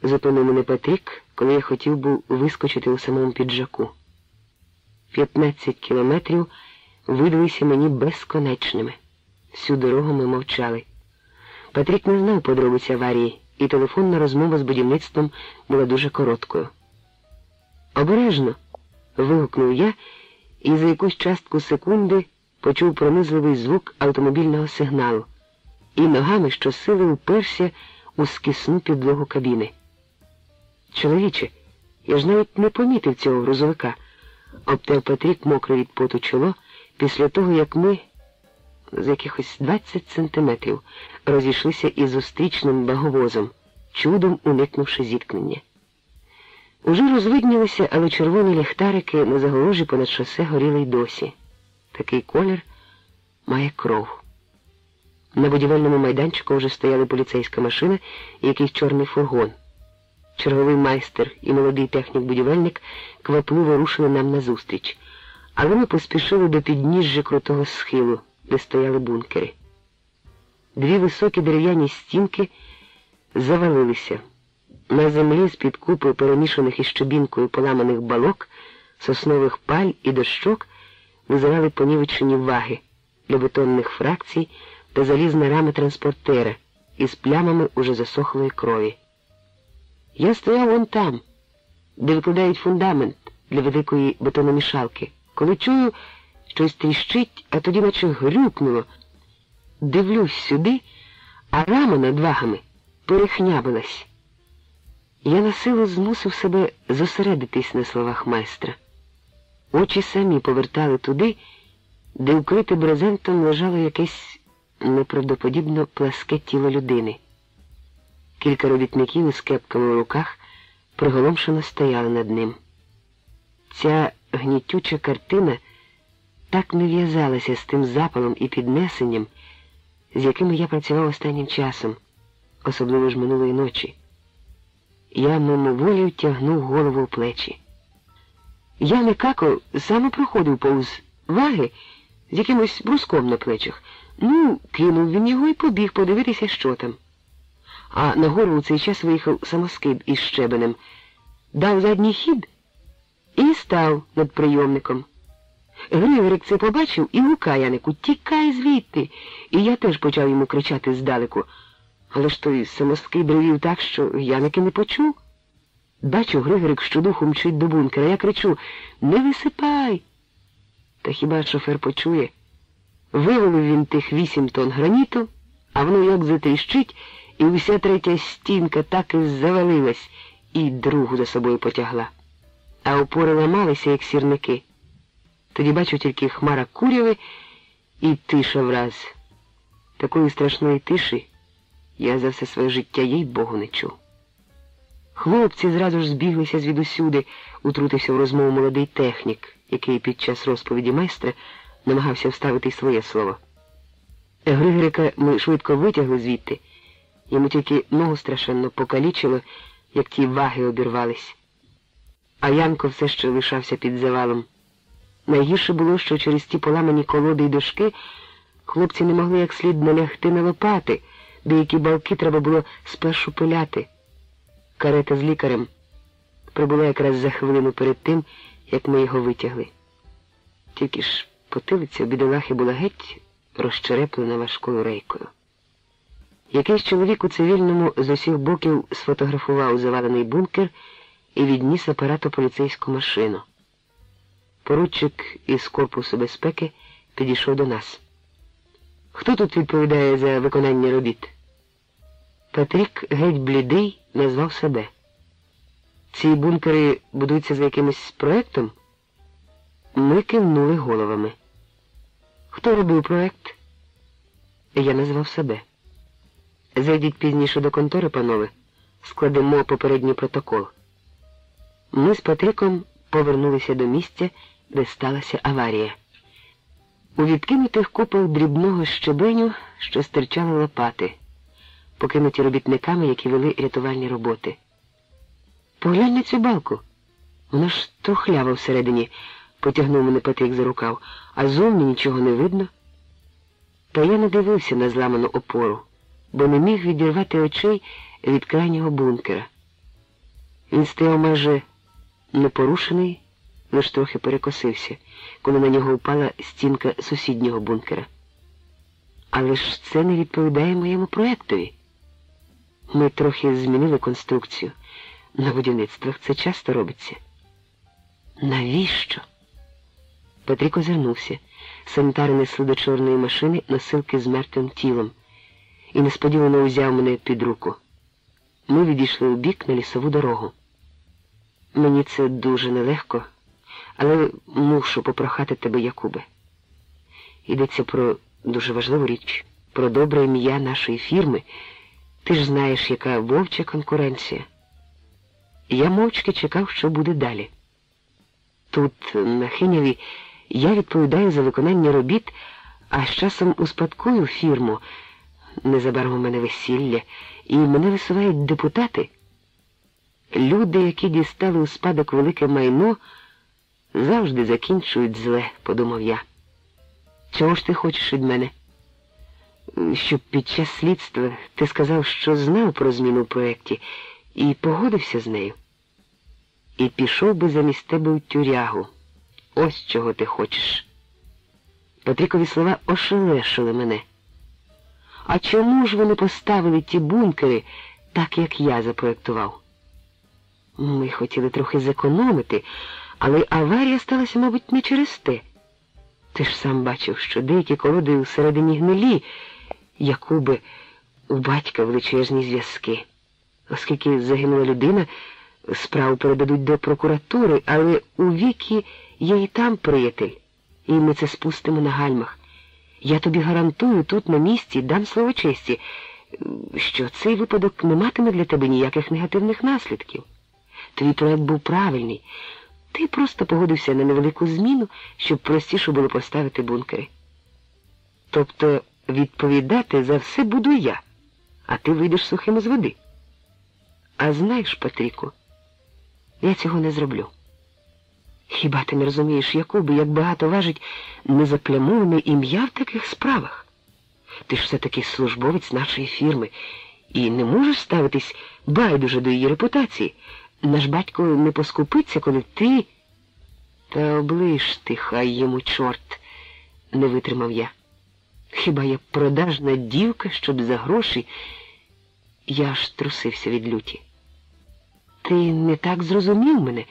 зупинив мене Патрік, коли я хотів був вискочити у самому піджаку. П'ятнадцять кілометрів видалися мені безконечними. Всю дорогу ми мовчали. Патрік не знав подробиць аварії, і телефонна розмова з будівництвом була дуже короткою. Обережно. вигукнув я і за якусь частку секунди почув пронизливий звук автомобільного сигналу і ногами щосили уперся у скисну підлогу кабіни. Чоловіче, я ж навіть не помітив цього грузовика, обтер Патрік мокре від поту чоло після того, як ми з якихось 20 сантиметрів, розійшлися із зустрічним баговозом, чудом уникнувши зіткнення. Уже розвиднілися, але червоні ліхтарики на загорожі понад шосе горіли й досі. Такий колір має кров. На будівельному майданчику вже стояли поліцейська машина і якийсь чорний фургон. Черговий майстер і молодий технік-будівельник квапливо рушили нам назустріч, але ми поспішили до підніжжя крутого схилу, де стояли бункери. Дві високі дерев'яні стінки завалилися. На землі з-під купи перемішаних із щебінкою поламаних балок, соснових паль і дощок визивали понівечені ваги для бетонних фракцій та залізна рама транспортера із плямами уже засохлої крові. Я стояв вон там, де викладають фундамент для великої бетономішалки, коли чую, щось тріщить, а тоді наче грюкнуло. Дивлюсь сюди, а рама над вагами перехнябилась. Я на силу змусив себе зосередитись на словах майстра. Очі самі повертали туди, де укрите брезентом лежало якесь неправдоподібно пласке тіло людини. Кілька робітників із кепками в руках приголомшено стояли над ним. Ця гнітюча картина так не в'язалася з тим запалом і піднесенням, з якими я працював останнім часом, особливо ж минулої ночі. Я мимоволі тягнув голову в плечі. Я не како саме проходив повз ваги з якимось бруском на плечах. Ну, кинув він його і побіг подивитися, що там. А нагору у цей час виїхав самоскид із щебенем, дав задній хід і став над прийомником. Гриверик це побачив і гукає Янику, тікай звідти. І я теж почав йому кричати здалеку. Але ж той самоскид ревів так, що Яники не почув. Бачу, Григорик щодуху мчить до бункера. Я кричу Не висипай. Та хіба шофер почує? Вивалив він тих вісім тонн граніту, а воно як затріщить, і вся третя стінка так і завалилась і другу за собою потягла. А опори ламалися, як сірники. Тоді бачу тільки хмара куряви і тиша враз. Такої страшної тиші я за все своє життя їй Богу не чув. Хлопці зразу ж збіглися звідусюди, утрутився в розмову молодий технік, який під час розповіді майстра намагався вставити своє слово. Григорика ми швидко витягли звідти, йому тільки ногу страшенно покалічило, як ті ваги обірвались. А Янко все ще лишався під завалом. Найгірше було, що через ті поламані колоди й дошки хлопці не могли як слід налягти на лопати, деякі балки треба було спершу пиляти. Карета з лікарем прибула якраз за хвилину перед тим, як ми його витягли. Тільки ж потилиця бідолахи була геть розчереплена важкою рейкою. Якийсь чоловік у цивільному з усіх боків сфотографував завалений бункер і відніс апарату поліцейську машину. Поручик із корпусу безпеки підійшов до нас. Хто тут відповідає за виконання робіт? Патрік геть блідий назвав себе. Ці бункери будуються за якимось проектом? Ми кивнули головами. Хто робив проект? Я назвав себе. Зайдіть пізніше до контори, панове, складемо попередній протокол. Ми з Патриком повернулися до місця, де сталася аварія. У відкинутих купах дрібного щебеню, що стирчали лопати, покинуті робітниками, які вели рятувальні роботи. Поглянь на цю балку. Вона ж трохлява всередині, потягнув мене Патрик за рукав, а зовні нічого не видно. Та я не дивився на зламану опору, бо не міг відірвати очей від крайнього бункера. Він стояв майже непорушений, лиш трохи перекосився, коли на нього впала стінка сусіднього бункера. Але ж це не відповідає моєму проєктові. Ми трохи змінили конструкцію. На будівництвах це часто робиться. Навіщо? Петрик озирнувся. Санітари несли до чорної машини носилки з мертвим тілом і несподівано узяв мене під руку. Ми відійшли у бік на лісову дорогу. Мені це дуже нелегко, але мушу попрохати тебе, Якубе. Йдеться про дуже важливу річ про добре ім'я нашої фірми. Ти ж знаєш, яка вовча конкуренція. Я мовчки чекав, що буде далі. Тут, на Хиняві, я відповідаю за виконання робіт, а з часом успадкую фірму. Незабаром у мене весілля, і мене висувають депутати. Люди, які дістали у спадок велике майно, завжди закінчують зле, подумав я. Чого ж ти хочеш від мене? Щоб під час слідства ти сказав, що знав про зміну в проєкті і погодився з нею. І пішов би замість тебе у тюрягу. Ось чого ти хочеш. Патрікові слова ошелешили мене. А чому ж вони поставили ті бункери так, як я запроектував? Ми хотіли трохи зекономити, але аварія сталася, мабуть, не через те. Ти ж сам бачив, що деякі колоди всередині гнилі, Якуби у батька величезні зв'язки. Оскільки загинула людина, справу передадуть до прокуратури, але у вікі є і там приятель, і ми це спустимо на гальмах. Я тобі гарантую тут на місці, дам слово честі, що цей випадок не матиме для тебе ніяких негативних наслідків. Твій проект був правильний. Ти просто погодився на невелику зміну, щоб простіше було поставити бункери. Тобто відповідати за все буду я, а ти вийдеш сухим з води. А знаєш, Патріку, я цього не зроблю. Хіба ти не розумієш, Якуби, як багато важить незаплямоване ім'я в таких справах? Ти ж все-таки службовець нашої фірми і не можеш ставитись байдуже до її репутації. Наш батько не поскупиться, коли ти. Та оближ ти, хай йому чорт, не витримав я. Хіба я продажна дівка, щоб за гроші? Я аж трусився від люті. Ти не так зрозумів мене,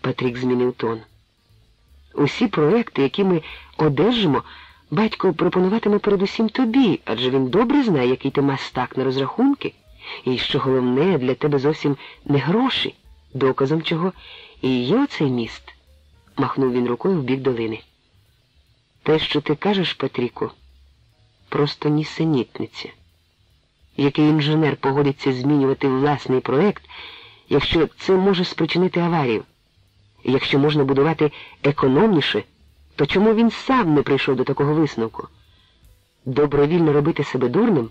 Патрік змінив тон. Усі проекти, які ми одержимо, батько пропонуватиме передусім тобі, адже він добре знає, який ти мастак на розрахунки, і що головне для тебе зовсім не гроші, доказом чого і є оцей міст, махнув він рукою в бік долини. Те, що ти кажеш, Патріку, просто нісенітниця. Який інженер погодиться змінювати власний проект, якщо це може спричинити аварію? Якщо можна будувати економніше, то чому він сам не прийшов до такого висновку? Добровільно робити себе дурним?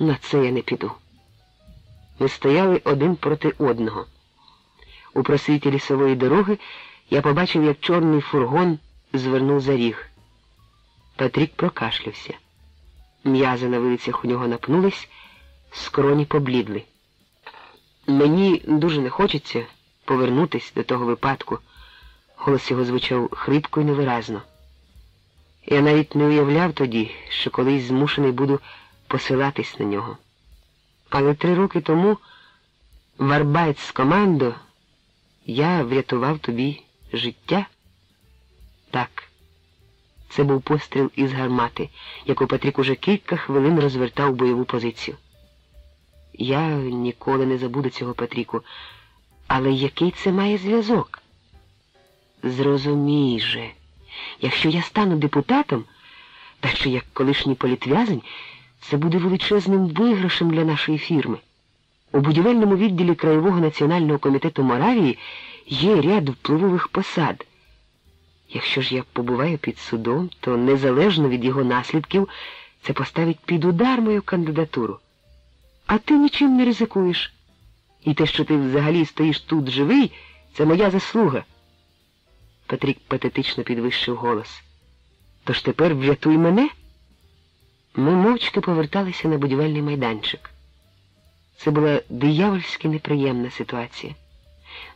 На це я не піду. Ми стояли один проти одного. У просвіті лісової дороги я побачив, як чорний фургон звернув за ріг. Патрік прокашлявся. М'язи на вилицях у нього напнулись, скроні поблідли. Мені дуже не хочеться повернутись до того випадку. Голос його звучав хрипко і невиразно. Я навіть не уявляв тоді, що колись змушений буду посилатись на нього. Але три роки тому в з командо я врятував тобі життя? Так. Це був постріл із гармати, яку Патрік уже кілька хвилин розвертав бойову позицію. Я ніколи не забуду цього Патріку. Але який це має зв'язок? Зрозумій же, якщо я стану депутатом, та ще як колишній політв'язень, це буде величезним виграшем для нашої фірми. У будівельному відділі Краєвого національного комітету Моравії є ряд впливових посад. Якщо ж я побуваю під судом, то незалежно від його наслідків це поставить під удар мою кандидатуру. А ти нічим не ризикуєш. І те, що ти взагалі стоїш тут живий, це моя заслуга. Патрік патетично підвищив голос. Тож тепер врятуй мене. Ми мовчки поверталися на будівельний майданчик. Це була диявольськи неприємна ситуація.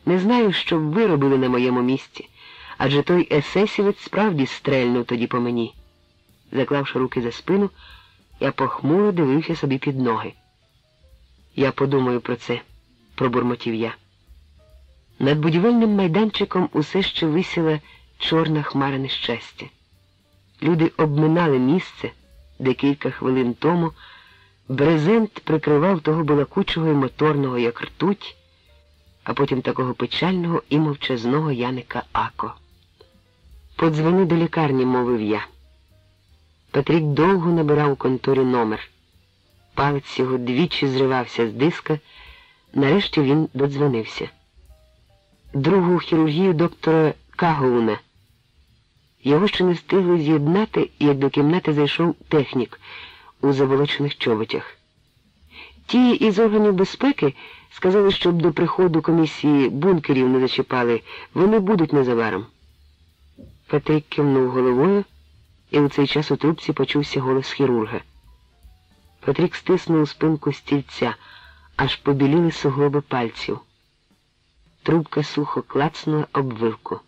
Не знаю, що б ви робили на моєму місці, адже той есесівець справді стрельнув тоді по мені. Заклавши руки за спину, я похмуро дивився собі під ноги. Я подумаю про це пробурмотів я. Над будівельним майданчиком усе ще висіла чорна хмара нещастя. Люди обминали місце, де кілька хвилин тому брезент прикривав того балакучого і моторного, як ртуть, а потім такого печального і мовчазного Яника Ако. Подзвони до лікарні, мовив я. Патрік довго набирав у конторі номер. Палець його двічі зривався з диска, нарешті він додзвонився. Другу хірургію доктора Кагоуна. Його ще не встигли з'єднати, як до кімнати зайшов технік у заволочених чоботях. Ті із органів безпеки сказали, щоб до приходу комісії бункерів не зачіпали, вони будуть незабаром. Патрик кивнув головою, і у цей час у трубці почувся голос хірурга. Патрік стиснув спинку стільця, аж побіліли суглоби пальців. Трубка сухо клацнула об вилку.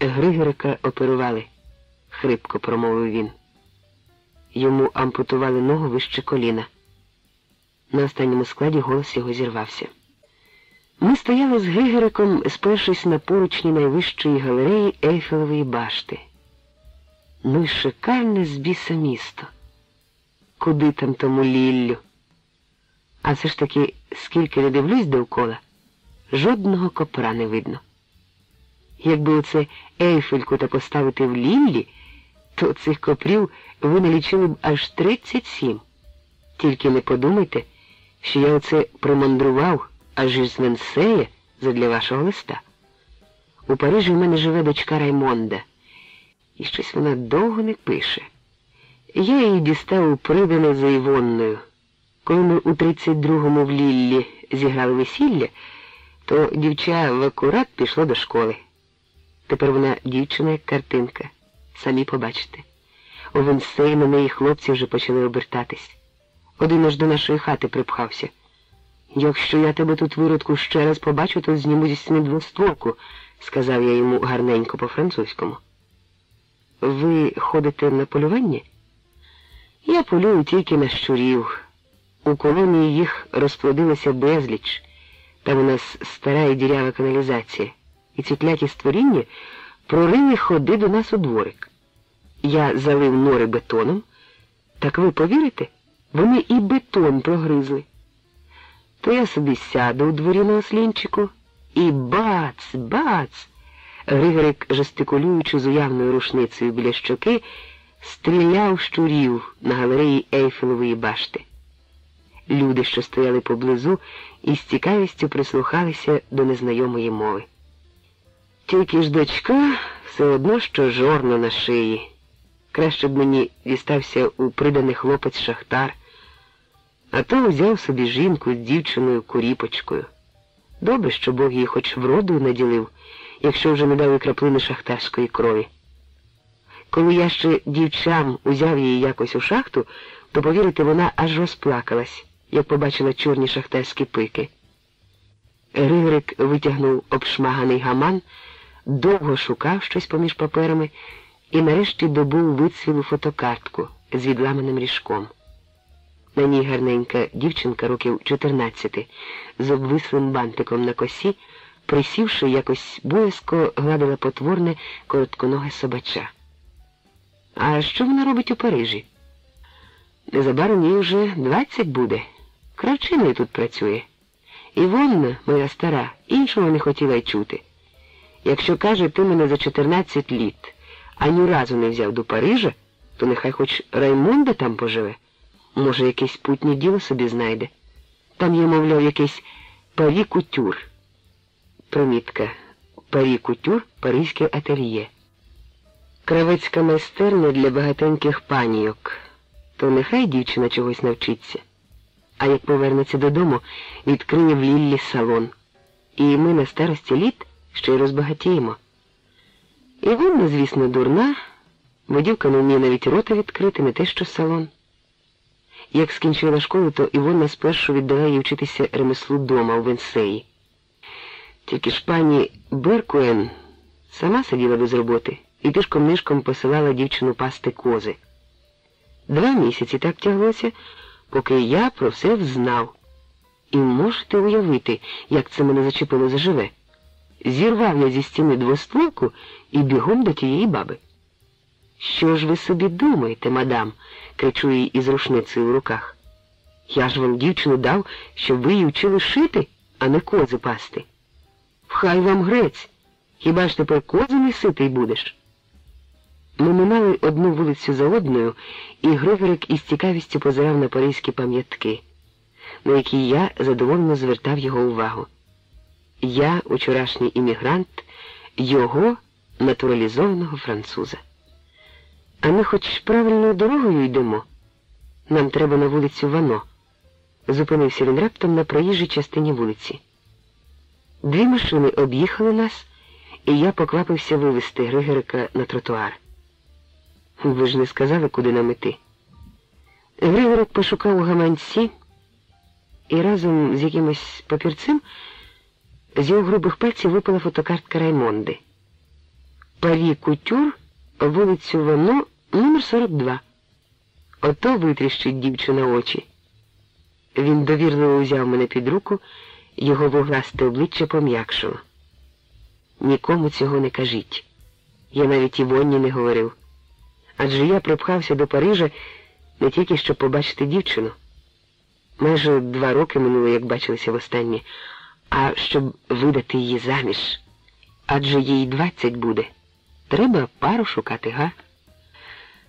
Григорика оперували, хрипко промовив він. Йому ампутували ногу вище коліна. На останньому складі голос його зірвався. Ми стояли з Григориком, спершись на поручні найвищої галереї Ейфелевої башти. Ну й шикарне з біса місто. Куди там тому ліллю? А все ж таки, скільки не дивлюсь довкола, жодного копра не видно. Якби оце Ейфельку та поставити в Ліллі, то цих копрів ви налічили б аж 37. Тільки не подумайте, що я оце примандрував аж із Венсея задля вашого листа. У Парижі в мене живе дочка Раймонда, і щось вона довго не пише. Я її дістав придане за Івонною. Коли ми у 32-му в Ліллі зіграли весілля, то дівча в акурат пішла до школи. Тепер вона дівчина як картинка. Самі побачите. У Венсей на неї хлопці вже почали обертатись. Один аж до нашої хати припхався. Якщо я тебе тут виродку ще раз побачу, то зніму зі стіни двостволку, сказав я йому гарненько по-французькому. Ви ходите на полювання? Я полюю тільки на щурів. У колонії їх розплодилося безліч. Там у нас стара і дірява каналізація. І ці кляті створіння прорили ходи до нас у дворик. Я залив нори бетоном. Так ви повірите? Вони і бетон прогризли. То я собі сяду у дворі на ослінчику і бац, бац. Григорик, жестикулюючи з уявною рушницею біля щоки, стріляв щурів на галереї Ейфелевої башти. Люди, що стояли поблизу, із цікавістю прислухалися до незнайомої мови. Тільки ж дочка все одно що жорно на шиї. Краще б мені дістався у приданий хлопець шахтар, а то взяв собі жінку з дівчиною куріпочкою. Добре, що Бог її хоч вроду наділив, якщо вже не дали краплини шахтарської крові. Коли я ще дівчам узяв її якось у шахту, то, повірите, вона аж розплакалась, як побачила чорні шахтарські пики. Григорик витягнув обшмаганий гаман, довго шукав щось поміж паперами і нарешті добув вицвілу фотокартку з відламаним ріжком. На ній гарненька дівчинка років 14 з обвислим бантиком на косі, присівши якось боязко гладила потворне коротконоге собача. А що вона робить у Парижі? Незабаром їй вже 20 буде. Кравчиною тут працює. Івонна, моя стара, іншого не хотіла й чути. Якщо каже, ти мене за 14 літ ані разу не взяв до Парижа, то нехай хоч Раймонда там поживе. Може, якесь путнє діло собі знайде. Там є, мовляв, якийсь парі кутюр. Примітка. Парі кутюр паризьке ательє. Кравецька майстерня для багатеньких панійок. То нехай дівчина чогось навчиться. А як повернеться додому, відкриє в Ліллі салон. І ми на старості літ ще й розбагатіємо. І вона, звісно, дурна, бо дівка не вміє навіть рота відкрити, не те що салон. Як скінчила школу, то Івонна спершу віддала їй вчитися ремеслу дома у Венсеї. Тільки ж пані Беркуен сама сиділа без роботи і тишком нишком посилала дівчину пасти кози. Два місяці так тяглося, поки я про все взнав. І можете уявити, як це мене зачепило заживе. Зірвав я зі стіни двостволку і бігом до тієї баби. Що ж ви собі думаєте, мадам? кричу їй із рушницею в руках. Я ж вам дівчину дав, щоб ви її вчили шити, а не кози пасти. Хай вам грець. Хіба ж тепер кози не ситий будеш? Ми минали одну вулицю за одною, і Григорик із цікавістю позирав на паризькі пам'ятки, на які я задоволено звертав його увагу. Я, учорашній іммігрант, його натуралізованого француза. А ми хоч правильною дорогою йдемо. Нам треба на вулицю Вано. Зупинився він раптом на проїжджій частині вулиці. Дві машини об'їхали нас, і я поквапився вивезти Григорика на тротуар. Ви ж не сказали, куди нам іти. Григорик пошукав у гаманці і разом з якимось папірцем з його грубих пальців випала фотокартка Раймонди. Парі Кутюр, вулицю Вано, номер 42. Ото витріщить дівчина очі. Він довірливо взяв мене під руку, його вугласте обличчя пом'якшило. Нікому цього не кажіть. Я навіть Івонні не говорив. Адже я припхався до Парижа не тільки щоб побачити дівчину. Майже два роки минуло, як бачилися востаннє, а щоб видати її заміж. Адже їй двадцять буде. Треба пару шукати, га?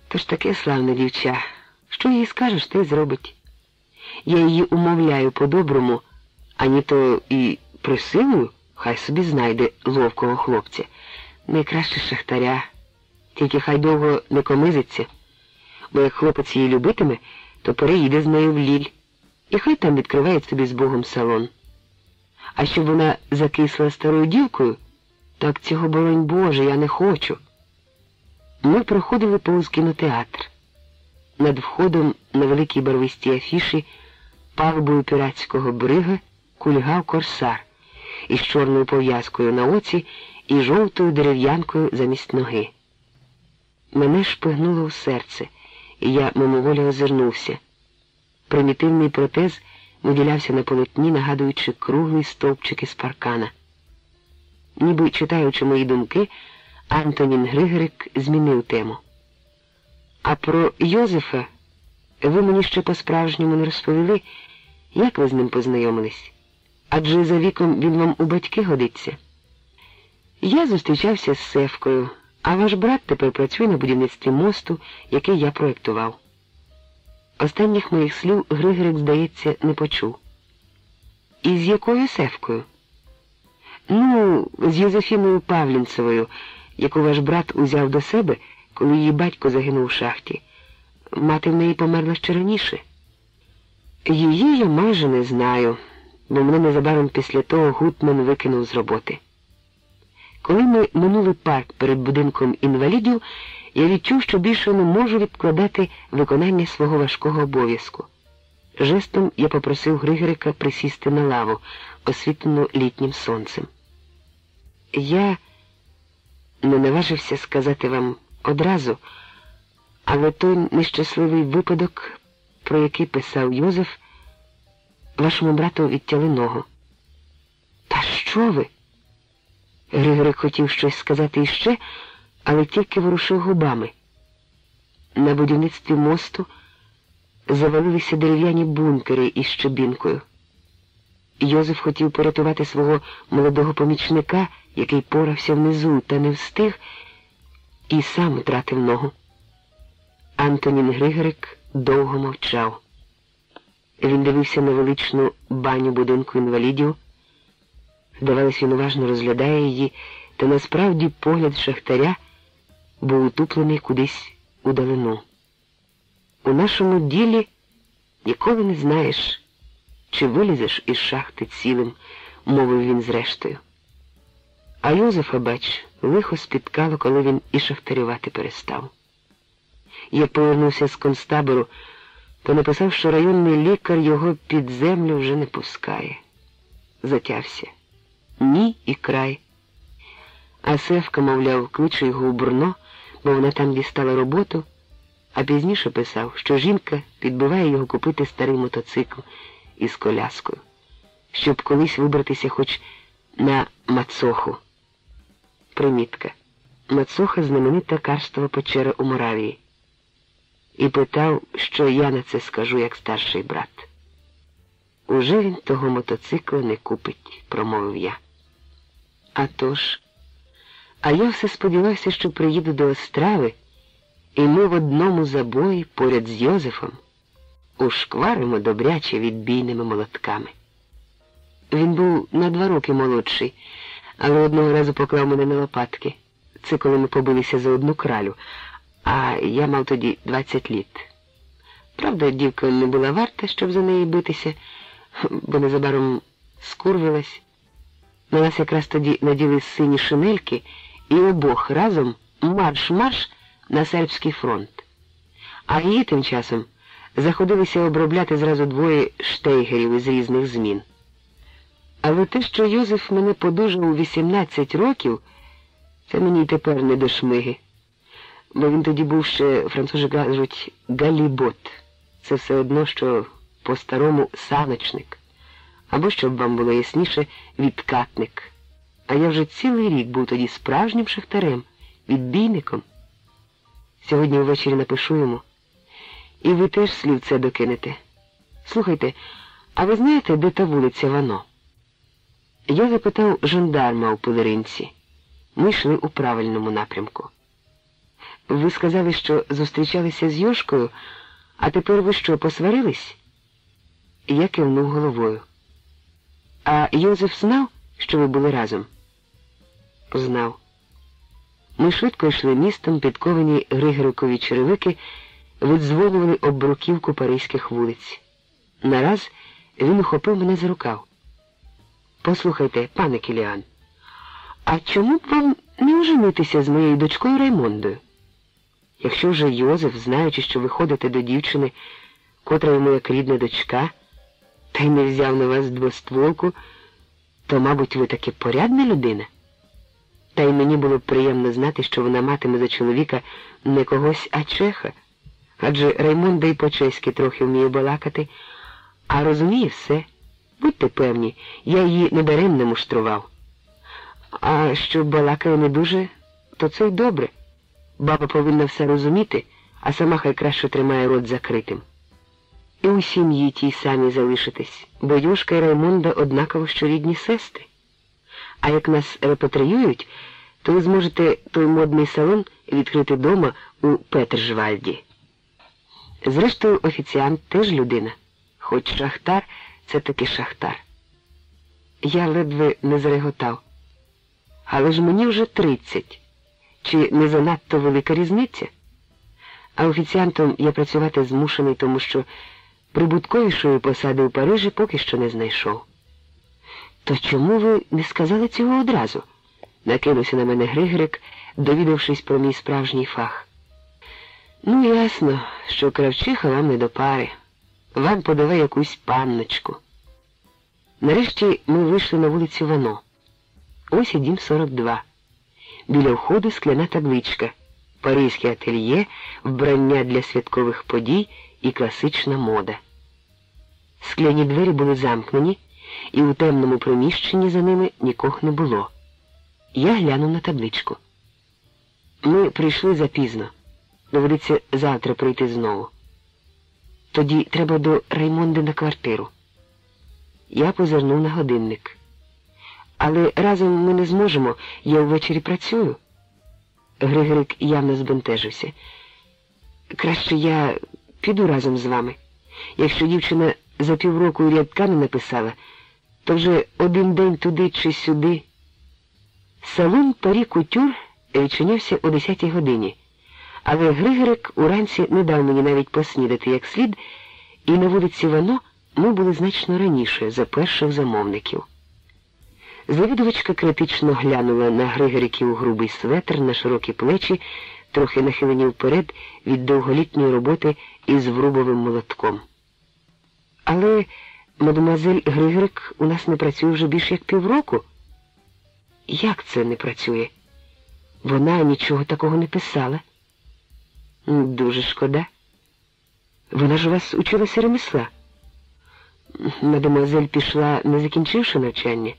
Тож таке славне дівча. Що їй скажеш, те й зробить. Я її умовляю по-доброму, ані то і присилую, хай собі знайде ловкого хлопця. Найкраще шахтаря. Тільки хай довго не комизиться, бо як хлопець її любитиме, то переїде з нею в ліль. І хай там відкриває собі з Богом салон. А щоб вона закисла старою дівкою, так цього болонь Боже, я не хочу. Ми проходили повз кінотеатр. Над входом на великій барвистій афіші палубою піратського брига кульгав корсар із чорною пов'язкою на оці і жовтою дерев'янкою замість ноги. Мене шпигнуло у серце, і я мимоволі озирнувся. Примітивний протез виділявся на полотні, нагадуючи круглий стовпчик із паркана. Ніби читаючи мої думки, Антонін Григорик змінив тему. А про Йозефа ви мені ще по-справжньому не розповіли, як ви з ним познайомились? Адже за віком він вам у батьки годиться. Я зустрічався з Севкою, а ваш брат тепер працює на будівництві мосту, який я проєктував. Останніх моїх слів Григорик, здається, не почув. І з якою Севкою? Ну, з Йозефіною Павлінцевою, яку ваш брат узяв до себе, коли її батько загинув у шахті. Мати в неї померла ще раніше. Її я майже не знаю, бо мене незабаром після того Гутман викинув з роботи. Коли ми минули парк перед будинком інвалідів, я відчув, що більше не можу відкладати виконання свого важкого обов'язку. Жестом я попросив Григорика присісти на лаву, освітлену літнім сонцем. Я не наважився сказати вам одразу, але той нещасливий випадок, про який писав Йозеф, вашому брату відтяли ногу. Та що ви? Григорик хотів щось сказати іще, але тільки ворушив губами. На будівництві мосту завалилися дерев'яні бункери із щебінкою. Йозеф хотів порятувати свого молодого помічника, який порався внизу та не встиг, і сам втратив ногу. Антонін Григорик довго мовчав. Він дивився на величну баню будинку інвалідів. Здавалось, він уважно розглядає її, та насправді погляд шахтаря був утуплений кудись у. У нашому ділі ніколи не знаєш, чи вилізеш із шахти цілим, мовив він зрештою. А Йозефа, бач, лихо спіткало, коли він і шахтарювати перестав. Я повернувся з концтабору, то написав, що районний лікар його під землю вже не пускає. Затявся. Ні і край. А Севка, мовляв, кличе його у бурно, бо вона там дістала роботу, а пізніше писав, що жінка підбиває його купити старий мотоцикл із коляскою, щоб колись вибратися хоч на Мацоху. Примітка. Мацоха знаменита карстова печера у Моравії. І питав, що я на це скажу як старший брат. Уже він того мотоцикла не купить, промовив я. А тож, а я все сподівався, що приїду до Острави і ми в одному забої поряд з Йозефом ушкваримо добряче відбійними молотками. Він був на два роки молодший, але одного разу поклав мене на лопатки. Це коли ми побилися за одну кралю, а я мав тоді 20 літ. Правда, дівка не була варта, щоб за неї битися, бо незабаром скурвилась. На нас якраз тоді наділи сині шинельки і обох разом марш-марш на сербський фронт. А її тим часом заходилися обробляти зразу двоє штейгерів із різних змін. Але те, що Йозеф мене подужав у 18 років, це мені й тепер не до шмиги. Бо він тоді був ще, французи кажуть, галібот. Це все одно, що по-старому саночник. Або, щоб вам було ясніше, відкатник. А я вже цілий рік був тоді справжнім шахтарем, відбійником. Сьогодні ввечері напишу йому. І ви теж слівце докинете. Слухайте, а ви знаєте, де та вулиця Вано? Я запитав жандарма у пилеринці. Ми йшли у правильному напрямку. Ви сказали, що зустрічалися з Йошкою, а тепер ви що, посварились? Я кивнув головою. А Йозеф знав, що ви були разом? Знав. Ми швидко йшли містом, підковані Григорикові черевики, видзвонювали об бруківку паризьких вулиць. Нараз він ухопив мене за рукав. Послухайте, пане Кіліан, а чому б вам не оженитися з моєю дочкою Раймондою? Якщо вже Йозеф, знаючи, що ви ходите до дівчини, котра йому як рідна дочка, та й не взяв на вас двостволку, то, мабуть, ви таки порядна людина. Та й мені було б приємно знати, що вона матиме за чоловіка не когось, а чеха. Адже Раймонда й по-чеськи трохи вміє балакати, а розуміє все. Будьте певні, я її недаремно муштрував. А що балакає не дуже, то це й добре. Баба повинна все розуміти, а сама хай краще тримає рот закритим. І у сім'ї тій самі залишитись, бо Юшка і Раймонда однаково що рідні сестри. А як нас репатріюють, то ви зможете той модний салон відкрити дома у Петержвальді. Зрештою, офіціант теж людина, хоч шахтар це таки шахтар. Я ледве не зареготав. Але ж мені вже тридцять. Чи не занадто велика різниця? А офіціантом я працювати змушений, тому що прибутковішої посади у Парижі поки що не знайшов. То чому ви не сказали цього одразу? накинувся на мене Григорик, довідавшись про мій справжній фах. Ну, ясно, що кравчиха вам не до пари. Вам подавай якусь панночку. Нарешті ми вийшли на вулицю Вано. Ось і дім 42. Біля входу скляна табличка, Паризьке ательє, вбрання для святкових подій і класична мода. Скляні двері були замкнені, і у темному приміщенні за ними нікого не було. Я глянув на табличку. Ми прийшли запізно. Доведеться завтра прийти знову. Тоді треба до Раймонди на квартиру. Я позирнув на годинник. Але разом ми не зможемо, я ввечері працюю. Григорик явно збентежився. Краще я піду разом з вами. Якщо дівчина за півроку рядка не написала, то вже один день туди чи сюди. Салон Парі Кутюр відчинявся о 10 годині, але Григорик уранці не дав мені навіть поснідати як слід, і на вулиці Вано ми були значно раніше за перших замовників. Завідувачка критично глянула на Григориків грубий светр на широкі плечі, трохи нахилені вперед від довголітньої роботи із врубовим молотком. Але мадемуазель Григорик у нас не працює вже більше як півроку. Як це не працює? Вона нічого такого не писала. Дуже шкода. Вона ж у вас училася ремесла. Мадемуазель пішла, не закінчивши навчання.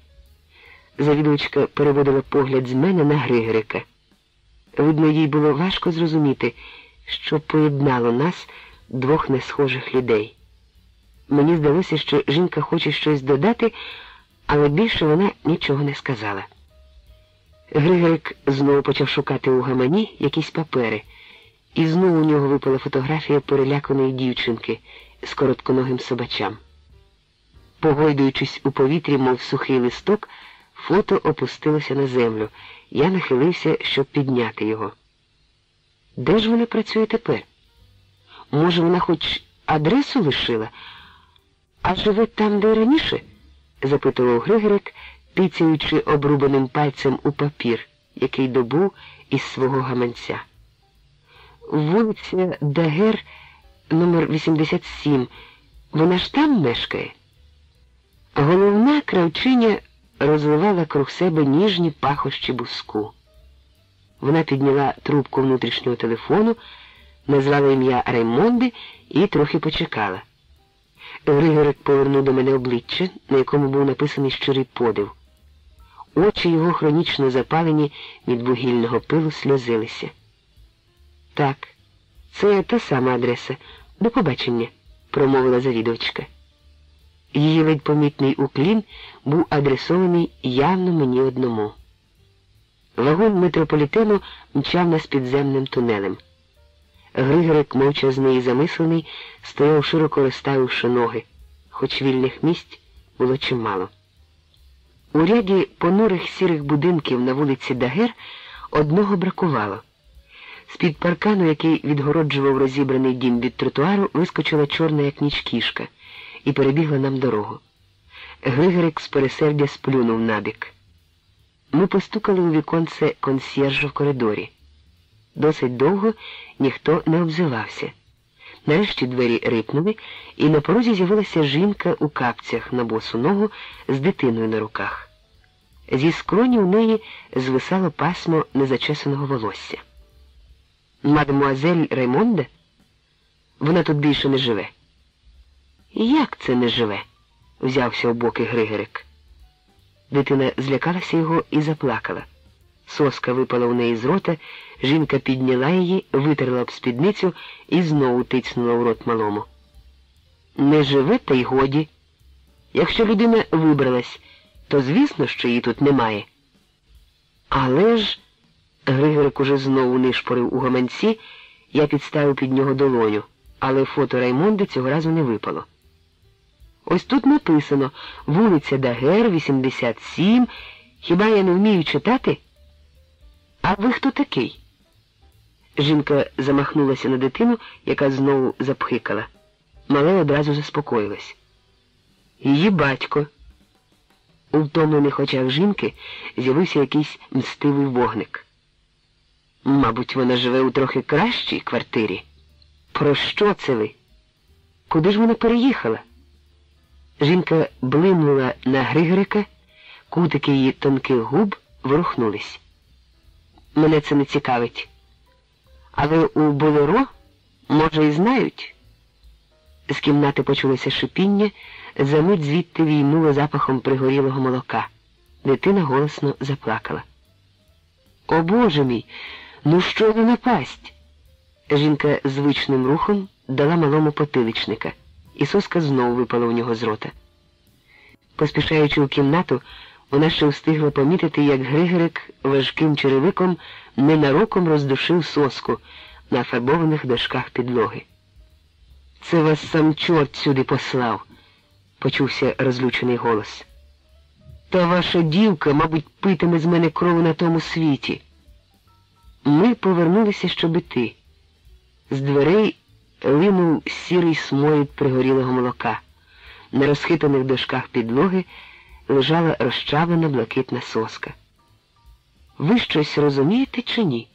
Завідувачка переводила погляд з мене на Григорика. Видно, їй було важко зрозуміти, що поєднало нас двох несхожих людей. Мені здалося, що жінка хоче щось додати, але більше вона нічого не сказала. Григорик знову почав шукати у гамані якісь папери і знову у нього випала фотографія переляканої дівчинки з коротконогим собачам. Погойдуючись у повітрі, мов сухий листок, фото опустилося на землю. Я нахилився, щоб підняти його. Де ж вона працює тепер? Може, вона хоч адресу лишила, а живе там, де раніше? запитував Григорик, тицяючи обрубаним пальцем у папір, який добув із свого гаманця. Вулиця Дагер, номер 87. Вона ж там мешкає? Головна кравчиня розливала круг себе ніжні пахощі буску. Вона підняла трубку внутрішнього телефону, назвала ім'я Раймонди і трохи почекала. Григорик повернув до мене обличчя, на якому був написаний щирий подив. Очі його хронічно запалені від вугільного пилу сльозилися. Так, це та сама адреса. До побачення, промовила завідувачка. Її ледь помітний уклін був адресований явно мені одному. Вагон метрополітену мчав нас підземним тунелем. Григорик, мовчазний і замислений, стояв широко розставивши ноги, хоч вільних місць було чимало. У ряді понурих сірих будинків на вулиці Дагер одного бракувало. З-під паркану, який відгороджував розібраний дім від тротуару, вискочила чорна, як ніч кішка, і перебігла нам дорогу. Григорик з пересердя сплюнув набік. Ми постукали у віконце консьєржа в коридорі. Досить довго ніхто не обзивався. Нарешті двері рипнули, і на порозі з'явилася жінка у капцях на босу ногу з дитиною на руках. Зі скроні у неї звисало пасмо незачесаного волосся. Мадемуазель Раймонда? Вона тут більше не живе. Як це не живе? взявся у боки Григорик. Дитина злякалася його і заплакала. Соска випала у неї з рота, жінка підняла її, витерла об спідницю і знову тицнула у рот малому. Не живе, та й годі. Якщо людина вибралась, то звісно, що її тут немає. Але ж, Григорик уже знову нишпорив у гаманці, я підставив під нього долоню, але фото Раймонди цього разу не випало. Ось тут написано вулиця Дагер, 87. Хіба я не вмію читати? А ви хто такий? Жінка замахнулася на дитину, яка знову запхикала. Мале одразу заспокоїлась. Її батько. У втомлених очах жінки з'явився якийсь мстивий вогник. Мабуть, вона живе у трохи кращій квартирі. Про що це ви? Куди ж вона переїхала? Жінка блимнула на Григорика, кутики її тонких губ ворухнулись. Мене це не цікавить. Але у Болеро, може, і знають. З кімнати почулося шипіння, за мить звідти війнуло запахом пригорілого молока. Дитина голосно заплакала. О Боже мій, ну що за напасть? Жінка звичним рухом дала малому потиличника і соска знову випала у нього з рота. Поспішаючи у кімнату, вона ще встигла помітити, як Григорик важким черевиком ненароком роздушив соску на фарбованих дошках підлоги. Це вас сам чорт сюди послав, почувся розлючений голос. Та ваша дівка, мабуть, питиме з мене кров на тому світі. Ми повернулися, щоб іти. З дверей линув сірий сморід пригорілого молока. На розхитаних дошках підлоги лежала розчавлена блакитна соска. Ви щось розумієте чи ні?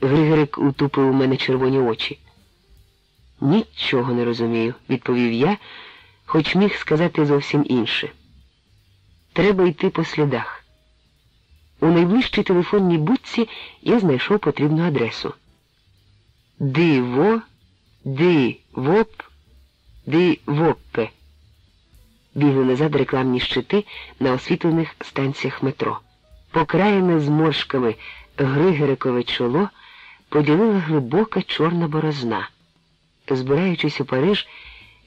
Григорик утупив у мене червоні очі. Нічого не розумію, відповів я, хоч міг сказати зовсім інше. Треба йти по слідах. У найближчій телефонній будці я знайшов потрібну адресу. Диво Ди воп, ди воппе. Бігли назад рекламні щити на освітлених станціях метро. Покраєне зморшками Григорикове чоло поділила глибока чорна борозна. Збираючись у Париж,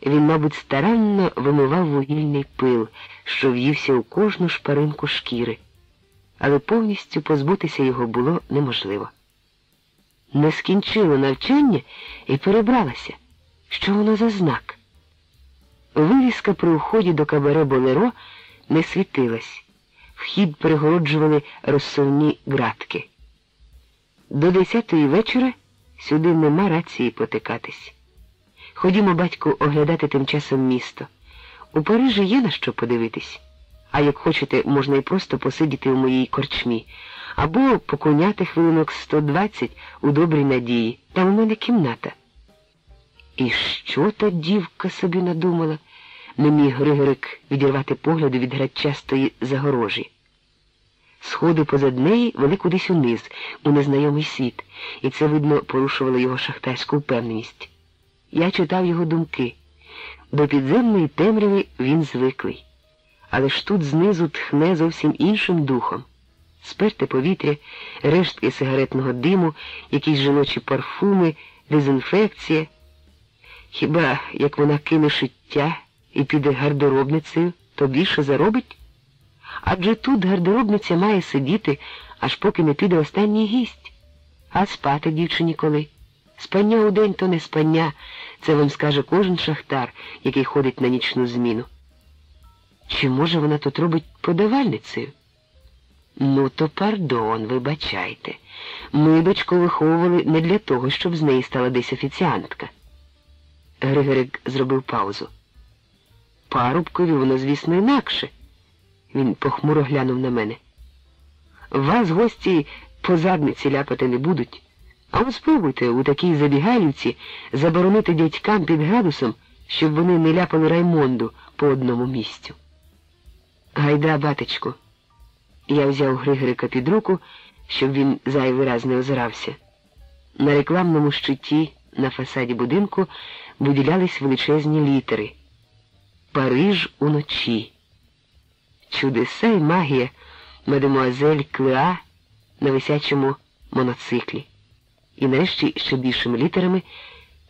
він, мабуть, старанно вимивав вугільний пил, що в'ївся у кожну шпаринку шкіри, але повністю позбутися його було неможливо. Не скінчила навчання і перебралася. Що воно за знак? Вивіска при уході до кабаре Болеро не світилась. Вхід перегороджували розсувні ґратки. До десятої вечора сюди нема рації потикатись. Ходімо, батьку, оглядати тим часом місто. У Парижі є на що подивитись, а як хочете, можна і просто посидіти у моїй корчмі, або покуняти хвилинок 120 у добрій надії. Там у мене кімната. І що та дівка собі надумала? Не міг Григорик відірвати погляду від грачастої загорожі. Сходи позад неї вели кудись униз, у незнайомий світ, і це, видно, порушувало його шахтарську впевненість. Я читав його думки. До підземної темряви він звиклий. Але ж тут знизу тхне зовсім іншим духом. Сперте повітря, рештки сигаретного диму, якісь жіночі парфуми, дезінфекція. Хіба як вона кине шиття і піде гардеробницею, то більше заробить? Адже тут гардеробниця має сидіти, аж поки не піде останній гість. А спати дівчині коли? Спання у день то не спання, це вам скаже кожен шахтар, який ходить на нічну зміну. Чи може вона тут робить подавальницею? Ну, то пардон, вибачайте. Ми дочку виховували не для того, щоб з неї стала десь офіціантка. Григорик зробив паузу. Парубкові воно, звісно, інакше. Він похмуро глянув на мене. Вас гості по задниці ляпати не будуть. А от спробуйте у такій забігайлівці заборонити дядькам під градусом, щоб вони не ляпали Раймонду по одному місцю. Гайда, батечку. Я взяв Григорика під руку, щоб він зайвий раз не озирався. На рекламному щиті на фасаді будинку виділялись величезні літери. Париж уночі. Чудеса і магія мадемуазель Клеа на висячому моноциклі. І нарешті ще більшими літерами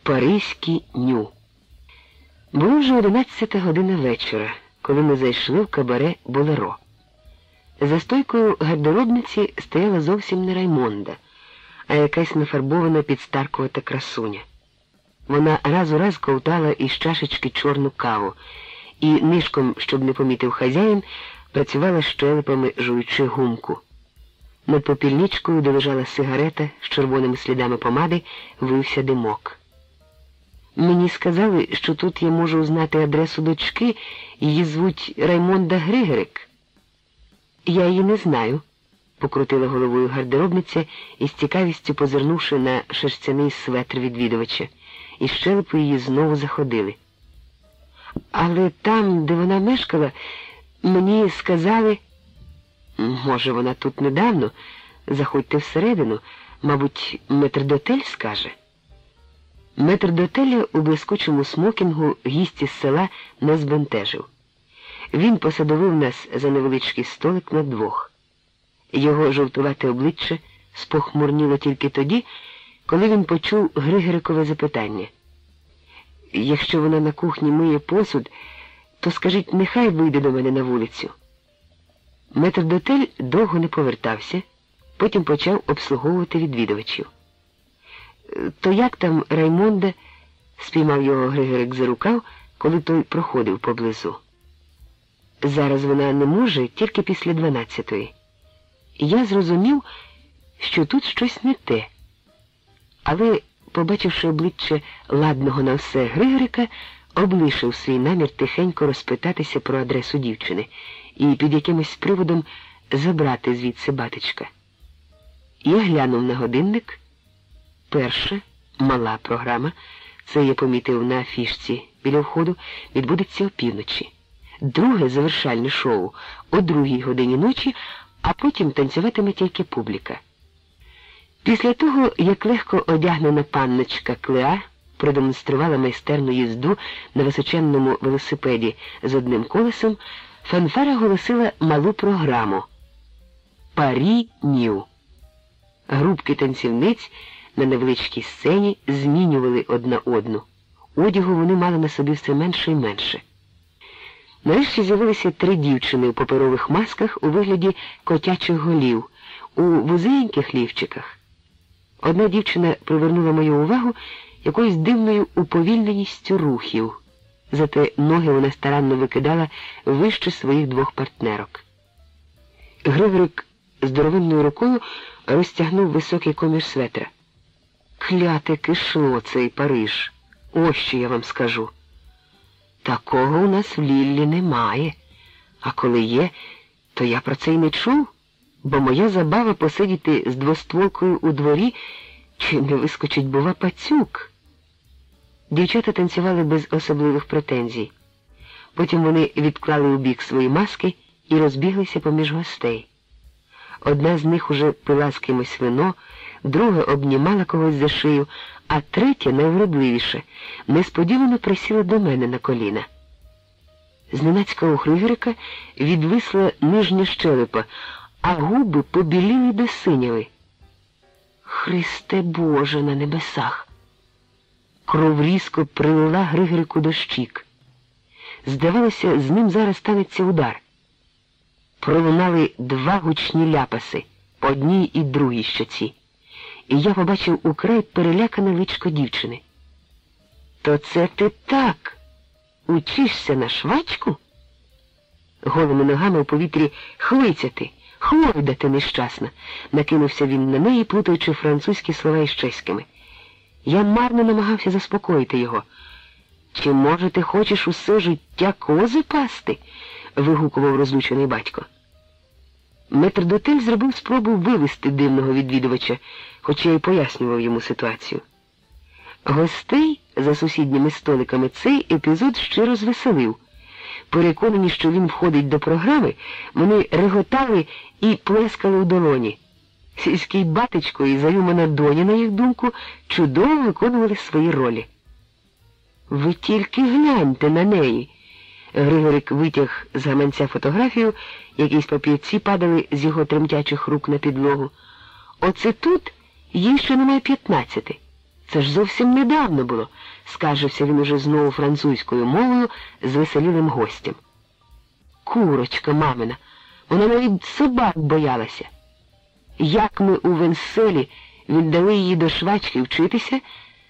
Паризький ню. Було вже одинадцята година вечора, коли ми зайшли в кабаре Болеро. За стойкою гардеробниці стояла зовсім не Раймонда, а якась нафарбована підстаркувата красуня. Вона раз у раз ковтала із чашечки чорну каву і нишком, щоб не помітив хазяїн, працювала щелепами, жуючи гумку. Над попільничкою, де лежала сигарета з червоними слідами помади, вився димок. Мені сказали, що тут я можу узнати адресу дочки, її звуть Раймонда Григорик. Я її не знаю, покрутила головою гардеробниця і з цікавістю позирнувши на шерстяний светр відвідувача, і щелепи її знову заходили. Але там, де вона мешкала, мені сказали, може, вона тут недавно, заходьте всередину, мабуть, метрдотель скаже. Метрдотеля у блискучому смокінгу гість із села не збентежив. Він посадовив нас за невеличкий столик на двох. Його жовтувате обличчя спохмурніло тільки тоді, коли він почув Григорикове запитання. Якщо вона на кухні миє посуд, то скажіть, нехай вийде до мене на вулицю. Метрдотель довго не повертався, потім почав обслуговувати відвідувачів. То як там Раймонда спіймав його Григорик за рукав, коли той проходив поблизу. Зараз вона не може тільки після дванадцятої. Я зрозумів, що тут щось не те. Але, побачивши обличчя ладного на все Григорика, облишив свій намір тихенько розпитатися про адресу дівчини і під якимось приводом забрати звідси батечка. Я глянув на годинник. Перша мала програма, це я помітив на афішці біля входу, відбудеться опівночі. Друге завершальне шоу о другій годині ночі, а потім танцюватиме тільки публіка. Після того, як легко одягнена панночка Клеа продемонструвала майстерну їзду на височенному велосипеді з одним колесом, фанфара голосила малу програму Парі Нью. Групки танцівниць на невеличкій сцені змінювали одна одну. Одягу вони мали на собі все менше і менше. Нарешті з'явилися три дівчини у паперових масках у вигляді котячих голів, у вузеньких лівчиках. Одна дівчина привернула мою увагу якоюсь дивною уповільненістю рухів, зате ноги вона старанно викидала вище своїх двох партнерок. Григорик здоровинною рукою розтягнув високий комір светра. Кляте кишло цей Париж. Ось що я вам скажу. Такого у нас в Ліллі немає. А коли є, то я про це й не чув, бо моя забава посидіти з двостволкою у дворі, чи не вискочить, бува, пацюк. Дівчата танцювали без особливих претензій. Потім вони відклали у бік свої маски і розбіглися поміж гостей. Одна з них уже пила з кимось вино, друга обнімала когось за шию, а третя, найвродливіше, несподівано присіла до мене на коліна. Зненацька у Хригорика відвисла нижня щелепа, а губи побіліли до синяви. Христе Боже на небесах! Кров різко прилила Григорику до щік. Здавалося, з ним зараз станеться удар. Пролунали два гучні ляпаси одній і другій щоці, і я побачив украй перелякане личко дівчини. То це ти так учишся на швачку? Голими ногами у повітрі хлицяти, хлойдати нещасна, накинувся він на неї, плутаючи французькі слова із чеськими. Я марно намагався заспокоїти його. Чи, може, ти хочеш усе життя кози пасти? вигукував розлучений батько. Метрдотель зробив спробу вивести дивного відвідувача, хоча й пояснював йому ситуацію. Гостей за сусідніми столиками цей епізод ще розвеселив. Переконані, що він входить до програми, вони реготали і плескали у долоні. Сільський батечко і заюмана доня, на їх думку, чудово виконували свої ролі. Ви тільки гляньте на неї. Григорик витяг з гаманця фотографію, якісь папірці падали з його тремтячих рук на підлогу. Оце тут їй ще немає п'ятнадцяти. Це ж зовсім недавно було, скаржився він уже знову французькою мовою з веселілим гостем. Курочка мамина, вона навіть собак боялася. Як ми у Венселі віддали її до швачки вчитися,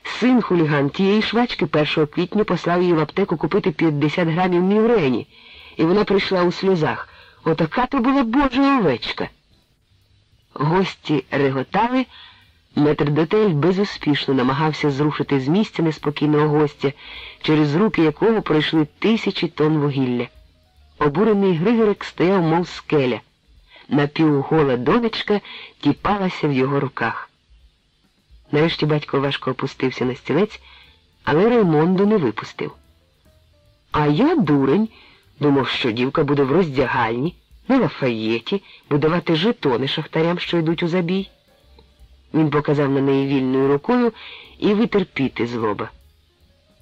син хуліган тієї швачки 1 квітня послав її в аптеку купити 50 грамів міврені, і вона прийшла у сльозах. Отака то була божа овечка. Гості реготали, метрдотель безуспішно намагався зрушити з місця неспокійного гостя, через руки якого пройшли тисячі тонн вугілля. Обурений Григорик стояв, мов скеля напівгола донечка тіпалася в його руках. Нарешті батько важко опустився на стілець, але Раймонду не випустив. А я, дурень, думав, що дівка буде в роздягальні, на лафаєті, будувати жетони шахтарям, що йдуть у забій. Він показав на неї вільною рукою і витер піти злоба.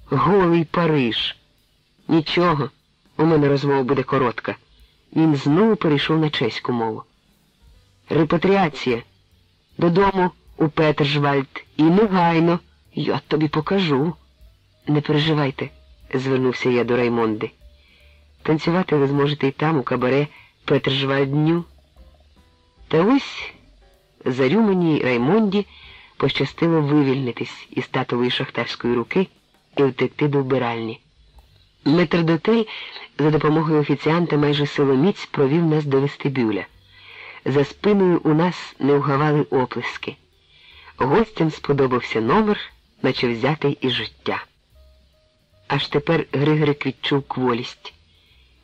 Голий Париж. Нічого, у мене розмова буде коротка він знову перейшов на чеську мову. Репатріація. Додому у Петержвальд і негайно. Я тобі покажу. Не переживайте, звернувся я до Раймонди. Танцювати ви зможете і там, у кабаре Петржвальдню. Та ось зарюманій Раймонді пощастило вивільнитись із татової шахтарської руки і втекти до вбиральні. Метрдотель за допомогою офіціанта майже силоміць провів нас до вестибюля. За спиною у нас не вгавали оплески. Гостям сподобався номер, наче взятий із життя. Аж тепер Григорик відчув кволість.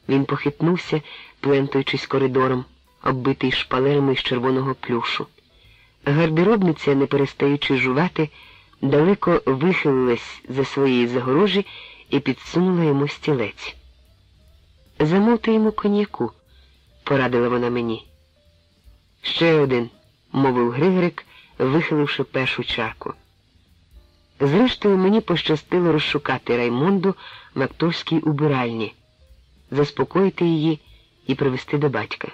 Він похитнувся, плентуючись коридором, оббитий шпалерами з червоного плюшу. Гардеробниця, не перестаючи жувати, далеко вихилилась за своєї загорожі і підсунула йому стілець. Замовте йому коньяку, порадила вона мені. Ще один, мовив Григорик, вихиливши першу чарку. Зрештою, мені пощастило розшукати Раймонду в акторській убиральні, заспокоїти її і привезти до батька.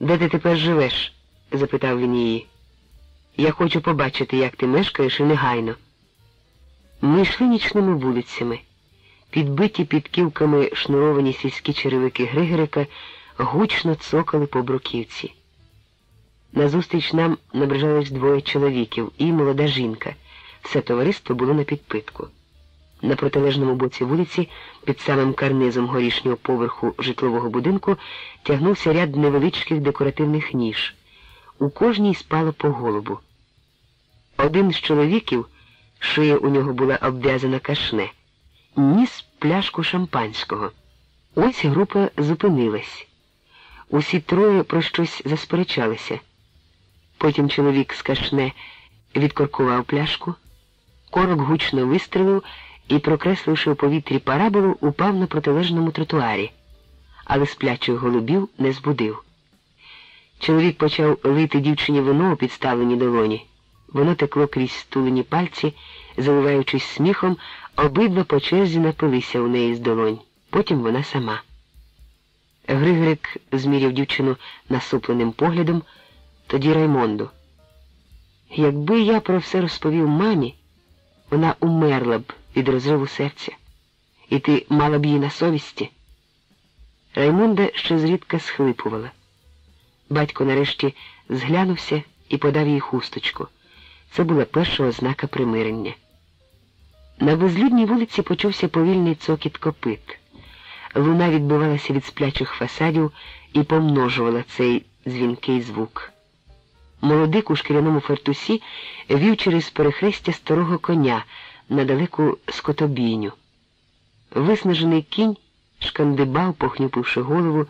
Де ти тепер живеш? Запитав він її. Я хочу побачити, як ти мешкаєш і негайно. Ми йшли нічними вулицями. Підбиті підківками шнуровані сільські черевики Григорика гучно цокали по бруківці. Назустріч нам наближались двоє чоловіків і молода жінка. Все товариство було на підпитку. На протилежному боці вулиці, під самим карнизом горішнього поверху житлового будинку, тягнувся ряд невеличких декоративних ніж. У кожній спало по голубу. Один з чоловіків, шия у нього була обв'язана кашне, ніс пляшку шампанського. Ось група зупинилась. Усі троє про щось засперечалися. Потім чоловік з кашне відкоркував пляшку, корок гучно вистрелив і, прокресливши у повітрі параболу, упав на протилежному тротуарі, але сплячих голубів не збудив. Чоловік почав лити дівчині вино у підставленій долоні. Воно текло крізь стулені пальці, заливаючись сміхом, обидва по черзі напилися у неї з долонь. Потім вона сама. Григорик зміряв дівчину насупленим поглядом, тоді Раймонду. Якби я про все розповів мамі, вона умерла б від розриву серця, і ти мала б її на совісті. Раймонда ще зрідка схлипувала. Батько нарешті зглянувся і подав їй хусточку. Це була перша ознака примирення. На безлюдній вулиці почувся повільний цокіт копит. Луна відбивалася від сплячих фасадів і помножувала цей дзвінкий звук. Молодик у шкіряному фартусі вів через перехрестя старого коня на далеку скотобійню. Виснажений кінь шкандибав, похнюпивши голову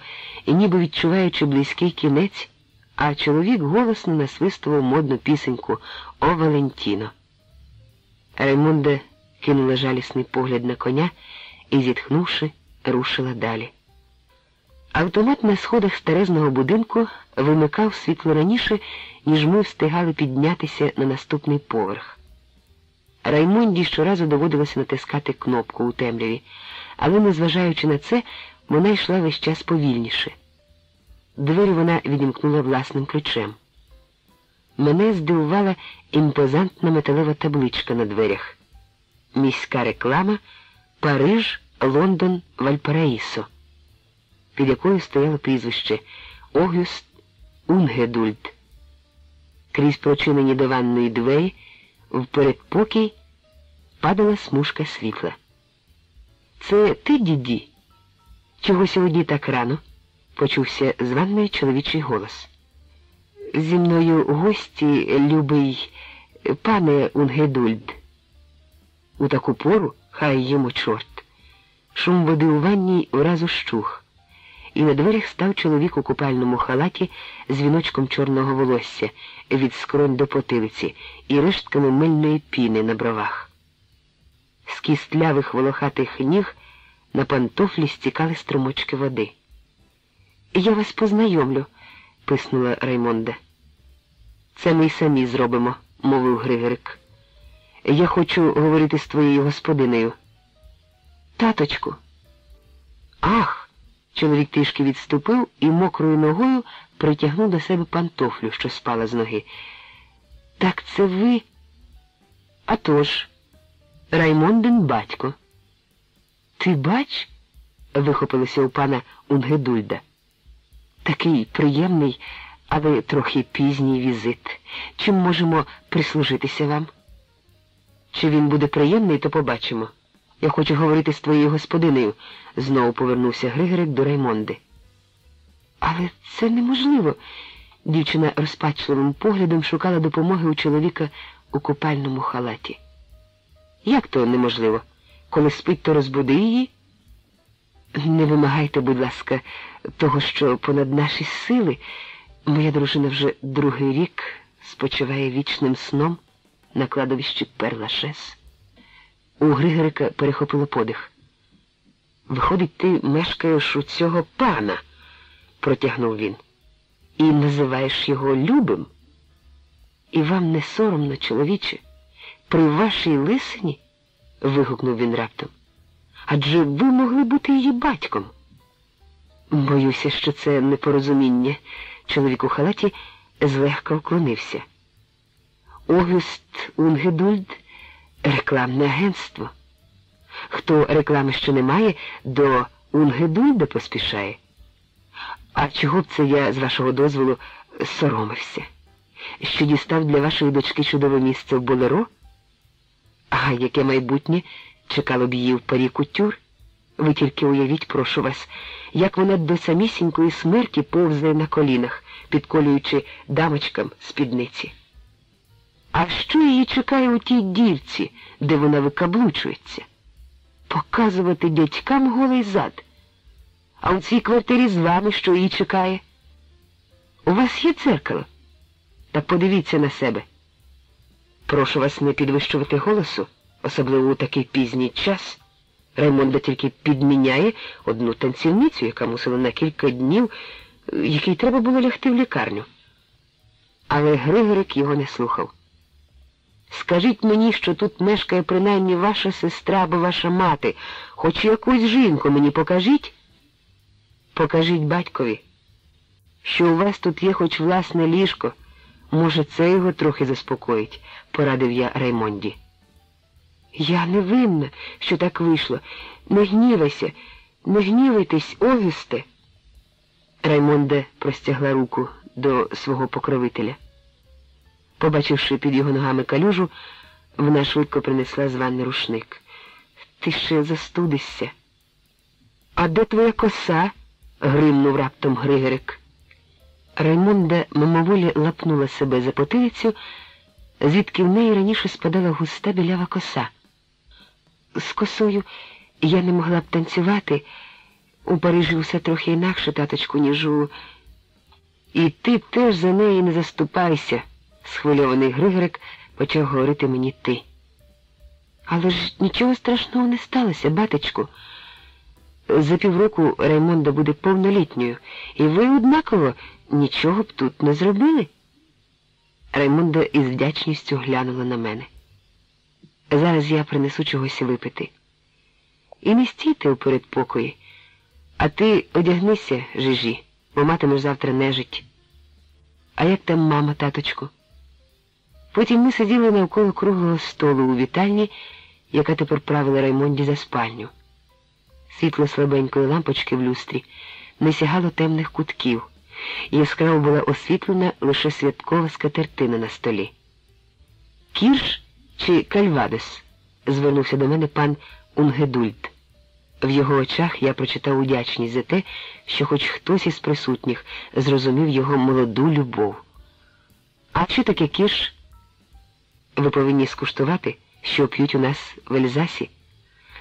і ніби відчуваючи близький кінець, а чоловік голосно насвистував модну пісеньку О Валентіно. Раймонда кинула жалісний погляд на коня і, зітхнувши, рушила далі. Автомат на сходах старезного будинку вимикав світло раніше, ніж ми встигали піднятися на наступний поверх. Раймонді щоразу доводилося натискати кнопку у темряві, але, незважаючи на це, вона йшла весь час повільніше. Двері вона відімкнула власним ключем. Мене здивувала імпозантна металева табличка на дверях. Міська реклама Париж, Лондон, Вальпараїсо, під якою стояло прізвище Огюст Унгедульт. Крізь прочинені до ванної двері в передпокій падала смужка світла. Це ти, діді? Чого сьогодні так рано? почувся з чоловічий голос. Зі мною гості, любий пане Унгедульд. У таку пору хай йому чорт. Шум води у ванній вразу щух, і на дверях став чоловік у купальному халаті з віночком чорного волосся від скронь до потилиці і рештками мильної піни на бровах. З кістлявих волохатих ніг на пантофлі стікали струмочки води. Я вас познайомлю, писнула Раймонда. Це ми й самі зробимо, мовив Григорик. Я хочу говорити з твоєю господинею. Таточку. Ах. Чоловік трішки відступив і мокрою ногою притягнув до себе пантофлю, що спала з ноги. Так це ви? А тож, Раймондин батько. Ти бач? вихопилося у пана Унгедульда. Такий приємний, але трохи пізній візит. Чим можемо прислужитися вам? Чи він буде приємний, то побачимо. Я хочу говорити з твоєю господинею, знову повернувся Григорик до Раймонди. Але це неможливо. Дівчина розпачливим поглядом шукала допомоги у чоловіка у купальному халаті. Як то неможливо? Коли спить, то розбуди її? Не вимагайте, будь ласка, того, що понад наші сили моя дружина вже другий рік спочиває вічним сном на кладовищі Перлашес. У Григорика перехопило подих. Виходить, ти мешкаєш у цього пана, протягнув він, і називаєш його любим. І вам не соромно, чоловіче, при вашій лисині? вигукнув він раптом. Адже ви могли бути її батьком. Боюся, що це непорозуміння. Чоловік у халаті злегка вклонився. Огюст Унгедульд рекламне агентство. Хто реклами ще не має, до Унгедульда поспішає. А чого б це я, з вашого дозволу, соромився, що дістав для вашої дочки чудове місце в Болеро? А яке майбутнє чекало б її в парі кутюр? Ви тільки уявіть, прошу вас, як вона до самісінької смерті повзає на колінах, підколюючи дамочкам спідниці. А що її чекає у тій дівці, де вона викаблучується? Показувати дядькам голий зад. А у цій квартирі з вами що її чекає? У вас є дзеркало? Так подивіться на себе. Прошу вас не підвищувати голосу, особливо у такий пізній час. Раймонда тільки підміняє одну танцівницю, яка мусила на кілька днів, якій треба було лягти в лікарню. Але Григорик його не слухав. Скажіть мені, що тут мешкає принаймні ваша сестра або ваша мати, хоч якусь жінку мені покажіть. Покажіть батькові, що у вас тут є хоч власне ліжко. Може, це його трохи заспокоїть, порадив я Раймонді. Я не винна, що так вийшло. Не гнівайся, не гнівайтесь, Огюсте. Раймонде простягла руку до свого покровителя. Побачивши під його ногами калюжу, вона швидко принесла з ванни рушник. Ти ще застудишся. А де твоя коса? гримнув раптом Григорик. Раймонда мимоволі лапнула себе за потилицю, звідки в неї раніше спадала густа білява коса. З косою я не могла б танцювати. У Парижі все трохи інакше, таточку, ніж у. І ти теж за неї не заступайся, схвильований Григорик почав говорити мені ти. Але ж нічого страшного не сталося, батечку. За півроку Раймонда буде повнолітньою, і ви однаково нічого б тут не зробили. Раймонда із вдячністю глянула на мене. Зараз я принесу чогось випити. І не стійте у передпокої, а ти одягнися, жижі, бо матимеш завтра нежить. А як там мама, таточку? Потім ми сиділи навколо круглого столу у вітальні, яка тепер правила Раймонді за спальню. Світло слабенької лампочки в люстрі не сягало темних кутків, яскраво була освітлена лише святкова скатертина на столі. Кірш чи Кальвадес? звернувся до мене пан Унгедульт. В його очах я прочитав удячність за те, що хоч хтось із присутніх зрозумів його молоду любов. А що таке кірш? Ви повинні скуштувати, що п'ють у нас в Ельзасі.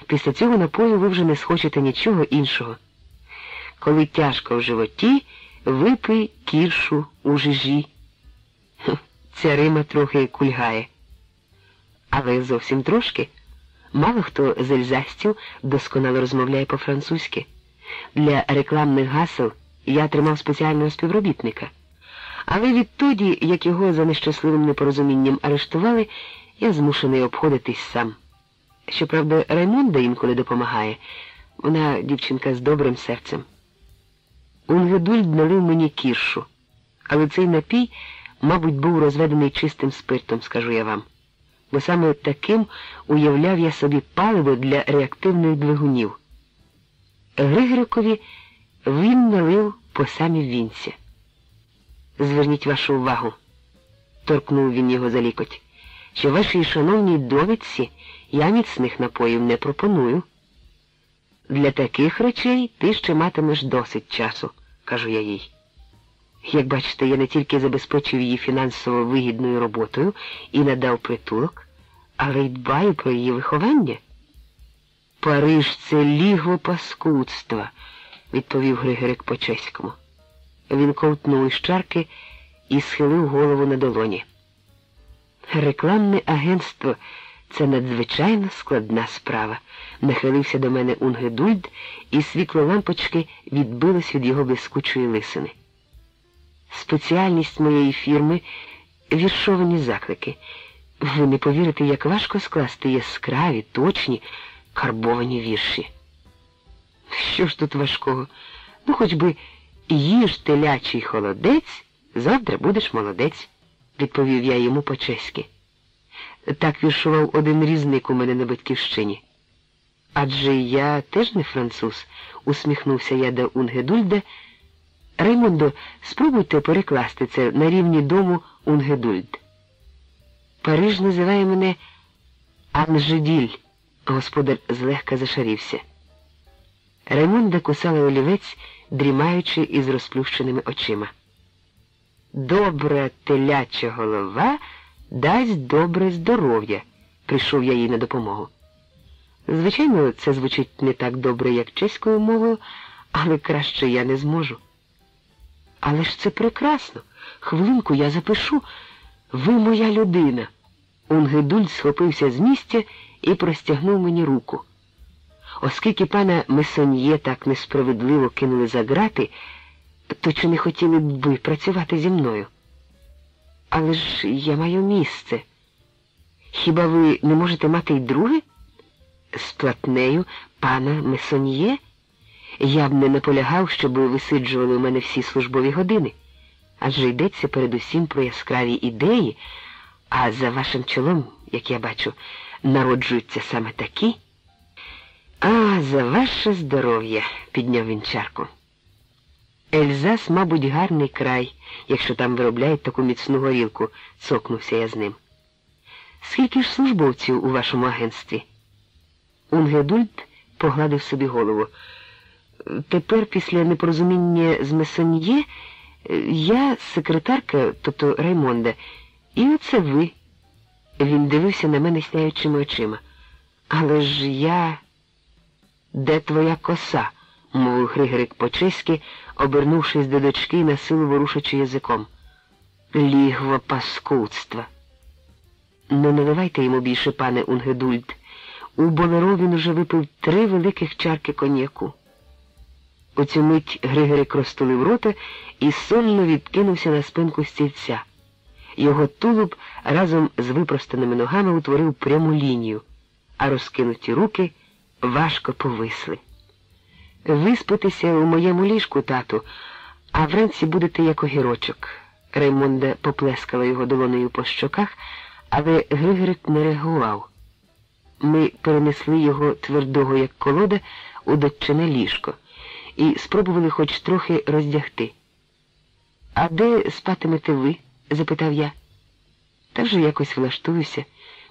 Після цього напою ви вже не схочете нічого іншого. Коли тяжко в животі, випий кіршу у жижі. Ця Рима трохи кульгає. Але зовсім трошки. Мало хто з ельзастів досконало розмовляє по-французьки. Для рекламних гасел я тримав спеціального співробітника. Але відтоді, як його за нещасливим непорозумінням арештували, я змушений обходитись сам. Щоправда, Раймонда інколи допомагає. Вона дівчинка з добрим серцем. Унгедульд налив мені кіршу, але цей напій, мабуть, був розведений чистим спиртом, скажу я вам. Бо саме таким уявляв я собі паливо для реактивних двигунів. Григорикові він налив по самі вінці. Зверніть вашу увагу, торкнув він його за лікоть, що вашій шановній довідці я міцних напоїв не пропоную. Для таких речей ти ще матимеш досить часу, кажу я їй. Як бачите, я не тільки забезпечив її фінансово вигідною роботою і надав притулок, але й дбаю про її виховання. Париж це лігво паскудства, відповів Григорик по чеському. Він ковтнув із чарки і схилив голову на долоні. Рекламне агентство це надзвичайно складна справа, нахилився до мене Унгедульд, і світло лампочки відбилось від його блискучої лисини. Спеціальність моєї фірми віршовані заклики. Ви не повірите, як важко скласти яскраві, точні, карбовані вірші. Що ж тут важкого? Ну, хоч би їж телячий холодець, завтра будеш молодець, відповів я йому по-чеськи. Так віршував один різник у мене на батьківщині. Адже я теж не француз, усміхнувся я до Унгедульда, Раймондо, спробуйте перекласти це на рівні дому Унгедульд. Париж називає мене Анжеділь, господар злегка зашарівся. Раймонда кусала олівець, дрімаючи із розплющеними очима. Добра теляча голова дасть добре здоров'я, прийшов я їй на допомогу. Звичайно, це звучить не так добре, як чеською мовою, але краще я не зможу. Але ж це прекрасно. Хвилинку я запишу. Ви моя людина. Унгедуль схопився з місця і простягнув мені руку. Оскільки пана Месоньє так несправедливо кинули за грати, то чи не хотіли б ви працювати зі мною? Але ж я маю місце. Хіба ви не можете мати й друге? З платнею пана Месоньє? Я б не наполягав, щоб ви висиджували у мене всі службові години. Адже йдеться передусім про яскраві ідеї, а за вашим чолом, як я бачу, народжуються саме такі. А, за ваше здоров'я, підняв він чарку. Ельзас, мабуть, гарний край, якщо там виробляють таку міцну горілку, цокнувся я з ним. Скільки ж службовців у вашому агентстві? Унгедульт погладив собі голову. Тепер, після непорозуміння з Месоньє, я секретарка, тобто Раймонда, і оце ви. Він дивився на мене сяючими очима. Але ж я. Де твоя коса? Мовив Григорик по-чеськи, обернувшись до дочки на силу ворушачи язиком. Лігво паскудства. Не наливайте йому більше, пане Унгедульд. У Болеро він уже випив три великих чарки коньяку. У цю мить Григорик розтулив рота і сольно відкинувся на спинку стільця. Його тулуб разом з випростаними ногами утворив пряму лінію, а розкинуті руки важко повисли. Виспитися у моєму ліжку, тату, а вранці будете як огірочок. Раймонда поплескала його долонею по щоках, але Григорик не реагував. Ми перенесли його твердого, як колода, у дочине ліжко і спробували хоч трохи роздягти. А де спатимете ви? запитав я. Та вже якось влаштуюся,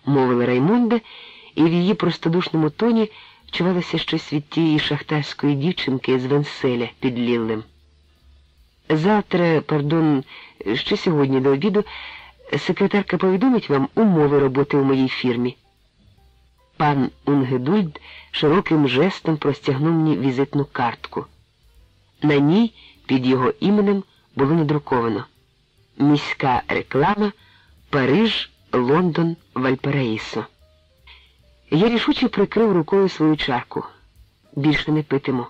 мовила Раймонда, і в її простодушному тоні чувалося щось від тієї шахтарської дівчинки з венселя під Ліллем. Завтра, пардон, ще сьогодні до обіду, секретарка повідомить вам умови роботи у моїй фірмі. Пан Унгедульд широким жестом простягнув мені візитну картку. На ній під його іменем було надруковано Міська реклама Париж, Лондон, Вальпараїсо. Я рішуче прикрив рукою свою чарку. Більше не питиму.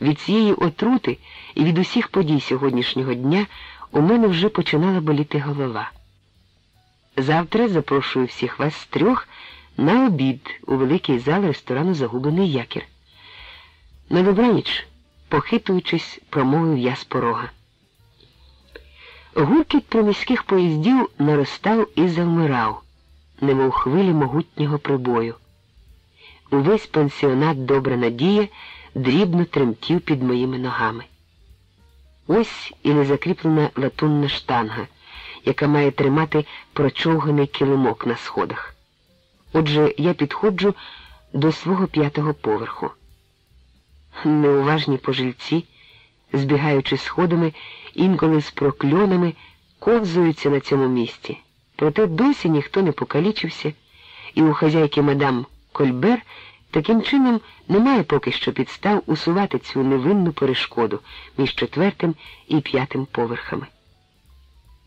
Від цієї отрути і від усіх подій сьогоднішнього дня у мене вже починала боліти голова. Завтра запрошую всіх вас з трьох на обід у великий зал ресторану Загублений якір. На добраніч, похитуючись, промовив я з порога. Гуркіт приміських поїздів наростав і завмирав, немов хвилі могутнього прибою. Увесь пансіонат Добра Надія дрібно тремтів під моїми ногами. Ось і незакріплена латунна штанга, яка має тримати прочовганий килимок на сходах. Отже, я підходжу до свого п'ятого поверху. Неуважні пожильці, збігаючи сходами, інколи з прокльонами, ковзуються на цьому місці. Проте досі ніхто не покалічився, і у хазяйки мадам Кольбер таким чином немає поки що підстав усувати цю невинну перешкоду між четвертим і п'ятим поверхами.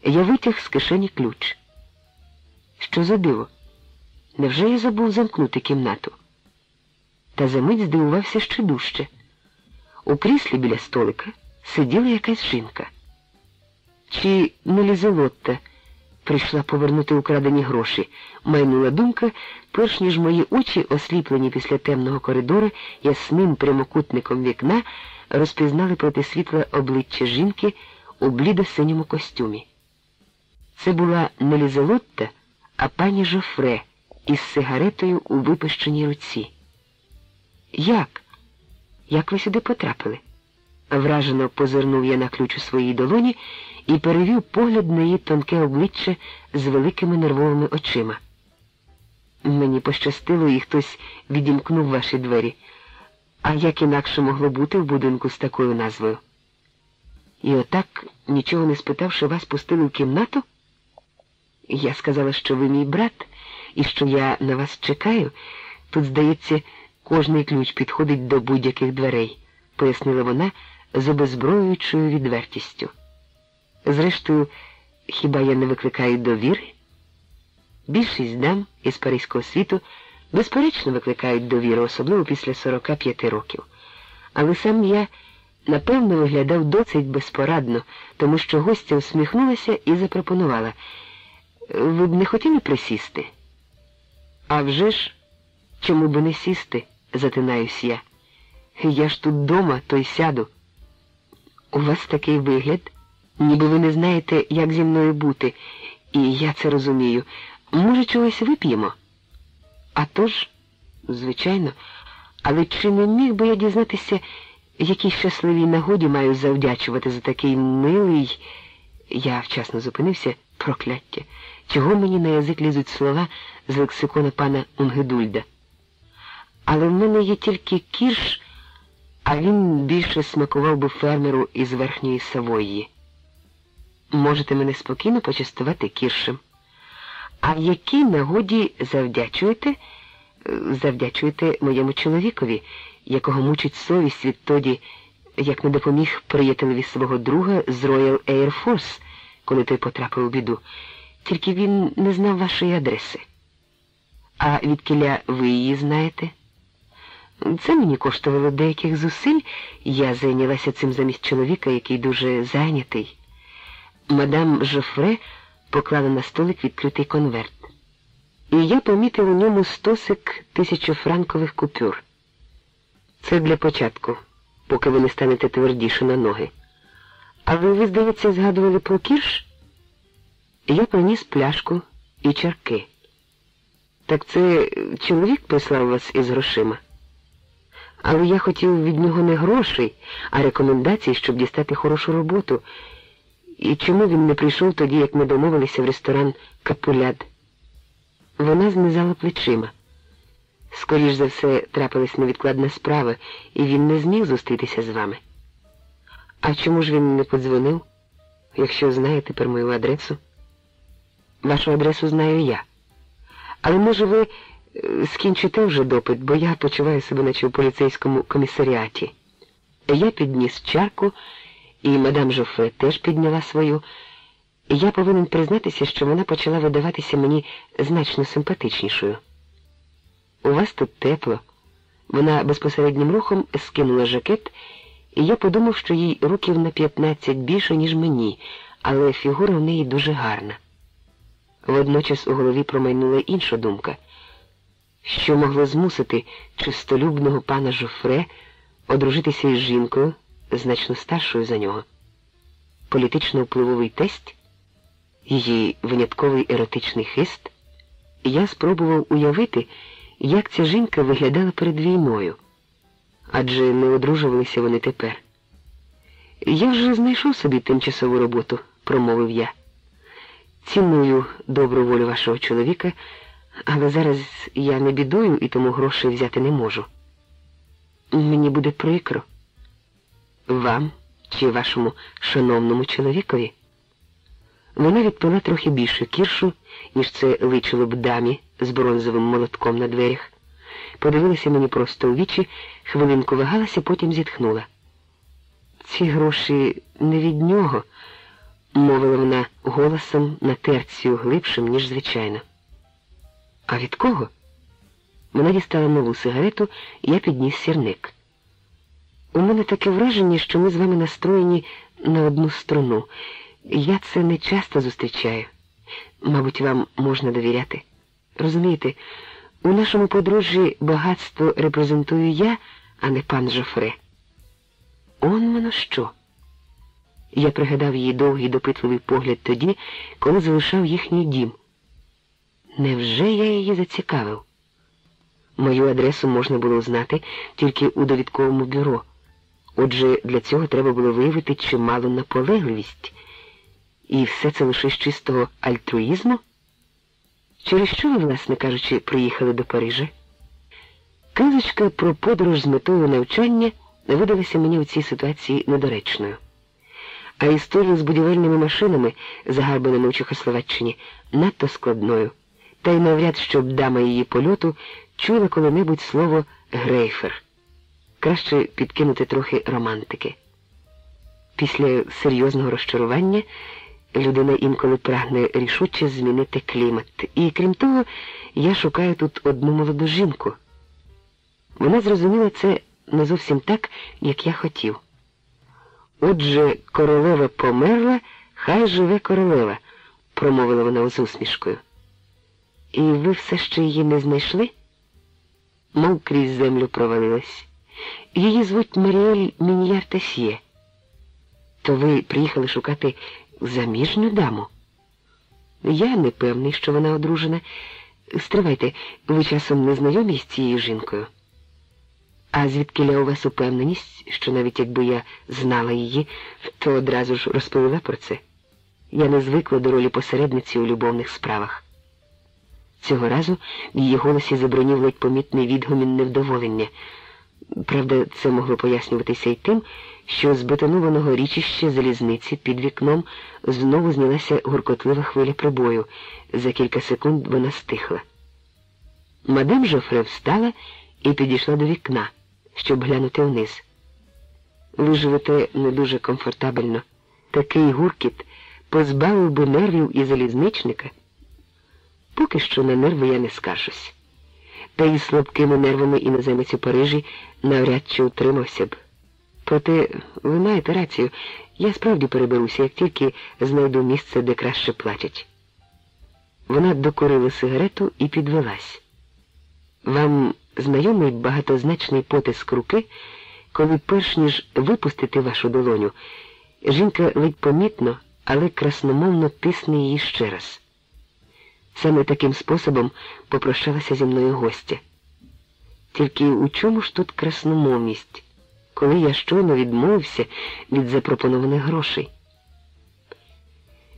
Я витяг з кишені ключ. Що за диво? Невже я забув замкнути кімнату? Та за мить здивувався ще дужче. У кріслі біля столика сиділа якась жінка. Чи не Лізелотта прийшла повернути украдені гроші, майнула думка, перш ніж мої очі, осліплені після темного коридору ясним прямокутником вікна, розпізнали проти світла обличчя жінки у блідо-синьому костюмі. Це була не Лізелотта, а пані Жофре із сигаретою у випущеній руці. Як? Як ви сюди потрапили? Вражено позирнув я на ключ у своїй долоні і перевів погляд на її тонке обличчя з великими нервовими очима. Мені пощастило, і хтось відімкнув ваші двері. А як інакше могло бути в будинку з такою назвою? І отак, нічого не спитавши, вас пустили в кімнату? Я сказала, що ви мій брат, і що я на вас чекаю. Тут, здається, кожний ключ підходить до будь-яких дверей, пояснила вона з обезброюючою відвертістю. Зрештою, хіба я не викликаю довіри? Більшість дам із Паризького світу безперечно викликають довіру, особливо після 45 років. Але сам я, напевно, виглядав досить безпорадно, тому що гостя усміхнулася і запропонувала. Ви б не хотіли присісти? «А вже ж, чому би не сісти? затинаюсь я. Я ж тут дома, то й сяду. У вас такий вигляд, ніби ви не знаєте, як зі мною бути, і я це розумію. Може, чогось вип'ємо? А тож, звичайно, але чи не міг би я дізнатися, якій щасливій нагоді маю завдячувати за такий милий. Я вчасно зупинився, прокляття. Чого мені на язик лізуть слова з лексикона пана Унгедульда? Але в мене є тільки кірш, а він більше смакував би фермеру із верхньої Савої. Можете мене спокійно почастувати кіршем. А якій нагоді завдячуєте? Завдячуєте моєму чоловікові, якого мучить совість відтоді, як не допоміг приятелеві свого друга з Royal Air Force, коли той потрапив у біду. Тільки він не знав вашої адреси. А відкіля ви її знаєте? Це мені коштувало деяких зусиль, я зайнялася цим замість чоловіка, який дуже зайнятий. Мадам Жофре поклала на столик відкритий конверт. І я помітив у ньому стосик тисячофранкових купюр. Це для початку, поки ви не станете твердіше на ноги. Але ви, здається, згадували про кірш? Я приніс пляшку і чарки. Так це чоловік прислав вас із грошима. Але я хотів від нього не грошей, а рекомендацій, щоб дістати хорошу роботу. І чому він не прийшов тоді, як ми домовилися в ресторан Капуляд? Вона знизала плечима. Скоріш за все, трапилась невідкладна справа, і він не зміг зустрітися з вами. А чому ж він не подзвонив, якщо знає тепер мою адресу? Вашу адресу знаю я. Але, може, ви скінчите вже допит, бо я почуваю себе наче у поліцейському комісаріаті. Я підніс чарку, і мадам Жофе теж підняла свою. Я повинен признатися, що вона почала видаватися мені значно симпатичнішою. У вас тут тепло. Вона безпосереднім рухом скинула жакет, і я подумав, що їй років на 15 більше, ніж мені, але фігура в неї дуже гарна. Водночас у голові промайнула інша думка, що могло змусити чистолюбного пана Жофре одружитися із жінкою, значно старшою за нього. Політично впливовий тесть, її винятковий еротичний хист, я спробував уявити, як ця жінка виглядала перед війною, адже не одружувалися вони тепер. Я вже знайшов собі тимчасову роботу, промовив я. Ціную добру волю вашого чоловіка, але зараз я не бідую і тому грошей взяти не можу. Мені буде прикро. Вам чи вашому шановному чоловікові? Вона відпила трохи більше кіршу, ніж це личило б дамі з бронзовим молотком на дверях. Подивилася мені просто у вічі, хвилинку вагалася, потім зітхнула. Ці гроші не від нього мовила вона голосом на терцію глибшим, ніж звичайно. А від кого? Вона дістала нову сигарету, і я підніс сірник. У мене таке враження, що ми з вами настроєні на одну струну. Я це не часто зустрічаю. Мабуть, вам можна довіряти. Розумієте, у нашому подружжі багатство репрезентую я, а не пан Жофре. Он воно що? Я пригадав її довгий допитливий погляд тоді, коли залишав їхній дім. Невже я її зацікавив? Мою адресу можна було знати тільки у довідковому бюро. Отже, для цього треба було виявити чималу наполегливість. І все це лише з чистого альтруїзму? Через що ви, власне кажучи, приїхали до Парижа? Казочка про подорож з метою навчання видалася мені у цій ситуації недоречною. А історія з будівельними машинами, загарбаними у Чехословаччині, надто складною, та й навряд, щоб дама її польоту чула коли-небудь слово грейфер. Краще підкинути трохи романтики. Після серйозного розчарування людина інколи прагне рішуче змінити клімат. І крім того, я шукаю тут одну молоду жінку. Вона зрозуміла це не зовсім так, як я хотів. Отже, королева померла, хай живе королева, промовила вона з усмішкою. І ви все ще її не знайшли? Мов крізь землю провалилась. Її звуть Маріель Міньяр Тесьє. То ви приїхали шукати заміжню даму? Я не певний, що вона одружена. Стривайте, ви часом не знайомі з цією жінкою? А звідкиля у вас упевненість, що навіть якби я знала її, то одразу ж розповіла про це. Я не звикла до ролі посередниці у любовних справах. Цього разу в її голосі забронів ледь помітний відгомін невдоволення. Правда, це могло пояснюватися й тим, що з бетонованого річища залізниці під вікном знову знялася гуркотлива хвиля прибою. За кілька секунд вона стихла. Мадам Жофре встала і підійшла до вікна, щоб глянути вниз. Ви живете не дуже комфортабельно. Такий гуркіт позбавив би нервів і залізничника. Поки що на нерви я не скаржусь. Та й слабкими нервами іноземець у Парижі навряд чи утримався б. Проте ви маєте рацію, я справді переберуся, як тільки знайду місце, де краще платять. Вона докурила сигарету і підвелась. Вам знайомий багатозначний потиск руки, коли, перш ніж випустити вашу долоню, жінка ледь помітно, але красномовно тисне її ще раз. Саме таким способом попрощалася зі мною гостя. Тільки у чому ж тут красномовність, коли я щойно відмовився від запропонованих грошей?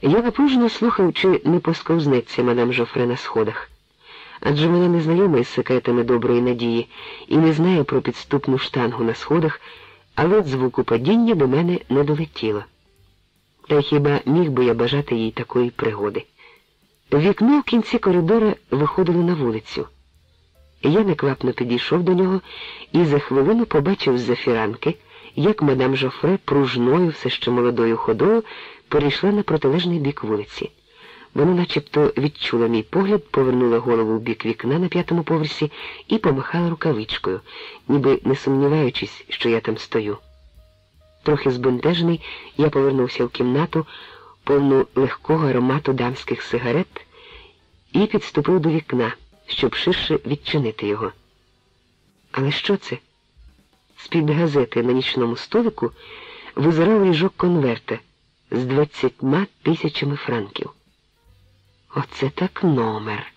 Я напружено слухав, чи не посковзнеться мадам Жофре на сходах, адже мене не знайома із секретами доброї надії і не знає про підступну штангу на сходах, але звуку падіння до мене не долетіло. Та хіба міг би я бажати їй такої пригоди? Вікно в кінці коридора виходило на вулицю. Я неквапно підійшов до нього і за хвилину побачив з-за фіранки, як мадам Жофре пружною, все ще молодою ходою, перейшла на протилежний бік вулиці. Вона начебто відчула мій погляд, повернула голову в бік вікна на п'ятому поверсі і помахала рукавичкою, ніби не сумніваючись, що я там стою. Трохи збентежений, я повернувся в кімнату, повну легкого аромату дамських сигарет, і підступив до вікна, щоб ширше відчинити його. Але що це? З-під газети на нічному столику визирав ріжок конверта з двадцятьма тисячами франків. Оце так номер,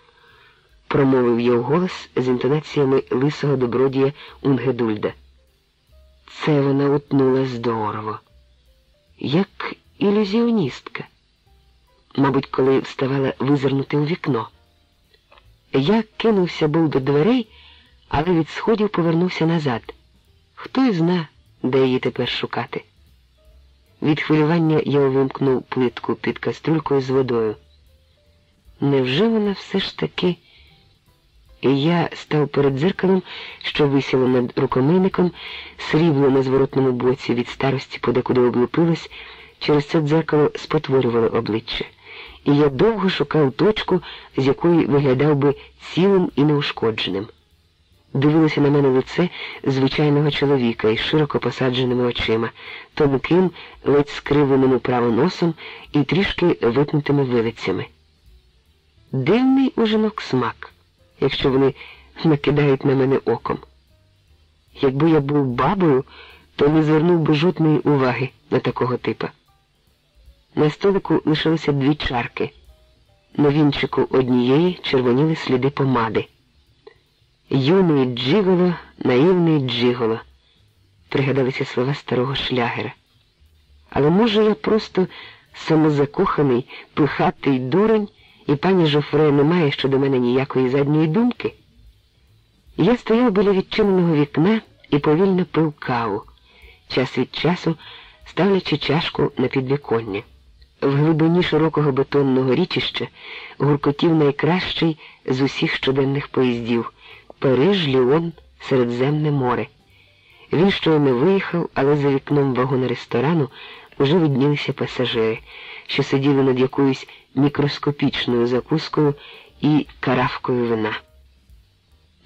промовив його голос з інтонаціями лисого добродія Унгедульда. Це вона утнула здорово, як ілюзіоністка. Мабуть, коли вставала визирнути у вікно. Я кинувся був до дверей, але від сходів повернувся назад. Хто й зна, де її тепер шукати. Від хвилювання я увімкнув плитку під каструлькою з водою. Невже вона все ж таки? І я став перед дзеркалом, що висіло над рукомийником, срібло на зворотному боці від старості подекуди облупилось, через це дзеркало спотворювало обличчя. І я довго шукав точку, з якої виглядав би цілим і неушкодженим. Дивилося на мене лице звичайного чоловіка із широко посадженими очима, тонким, ледь скривленим управо носом і трішки випнутими вилицями. Дивний у жінок смак, якщо вони накидають на мене оком. Якби я був бабою, то не звернув би жодної уваги на такого типа. На столику лишилося дві чарки. На вінчику однієї червоніли сліди помади. Юний джиголо, наївний джиголо. пригадалися слова старого шлягера. Але може я просто самозакоханий, пихатий дурень, і пані Жофре не має щодо мене ніякої задньої думки? Я стояв біля відчиненого вікна і повільно пив каву, час від часу ставлячи чашку на підвіконня. В глибині широкого бетонного річища гуркотів найкращий з усіх щоденних поїздів Париж, Ліон, Середземне море. Він щойно виїхав, але за вікном вагона ресторану уже виднілися пасажири, що сиділи над якоюсь мікроскопічною закускою і каравкою вина.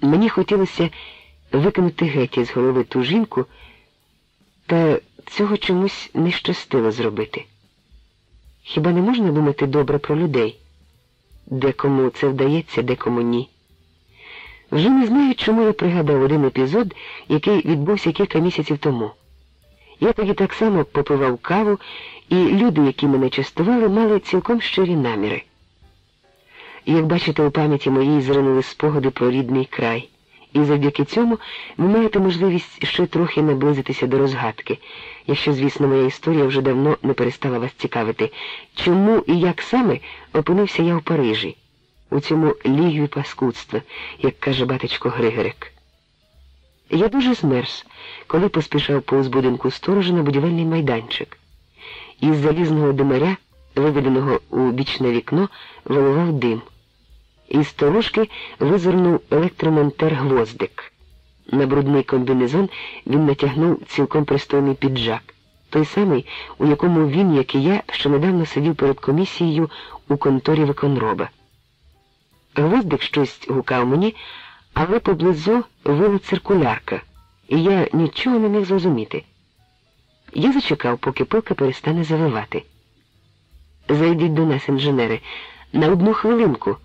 Мені хотілося викинути геть із голови ту жінку, та цього чомусь не щастило зробити. Хіба не можна думати добре про людей? Декому це вдається, декому ні. Вже не знаю, чому я пригадав один епізод, який відбувся кілька місяців тому. Я тоді так само попивав каву, і люди, які мене частували, мали цілком щирі наміри. Як бачите, у пам'яті моїй зринули спогади про рідний край, і завдяки цьому ви маєте можливість ще трохи наблизитися до розгадки, якщо, звісно, моя історія вже давно не перестала вас цікавити, чому і як саме опинився я в Парижі, у цьому лігві паскудства, як каже батечко Григорик. Я дуже змерз, коли поспішав повз будинку сторожа на будівельний майданчик. Із залізного димаря, виведеного у бічне вікно, виливав дим. Із сторожки визирнув електромонтер гвоздик. На брудний комбінезон він натягнув цілком пристойний піджак, той самий, у якому він, як і я, що недавно сидів перед комісією у конторі виконроба. Гвоздик щось гукав мені, але поблизу вила циркулярка, і я нічого не міг зрозуміти. Я зачекав, поки пилка перестане завивати. Зайдіть до нас, інженери, на одну хвилинку.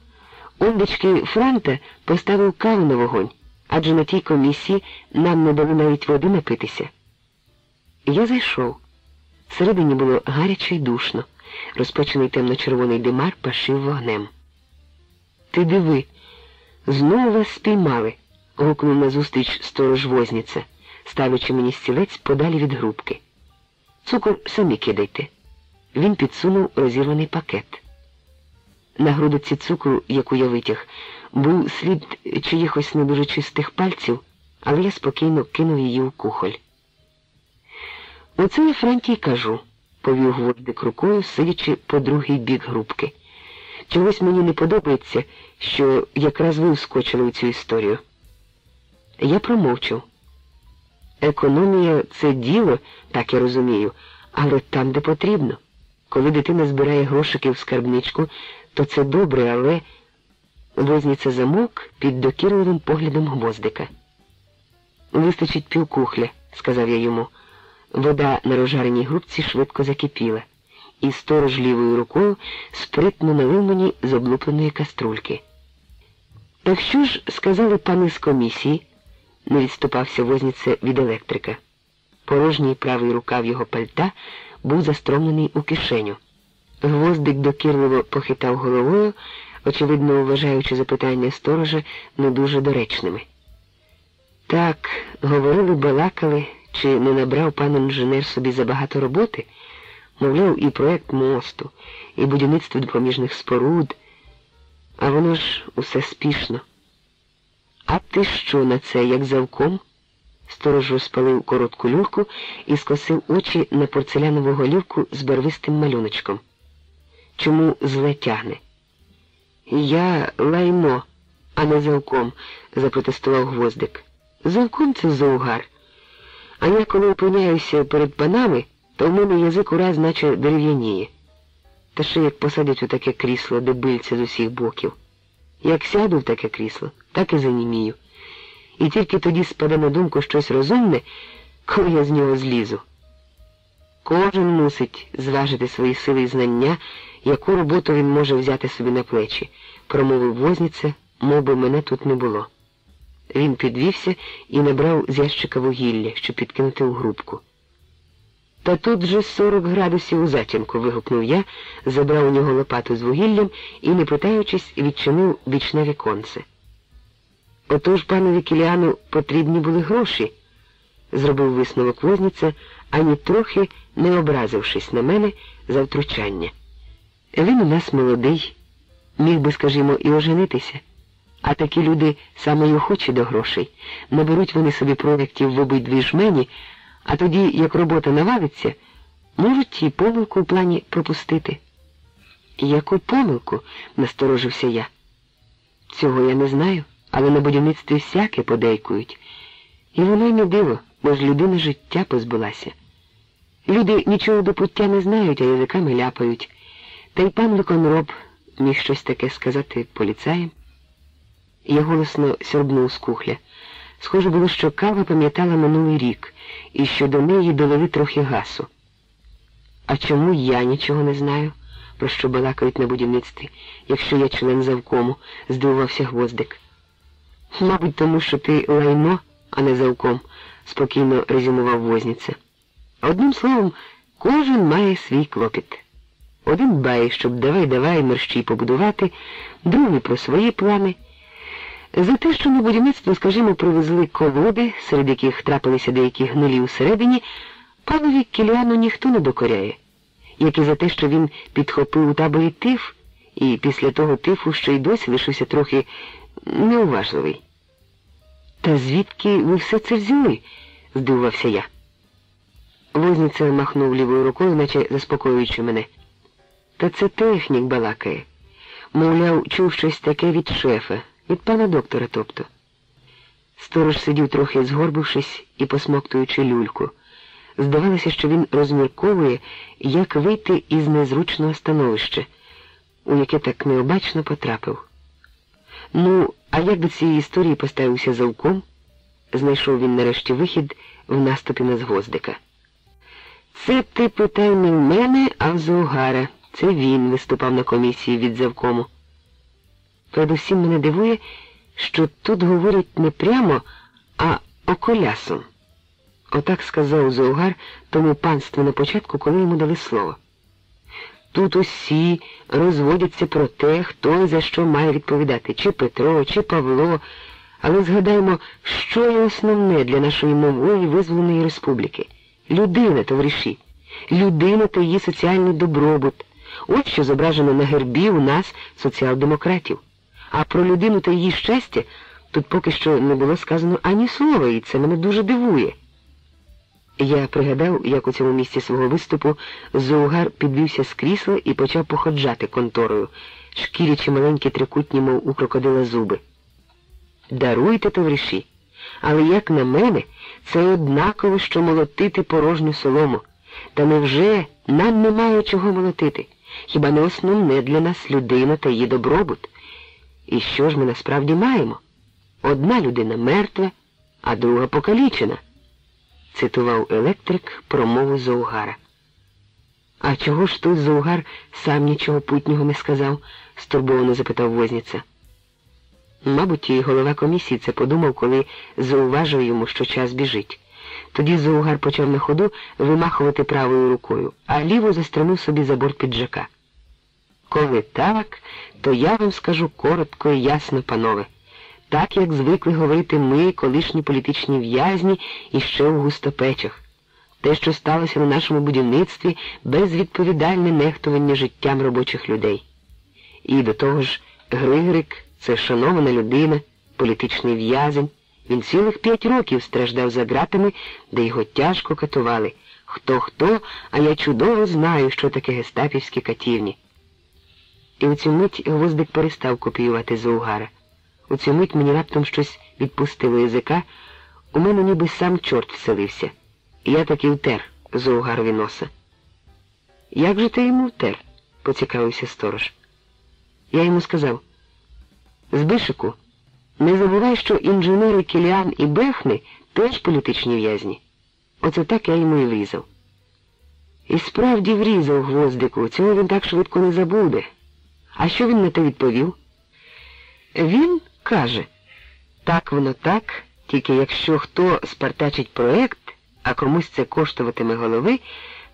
Ондечки Франта поставив каву на вогонь, адже на тій комісії нам не дали навіть води напитися. Я зайшов. Всередині було гаряче й душно. Розпечений темно-червоний димар пашив вогнем. Ти диви, знову вас спіймали, гукнув назустріч сторож возніця, ставлячи мені стілець подалі від грубки. Цукор самі кидайте. Він підсунув розірваний пакет. На грудиці цукру, яку я витяг, був слід чиїхось не дуже чистих пальців, але я спокійно кинув її у кухоль. Оце я Франті кажу, повів гвоздик рукою, сидячи по другий бік грубки. Чогось мені не подобається, що якраз ви вскочили у цю історію. Я промовчав. Економія це діло, так я розумію, але там, де потрібно. Коли дитина збирає грошики в скарбничку, то це добре, але возніця замовк під докірливим поглядом гвоздика. Вистачить півкухля, сказав я йому. Вода на розжареній грубці швидко закипіла, і сторож лівою рукою спритно налив мені з облупленої каструльки. Так що ж сказали пани з комісії? не відступався возніця від електрика. Порожній правий рукав його пальта був застромлений у кишеню. Гвоздик докірливо похитав головою, очевидно вважаючи запитання сторожа не дуже доречними. Так, говорили, балакали, чи не набрав пан інженер собі забагато роботи, мовляв, і проект мосту, і будівництво допоміжних споруд, а воно ж усе спішно. А ти що на це, як завком? Сторож розпалив коротку люльку і скосив очі на порцелянову голівку з барвистим малюночком. Чому зле тягне? Я лайно, а не завком, запротестував гвоздик. Завком це заугар. А я коли опиняюся перед панами, то в мене язик ураз наче дерев'яніє. Та ще як посадять у таке крісло, де бильця з усіх боків. Як сяду в таке крісло, так і занімію. І тільки тоді спаде на думку щось розумне, коли я з нього злізу. Кожен мусить зважити свої сили і знання, яку роботу він може взяти собі на плечі, промовив возніця, мов би мене тут не було. Він підвівся і набрав з ящика вугілля, щоб підкинути у грубку. Та тут же сорок градусів у затінку, вигукнув я, забрав у нього лопату з вугіллям і, не питаючись, відчинив бічне віконце. Отож панові Кіліану потрібні були гроші. зробив висновок возниця, ані трохи не образившись на мене за втручання. Він у нас молодий, міг би, скажімо, і оженитися. А такі люди саме й охочі до грошей. Наберуть вони собі проєктів в обидві жмені, а тоді, як робота навалиться, можуть і помилку в плані пропустити. Яку помилку? насторожився я. Цього я не знаю, але на будівництві всяке подейкують. І воно й не диво, бо ж людина життя позбулася. Люди нічого до пуття не знають, а язиками ляпають. Та й пан Луконроб міг щось таке сказати поліцаєм. Я голосно сьорбнув з кухля. Схоже було, що кава пам'ятала минулий рік і що до неї долили трохи гасу. А чому я нічого не знаю, про що балакають на будівництві, якщо я член завкому, здивувався гвоздик. Мабуть, тому що ти лайно, а не завком, спокійно резюмував возниця. Одним словом, кожен має свій клопіт. Один дбає, щоб давай-давай мерщій побудувати, другий про свої плани. За те, що на будівництво, скажімо, привезли колоди, серед яких трапилися деякі гнилі всередині, панові Кіліану ніхто не докоряє, як і за те, що він підхопив у таборі тиф, і після того тифу ще й досі лишився трохи неуважливий. Та звідки ви все це взяли? здивувався я. Возниця махнув лівою рукою, наче заспокоюючи мене. Та це технік балакає. Мовляв, чув щось таке від шефа, від пана доктора, тобто. Сторож сидів трохи згорбившись і посмоктуючи люльку. Здавалося, що він розмірковує, як вийти із незручного становища, у яке так необачно потрапив. Ну, а як до цієї історії поставився завком, знайшов він нарешті вихід в наступі на згоздика. Це ти питай не в мене, а в Зоугара. Це він виступав на комісії від завкому. Передусім мене дивує, що тут говорять не прямо, а околясом. Отак сказав Зоугар тому панству на початку, коли йому дали слово. Тут усі розводяться про те, хто і за що має відповідати, чи Петро, чи Павло, але згадаймо, що є основне для нашої нової визволеної республіки. Людина, товариші, людина та її соціальний добробут. Ось що зображено на гербі у нас соціал-демократів. А про людину та її щастя тут поки що не було сказано ані слова, і це мене дуже дивує. Я пригадав, як у цьому місці свого виступу Зоугар підвівся з крісла і почав походжати конторою, шкірячи маленькі трикутні, мов у крокодила зуби. Даруйте, товариші, але, як на мене, це однаково, що молотити порожню солому. Та невже нам немає чого молотити? Хіба не основне для нас людина та її добробут? І що ж ми насправді маємо? Одна людина мертва, а друга покалічена, цитував електрик промову Заугара. А чого ж тут Заугар сам нічого путнього не сказав? стурбовано запитав возниця. Мабуть, і голова комісії це подумав, коли зауважив йому, що час біжить. Тоді Заугар почав на ходу вимахувати правою рукою, а ліву застромив собі за борт піджака. Коли так, то я вам скажу коротко і ясно, панове, так як звикли говорити ми, колишні політичні в'язні, і ще у густопечах. Те, що сталося на нашому будівництві, безвідповідальне нехтування життям робочих людей. І до того ж, Григорик це шанована людина, політичний в'язень. Він цілих п'ять років страждав за ґратами, де його тяжко катували. Хто хто, а я чудово знаю, що таке гестапівські катівні. І у цю мить гвоздик перестав копіювати Заугара. У цю мить мені раптом щось відпустило язика, у мене ніби сам чорт вселився. І я таки втер Заугарові носа. Як же ти йому втер? поцікавився сторож. Я йому сказав, Збишику, не забувай, що інженери Кіліан і Бехни теж політичні в'язні. Оце так я йому і врізав. І справді врізав гвоздику, цього він так швидко не забуде. А що він на те відповів? Він каже, так воно так, тільки якщо хто спартачить проект, а комусь це коштуватиме голови,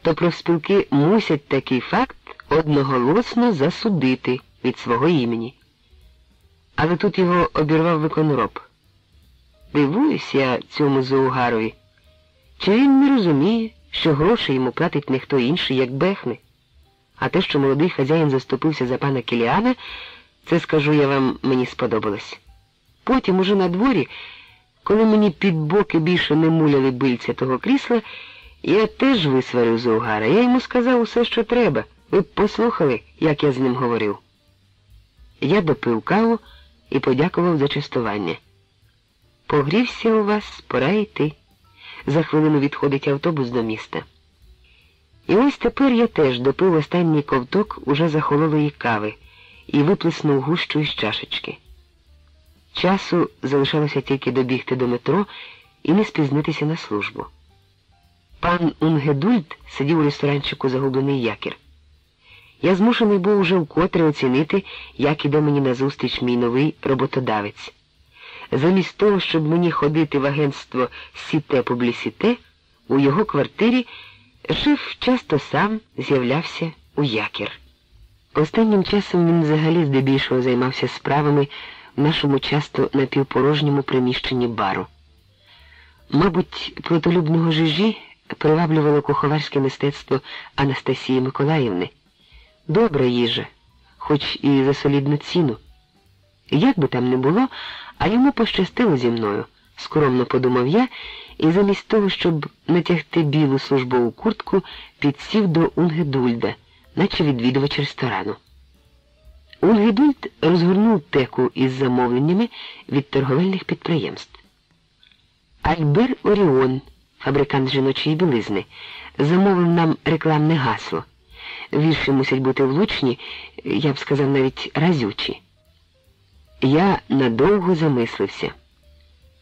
то профспілки мусять такий факт одноголосно засудити від свого імені. Але тут його обірвав виконроб. Дивуюсь я цьому Заугарові. Чи він не розуміє, що гроші йому платить не хто інший, як Бехне? А те, що молодий хазяїн заступився за пана Кіліана, це, скажу я вам, мені сподобалось. Потім, уже на дворі, коли мені під боки більше не муляли бильця того крісла, я теж висварив з угара. Я йому сказав усе, що треба. Ви б послухали, як я з ним говорив. Я допив каву і подякував за частування. Погрівся у вас, пора йти. За хвилину відходить автобус до міста. І ось тепер я теж допив останній ковток уже захололої кави і виплеснув гущу із чашечки. Часу залишалося тільки добігти до метро і не спізнитися на службу. Пан Унгедульт сидів у ресторанчику загублений якір. Я змушений був уже вкотре оцінити, як іде мені назустріч мій новий роботодавець. Замість того, щоб мені ходити в агентство Сіте Публісіте, у його квартирі шеф часто сам з'являвся у якір. Останнім часом він взагалі здебільшого займався справами в нашому часто напівпорожньому приміщенні бару. Мабуть, плотолюбного жижі приваблювало куховарське мистецтво Анастасії Миколаївни. Добра їжа, хоч і за солідну ціну. Як би там не було, а йому пощастило зі мною, скромно подумав я, і замість того, щоб натягти білу службову куртку, підсів до Унгедульда, наче відвідувач ресторану. Унгедульд розгорнув теку із замовленнями від торговельних підприємств. Альбер Оріон, фабрикант жіночої білизни, замовив нам рекламне гасло. Вірші мусять бути влучні, я б сказав, навіть разючі. Я надовго замислився.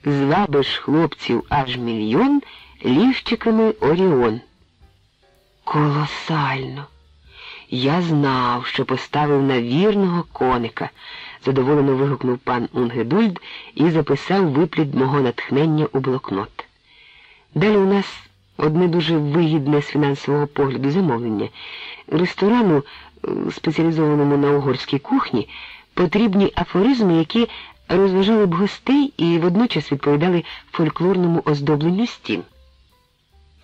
Звабиш хлопців аж мільйон лівчиками Оріон. Колосально. Я знав, що поставив на вірного коника, задоволено вигукнув пан Унгедульд і записав виплід мого натхнення у блокнот. Далі у нас одне дуже вигідне з фінансового погляду замовлення. Ресторану, е, спеціалізованому на угорській кухні, потрібні афоризми, які розважали б гостей і водночас відповідали фольклорному оздобленню стін.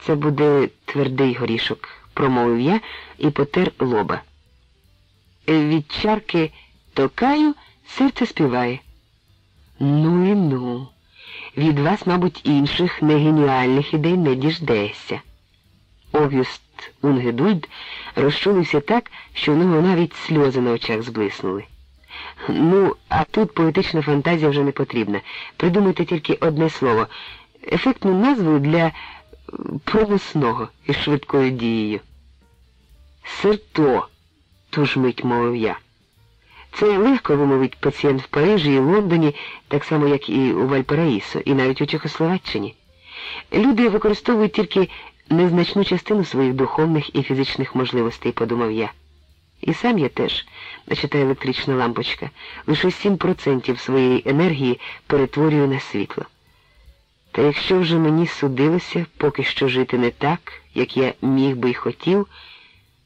Це буде твердий горішок, промовив я і потер лоба. Від чарки токаю серце співає. Ну і ну, від вас, мабуть, інших негеніальних ідей не діждешся. Унгедульд розчулився так, що в нього навіть сльози на очах зблиснули. Ну, а тут поетична фантазія вже не потрібна. Придумайте тільки одне слово, ефектну назву для промисного із швидкою дією. Серто, тож мить мовив я. Це легко вимовить пацієнт в Парижі і Лондоні, так само, як і у Вальпараїсо, і навіть у Чехословаччині. Люди використовують тільки незначну частину своїх духовних і фізичних можливостей, подумав я. І сам я теж, наче електрична лампочка, лише 7% своєї енергії перетворюю на світло. Та якщо вже мені судилося поки що жити не так, як я міг би й хотів,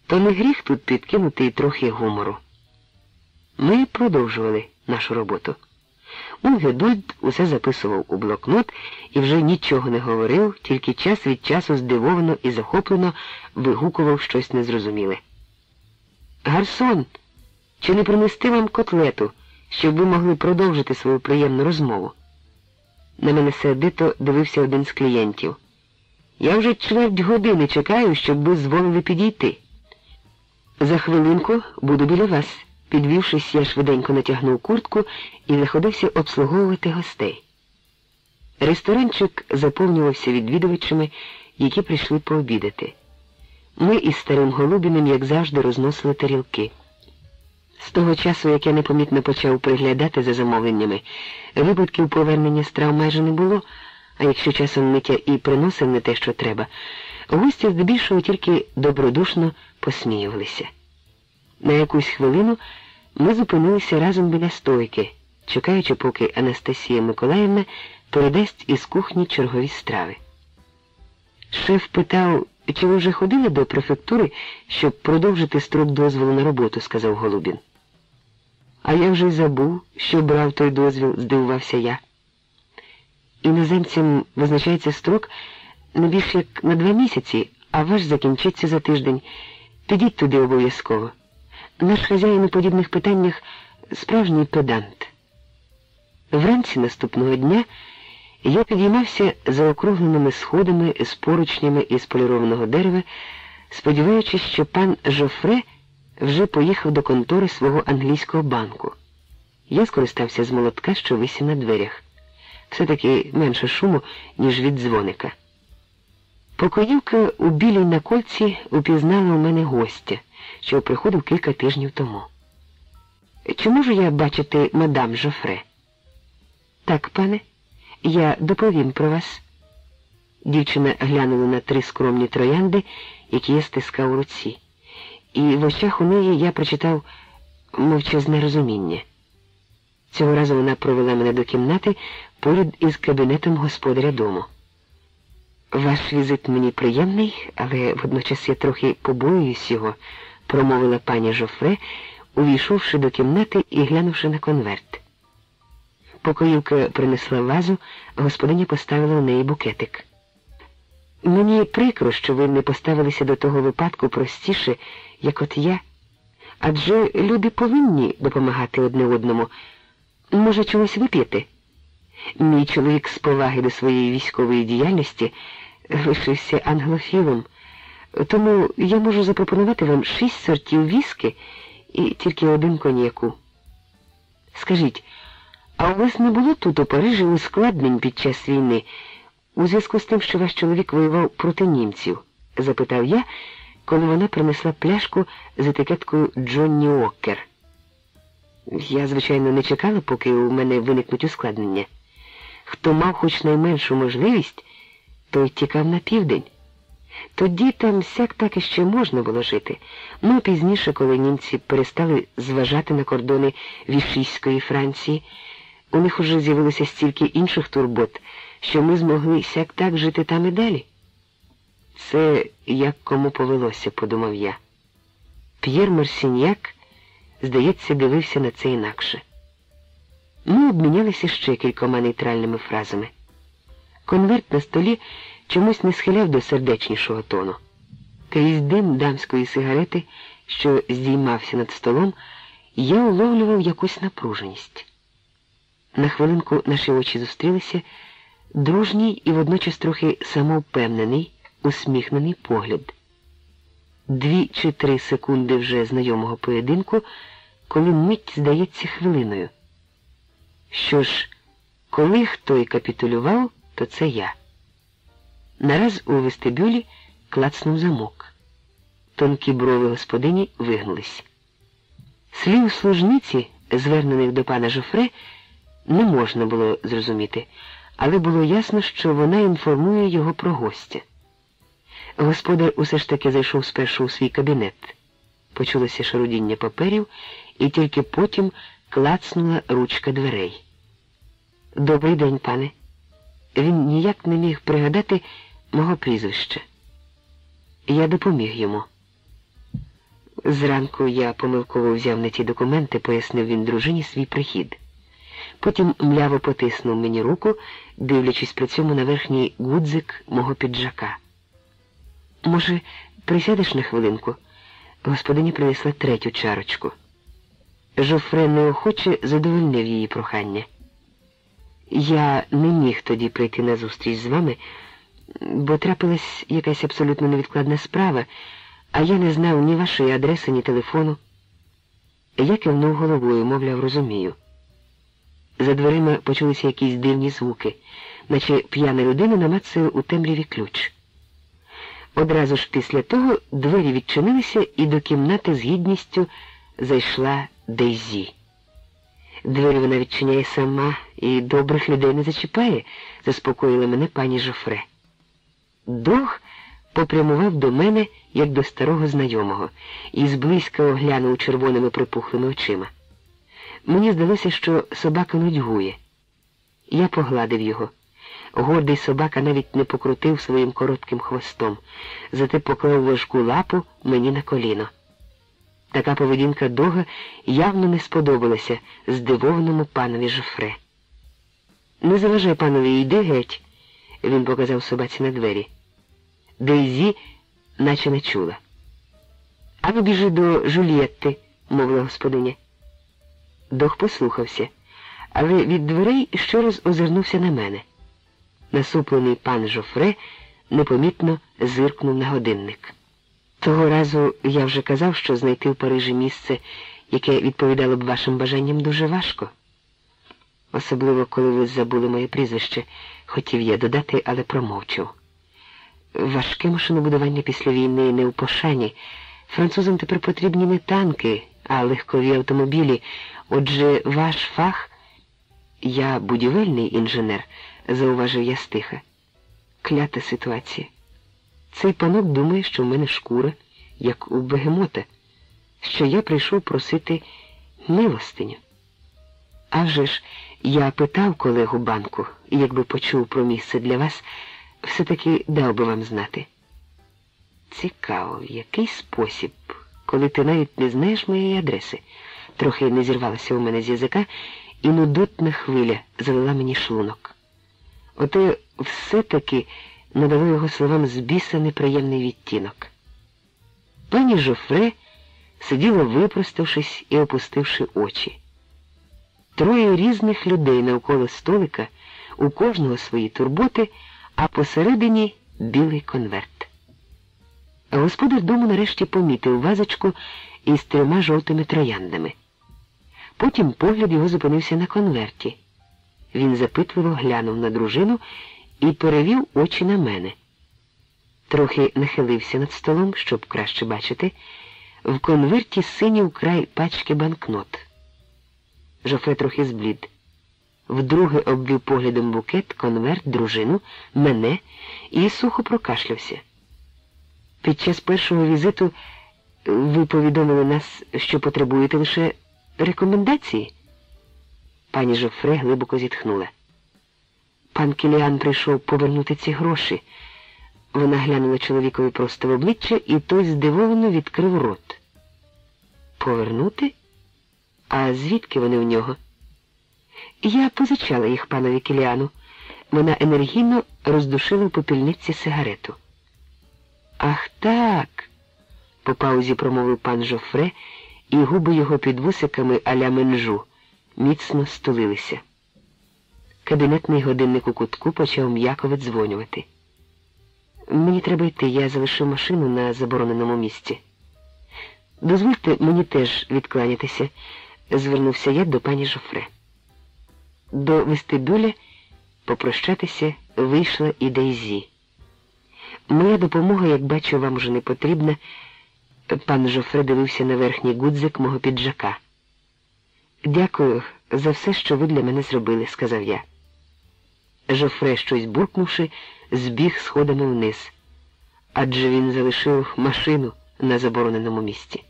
то не гріх тут підкинути і трохи гумору. Ми продовжували нашу роботу. Унгедульд усе записував у блокнот і вже нічого не говорив, тільки час від часу здивовано і захоплено вигукував щось незрозуміле. Гарсон, чи не принести вам котлету, щоб ви могли продовжити свою приємну розмову? На мене сердито дивився один з клієнтів. Я вже чверть години чекаю, щоб ви зволили підійти. За хвилинку буду біля вас. Підвівшись, я швиденько натягнув куртку і заходився обслуговувати гостей. Ресторанчик заповнювався відвідувачами, які прийшли пообідати. Ми із старим Голубіним, як завжди, розносили тарілки. З того часу, як я непомітно почав приглядати за замовленнями, випадків повернення страв майже не було, а якщо часом миття і приносив не те, що треба, гості здебільшого тільки добродушно посміювалися. На якусь хвилину ми зупинилися разом біля стойки, чекаючи, поки Анастасія Миколаївна передасть із кухні чергові страви. Шеф питав, чи ви вже ходили до префектури, щоб продовжити строк дозволу на роботу, сказав Голубін. А я вже й забув, що брав той дозвіл, здивувався я. Іноземцям визначається строк не більше як на два місяці, а ваш закінчиться за тиждень. Підіть туди обов'язково. Наш хазяїн у подібних питаннях справжній педант. Вранці наступного дня я підіймався за округленими сходами з поручнями із полірованого дерева, сподіваючись, що пан Жофре вже поїхав до контори свого англійського банку. Я скористався з молотка, що висів на дверях. Все-таки менше шуму, ніж від дзвоника. Покоївка у білій на кольці упізнала у мене гостя, що приходив кілька тижнів тому. Чи можу я бачити мадам Жофре? Так, пане, я доповім про вас. Дівчина глянула на три скромні троянди, які я стискав у руці, і в очах у неї я прочитав мовчазне розуміння. Цього разу вона провела мене до кімнати поряд із кабінетом господаря дому. Ваш візит мені приємний, але водночас я трохи побоююсь його, промовила пані Жофре, увійшовши до кімнати і глянувши на конверт. Покоївка принесла вазу, господиня поставила у неї букетик. Мені прикро, що ви не поставилися до того випадку простіше, як от я. Адже люди повинні допомагати одне одному. Може, чогось вип'яти? Мій чоловік з поваги до своєї військової діяльності лишився англофілом, тому я можу запропонувати вам шість сортів віски і тільки один коньяку. Скажіть, а у вас не було тут у Парижі ускладнень під час війни у зв'язку з тим, що ваш чоловік воював проти німців? запитав я, коли вона принесла пляшку з етикеткою Джонні Окер. Я, звичайно, не чекала, поки у мене виникнуть ускладнення. Хто мав хоч найменшу можливість, той тікав на південь. Тоді там сяк так іще можна було жити. Ну, пізніше, коли німці перестали зважати на кордони Вішійської Франції, у них уже з'явилося стільки інших турбот, що ми змогли сяк так жити там і далі. Це як кому повелося, подумав я. П'єр Марсіньяк, здається, дивився на це інакше. Ми обмінялися ще кількома нейтральними фразами. Конверт на столі чомусь не схиляв до сердечнішого тону. Крізь дим дамської сигарети, що здіймався над столом, я уловлював якусь напруженість. На хвилинку наші очі зустрілися, дружній і водночас трохи самовпевнений, усміхнений погляд. Дві чи три секунди вже знайомого поєдинку, коли мить здається хвилиною. Що ж, коли хто й капітулював, то це я. Нараз у вестибюлі клацнув замок. Тонкі брови господині вигнулись. Слів служниці, звернених до пана Жофре, не можна було зрозуміти, але було ясно, що вона інформує його про гостя. Господар усе ж таки зайшов спершу у свій кабінет. Почулося шарудіння паперів, і тільки потім клацнула ручка дверей. Добрий день, пане. Він ніяк не міг пригадати мого прізвища. Я допоміг йому. Зранку я помилково взяв на ті документи, пояснив він дружині свій прихід. Потім мляво потиснув мені руку, дивлячись при цьому на верхній гудзик мого піджака. Може, присядеш на хвилинку? Господиня принесла третю чарочку. Жофре неохоче задовольнив її прохання. Я не міг тоді прийти на зустріч з вами, бо трапилась якась абсолютно невідкладна справа, а я не знав ні вашої адреси, ні телефону. Я кивнув головою, мовляв, розумію. За дверима почулися якісь дивні звуки, наче п'яна людина намацує у темряві ключ. Одразу ж після того двері відчинилися і до кімнати з гідністю зайшла Дейзі. Двері вона відчиняє сама і добрих людей не зачіпає, заспокоїла мене пані Жофре. Дог попрямував до мене, як до старого знайомого, і зблизька оглянув червоними припухлими очима. Мені здалося, що собака нудьгує. Я погладив його. Гордий собака навіть не покрутив своїм коротким хвостом, зате поклав важку лапу мені на коліно. Така поведінка дога явно не сподобалася здивованому панові Жофре. Не заважай панові, йди геть, він показав собаці на двері. Дейзі наче не чула. А ви біжи до Жульєтти, мовила господиня. Дох послухався, але від дверей ще раз озирнувся на мене. Насуплений пан Жофре непомітно зиркнув на годинник. Того разу я вже казав, що знайти в Парижі місце, яке відповідало б вашим бажанням, дуже важко. Особливо, коли ви забули моє прізвище, хотів я додати, але промовчав. Важке машинобудування після війни не у пошані. Французам тепер потрібні не танки, а легкові автомобілі. Отже, ваш фах, я будівельний інженер, зауважив я стиха. Клята ситуація. Цей панок думає, що в мене шкура, як у бегемота, що я прийшов просити милостиню. А ж, я питав колегу банку, якби почув про місце для вас, все-таки дав би вам знати. Цікаво, в який спосіб, коли ти навіть не знаєш моєї адреси, трохи не зірвалася у мене з язика, і нудотна хвиля залила мені шлунок. Оте все-таки надало його словам з біса неприємний відтінок. Пані Жофре сиділа випроставшись і опустивши очі. Троє різних людей навколо столика, у кожного свої турботи, а посередині білий конверт. Господар дому нарешті помітив вазочку із трьома жовтими трояндами. Потім погляд його зупинився на конверті. Він запитливо глянув на дружину і перевів очі на мене. Трохи нахилився над столом, щоб краще бачити, в конверті синів край пачки банкнот. Жофре трохи зблід. Вдруге обвів поглядом букет, конверт, дружину, мене і сухо прокашлявся. Під час першого візиту ви повідомили нас, що потребуєте лише рекомендації. Пані Жофре глибоко зітхнула. Пан Кіліан прийшов повернути ці гроші. Вона глянула чоловікові просто в обличчя, і той здивовано відкрив рот. Повернути? А звідки вони в нього? Я позичала їх панові Кіліану. Вона енергійно роздушила в попільниці сигарету. Ах так, по паузі промовив пан Жофре, і губи його під вусиками аля менжу міцно стулилися. Кабінетний годинник у кутку почав м'яко видзвонювати. Мені треба йти, я залишив машину на забороненому місці. Дозвольте мені теж відкланятися, звернувся я до пані Жофре. До вестибюля попрощатися вийшла і Дейзі. Моя допомога, як бачу, вам уже не потрібна. Пан Жофре дивився на верхній гудзик мого піджака. Дякую за все, що ви для мене зробили, сказав я. Жофре, щось буркнувши, збіг сходами вниз, адже він залишив машину на забороненому місці.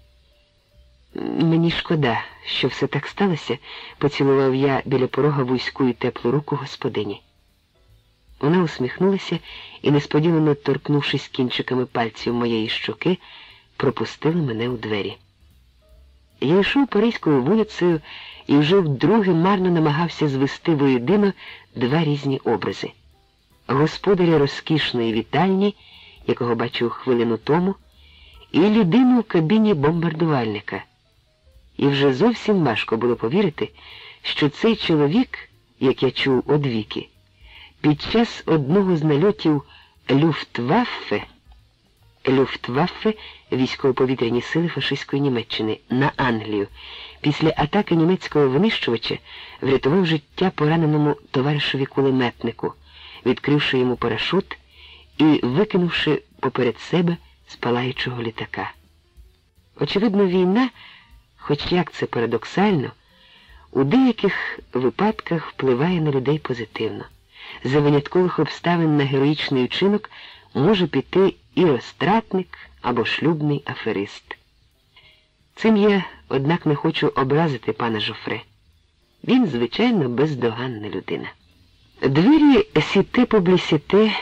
Мені шкода, що все так сталося, поцілував я біля порога вузьку і теплу руку господині. Вона усміхнулася і, несподівано торкнувшись кінчиками пальців моєї щоки, пропустила мене у двері. Я йшов Паризькою вулицею і вже вдруге марно намагався звести воєдино два різні образи господаря розкішної вітальні, якого бачив хвилину тому, і людину в кабіні бомбардувальника. І вже зовсім важко було повірити, що цей чоловік, як я чув одвіки, під час одного з нальотів Люфтваффе Люфтваффе військово-повітряні сили фашистської Німеччини на Англію після атаки німецького винищувача врятував життя пораненому товаришові кулеметнику, відкривши йому парашут і викинувши поперед себе спалаючого літака. Очевидно, війна, хоч як це парадоксально, у деяких випадках впливає на людей позитивно. За виняткових обставин на героїчний учинок може піти і розтратник або шлюбний аферист. Цим я, однак, не хочу образити пана Жофре. Він, звичайно, бездоганна людина. Двері сіте публісіте,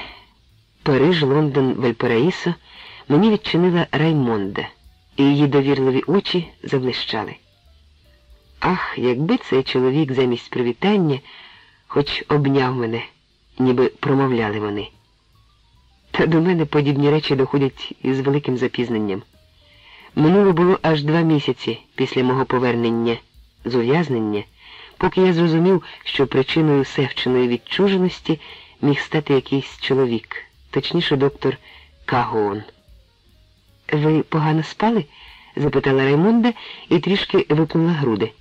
Париж, Лондон, Вальпараїсо мені відчинила Раймонда, і її довірливі очі заблищали. Ах, якби цей чоловік замість привітання хоч обняв мене, ніби промовляли вони. Та до мене подібні речі доходять із великим запізненням. Минуло було аж два місяці після мого повернення з ув'язнення, поки я зрозумів, що причиною севченої відчуженості міг стати якийсь чоловік, точніше, доктор Кагон. Ви погано спали? запитала Раймонда і трішки випнула груди.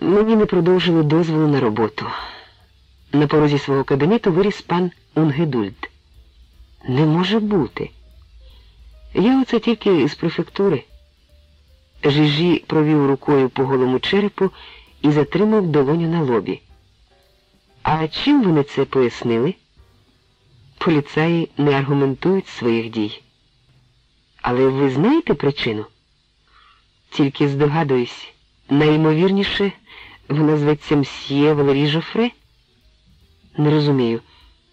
Мені не продовжили дозволу на роботу. На порозі свого кабінету виріс пан Унгедульд. Не може бути. Я оце тільки з префектури. Жижі провів рукою по голому черепу і затримав долоню на лобі. А чим вони це пояснили? Поліцаї не аргументують своїх дій. Але ви знаєте причину? Тільки здогадуюсь, найімовірніше вона зветься мсьє Валерій Жофре? Не розумію,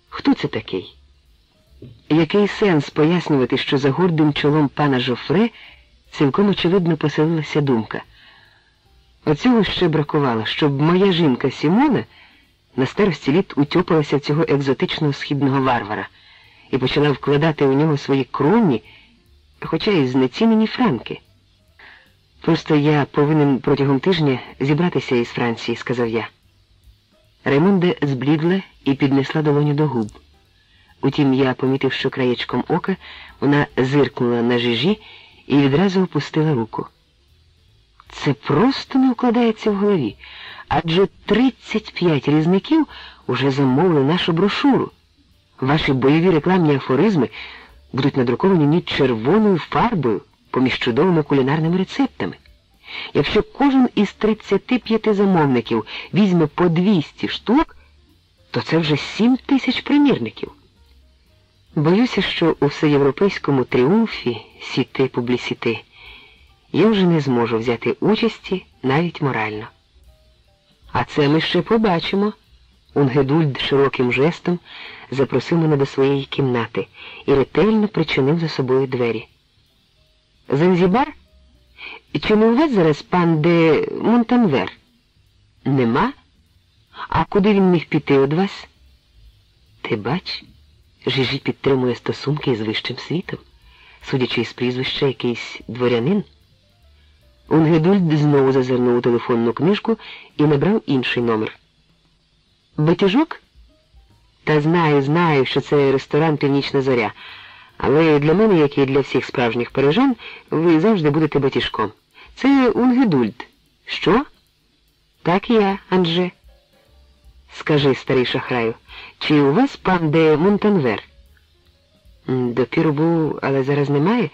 хто це такий? Який сенс пояснювати, що за гордим чолом пана Жофре цілком очевидно поселилася думка? Оцього ще бракувало, щоб моя жінка Сімона на старості літ утьопалася в цього екзотичного східного варвара і почала вкладати у нього свої кровні, хоча й знецінені франки. Просто я повинен протягом тижня зібратися із Франції, сказав я. Раймонда зблідла і піднесла долоню до губ. Утім, я помітив, що краєчком ока вона зиркнула на жижі і відразу опустила руку. Це просто не вкладається в голові, адже 35 різників уже замовили нашу брошуру. Ваші бойові рекламні афоризми будуть надруковані ніч червоною фарбою поміж чудовими кулінарними рецептами. Якщо кожен із 35 замовників візьме по 200 штук, то це вже 7 тисяч примірників. Боюся, що у всеєвропейському тріумфі сіти публісіти я вже не зможу взяти участі навіть морально. А це ми ще побачимо. Унгедульд широким жестом запросив мене до своєї кімнати і ретельно причинив за собою двері. Занзібар? Не у вас зараз пан де Монтанвер? Нема? А куди він міг піти від вас? Ти бач, Жижі підтримує стосунки із вищим світом, судячи із прізвища якийсь дворянин. Унгедульд знову зазирнув у телефонну книжку і набрав інший номер. Батіжок? Та знаю, знаю, що це ресторан Північна Зоря. Але для мене, як і для всіх справжніх парижан, ви завжди будете батіжком. Це Унгедульд. Що? Так і я, Анже. Скажи, старий шахраю, чи у вас пан де Монтанвер? Допіру був, але зараз немає.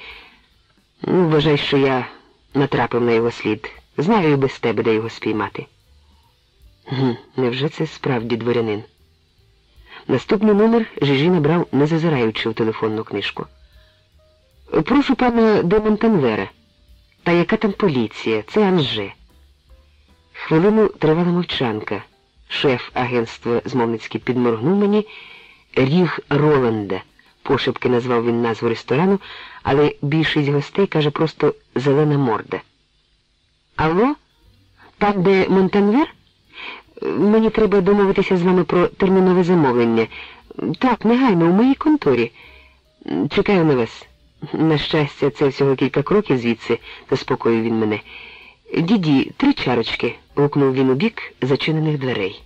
Ну, Вважай, що я натрапив на його слід. Знаю і без тебе, де його спіймати. Невже це справді дворянин? Наступний номер Жижі набрав, не зазираючи в телефонну книжку. Прошу пана де Монтанвера. Та яка там поліція? Це Анже. Хвилину тривала мовчанка. Шеф агентства змовницьки підморгнув мені Ріг Роланда. Пошепки назвав він назву ресторану, але більшість гостей каже просто зелена морда. Алло? Пан де Монтанвер? Мені треба домовитися з вами про термінове замовлення. Так, негайно, у моїй конторі. Чекаю на вас. На щастя, це всього кілька кроків звідси, заспокоїв він мене. Діді, три чарочки, гукнув він у бік зачинених дверей.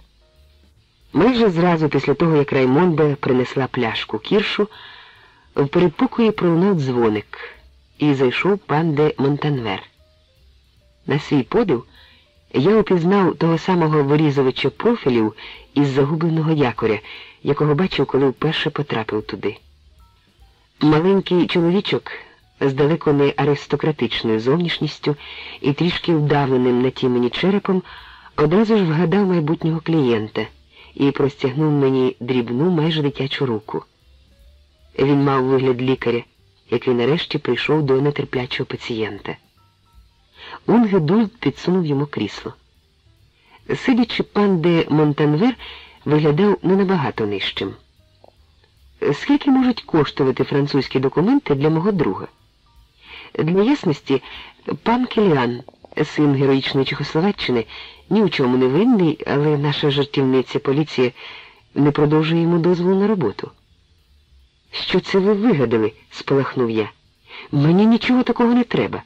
Майже зразу після того, як Раймонда принесла пляшку кіршу, в передпокої пролунав дзвоник і зайшов пан де Монтанвер. На свій подив я упізнав того самого вирізувача профілів із загубленого якоря, якого бачив, коли вперше потрапив туди. Маленький чоловічок з далеко не аристократичною зовнішністю і трішки вдавленим на тімені черепом одразу ж вгадав майбутнього клієнта і простягнув мені дрібну майже дитячу руку. Він мав вигляд лікаря, який нарешті прийшов до нетерплячого пацієнта. Унге Дульт підсунув йому крісло. Сидячи, пан де Монтанвер виглядав не набагато нижчим. Скільки можуть коштувати французькі документи для мого друга? Для ясності, пан Келіан, син героїчної Чехословаччини, ні в чому не винний, але наша жартівниця поліція не продовжує йому дозволу на роботу. Що це ви вигадали? спалахнув я. Мені нічого такого не треба.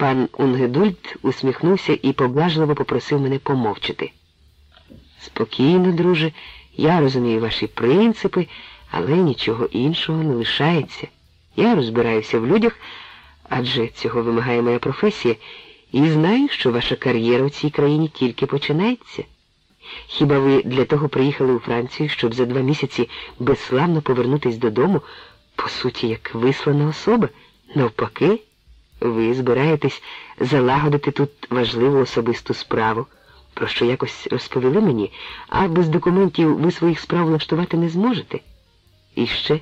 Пан Унгедульт усміхнувся і поблажливо попросив мене помовчати. Спокійно, друже, я розумію ваші принципи, але нічого іншого не лишається. Я розбираюся в людях, адже цього вимагає моя професія, і знаю, що ваша кар'єра у цій країні тільки починається. Хіба ви для того приїхали у Францію, щоб за два місяці безславно повернутись додому, по суті, як вислана особа? Навпаки, ви збираєтесь залагодити тут важливу особисту справу, про що якось розповіли мені, а без документів ви своїх справ влаштувати не зможете. І ще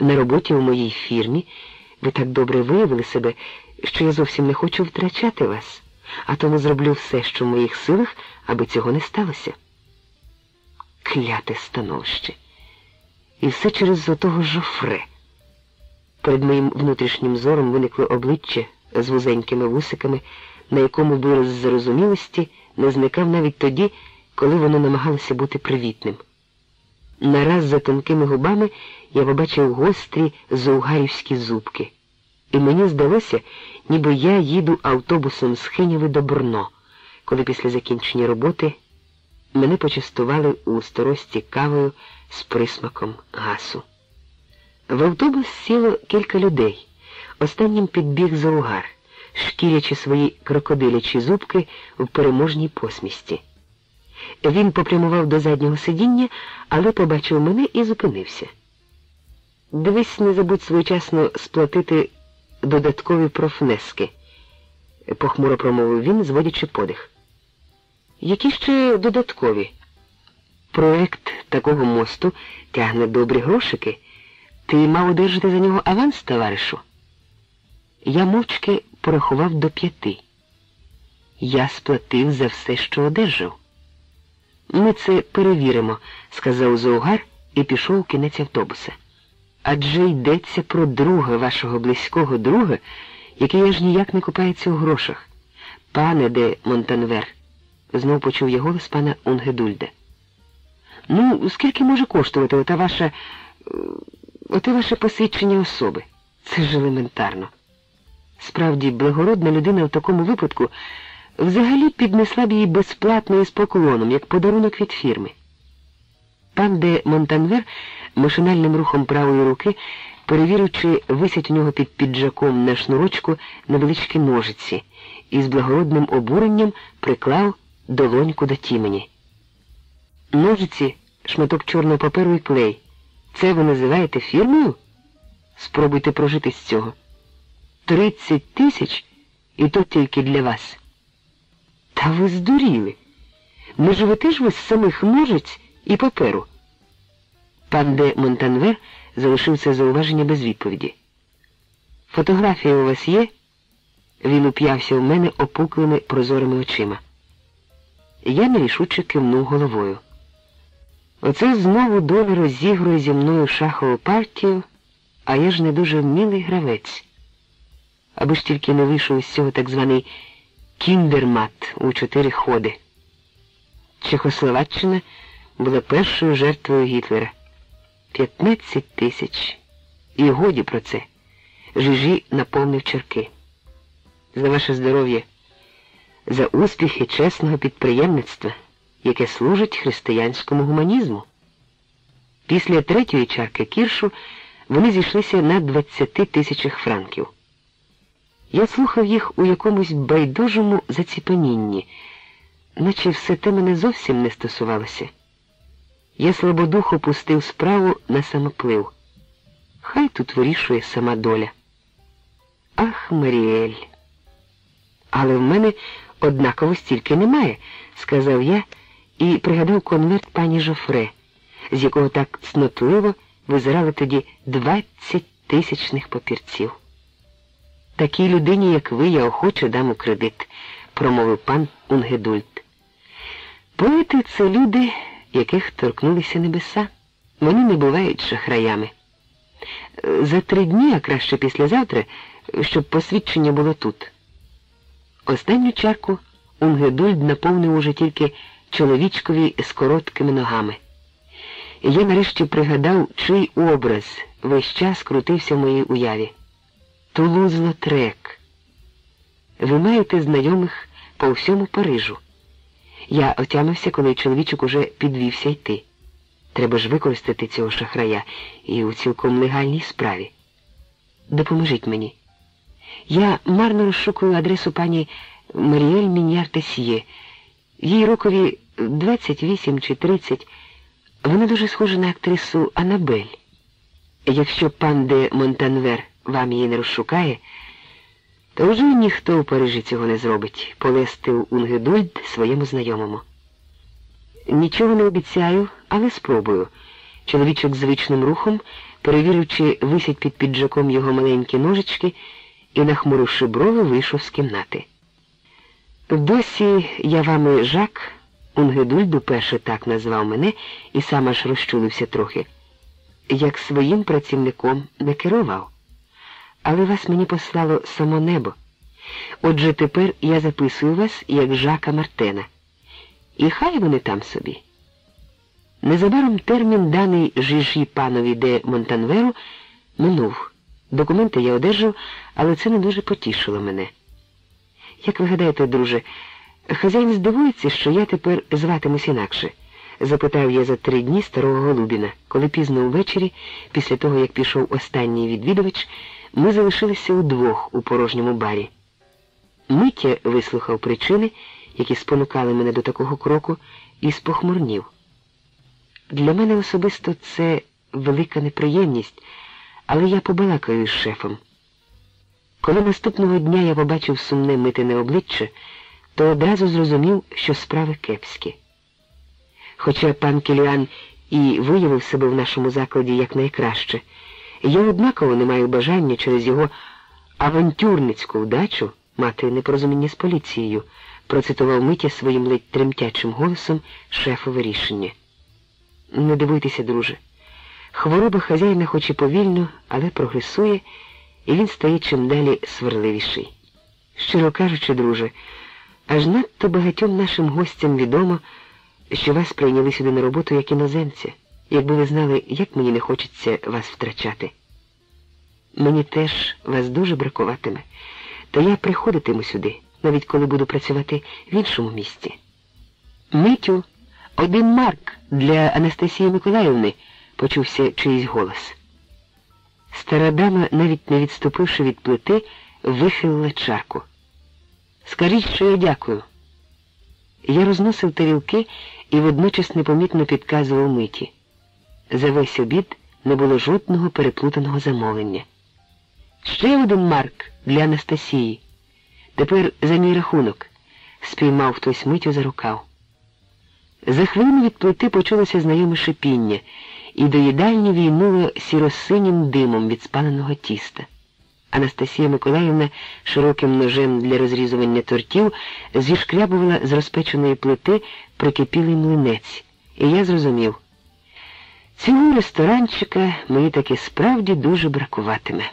на роботі у моїй фірмі ви так добре виявили себе, що я зовсім не хочу втрачати вас, а тому зроблю все, що в моїх силах, аби цього не сталося. Кляте становище. І все через отого жофре. Перед моїм внутрішнім зором виникло обличчя з вузенькими вусиками, на якому вираз зарозумілості не зникав навіть тоді, коли воно намагалося бути привітним. Нараз за тонкими губами я побачив гострі заугарівські зубки, і мені здалося, ніби я їду автобусом з Хинєви до Брно, коли після закінчення роботи мене почастували у сторості кавою з присмаком гасу. В автобус сіло кілька людей. Останнім підбіг заугар, шкірячи свої крокодилячі зубки в переможній посмісті. Він попрямував до заднього сидіння, але побачив мене і зупинився. Дивись, не забудь своєчасно сплатити додаткові профнески, похмуро промовив він, зводячи подих. Які ще додаткові? Проект такого мосту тягне добрі грошики. Ти мав одержати за нього аванс, товаришу? Я мовчки порахував до п'яти. Я сплатив за все, що одержав. Ми це перевіримо, сказав Заугар і пішов у кінець автобуса. Адже йдеться про друга вашого близького друга, який аж ніяк не купається у грошах. Пане де Монтанвер, знов почув я голос пана Унгедульда. Ну, скільки може коштувати ота ваша. Оте ваше посвідчення особи? Це ж елементарно. Справді, благородна людина в такому випадку взагалі піднесла б її безплатно і з поклоном, як подарунок від фірми. Пан де Монтанвер машинальним рухом правої руки, перевіривши, висять у нього під піджаком на шнурочку невеличкі ножиці, і з благородним обуренням приклав долоньку до тімені. Ножиці шматок чорного паперу і клей. Це ви називаєте фірмою? Спробуйте прожити з цього. Тридцять тисяч і то тільки для вас. Та ви здуріли. Не живете ж ви з самих ножиць і паперу? Пан де Монтанвер залишив це зауваження без відповіді. Фотографія у вас є? Він уп'явся в мене опуклими прозорими очима. Я нерішуче кивнув головою. Оце знову доля розігрує зі мною шахову партію, а я ж не дуже вмілий гравець. Аби ж тільки не вийшов із цього так званий кіндермат у чотири ходи. Чехословаччина була першою жертвою Гітлера. 15 тисяч. І годі про це. Жижі наповнив черки. За ваше здоров'я, за успіхи чесного підприємництва, яке служить християнському гуманізму. Після третьої чарки кіршу вони зійшлися на 20 тисячах франків. Я слухав їх у якомусь байдужому заціпанінні, наче все те мене зовсім не стосувалося. Я слабодухо пустив справу на самоплив. Хай тут вирішує сама доля. Ах, Маріель. Але в мене однаково стільки немає, сказав я і пригадав конверт пані Жофре, з якого так цнотливо визирали тоді двадцять тисячних папірців. Такій людині, як ви, я охоче дам у кредит, промовив пан Унгедульт. Поети це люди яких торкнулися небеса. Вони не бувають шахраями. За три дні, а краще післязавтра, щоб посвідчення було тут. Останню чарку Унгедульд наповнив уже тільки чоловічкові з короткими ногами. і я нарешті пригадав, чий образ весь час крутився в моїй уяві. Тулуз Лотрек. Ви маєте знайомих по всьому Парижу. Я отямився, коли чоловічок уже підвівся йти. Треба ж використати цього шахрая і у цілком легальній справі. Допоможіть мені. Я марно розшукую адресу пані Маріель Міняр Тесьє. Їй рокові 28 чи 30. Вона дуже схожа на актрису Анабель. Якщо пан де Монтанвер вам її не розшукає, то вже ніхто у Парижі цього не зробить, полестив Унгедульд своєму знайомому. Нічого не обіцяю, але спробую. Чоловічок звичним рухом, перевіривши, висять під піджаком його маленькі ножички і, нахмуривши брови, вийшов з кімнати. Досі я вами Жак, Унгедульд уперше так назвав мене і сам аж розчулився трохи, як своїм працівником не керував. Але вас мені послало само небо. Отже, тепер я записую вас як Жака Мартена. І хай вони там собі. Незабаром термін, даний жижі панові де Монтанверу, минув. Документи я одержав, але це не дуже потішило мене. Як ви гадаєте, друже, хазяїн здивується, що я тепер зватимусь інакше? запитав я за три дні старого Голубіна, коли пізно ввечері, після того, як пішов останній відвідувач, ми залишилися удвох у порожньому барі. Миття вислухав причини, які спонукали мене до такого кроку, і спохмурнів. Для мене особисто це велика неприємність, але я побалакаю з шефом. Коли наступного дня я побачив сумне митине обличчя, то одразу зрозумів, що справи кепські. Хоча пан Кіліан і виявив себе в нашому закладі якнайкраще, я однаково не маю бажання через його авантюрницьку вдачу мати непорозуміння з поліцією, процитував Митя своїм ледь тремтячим голосом шефове рішення. Не дивуйтеся, друже. Хвороба хазяїна хоч і повільно, але прогресує, і він стає чим далі сварливіший. Щиро кажучи, друже, аж надто багатьом нашим гостям відомо, що вас прийняли сюди на роботу як іноземця, якби ви знали, як мені не хочеться вас втрачати. Мені теж вас дуже бракуватиме, та я приходитиму сюди, навіть коли буду працювати в іншому місці. Митю, один марк для Анастасії Миколаївни, почувся чийсь голос. Стара дама, навіть не відступивши від плити, вихилила чарку. Скажіть, що я дякую. Я розносив тарілки і водночас непомітно підказував миті. За весь обід не було жодного переплутаного замовлення. Ще один марк для Анастасії. Тепер за мій рахунок, спіймав хтось митю за рукав. За хвилину від плити почулося знайоме шипіння, і до їдальні війнуло сіросинім димом від спаленого тіста. Анастасія Миколаївна широким ножем для розрізування тортів зішкрябувала з розпеченої плити прикипілий млинець, і я зрозумів, цього ресторанчика мені таки справді дуже бракуватиме.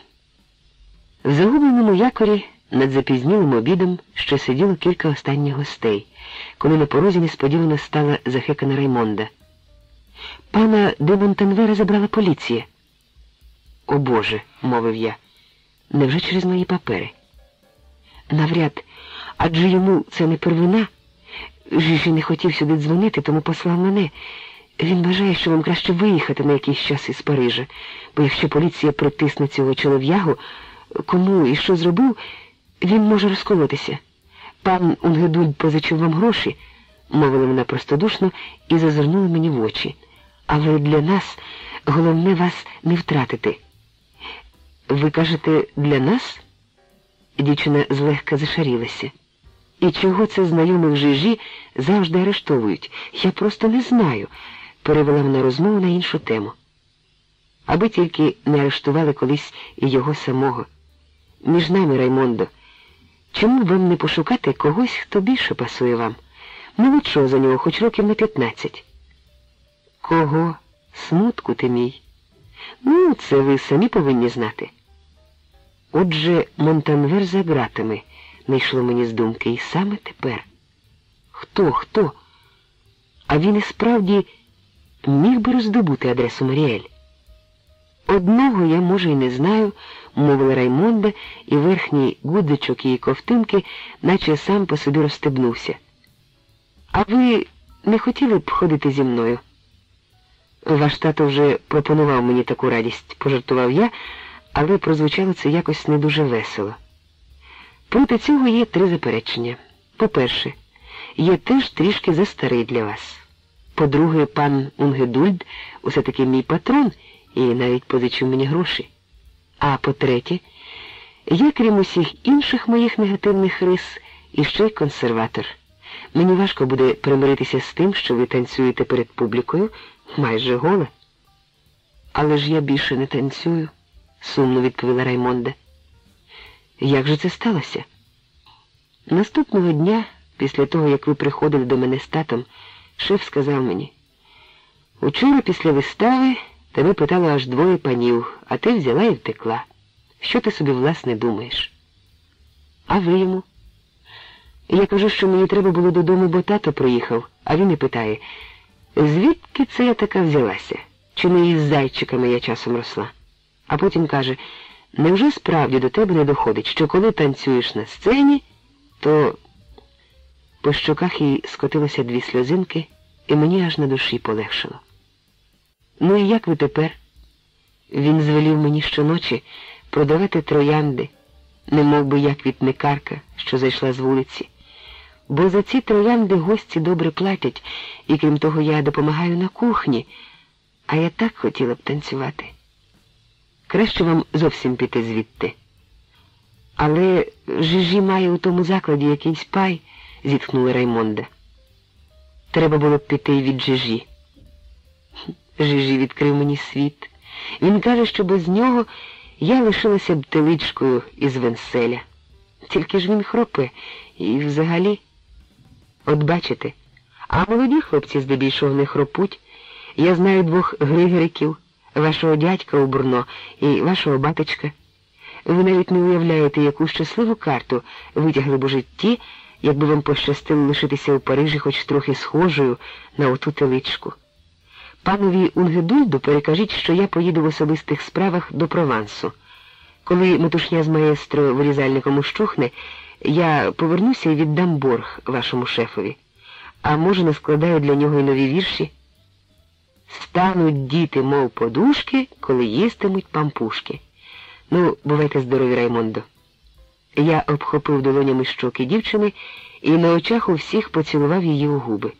В загубленому якорі над запізнілим обідом ще сиділо кілька останніх гостей, коли на порозі несподівано стала захекана Раймонда. Пана де Монтанвера забрала поліція. О Боже, мовив я. Невже через мої папери? Навряд, адже йому це не первина. Жижі не хотів сюди дзвонити, тому послав мене. Він вважає, що вам краще виїхати на якийсь час із Парижа, бо якщо поліція притисне цього чолов'ягу, кому і що зробив, він може розколотися. Пан Унгедуль позичив вам гроші, мовила вона простодушно і зазирнула мені в очі. Але для нас головне вас не втратити. Ви кажете, для нас? Дівчина злегка зашарілася. І чого це знайомих жижі завжди арештовують? Я просто не знаю, перевела вона розмову на іншу тему. Аби тільки не арештували колись і його самого. Між нами, Раймондо, чому б вам не пошукати когось, хто більше пасує вам? Молодшого за нього хоч років на п'ятнадцять. Кого? Смутку ти мій? Ну, це ви самі повинні знати. Отже, Монтанвер за ґратами, не йшло мені з думки, і саме тепер. Хто, хто? А він і справді міг би роздобути адресу Маріель. Одного я, може, й не знаю, мовила Раймонда, і верхній гудзичок її ковтинки, наче сам по собі розстебнувся. А ви не хотіли б ходити зі мною? Ваш тато вже пропонував мені таку радість, пожартував я, але прозвучало це якось не дуже весело. Проти цього є три заперечення. По-перше, я теж трішки застарий для вас. По-друге, пан Унгедульд усе таки мій патрон і навіть позичив мені гроші. А по-третє, я, крім усіх інших моїх негативних рис, іще й консерватор. Мені важко буде примиритися з тим, що ви танцюєте перед публікою майже голе. Але ж я більше не танцюю, сумно відповіла Раймонда. Як же це сталося? Наступного дня, після того, як ви приходили до мене з татом, шеф сказав мені, учора після вистави тебе питало аж двоє панів, а ти взяла і втекла. Що ти собі, власне, думаєш? А ви йому? Я кажу, що мені треба було додому, бо тато приїхав, а він і питає, звідки це я така взялася? Чи не із зайчиками я часом росла? А потім каже, невже справді до тебе не доходить, що коли танцюєш на сцені, то по щоках їй скотилося дві сльозинки, і мені аж на душі полегшило. Ну і як ви тепер? Він звелів мені щоночі продавати троянди, не мов би я квітникарка, що зайшла з вулиці. Бо за ці троянди гості добре платять, і крім того, я допомагаю на кухні, а я так хотіла б танцювати. Краще вам зовсім піти звідти. Але Жижі має у тому закладі якийсь пай, зітхнула Раймонда. Треба було б піти від Жижі. Жижі відкрив мені світ. Він каже, що без нього я лишилася б теличкою із венселя. Тільки ж він хропе і взагалі. От бачите, а молоді хлопці здебільшого не хропуть. Я знаю двох григориків, вашого дядька у Бурно і вашого батечка. Ви навіть не уявляєте, яку щасливу карту витягли б у житті, якби вам пощастило лишитися у Парижі хоч трохи схожою на оту теличку. Панові Унгедульду перекажіть, що я поїду в особистих справах до Провансу. Коли метушня з маестро вирізальником ущухне, я повернуся і віддам борг вашому шефові. А може, не складаю для нього й нові вірші. Стануть діти, мов подушки, коли їстимуть пампушки. Ну, бувайте здорові, Раймондо. Я обхопив долонями щоки дівчини і на очах у всіх поцілував її у губи.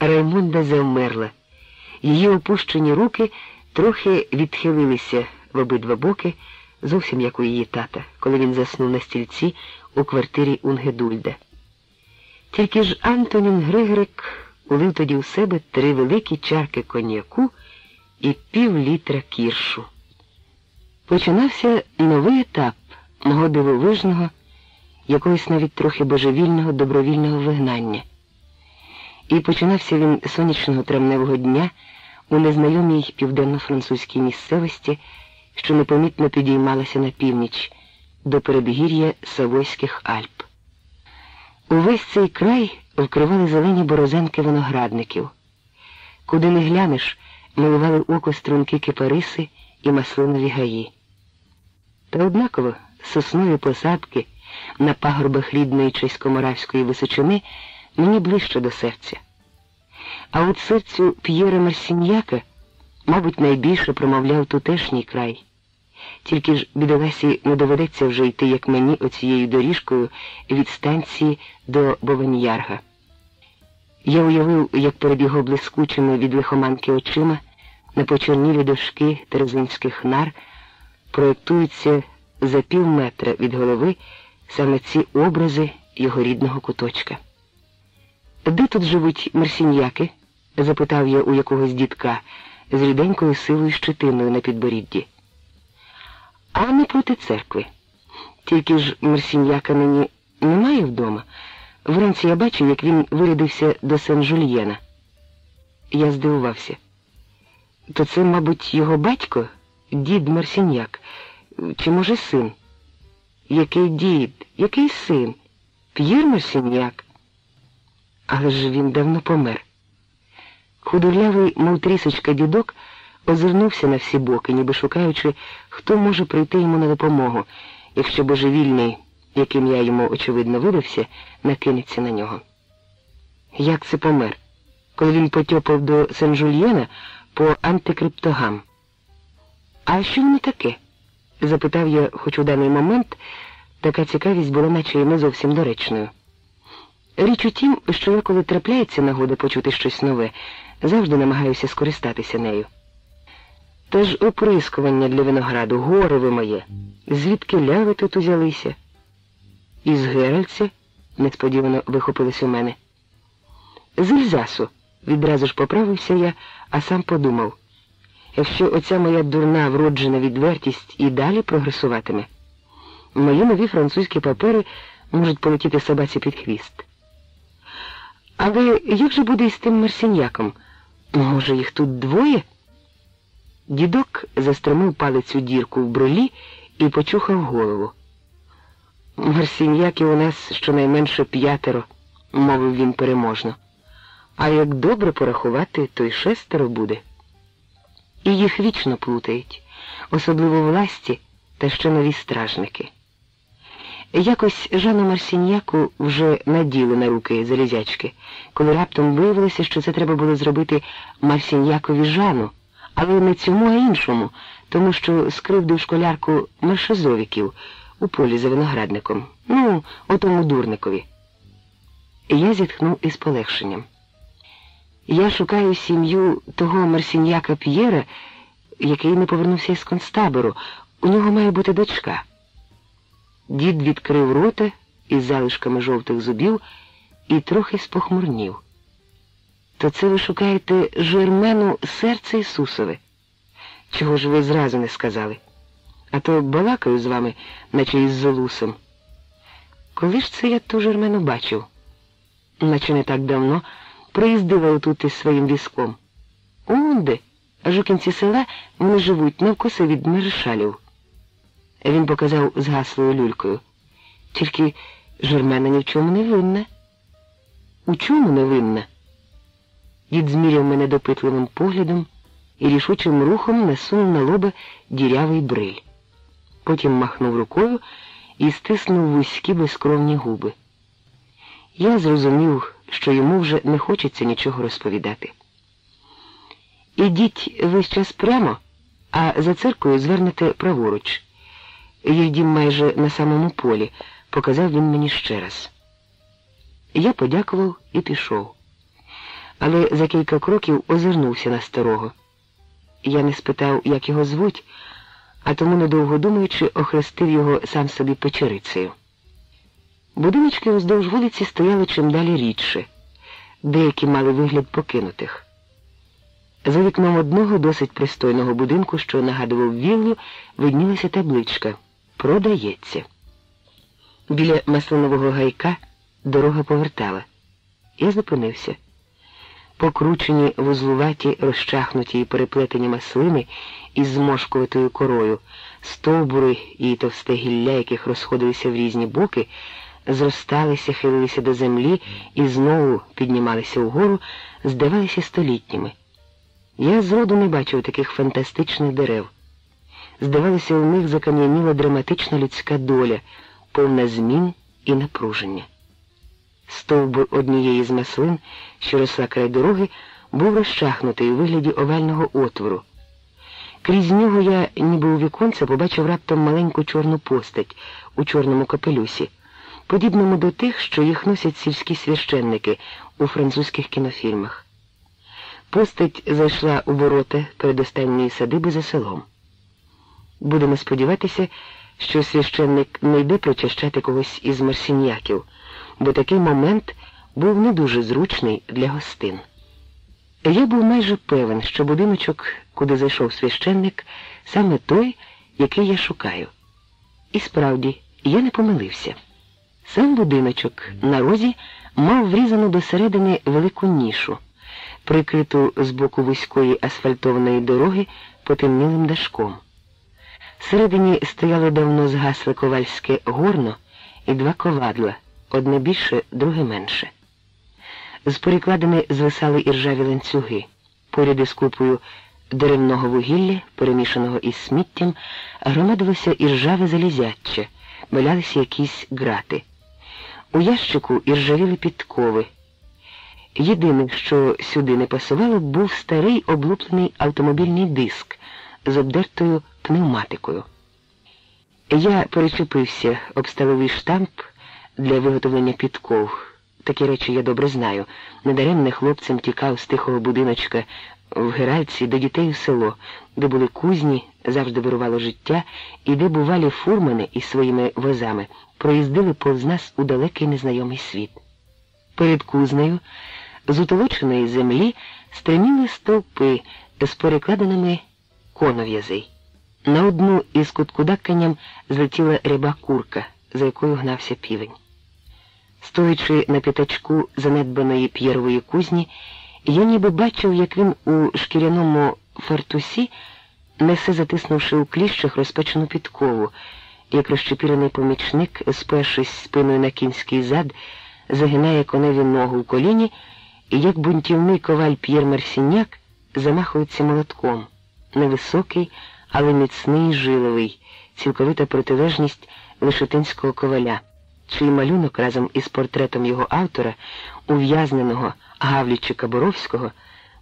Раймонда завмерла. Її опущені руки трохи відхилилися в обидва боки, зовсім як у її тата, коли він заснув на стільці у квартирі Унгедульда. Тільки ж Антонін Григорик улив тоді у себе три великі чарки коньяку і пів літра кіршу. Починався новий етап мого дивовижного, якогось навіть трохи божевільного добровільного вигнання. І починався він сонячного травневого дня у незнайомій південно-французькій місцевості, що непомітно підіймалася на північ до передгір'я Савойських Альп. Увесь цей край вкривали зелені борозенки виноградників. Куди не глянеш, милували око струнки кипариси і маслинові гаї. Та однаково соснові посадки на пагорбах рідної чесько-моравської височини мені ближче до серця. А от серцю П'єра Марсіньяка, мабуть, найбільше промовляв тутешній край. Тільки ж бідоласі не доведеться вже йти, як мені, оцією доріжкою від станції до Бованьярга. Я уявив, як перед його блискучими від лихоманки очима на почорнілі дошки терезинських нар проєктуються за пів метра від голови саме ці образи його рідного куточка. Де тут живуть мерсіньяки? запитав я у якогось дідка з ріденькою силою щетиною на підборідді. А не проти церкви. Тільки ж мерсіньяка нині немає вдома. Вранці я бачив, як він вирядився до Сен-Жульєна. Я здивувався. То це, мабуть, його батько, дід Марсіньяк, чи, може, син? Який дід, який син? П'єр Марсіньяк? Але ж він давно помер. Худорлявий, мов трісочка дідок, озирнувся на всі боки, ніби шукаючи, хто може прийти йому на допомогу, якщо божевільний, яким я йому, очевидно, видався, накинеться на нього. Як це помер? Коли він потьопав до Сен-Жульєна по антикриптогам. А що воно таке? запитав я, хоч у даний момент така цікавість була наче й не зовсім доречною. Річ у тім, що я, коли трапляється нагода почути щось нове, завжди намагаюся скористатися нею. Тож оприскування для винограду, горе ви моє, звідки ляви тут узялися? Із Геральця, несподівано вихопилось у мене. З Ільзасу, відразу ж поправився я, а сам подумав, якщо оця моя дурна вроджена відвертість і далі прогресуватиме, мої нові французькі папери можуть полетіти собаці під хвіст. Але як же буде із тим марсіньяком? Може, їх тут двоє? Дідок застромив палець у дірку в брелі і почухав голову. Марсіньяків у нас щонайменше п'ятеро, мовив він переможно. А як добре порахувати, то й шестеро буде. І їх вічно плутають, особливо власті та ще нові стражники. Якось Жану Марсіньяку вже наділи на руки залізячки, коли раптом виявилося, що це треба було зробити Марсіньякові Жану, але не цьому, а іншому, тому що скривдив школярку маршазовіків у полі за виноградником, ну, отому дурникові. Я зітхнув із полегшенням. Я шукаю сім'ю того Марсіньяка П'єра, який не повернувся із концтабору. У нього має бути дочка. Дід відкрив рота із залишками жовтих зубів і трохи спохмурнів. То це ви шукаєте жермену серце Ісусове? Чого ж ви зразу не сказали? А то балакаю з вами, наче із золусом. Коли ж це я ту жермену бачив? Наче не так давно проїздила отут із своїм візком. Онде, аж у кінці села вони живуть навкоси від мершалів. Він показав згаслою люлькою. Тільки Жермена ні в чому не винна. У чому не винна? Дід зміряв мене допитливим поглядом і рішучим рухом насунув на лоба дірявий бриль. Потім махнув рукою і стиснув вузькі безкровні губи. Я зрозумів, що йому вже не хочеться нічого розповідати. Ідіть весь час прямо, а за церквою звернете праворуч. Їх майже на самому полі, показав він мені ще раз. Я подякував і пішов. Але за кілька кроків озирнувся на старого. Я не спитав, як його звуть, а тому, недовго думаючи, охрестив його сам собі печерицею. Будиночки уздовж вулиці стояли чим далі рідше, деякі мали вигляд покинутих. За вікном одного досить пристойного будинку, що нагадував віллу, виднілася табличка Продається. Біля маслинового гайка дорога повертала. Я зупинився. Покручені вузлуваті, розчахнуті і переплетені маслини із зморшкуватою корою, стовбури і товсте гілля, яких розходилися в різні боки, зросталися, хилилися до землі і знову піднімалися вгору, здавалися столітніми. Я зроду не бачив таких фантастичних дерев. Здавалося, у них закам'яніла драматична людська доля, повна змін і напруження. Стовбур однієї з маслин, що росла край дороги, був розчахнутий у вигляді овального отвору. Крізь нього я, ніби у віконце, побачив раптом маленьку чорну постать у чорному капелюсі, подібному до тих, що їх носять сільські священники у французьких кінофільмах. Постать зайшла у ворота передостанньої садиби за селом. Будемо сподіватися, що священник не йде причащати когось із марсіньяків, бо такий момент був не дуже зручний для гостин. Я був майже певен, що будиночок, куди зайшов священник, саме той, який я шукаю. І справді, я не помилився. Сам будиночок на розі мав врізану до середини велику нішу, прикриту з боку вузької асфальтованої дороги потемнілим дашком. Всередині стояло давно згасле ковальське горно і два ковадла, одне більше, друге менше. З перекладини звисали іржаві ланцюги. Поряд із купою деревного вугілля, перемішаного із сміттям, громадилося іржаве залізяче, валялися якісь грати. У ящику іржавіли підкови. Єдине, що сюди не пасувало, був старий облуплений автомобільний диск з обдертою пневматикою. Я перечепився об сталевий штамп для виготовлення підков. Такі речі я добре знаю. Недаремне хлопцем тікав з тихого будиночка в Геральці до дітей у село, де були кузні, завжди вирувало життя, і де бувалі фурмани із своїми возами проїздили повз нас у далекий незнайомий світ. Перед кузнею з утолоченої землі стриміли стовпи з перекладеними конов'язей. На одну із куткудаканням злетіла ряба курка, за якою гнався півень. Стоячи на п'ятачку занедбаної п'єрової кузні, я ніби бачив, як він у шкіряному фартусі несе, затиснувши у кліщах розпечену підкову, як розчепірений помічник, спершись спиною на кінський зад, загинає коневі ногу в коліні, і як бунтівний коваль П'єр Марсіняк замахується молотком, невисокий, але міцний і жиловий, цілковита протилежність Лишотинського коваля, чий малюнок разом із портретом його автора, ув'язненого Гавлічика Боровського,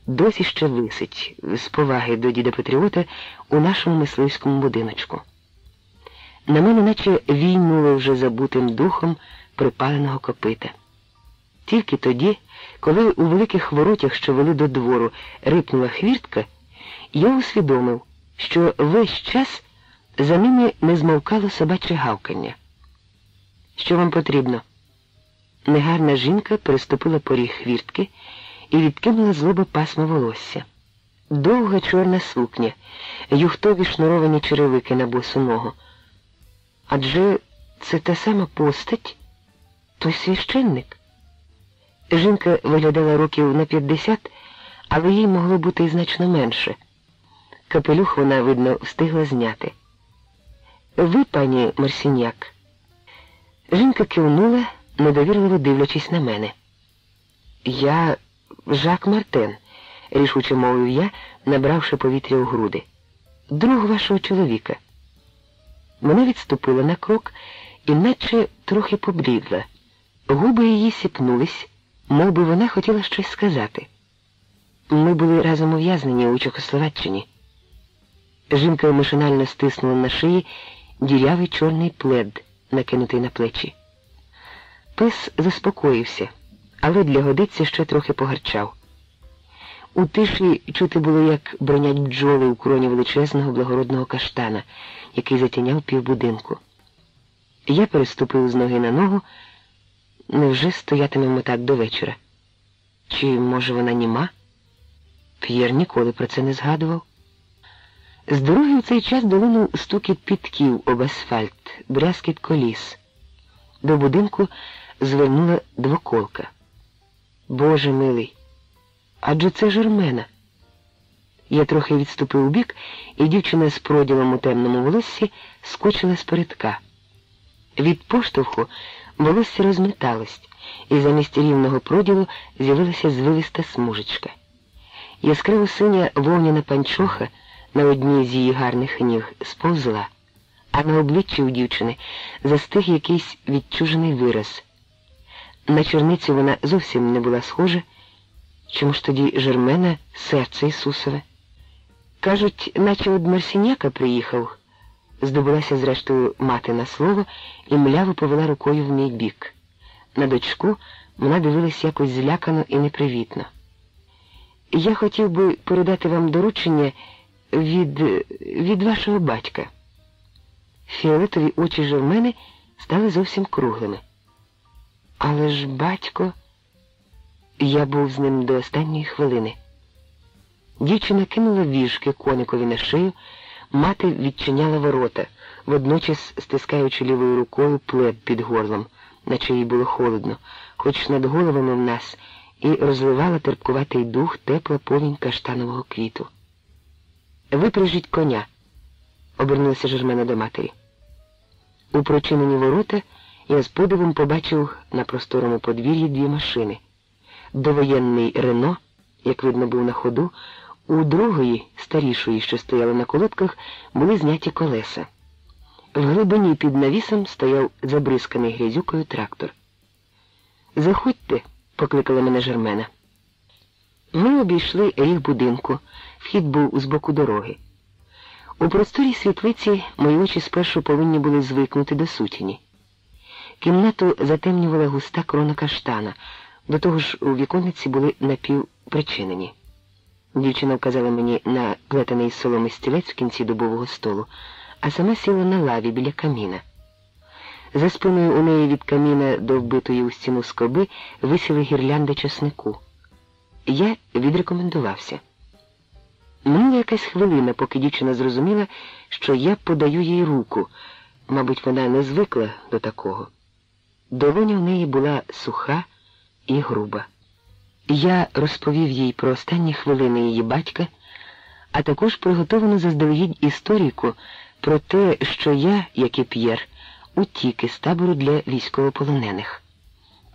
досі ще висить з поваги до діда Патріота у нашому мисливському будиночку. На мене наче війнуло вже забутим духом припаленого копита. Тільки тоді, коли у великих воротях, що вели до двору, рипнула хвіртка, я усвідомив, що весь час за ними не змовкало собаче гавкання. Що вам потрібно? Негарна жінка переступила поріг хвіртки і відкинула злоба пасмо волосся. Довга чорна сукня, юхтові шнуровані черевики на босу ногу. Адже це та сама постать, той священник. Жінка виглядала років на 50, але їй могло бути і значно менше. Капелюх вона, видно, встигла зняти. Ви, пані Марсіняк. Жінка кивнула, недовірливо дивлячись на мене. Я Жак Мартен, рішуче мовив я, набравши повітря у груди. Друг вашого чоловіка. Вона відступила на крок і наче трохи поблідла. Губи її сіпнулись, мов би вона хотіла щось сказати. Ми були разом ув'язнені у Чехословаччині. Жінка машинально стиснула на шиї дірявий чорний плед, накинутий на плечі. Пес заспокоївся, але для годиці ще трохи погарчав. У тиші чути було, як бронять бджоли у кроні величезного благородного каштана, який затіняв півбудинку. Я переступив з ноги на ногу. Невже стоятимемо так до вечора? Чи, може, вона німа? П'єр ніколи про це не згадував. З дороги в цей час долинув стукіт підків об асфальт, брязкіт коліс. До будинку звернула двоколка. Боже милий, адже це Жермена. Я трохи відступив у бік, і дівчина з проділом у темному волоссі скочила з передка. Від поштовху волосся розметалось, і замість рівного проділу з'явилася звивиста смужечка. Яскраво синя вовняна панчоха на одній з її гарних ніг сповзла, а на обличчі у дівчини застиг якийсь відчужений вираз. На чорницю вона зовсім не була схожа, чому ж тоді Жермена серце Ісусове. Кажуть, наче од Марсіняка приїхав, здобулася зрештою мати на слово і мляво повела рукою в мій бік. На дочку вона дивилась якось злякано і непривітно. Я хотів би передати вам доручення від від вашого батька. Фіолетові очі Жермени стали зовсім круглими. Але ж батько, я був з ним до останньої хвилини. Дівчина кинула віжки коникові на шию, мати відчиняла ворота, водночас стискаючи лівою рукою плед під горлом, наче їй було холодно, хоч над головами в нас і розливала терпкуватий дух тепла повінь каштанового квіту. Випряжіть коня, обернулася Жермена до матері. У прочинені ворота я з подивом побачив на просторому подвір'ї дві машини довоєнний Рено як видно, був на ходу, у другої, старішої, що стояла на колодках, були зняті колеса. В глибині під навісом стояв забризканий грязюкою трактор. Заходьте, покликала мене Жермена. Ми обійшли ріг будинку, вхід був з боку дороги. У просторій світлиці мої очі спершу повинні були звикнути до сутіні. Кімнату затемнювала густа крона каштана, до того ж у віконниці були напівпричинені. Дівчина вказала мені на плетений соломи стілець в кінці дубового столу, а сама сіла на лаві біля каміна. За спиною у неї від каміна до вбитої у стіну скоби висіли гірлянди часнику. Я відрекомендувався. Минула якась хвилина, поки дівчина зрозуміла, що я подаю їй руку. Мабуть, вона не звикла до такого. Долоня в неї була суха і груба. Я розповів їй про останні хвилини її батька, а також приготовану заздалегідь історіку про те, що я, як і П'єр, утік із табору для військовополонених.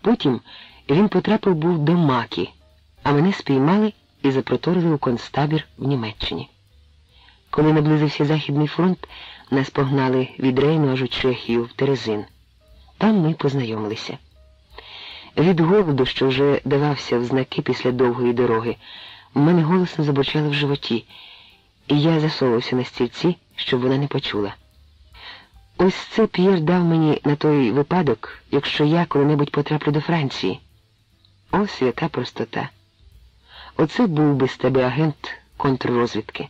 Потім він потрапив був до маки, а мене спіймали і запроторили у концтабір в Німеччині. Коли наблизився Західний фронт, нас погнали від Рейну аж у Чехію в Терезин. Там ми познайомилися. Від голоду, що вже давався в знаки після довгої дороги, в мене голосно забурчало в животі, і я засовувався на стільці, щоб вона не почула. Ось це П'єр дав мені на той випадок, якщо я коли-небудь потраплю до Франції. О, свята простота. Оце був би з тебе агент контррозвідки.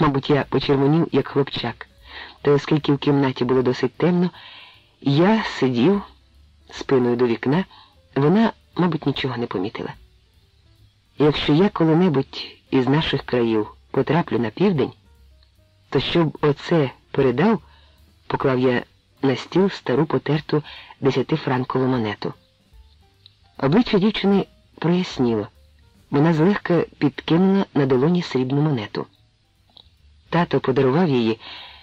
Мабуть, я почервонів, як хлопчак, та оскільки в кімнаті було досить темно, я сидів спиною до вікна, вона, мабуть, нічого не помітила. Якщо я коли-небудь із наших країв потраплю на південь, то щоб оце передав, поклав я на стіл стару потерту десятифранкову монету. Обличчя дівчини проясніло. Вона злегка підкинула на долоні срібну монету. Тато подарував її,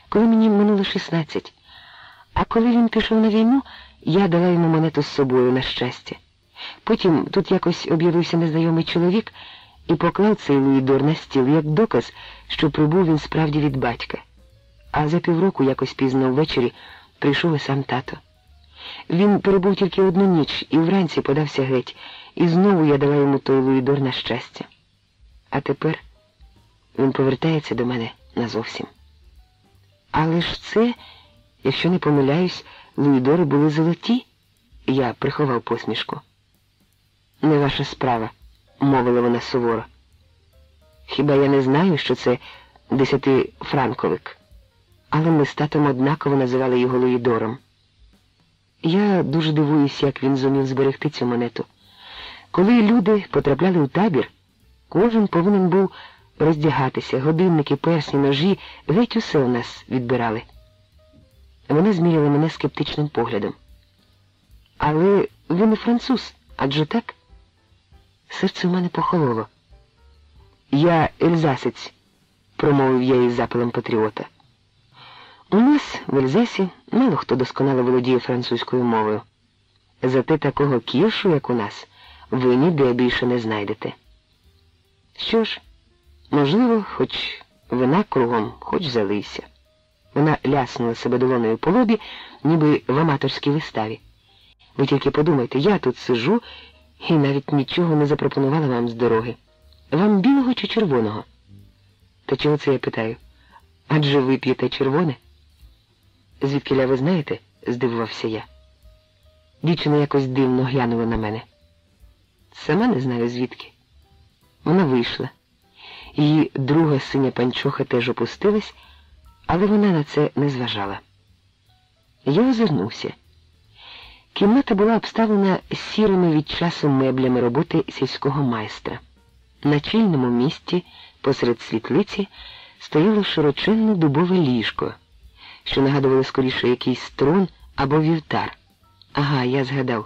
коли мені минуло 16. А коли він пішов на війну, я дала йому монету з собою на щастя. Потім тут якось об'явився незнайомий чоловік і поклав цей Луїдор на стіл як доказ, що прибув він справді від батька. А за півроку, якось пізно ввечері, прийшов і сам тато. Він перебув тільки одну ніч і вранці подався геть, і знову я дала йому той Луїдор на щастя. А тепер він повертається до мене назовсім. Але ж це, якщо не помиляюсь, Луїдори були золоті, я приховав посмішку. Не ваша справа, мовила вона суворо. Хіба я не знаю, що це десятифранковик, але ми з татом однаково називали його Луїдором. Я дуже дивуюся, як він зумів зберегти цю монету. Коли люди потрапляли у табір, кожен повинен був роздягатися, годинники, персні, ножі, геть усе у нас відбирали. Вони зміряли мене скептичним поглядом. Але ви не француз, адже так? Серце в мене похололо. Я ельзасець, промовив я із запалом патріота. У нас в Ельзасі мало хто досконало володіє французькою мовою. Зате такого кіршу, як у нас, ви ніде більше не знайдете. Що ж, можливо, хоч вина кругом, хоч залився. Вона ляснула себе долоною по лобі, ніби в аматорській виставі. Ви тільки подумайте, я тут сижу і навіть нічого не запропонувала вам з дороги. Вам білого чи червоного? Та чого це я питаю? Адже ви п'єте червоне? Звідкиля ви знаєте? здивувався я. Дівчина якось дивно глянула на мене. Сама не знаю звідки. Вона вийшла. Її друга синя панчоха теж опустилась але вона на це не зважала. Я озирнувся. Кімната була обставлена сірими від часу меблями роботи сільського майстра. На чільному місці посеред світлиці стояло широченне дубове ліжко, що нагадувало скоріше якийсь трон або вівтар. Ага, я згадав,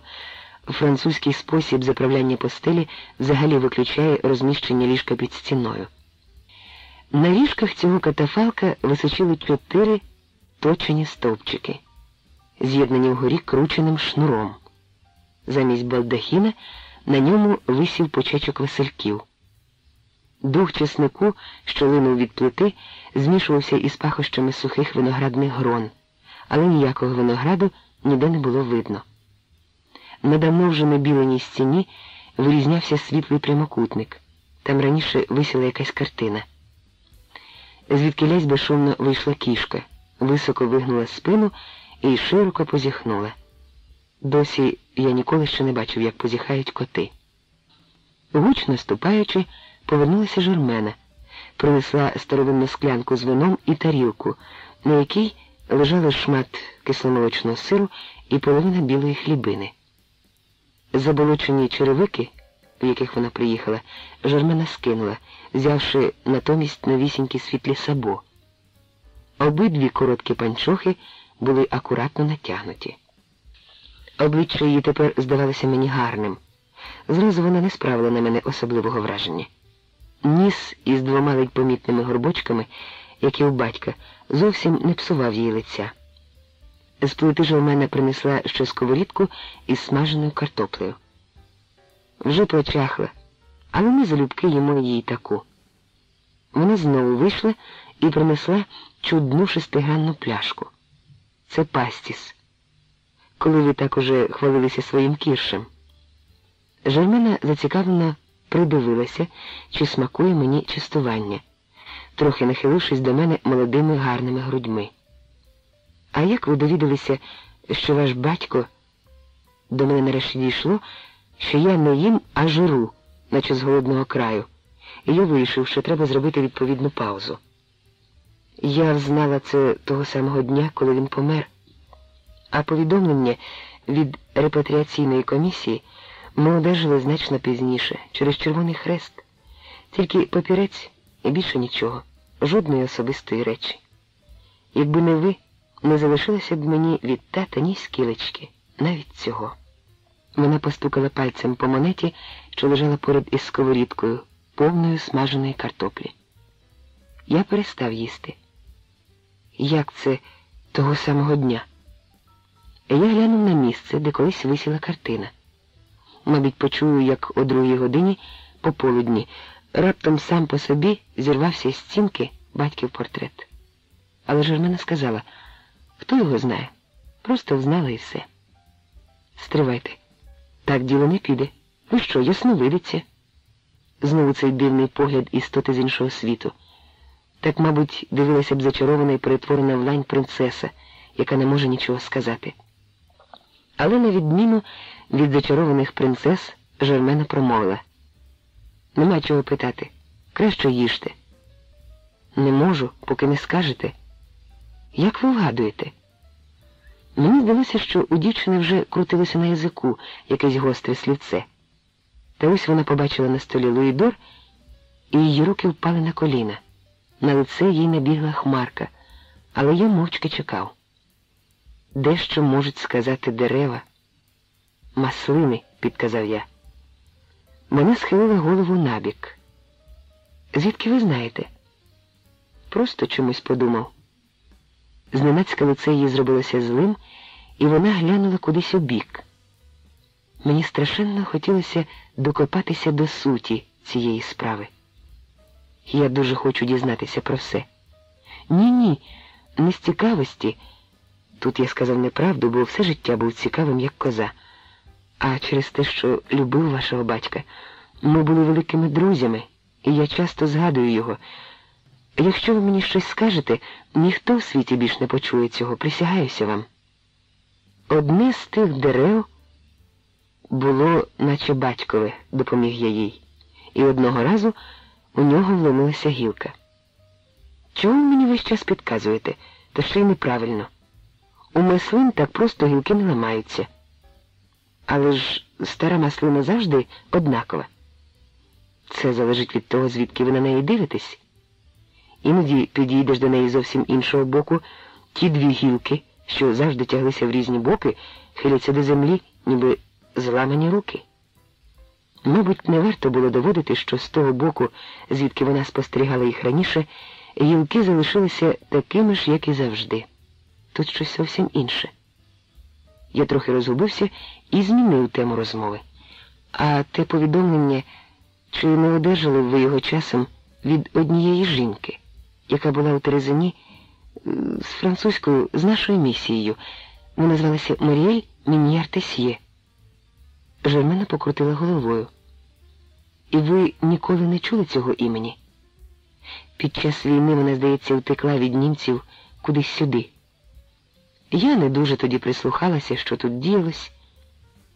французький спосіб заправляння постелі взагалі виключає розміщення ліжка під стіною. На ліжках цього катафалка височили чотири точені стовпчики, з'єднані вгорі крученим шнуром. Замість балдахіна на ньому висів почечок васильків. Дух чеснику, що линув від плити, змішувався із пахощами сухих виноградних грон, але ніякого винограду ніде не було видно. На давно вже стіні вирізнявся світлий прямокутник. Там раніше висіла якась картина. Звідки лязь безшумно вийшла кішка, високо вигнула спину і широко позіхнула. Досі я ніколи ще не бачив, як позіхають коти. Гучно ступаючи, повернулася Жермена, принесла старовинну склянку з вином і тарілку, на якій лежали шмат кисломолочного сиру і половина білої хлібини. Заболочені черевики, в яких вона приїхала, Жермена скинула, взявши натомість новісінькі світлі сабо. Обидві короткі панчохи були акуратно натягнуті. Обличчя її тепер здавалося мені гарним. Зразу вона не справила на мене особливого враження. Ніс із двома ледь помітними горбочками, як і у батька, зовсім не псував її лиця. З плити ж у мене принесла ще сковорідку із смаженою картоплею. Вже прочахла, але ми залюбки їмо їй таку. Вона знову вийшла і принесла чудну шестигранну пляшку. Це пастіс. Коли ви так уже хвалилися своїм кіршем. Жермена зацікавлено придивилася, чи смакує мені частування, трохи нахилившись до мене молодими гарними грудьми. А як ви довідалися, що ваш батько до мене нарешті дійшло, що я не їм, а жиру, наче з голодного краю, і я вирішив, що треба зробити відповідну паузу. Я взнала це того самого дня, коли він помер, а повідомлення від репатріаційної комісії ми одержали значно пізніше, через Червоний Хрест, тільки папірець і більше нічого, жодної особистої речі. Якби не ви, не залишилося б мені від тата ні скілечки, навіть цього. Вона постукала пальцем по монеті, що лежала поряд із сковорідкою, повною смаженої картоплі. Я перестав їсти. Як це того самого дня? Я глянув на місце, де колись висіла картина. Мабуть, почую, як о другій годині пополудні раптом сам по собі зірвався із стінки батьків портрет. Але Жермена сказала, хто його знає, просто взнала і все. Стривайте, так діло не піде. Ви що, ясновидиться? Знову цей дивний погляд істоти з іншого світу. Так, мабуть, дивилася б зачарована і перетворена в лань принцеса, яка не може нічого сказати. Але на відміну від зачарованих принцес Жермена промовила. Нема чого питати. Краще їжте. Не можу, поки не скажете. Як ви вгадуєте? Мені здалося, що у дівчини вже крутилося на язику якесь гостре слівце. Та ось вона побачила на столі Луїдор, і її руки впали на коліна. На лице їй набігла хмарка, але я мовчки чекав. Дещо можуть сказати дерева. Маслини, підказав я. Вона схилила голову набік. Звідки ви знаєте? Просто чомусь подумав. Зненацька лице її зробилося злим, і вона глянула кудись у бік. Мені страшенно хотілося докопатися до суті цієї справи. Я дуже хочу дізнатися про все. Ні, ні, не з цікавості. Тут я сказав неправду, бо все життя був цікавим, як коза. А через те, що любив вашого батька, ми були великими друзями, і я часто згадую його. Якщо ви мені щось скажете, ніхто в світі більш не почує цього, присягаюся вам. Одне з тих дерев було, наче батькове, допоміг я їй, і одного разу у нього вломилася гілка. Ви мені весь час підказуєте, та ще й неправильно? У маслин так просто гілки не ламаються. Але ж стара маслина завжди однакова. Це залежить від того, звідки ви на неї дивитесь. Іноді підійдеш до неї зовсім іншого боку, ті дві гілки, що завжди тяглися в різні боки, хиляться до землі, ніби зламані руки. Мабуть, не варто було доводити, що з того боку, звідки вона спостерігала їх раніше, гілки залишилися такими ж, як і завжди. Тут щось зовсім інше. Я трохи розгубився і змінив тему розмови. А те повідомлення, чи не одержали ви його часом від однієї жінки, яка була у Терезині з французькою, з нашою місією. Вона звалася Маріель Міньяр Тесьє. Жермена покрутила головою. І ви ніколи не чули цього імені? Під час війни вона, здається, втекла від німців кудись сюди. Я не дуже тоді прислухалася, що тут діялось,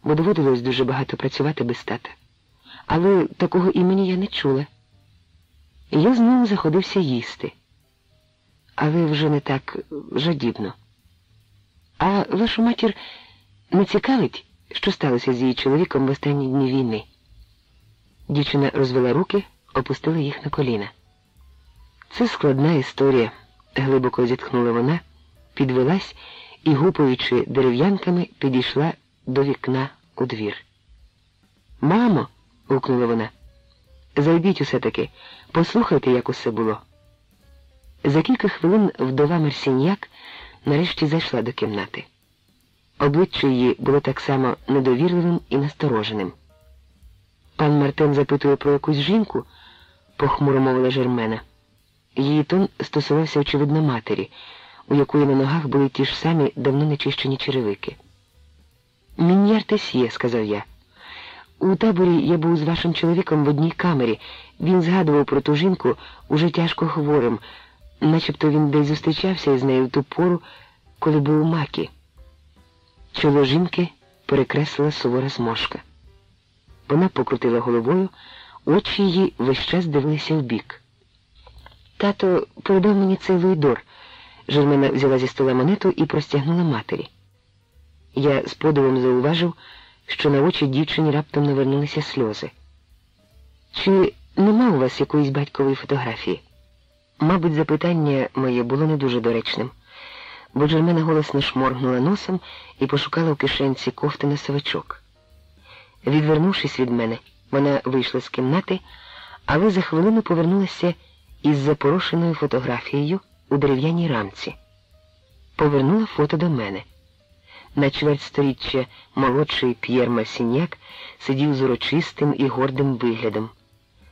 бо доводилось дуже багато працювати без тата. Але такого імені я не чула. Я знову заходився їсти, але вже не так жадібно. А вашу матір не цікавить, що сталося з її чоловіком в останні дні війни? Дівчина розвела руки, опустила їх на коліна. Це складна історія, глибоко зітхнула вона, підвелась і, гупуючи дерев'янками, підійшла до вікна у двір. Мамо, гукнула вона, зайдіть усе таки, послухайте, як усе було. За кілька хвилин вдова Мерсіньяк нарешті зайшла до кімнати. Обличчя її було так само недовірливим і настороженим. Пан Мартин запитує про якусь жінку, похмуро мовила Жермена. Її тон стосувався, очевидно, матері, у якої на ногах були ті ж самі давно нечищені черевики. Мін'яр Тесьє, сказав я. У таборі я був з вашим чоловіком в одній камері. Він згадував про ту жінку уже тяжко хворим, начебто він десь зустрічався із нею в ту пору, коли був у макі. Чоло жінки перекреслила сувора зморшка. Вона покрутила головою, очі її весь час дивилися вбік. Тато передав мені цей луйдор. Жермена взяла зі стола монету і простягнула матері. Я з подивом зауважив, що на очі дівчині раптом навернулися сльози. Чи нема у вас якоїсь батькової фотографії? Мабуть, запитання моє було не дуже доречним, бо Джермена голосно шморгнула носом і пошукала в кишенці кофти на савичок. Відвернувшись від мене, вона вийшла з кімнати, але за хвилину повернулася із запорошеною фотографією у дерев'яній рамці. Повернула фото до мене. На чверть сторіччя молодший П'єр Масіньяк сидів з урочистим і гордим виглядом.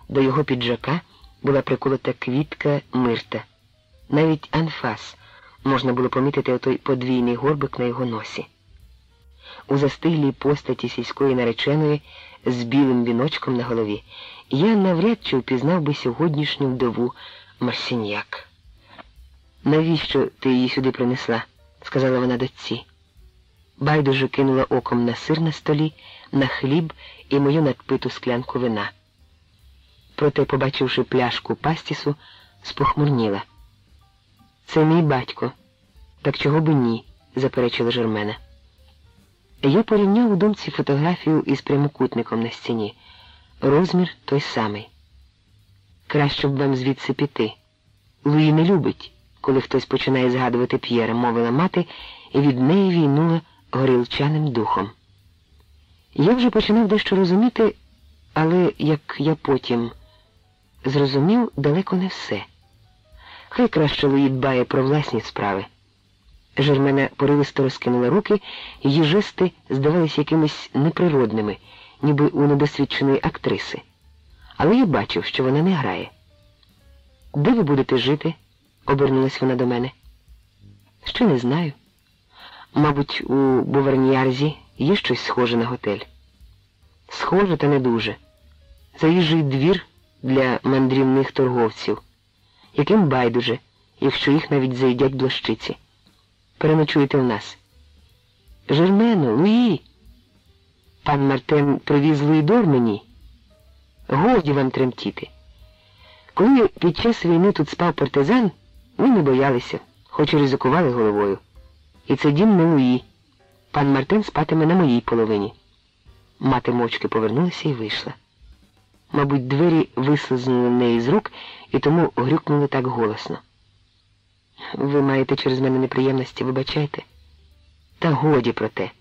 До його піджака була приколота квітка мирта. Навіть анфас можна було помітити отой подвійний горбик на його носі. У застиглій постаті сільської нареченої з білим віночком на голові я навряд чи впізнав би сьогоднішню вдову Марсіньяк. Навіщо ти її сюди принесла? сказала вона дочці. Байдуже кинула оком на сир на столі, на хліб і мою надпиту склянку вина. Проте, побачивши пляшку пастісу, спохмурніла. Це мій батько. Так чого би ні, заперечила Жермена. Я порівняв у думці фотографію із прямокутником на стіні. Розмір той самий. Краще б вам звідси піти. Луї не любить, коли хтось починає згадувати П'єра, мовила мати, і від неї війнула горілчаним духом. Я вже починав дещо розуміти, але, як я потім зрозумів, далеко не все. Хай краще Луї дбає про власні справи. Жермена поривисто розкинула руки, її жести здавалися якимись неприродними, ніби у недосвідченої актриси. Але я бачив, що вона не грає. Де ви будете жити? обернулась вона до мене. Ще не знаю. Мабуть, у Буверніарзі є щось схоже на готель. Схоже, та не дуже. Заїжджий двір для мандрівних торговців, яким байдуже, якщо їх навіть заїдять блощиці. Переночуєте в нас. Жермено, Луї. Пан Мартен привіз Луїдор мені. Годі вам тремтіти. Коли під час війни тут спав партизан, ми не боялися, хоч і ризикували головою. І це дім не Луї. Пан Мартен спатиме на моїй половині. Мати мовчки повернулася і вийшла. Мабуть, двері вислизнули в неї з рук і тому грюкнули так голосно. Ви маєте через мене неприємності, вибачайте. Та годі про те.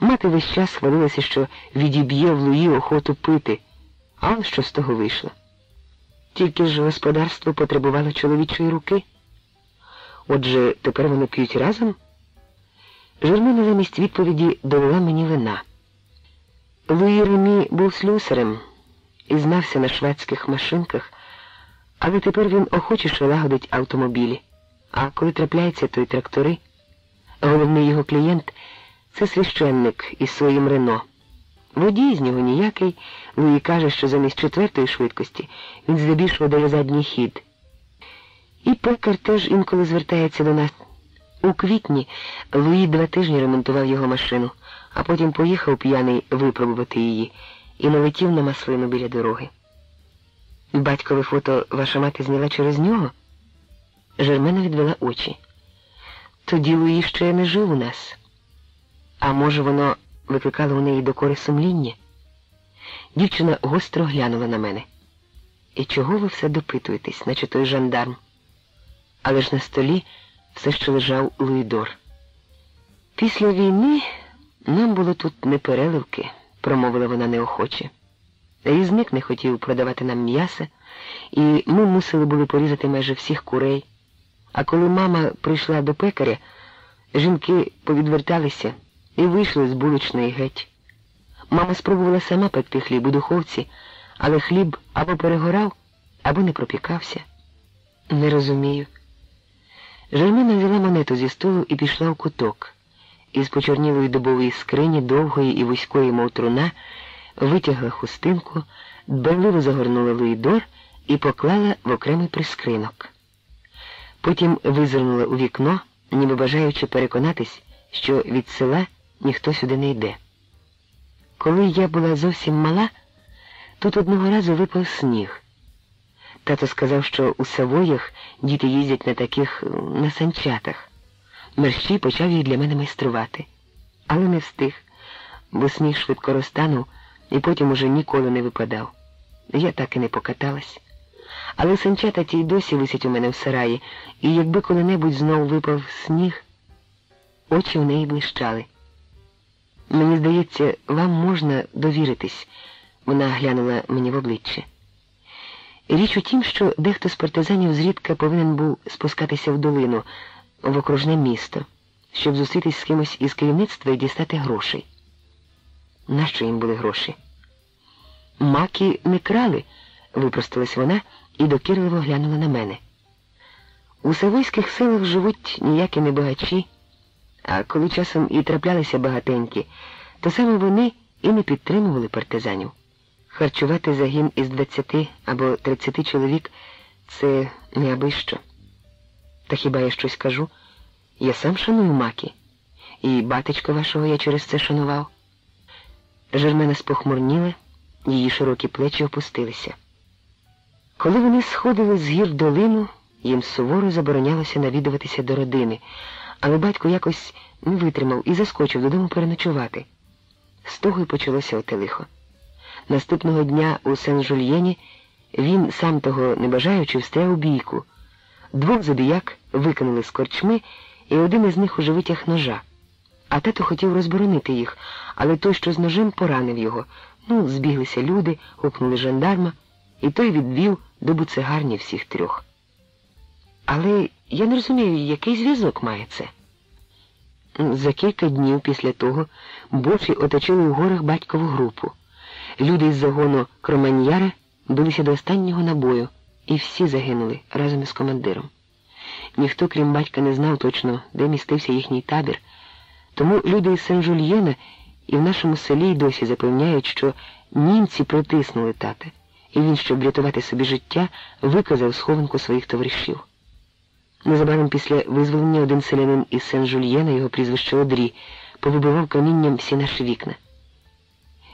Мати весь час хвалилася, що відіб'є в Луї охоту пити, а що з того вийшло. Тільки ж господарство потребувало чоловічої руки. Отже, тепер вони п'ють разом. Жермена замість відповіді долила мені вина. Луї Ремі був слюсарем, і знався на шведських машинках, але тепер він охочіше лагодить автомобілі. А коли трапляється, то й трактори. Головний його клієнт це священник із своїм Рено. Водій з нього ніякий, Луї каже, що замість четвертої швидкості він здебільшого дає задній хід. І пекар теж інколи звертається до нас. У квітні Луї два тижні ремонтував його машину, а потім поїхав п'яний випробувати її і налетів на маслину біля дороги. Батькове фото ваша мати зняла через нього? Жермена відвела очі. Тоді Луї ще не жив у нас. А може, воно викликало у неї докори сумління? Дівчина гостро глянула на мене. І чого ви все допитуєтесь, наче той жандарм? Але ж на столі все ще лежав Луїдор. Після війни нам було тут не переливки, промовила вона неохоче. Різник не хотів продавати нам м'яса, і ми мусили були порізати майже всіх курей. А коли мама прийшла до пекаря, жінки повідверталися і вийшли з булочної геть. Мама спробувала сама пекти хліб у духовці, але хліб або перегорав, або не пропікався. Не розумію. Жермена взяла монету зі столу і пішла в куток. Із почорнілої дубової скрині довгої і вузької, мов труна, витягла хустинку, дбайливо загорнула Луїдор і поклала в окремий прискринок. Потім визирнула у вікно, ніби бажаючи переконатись, що від села ніхто сюди не йде. Коли я була зовсім мала, тут одного разу випав сніг. Тато сказав, що у Савоях діти їздять на таких на санчатах. Мерщій почав їх для мене майструвати, але не встиг, бо сніг швидко розтанув і потім уже ніколи не випадав. Я так і не покаталась. Але санчата ті й досі висять у мене в сараї, і якби коли-небудь знов випав сніг, очі в неї блищали. Мені здається, вам можна довіритись, вона глянула мені в обличчя. Річ у тім, що дехто з партизанів зрідка повинен був спускатися в долину, в окружне місто, щоб зустрітись з кимось із керівництва і дістати грошей. Нащо їм були гроші? Маки не крали, випростилась вона і докірливо глянула на мене. У Савойських селах живуть ніякі не багачі, а коли часом і траплялися багатенькі, то саме вони і не підтримували партизанів. Харчувати загін із 20 або 30 чоловік це не аби що. Та хіба я щось кажу? Я сам шаную маки, і батечка вашого я через це шанував. Жермена спохмурніла, її широкі плечі опустилися. Коли вони сходили з гір долину, їм суворо заборонялося навідуватися до родини, але батько якось не витримав і заскочив додому переночувати. З того й почалося оте лихо. Наступного дня у Сен-Жульєні він, сам того не бажаючи, встряв у бійку. Двох забіяк викинули з корчми, і один із них уже витяг ножа. А тато хотів розборонити їх, але той, що з ножем, поранив його. Ну, збіглися люди, гукнули жандарма, і той відвів до буцегарні всіх трьох. Але я не розумію, який зв'язок має це. За кілька днів після того бочі оточили у горах батькову групу. Люди із загону Кроманьяра билися до останнього набою, і всі загинули разом із командиром. Ніхто, крім батька, не знав точно, де містився їхній табір, тому люди із Сен-Жульєна і в нашому селі й досі запевняють, що німці притиснули тата, і він, щоб врятувати собі життя, виказав схованку своїх товаришів. Незабаром після визволення один селянин із Сен-Жульєна, його прізвище Одрі, повибивав камінням всі наші вікна.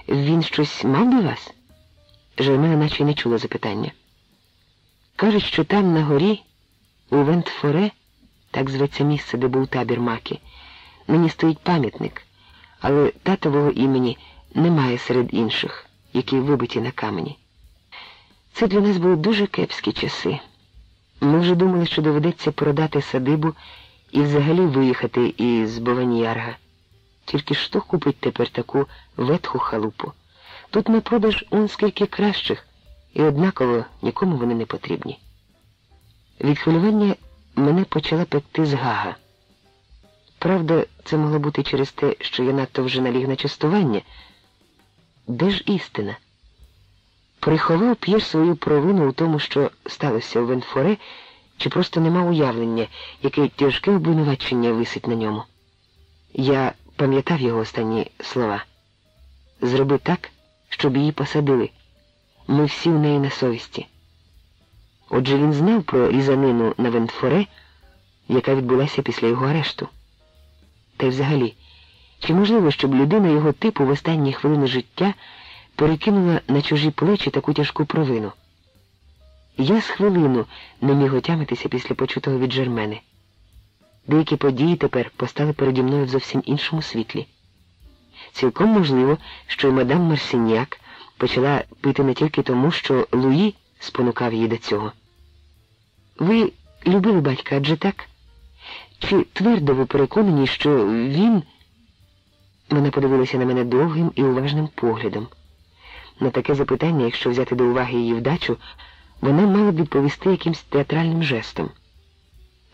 Він щось мав би вас? Жермена наче не чула запитання. Кажуть, що там на горі, у Вентфоре, так зветься місце, де був табір маки, мені стоїть пам'ятник, але татового імені немає серед інших, які вибиті на камені. Це для нас були дуже кепські часи. Ми вже думали, що доведеться продати садибу і взагалі виїхати із Бованіярга. Тільки що купить тепер таку ветху халупу? Тут на продаж он скільки кращих, і однаково нікому вони не потрібні. Від хвилювання мене почала пекти згага. Правда, це могло бути через те, що я надто вже наліг на частування. Де ж істина? Приховав П'єр свою провину у тому, що сталося у Венфоре, чи просто не мав уявлення, яке тяжке обвинувачення висить на ньому. Я пам'ятав його останні слова. Зроби так, щоб її посадили. Ми всі в неї на совісті. Отже він знав про різанину на Вентфоре, яка відбулася після його арешту. Та й взагалі, чи можливо, щоб людина його типу в останні хвилини життя перекинула на чужі плечі таку тяжку провину? Я з хвилину не міг отямитися після почутого від Жермени. Деякі події тепер постали переді мною в зовсім іншому світлі. Цілком можливо, що й мадам Марсіняк почала пити не тільки тому, що Луї спонукав її до цього. Ви любили батька, адже так? Чи твердо ви переконані, що він. Вона подивилася на мене довгим і уважним поглядом. На таке запитання, якщо взяти до уваги її вдачу, вона мала б відповісти якимсь театральним жестом.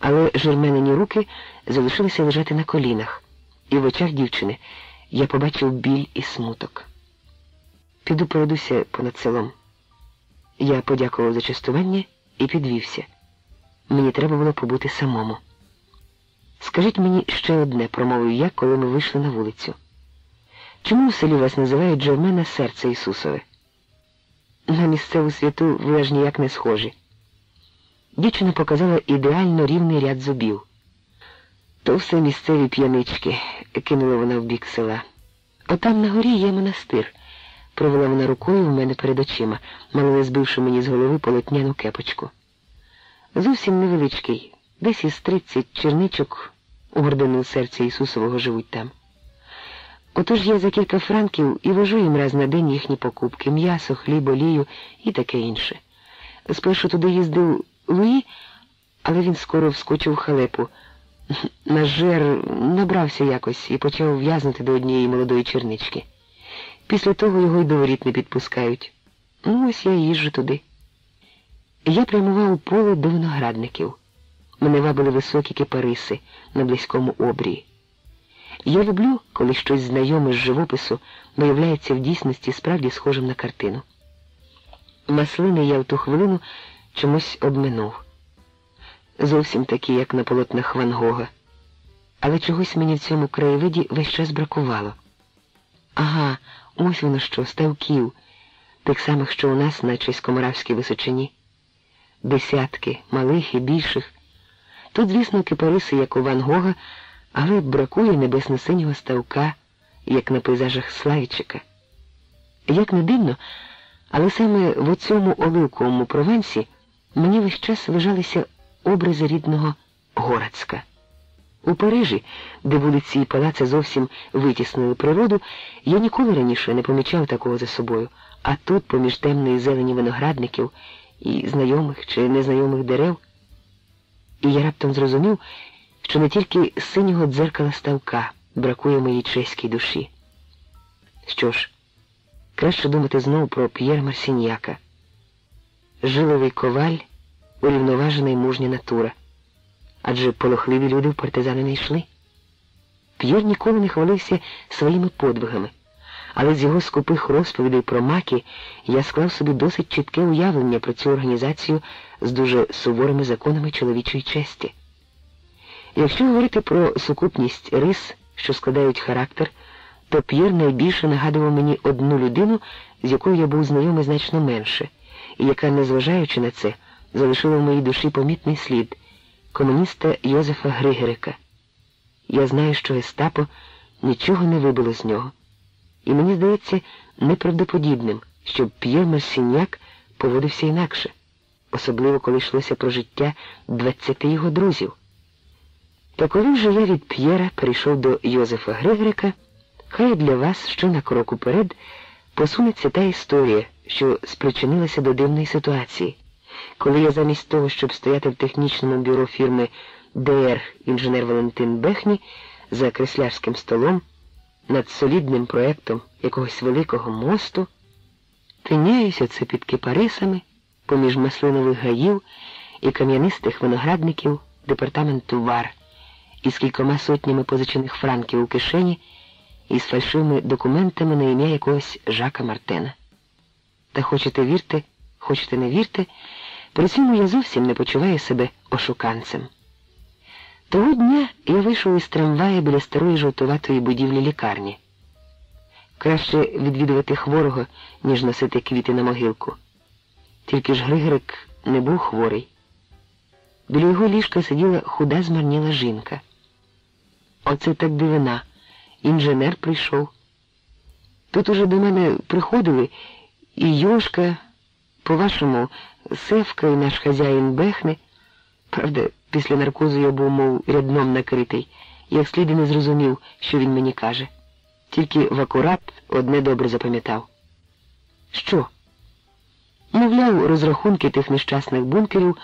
Але жерменені руки залишилися лежати на колінах, і в очах дівчини я побачив біль і смуток. Піду пройдуся понад селом. Я подякував за частування і підвівся. Мені треба було побути самому. Скажіть мені ще одне, промовив я, коли ми вийшли на вулицю. Чому в селі вас називають Джермена серце Ісусове? На місцеву святу ви аж ніяк не схожі. Дівчина показала ідеально рівний ряд зубів. То все місцеві п'янички, кинула вона в бік села. Отам на горі є монастир, провела вона рукою в мене перед очима, мало не збивши мені з голови полотняну кепочку. Зовсім невеличкий, десь із тридцять черничок у гордину серця Ісусового живуть там. Отож я за кілька франків і вожу їм раз на день їхні покупки м'ясо, хліб, олію і таке інше. Спершу туди їздив Луї, але він скоро вскочив в халепу. Наш жер набрався якось і почав в'язнути до однієї молодої чернички. Після того його й до воріт не підпускають. Ну, ось я їжджу туди. Я прямував у поле до виноградників. Мене вабили високі кипариси на близькому обрії. Я люблю, коли щось знайоме з живопису виявляється в дійсності справді схожим на картину. Маслини я в ту хвилину чомусь обминув. Зовсім такі, як на полотнах Ван Гога. Але чогось мені в цьому краєвиді весь час бракувало. Ага, ось воно що, ставків, тих самих, що у нас на Чеськоморавській височині. Десятки, малих і більших. Тут, звісно, кипариси, як у Ван Гога, але бракує небесно-синього ставка, як на пейзажах Славічика. Як не дивно, але саме в цьому оливковому провенсі мені весь час лежалися образи рідного Горацька. У Парижі, де вулиці і палаци зовсім витіснили природу, я ніколи раніше не помічав такого за собою, а тут, поміж темної зелені виноградників і знайомих чи незнайомих дерев, і я раптом зрозумів, що не тільки синього дзеркала ставка бракує моїй чеській душі. Що ж, краще думати знову про П'єр Марсіньяка, жиловий коваль, урівноважена й мужня натура. Адже полохливі люди в партизани не йшли. П'єр ніколи не хвалився своїми подвигами, але з його скупих розповідей про маки я склав собі досить чітке уявлення про цю організацію з дуже суворими законами чоловічої честі. Якщо говорити про сукупність рис, що складають характер, то П'єр найбільше нагадував мені одну людину, з якою я був знайомий значно менше, і яка, незважаючи на це, залишила в моїй душі помітний слід комуніста Йозефа Григерика. Я знаю, що Гестапо нічого не вибило з нього. І мені здається неправдоподібним, щоб П'єр Марсіняк поводився інакше, особливо коли йшлося про життя двадцяти його друзів. Та коли вже я від П'єра перейшов до Йозефа Григорика, хай для вас що на крок уперед посунеться та історія, що спричинилася до дивної ситуації, коли я замість того, щоб стояти в технічному бюро фірми ДР інженер Валентин Бехні за креслярським столом над солідним проектом якогось великого мосту, тиняюся це під кипарисами поміж маслинових гаїв і кам'янистих виноградників департаменту ВАР із кількома сотнями позичених франків у кишені і з фальшивими документами на ім'я якогось Жака Мартена. Та хочете вірте, хочете не вірте, при цьому я зовсім не почуваю себе ошуканцем. Того дня я вийшов із трамвая біля старої жовтуватої будівлі лікарні. Краще відвідувати хворого, ніж носити квіти на могилку. Тільки ж Григорик не був хворий. Біля його ліжка сиділа худа змарніла жінка. Оце так дивина. Інженер прийшов. Тут уже до мене приходили і Йошка, по-вашому, Севка і наш хазяїн Бехне. Правда, після наркозу я був, мов рядном накритий, як слід і не зрозумів, що він мені каже. Тільки в акурат одне добре запам'ятав. Що? Мовляв, розрахунки тих нещасних бункерів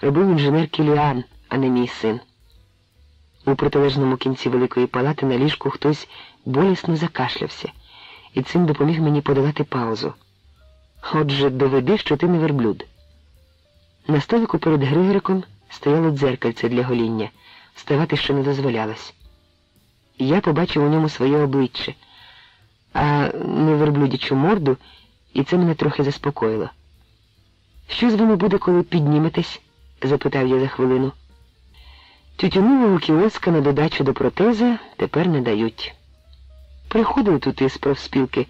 робив інженер Кіліан, а не мій син. У протилежному кінці великої палати на ліжку хтось болісно закашлявся, і цим допоміг мені подолати паузу. Отже, доведи, що ти не верблюд. На столику перед Григориком стояло дзеркальце для гоління, вставати ще не дозволялось. Я побачив у ньому своє обличчя, а не верблюдячу морду, і це мене трохи заспокоїло. Що з вами буде, коли підніметесь? запитав я за хвилину. Тютюнового кіоска на додачу до протеза тепер не дають. Приходили тут із профспілки,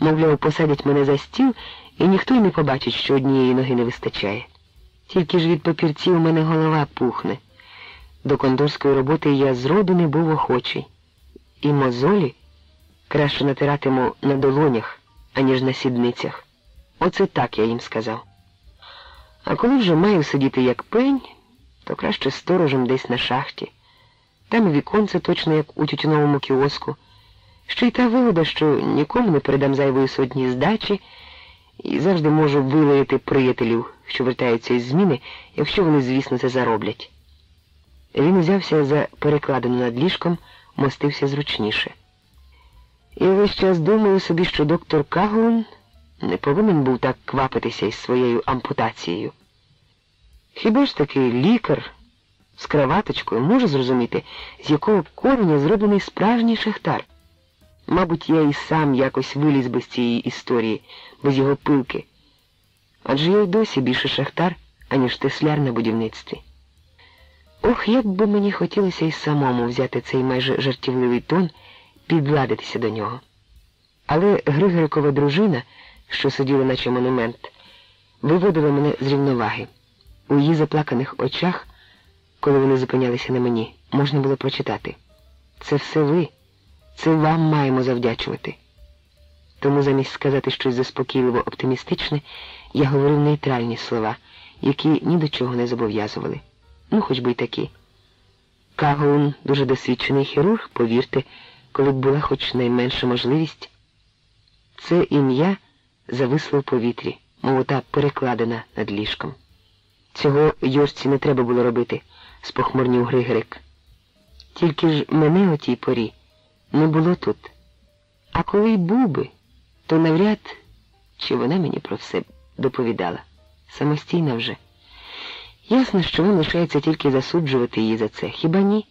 мовляв, посадять мене за стіл, і ніхто й не побачить, що однієї ноги не вистачає. Тільки ж від папірців у мене голова пухне. До кондорської роботи я зроду не був охочий. І мозолі краще натиратиму на долонях, аніж на сідницях. Оце так я їм сказав. А коли вже маю сидіти як пень, то краще сторожем десь на шахті. Там віконце точно як у тютюновому кіоску. Ще й та вигода, що нікому не передам зайвої сотні здачі і завжди можу вилаяти приятелів, що вертаються із зміни, якщо вони, звісно, це зароблять. Він узявся за перекладину над ліжком, мостився зручніше. І весь час думаю собі, що доктор Каглун не повинен був так квапитися із своєю ампутацією. Хіба ж таки лікар з краваточкою може зрозуміти, з якого кореня зроблений справжній шахтар? Мабуть, я і сам якось виліз би з цієї історії, без його пилки. Адже я й досі більше шахтар, аніж тесляр на будівництві. Ох, як би мені хотілося і самому взяти цей майже жартівливий тон, підладитися до нього. Але Григорикова дружина, що сиділа, наче монумент, виводила мене з рівноваги. У її заплаканих очах, коли вони зупинялися на мені, можна було прочитати. Це все ви, це вам маємо завдячувати. Тому замість сказати щось заспокійливо оптимістичне, я говорив нейтральні слова, які ні до чого не зобов'язували. Ну, хоч би й такі. Кагун дуже досвідчений хірург, повірте, коли б була хоч найменша можливість. Це ім'я зависло в повітрі, мов ота перекладена над ліжком. Цього Йорці не треба було робити, спохмурнів Григорик. Тільки ж мене о тій порі не було тут. А коли й був би, то навряд чи вона мені про все доповідала. Самостійно вже. Ясно, що він лишається тільки засуджувати її за це. Хіба ні?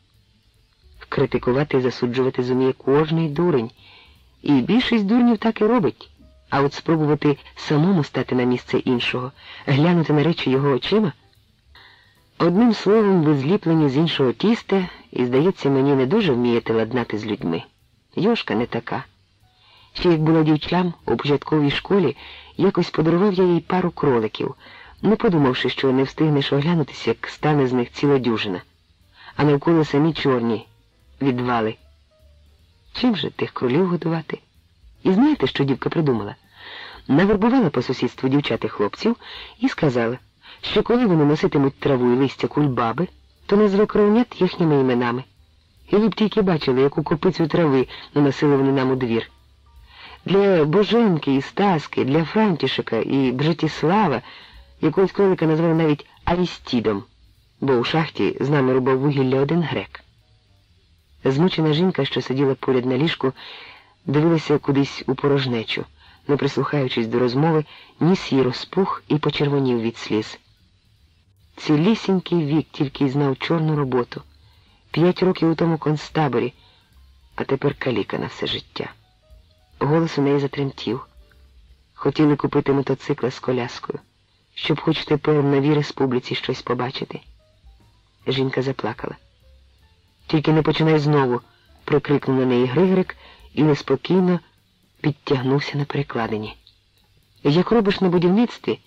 Критикувати і засуджувати зуміє кожний дурень. І більшість дурнів так і робить. А от спробувати самому стати на місце іншого, глянути на речі його очима. Одним словом, ви зліплені з іншого тіста і, здається, мені не дуже вмієте ладнати з людьми. Йошка не така. Ще як була дівчам у початковій школі, якось подарував я їй пару кроликів, не подумавши, що не встигнеш оглянутися, як стане з них ціла дюжина, а навколо самі чорні відвали. Чим же тих кролів годувати? І знаєте, що дівка придумала? Навербувала по сусідству дівчат і хлопців і сказала, що коли вони носитимуть траву і листя кульбаби, то не звикровнять їхніми іменами. І ви б тільки бачили, яку копицю трави наносили вони нам у двір. Для Боженки і Стаски, для Франтішика і Бжетіслава якогось кролика назвали навіть Авістідом, бо у шахті з нами рубав вугілля один грек. Змучена жінка, що сиділа поряд на ліжку, дивилася кудись у порожнечу, не прислухаючись до розмови, ніс її розпух і почервонів від сліз. Цілісінький вік тільки й знав чорну роботу. П'ять років у тому концтаборі, а тепер каліка на все життя. Голос у неї затремтів. Хотіли купити мотоцикла з коляскою, щоб хоч тепер на новій республіці щось побачити. Жінка заплакала. Тільки не починай знову, прикрикнув на неї Григорик і неспокійно підтягнувся на перекладині. Як робиш на будівництві,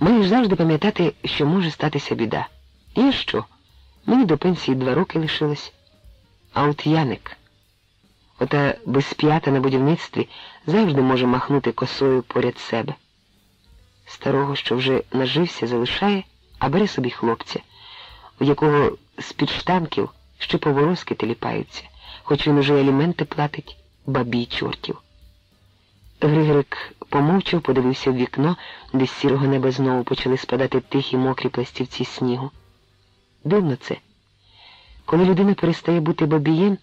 маєш завжди пам'ятати, що може статися біда. І що? Мені до пенсії два роки лишилось. А от Яник, ота безп'ята на будівництві, завжди може махнути косою поряд себе. Старого, що вже нажився, залишає, а бере собі хлопця, у якого з-під штанків ще поворозки теліпаються, хоч він уже аліменти платить бабій чортів. Григорик помовчав, подивився в вікно, де з сірого неба знову почали спадати тихі мокрі пластівці снігу. Дивно це. Коли людина перестає бути бабієм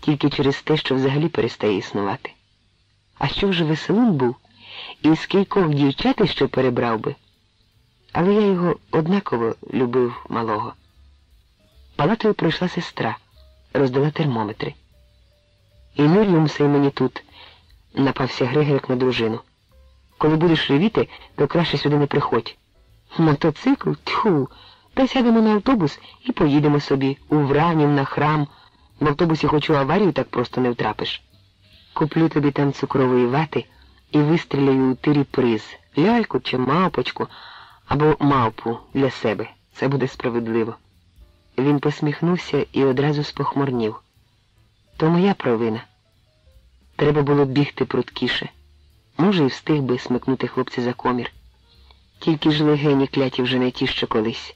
тільки через те, що взагалі перестає існувати. А що вже веселун був, і з кількох що перебрав би. Але я його однаково любив малого. Палатою пройшла сестра, роздала термометри. І не мені тут, напався Григорик на дружину. Коли будеш ревіти, то краще сюди не приходь. Мотоцикл? Тьху. Та сядемо на автобус і поїдемо собі у Вранів на храм. В автобусі хоч аварію так просто не втрапиш. Куплю тобі там цукрової вати і вистріляю у тирі приз, ляльку чи мавпочку або мавпу для себе. Це буде справедливо. Він посміхнувся і одразу спохмурнів. То моя провина. Треба було бігти пруткіше. Може, і встиг би смикнути хлопця за комір. Тільки ж легені кляті вже не ті, що колись.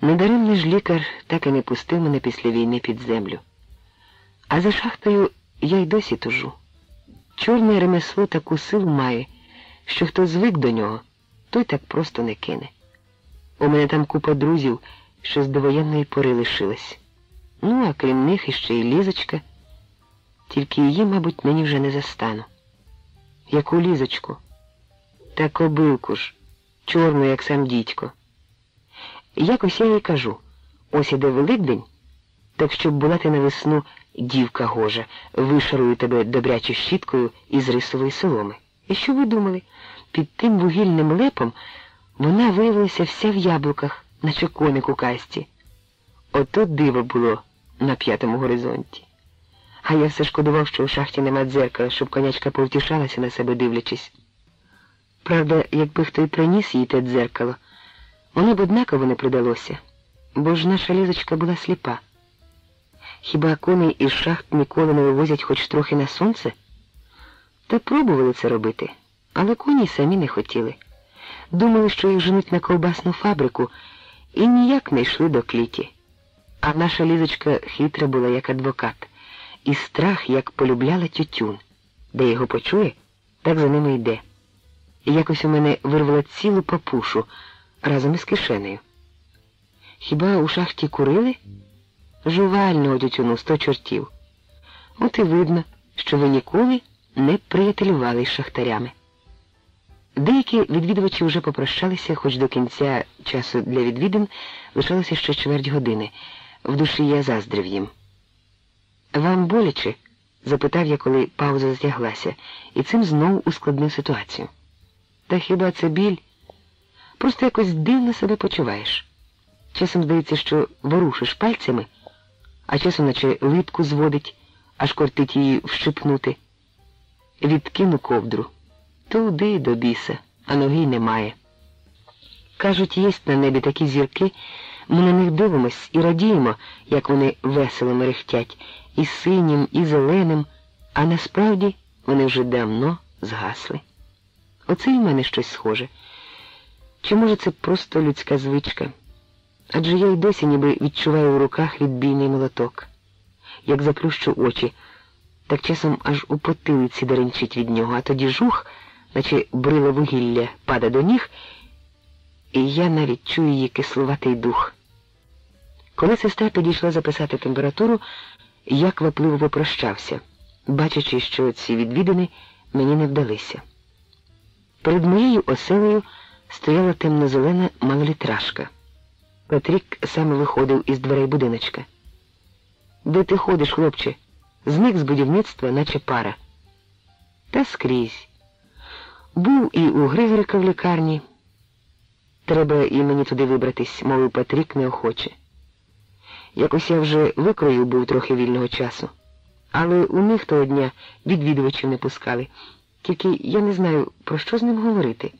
Недаремний ж лікар так і не пустив мене після війни під землю. А за шахтою я й досі тужу. Чорне ремесло таку силу має, що хто звик до нього, той так просто не кине. У мене там купа друзів, що з довоєнної пори лишилась. Ну, а крім них іще й лізочка. Тільки її, мабуть, нині вже не застану. Яку лізочку? Та кобилку ж, чорну, як сам дідько. Якось я їй кажу, ось іде Великдень, так щоб була ти на весну дівка гожа, вишарую тебе добрячу щіткою із рисової соломи. І що ви думали? Під тим вугільним лепом вона виявилася вся в яблуках, наче коник у касті. Ото диво було на п'ятому горизонті. А я все шкодував, що у шахті нема дзеркала, щоб конячка повтішалася на себе дивлячись. Правда, якби хто й приніс їй те дзеркало, воно б однаково не придалося, бо ж наша лізочка була сліпа. Хіба коней із шахт ніколи не вивозять хоч трохи на сонце? Та пробували це робити, але коні самі не хотіли. Думали, що їх женуть на ковбасну фабрику і ніяк не йшли до кліті. А наша лізочка хитра була, як адвокат, і страх, як полюбляла тютюн, де його почує, так за ними йде. І якось у мене вирвала цілу папушу разом із кишенею. Хіба у шахті курили? Жувального тютюну сто чортів. От і видно, що ви ніколи не приятелювали з шахтарями. Деякі відвідувачі вже попрощалися, хоч до кінця часу для відвідин лишалося ще чверть години. В душі я заздрив їм. Вам боляче? запитав я, коли пауза зтяглася, і цим знову ускладнив ситуацію. Та хіба це біль? Просто якось дивно себе почуваєш. Часом здається, що ворушиш пальцями, а часом наче липку зводить, аж кортить її вщипнути. Відкину ковдру. Туди до біса, а ноги немає. Кажуть, єсть на небі такі зірки, ми на них дивимось і радіємо, як вони весело мерехтять, і синім, і зеленим, а насправді вони вже давно згасли. Оце і в мене щось схоже. Чи може це просто людська звичка? Адже я й досі ніби відчуваю у руках відбійний молоток. Як заплющу очі, так часом аж у потилиці деренчить від нього, а тоді жух, наче брило вугілля, пада до ніг, і я навіть чую її кислуватий дух. Коли сестра підійшла записати температуру, я квапливо попрощався, бачачи, що ці відвідини мені не вдалися. Перед моєю оселею стояла темно-зелена малолітражка. Петрік саме виходив із дверей будиночка. Де ти ходиш, хлопче? Зник з будівництва, наче пара. Та скрізь. Був і у Григорика в лікарні. Треба і мені туди вибратись, мовив Патрік неохоче. Якось я вже викроїв був трохи вільного часу, але у них того дня відвідувачів не пускали. Тільки я не знаю, про що з ним говорити.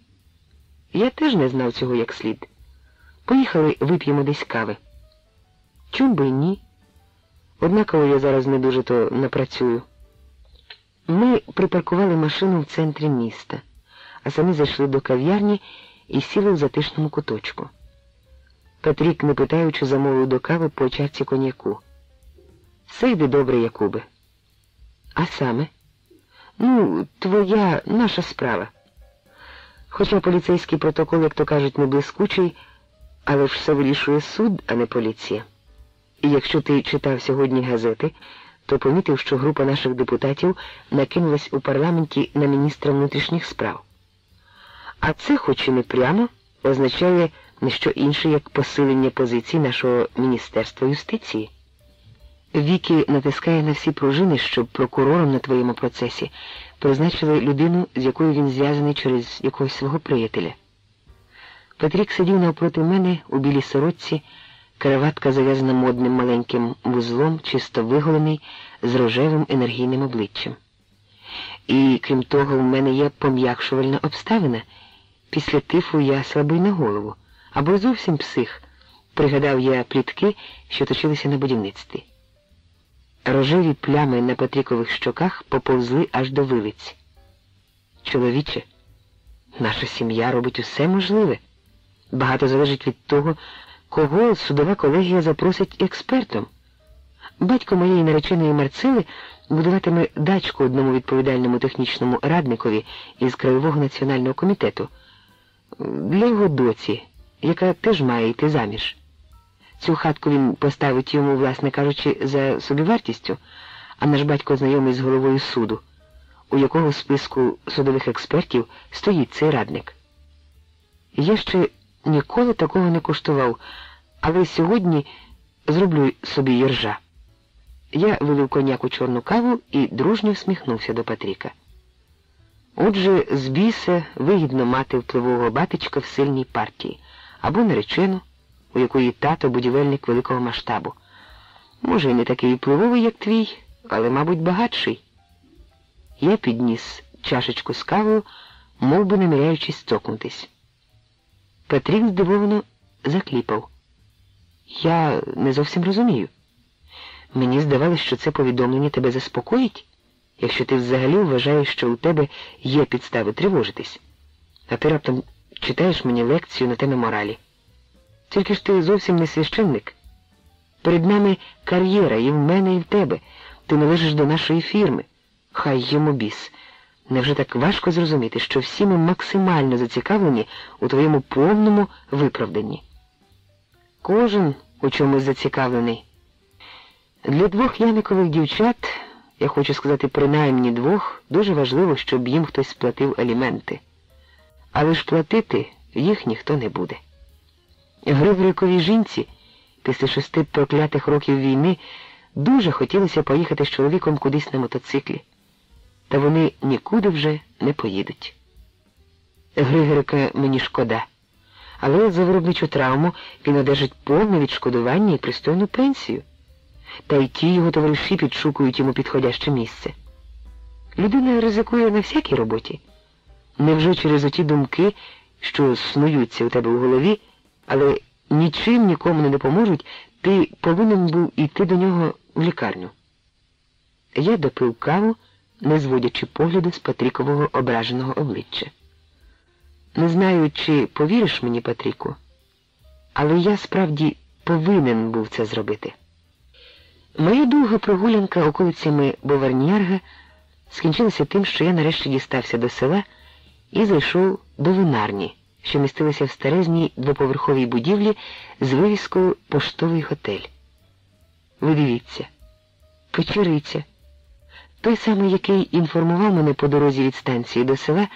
Я теж не знав цього як слід. Поїхали вип'ємо десь кави. Чум би ні. Однаково я зараз не дуже то напрацюю. Ми припаркували машину в центрі міста, а самі зайшли до кав'ярні і сіли в затишному куточку. Патрік, не питаючи, замовив до кави по чарці коньяку. Йде добре, Якубе. А саме? Ну, твоя наша справа. Хоча поліцейський протокол, як то кажуть, не блискучий, але ж все вирішує суд, а не поліція. І якщо ти читав сьогодні газети, то помітив, що група наших депутатів накинулась у парламенті на міністра внутрішніх справ. А це, хоч і не прямо, означає не що інше, як посилення позицій нашого Міністерства юстиції. Вікі натискає на всі пружини, щоб прокурором на твоєму процесі призначили людину, з якою він зв'язаний через якогось свого приятеля. Патрік сидів навпроти мене у білій сорочці, караватка зав'язана модним маленьким вузлом, чисто виголений, з рожевим енергійним обличчям. І крім того, в мене є пом'якшувальна обставина. Після тифу я слабий на голову, або зовсім псих, пригадав я плітки, що точилися на будівництві. Рожеві плями на Патрікових щоках поповзли аж до вилиць. Чоловіче, наша сім'я робить усе можливе. Багато залежить від того, кого судова колегія запросить експертом. Батько моєї нареченої Марцели будуватиме дачку одному відповідальному технічному радникові із Краєвого національного комітету для його доці, яка теж має йти заміж. Цю хатку він поставить йому, власне кажучи, за собівартістю, а наш батько знайомий з головою суду, у якого в списку судових експертів стоїть цей радник. Я ще ніколи такого не куштував, але сьогодні зроблю собі єржа. Я вилив коньяку чорну каву і дружньо всміхнувся до Патріка. Отже, з біса вигідно мати впливового батечка в сильній партії або наречену, у якої тато будівельник великого масштабу. Може, не такий впливовий, як твій, але, мабуть, багатший. Я підніс чашечку з кавою, мов би наміряючись цокнутись. Петрік здивовано закліпав. Я не зовсім розумію. Мені здавалося, що це повідомлення тебе заспокоїть, якщо ти взагалі вважаєш, що у тебе є підстави тривожитись, а ти раптом читаєш мені лекцію на тему моралі. Тільки ж ти зовсім не священник. Перед нами кар'єра і в мене, і в тебе. Ти належиш до нашої фірми. Хай йому біс. Невже так важко зрозуміти, що всі ми максимально зацікавлені у твоєму повному виправданні? Кожен у чомусь зацікавлений. Для двох Яникових дівчат, я хочу сказати, принаймні двох, дуже важливо, щоб їм хтось сплатив аліменти. Але ж платити їх ніхто не буде. Григориковій жінці після шести проклятих років війни дуже хотілося поїхати з чоловіком кудись на мотоциклі, та вони нікуди вже не поїдуть. Григорика мені шкода, але за виробничу травму він одержить повне відшкодування і пристойну пенсію, та й ті його товариші підшукують йому підходяще місце. Людина ризикує на всякій роботі. Невже через оті думки, що снуються у тебе в голові, але нічим нікому не допоможуть, ти повинен був іти до нього в лікарню. Я допив каву, не зводячи погляду з Патрікового ображеного обличчя. Не знаю, чи повіриш мені, Патріку, але я справді повинен був це зробити. Моя довга прогулянка околицями Боварньярга скінчилася тим, що я нарешті дістався до села і зайшов до винарні що містилися в старезній двоповерховій будівлі з вивіскою Поштовий готель. Ви дивіться, печериця. Той самий, який інформував мене по дорозі від станції до села,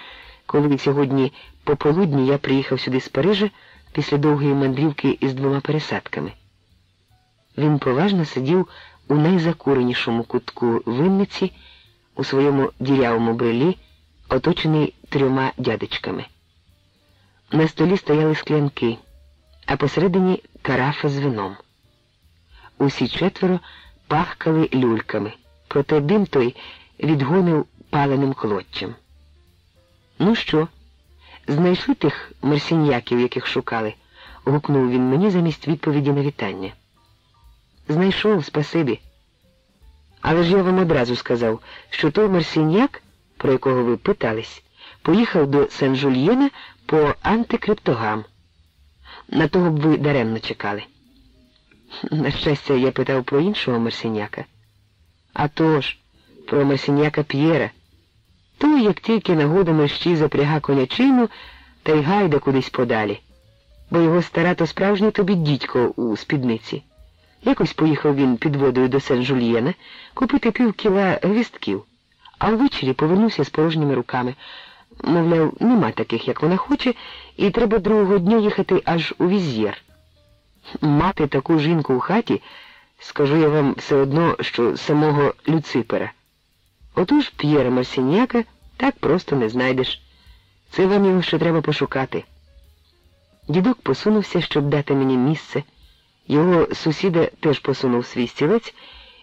коли сьогодні пополудні я приїхав сюди з Парижа після довгої мандрівки із двома пересадками. Він поважно сидів у найзакуренішому кутку винниці у своєму дірявому брелі оточений трьома дядечками. На столі стояли склянки, а посередині карафа з вином. Усі четверо пахкали люльками, проте дим той відгонив паленим колодчем. Ну що, знайшли тих мерсіньяків, яких шукали? гукнув він мені замість відповіді на вітання. Знайшов, спасибі. Але ж я вам одразу сказав, що той мерсіньяк, про якого ви питались, поїхав до Сен-Жульєна по антикриптогам. На того б ви даремно чекали. На щастя, я питав про іншого мерсіняка. А тож, про мерсіняка П'єра. Той, як тільки нагода мерщі запряга конячину та й гайда кудись подалі, бо його стара то справжній тобі дідько у спідниці. Якось поїхав він під водою до Сен-Жульєна купити пів кіла гвістків, а ввечері повернувся з порожніми руками. Мовляв, нема таких, як вона хоче, і треба другого дня їхати аж у віз'єр. Мати таку жінку у хаті, скажу я вам все одно, що самого Люципера. Отож П'єра Марсіняка так просто не знайдеш. Це вам його ще треба пошукати. Дідок посунувся, щоб дати мені місце. Його сусіда теж посунув свій стілець,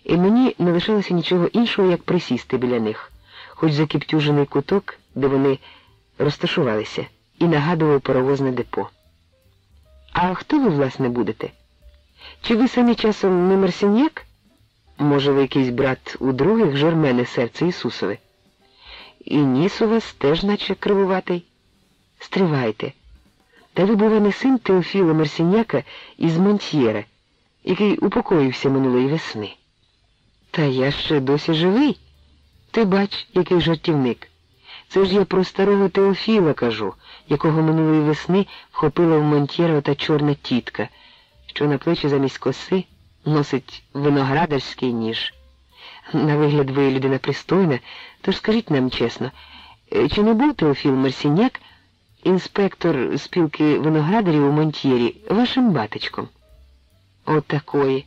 і мені не лишалося нічого іншого, як присісти біля них, хоч закіптюжений куток, де вони розташувалися, і нагадував паровозне депо. А хто ви, власне, будете? Чи ви самі часом не Марсіньяк? Може, ви якийсь брат у других жермене серце Ісусове? І ніс у вас теж наче кривуватий. Стривайте. Та ви, бува, не син Теофіла Марсіняка із Монтьєра, який упокоївся минулої весни. Та я ще досі живий. Ти бач, який жартівник. Це ж я про старого Теофіла кажу, якого минулої весни вхопила в Монтьєра та чорна тітка, що на плечі замість коси носить виноградарський ніж. На вигляд ви людина пристойна, тож скажіть нам чесно, е, чи не був Теофіл Марсіняк, інспектор спілки виноградарів у Монтьєрі, вашим батечком? От такої.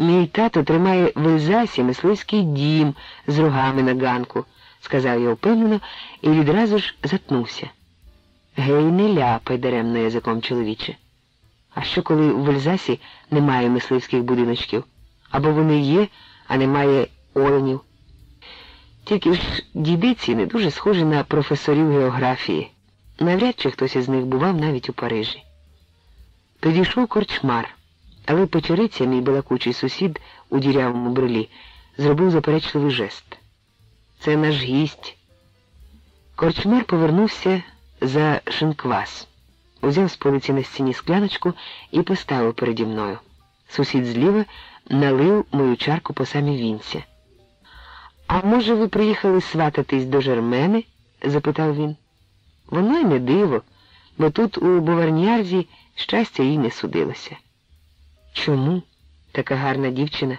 Мій тато тримає в Ельзасі мисливський дім з рогами на ганку, сказав я впевнено і відразу ж затнувся. Гей, не ляпай даремно язиком чоловіче. А що, коли в Ельзасі немає мисливських будиночків? Або вони є, а немає оленів? Тільки ж дідиці не дуже схожі на професорів географії. Навряд чи хтось із них бував навіть у Парижі. Підійшов корчмар, але печериця, мій балакучий сусід у дірявому брелі, зробив заперечливий жест. Це наш гість. Корчмар повернувся за шинквас, узяв з полиці на стіні скляночку і поставив переді мною. Сусід зліва налив мою чарку по самі вінця. А може, ви приїхали свататись до Жермени? запитав він. Воно й не диво, бо тут у Буварнярзі щастя їй не судилося. Чому така гарна дівчина?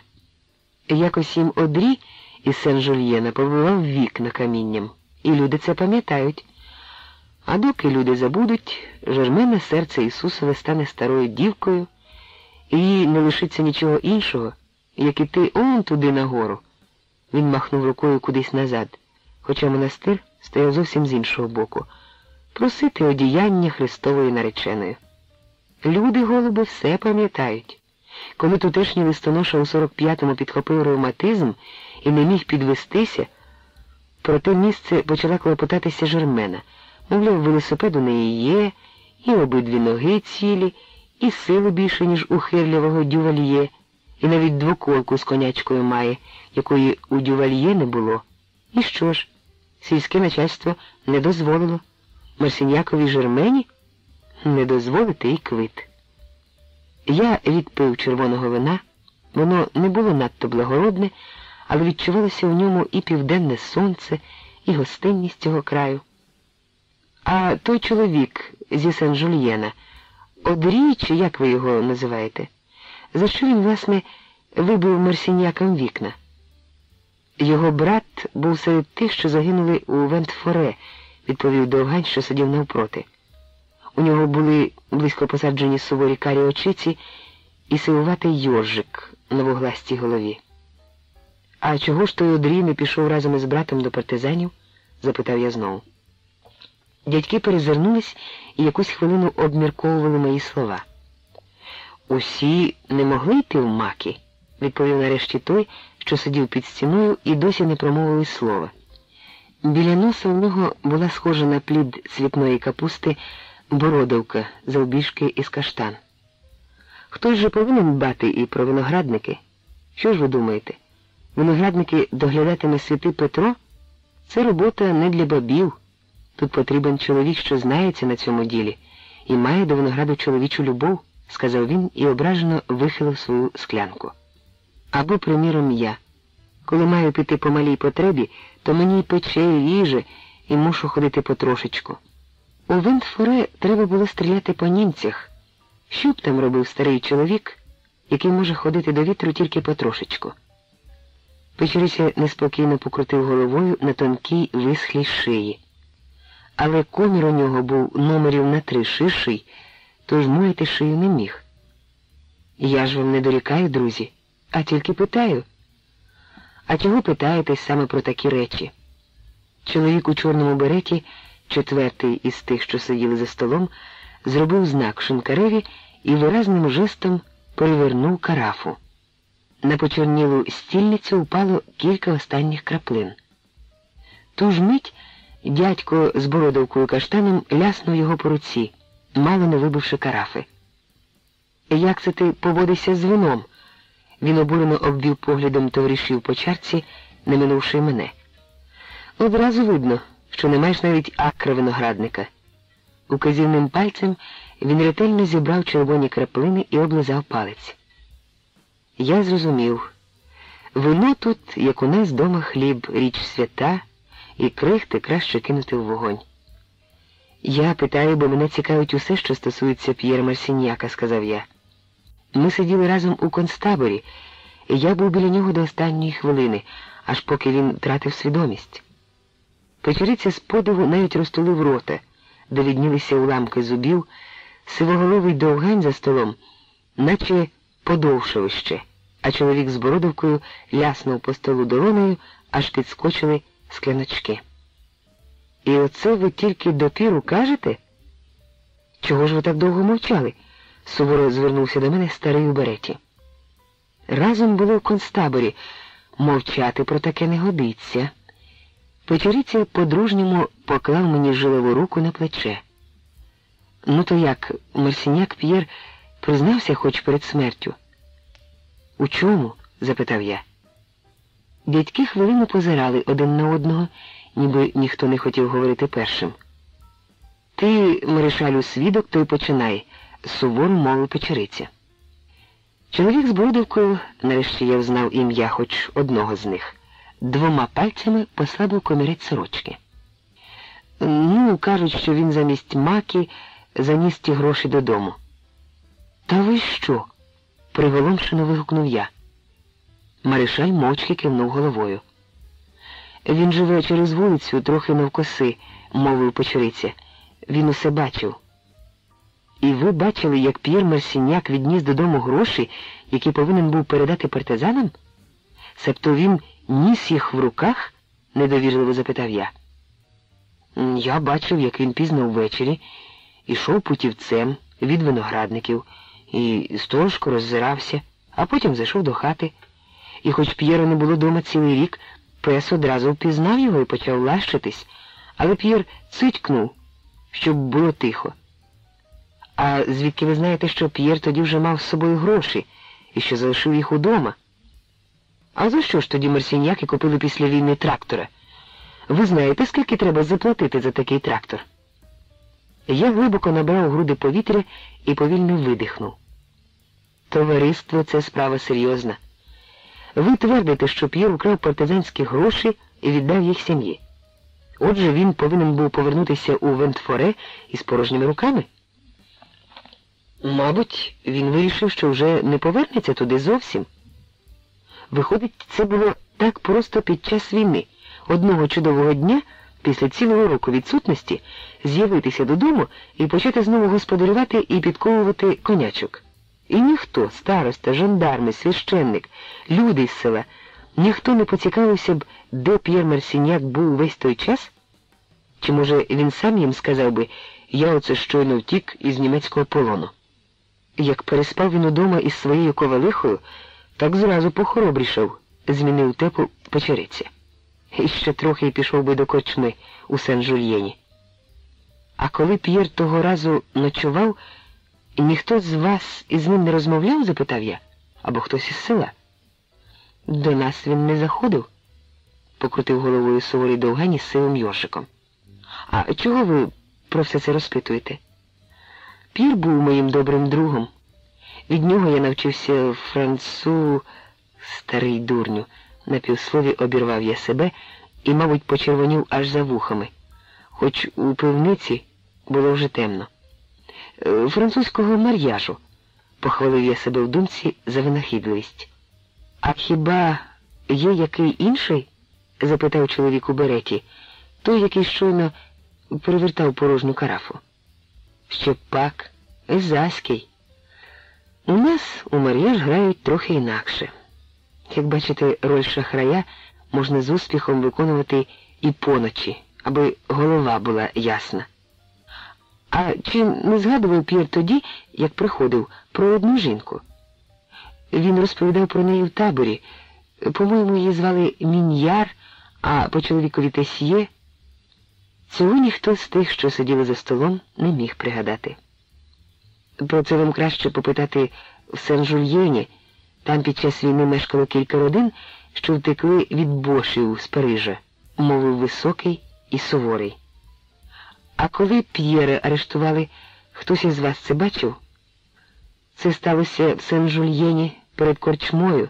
Якось їм одрі із Сен-Жульєна побивав вікна камінням, і люди це пам'ятають. А доки люди забудуть, жермене серце Ісусове стане старою дівкою, і їй не лишиться нічого іншого, як іти он туди нагору. Він махнув рукою кудись назад, хоча монастир стояв зовсім з іншого боку, просити одіяння Христової нареченої. Люди, голуби, все пам'ятають. Коли тутешній листоноша у 45-му підхопив ревматизм і не міг підвестися, про те місце почала клопотатися Жермена. Мовляв, велосипед у неї є, і обидві ноги цілі, і сили більше, ніж у хирлявого дювальє, і навіть двоколку з конячкою має, якої у дювальє не було. І що ж? Сільське начальство не дозволило. Марсіньяковій Жермені не дозволити і квит. Я відпив червоного вина, воно не було надто благородне, але відчувалося в ньому і південне сонце, і гостинність цього краю. А той чоловік зі Сен-Жульєна, Одрій, чи як ви його називаєте? За що він, власне, вибив марсінякам вікна? Його брат був серед тих, що загинули у Вентфоре, відповів Довгань, що сидів навпроти. У нього були близько посаджені суворі карі очиці і сивуватий йоржик на вугластій голові. А чого ж той Одрій не пішов разом із братом до партизанів? запитав я знову. Дядьки перезирнулись і якусь хвилину обмірковували мої слова. Усі не могли йти в маки, відповів нарешті той, що сидів під стіною і досі не промовив слова. Біля носа у нього була схожа на плід цвітної капусти бородовка завбіжки із каштан. Хтось же повинен дбати і про виноградники. Що ж ви думаєте? Виноградники доглядатиме святий Петро? Це робота не для бабів. Тут потрібен чоловік, що знається на цьому ділі, і має до винограду чоловічу любов, сказав він і ображено вихилив свою склянку. Або, приміром, я. Коли маю піти по малій потребі, то мені пече, і ріже, і мушу ходити потрошечку. У Вентфоре треба було стріляти по німцях. Що б там робив старий чоловік, який може ходити до вітру тільки потрошечку? Печериця неспокійно покрутив головою на тонкій висхлій шиї. Але комір у нього був номерів на три ширший, тож муяти шию не міг. Я ж вам не дорікаю, друзі, а тільки питаю. А чого питаєтесь саме про такі речі? Чоловік у чорному береті, четвертий із тих, що сиділи за столом, зробив знак шинкареві і виразним жестом перевернув карафу. На почорнілу стільницю впало кілька останніх краплин. Ту ж мить дядько з бородовкою каштаном ляснув його по руці, мало не вибивши карафи. Як це ти поводишся з вином? Він обурено обвів поглядом товаришів по чарці, не минувши мене. Одразу видно, що не маєш навіть акра виноградника. Указівним пальцем він ретельно зібрав червоні краплини і облизав палець. Я зрозумів. Вино тут, як у нас дома хліб, річ свята, і крихти краще кинути в вогонь. Я питаю, бо мене цікавить усе, що стосується П'єра Марсіньяка, сказав я. Ми сиділи разом у концтаборі, і я був біля нього до останньої хвилини, аж поки він втратив свідомість. Печериця з подиву навіть розтулив рота, де віднілися уламки зубів, сивоголовий довгань за столом, наче подовшив ще, а чоловік з бородовкою ляснув по столу долоною, аж підскочили скляночки. І оце ви тільки допіру кажете? Чого ж ви так довго мовчали? суворо звернувся до мене старий у береті. Разом було в концтаборі. Мовчати про таке не годиться. Печериця по-дружньому поклав мені жилову руку на плече. Ну, то як, Марсіняк П'єр признався хоч перед смертю? У чому? запитав я. Дядьки хвилину позирали один на одного, ніби ніхто не хотів говорити першим. Ти, Маришалю, свідок, то й починай, суворо мовив печериця. Чоловік з бородавкою, нарешті я взнав ім'я хоч одного з них, двома пальцями послабив комірець сорочки. Ну, кажуть, що він замість маки заніс ті гроші додому. Та ви що? приголомшено вигукнув я. Маришаль мовчки кивнув головою. Він живе через вулицю, трохи навкоси, мовив печериця. Він усе бачив. І ви бачили, як П'єр Марсіняк відніс додому гроші, які повинен був передати партизанам? Себто він ніс їх в руках? недовірливо запитав я. Я бачив, як він пізно ввечері ішов путівцем від виноградників і сторожко роззирався, а потім зайшов до хати. І хоч П'єра не було дома цілий рік, пес одразу впізнав його і почав лащитись, але П'єр цитькнув, щоб було тихо. А звідки ви знаєте, що П'єр тоді вже мав з собою гроші і що залишив їх удома? А за що ж тоді марсіняки купили після війни трактора? Ви знаєте, скільки треба заплатити за такий трактор? Я глибоко набрав груди повітря і повільно видихнув. Товариство це справа серйозна. Ви твердите, що П'єр украв партизанські гроші і віддав їх сім'ї. Отже, він повинен був повернутися у Вентфоре із порожніми руками? Мабуть, він вирішив, що вже не повернеться туди зовсім. Виходить, це було так просто під час війни, одного чудового дня, після цілого року відсутності, з'явитися додому і почати знову господарювати і підковувати конячок. І ніхто, староста, жандарми, священник, люди з села, ніхто не поцікавився б, де П'єр Марсіняк був весь той час. Чи, може, він сам їм сказав би, я оце щойно втік із німецького полону. Як переспав він удома із своєю ковалихою, так зразу похоробрішав, змінив тепу печериці. І ще трохи й пішов би до корчми у Сен-Жульєні. А коли П'єр того разу ночував, ніхто з вас із ним не розмовляв? запитав я, або хтось із села. До нас він не заходив, покрутив головою суворий довгані з сивим йоршиком. А чого ви про все це розпитуєте? Пір був моїм добрим другом. Від нього я навчився францу, старий дурню. На півслові обірвав я себе і, мабуть, почервонів аж за вухами, хоч у пивниці було вже темно. «Е, Французького мар'яжу, похвалив я себе в думці за винахідливість. А хіба є який інший? запитав чоловік у береті, той, який щойно перевертав порожню карафу. Ще пак, Езаський. У нас у мар'яж грають трохи інакше. Як бачите, роль шахрая можна з успіхом виконувати і поночі, аби голова була ясна. А чи не згадував П'єр тоді, як приходив, про одну жінку? Він розповідав про неї в таборі. По-моєму, її звали Мін'яр, а по чоловікові Тесьє. Цього ніхто з тих, що сиділи за столом, не міг пригадати. Про це вам краще попитати в Сен-Жульєні. Там під час війни мешкало кілька родин, що втекли від бошів з Парижа, мовив високий і суворий. А коли П'єре арештували, хтось із вас це бачив? Це сталося в Сен-Жульєні перед корчмою.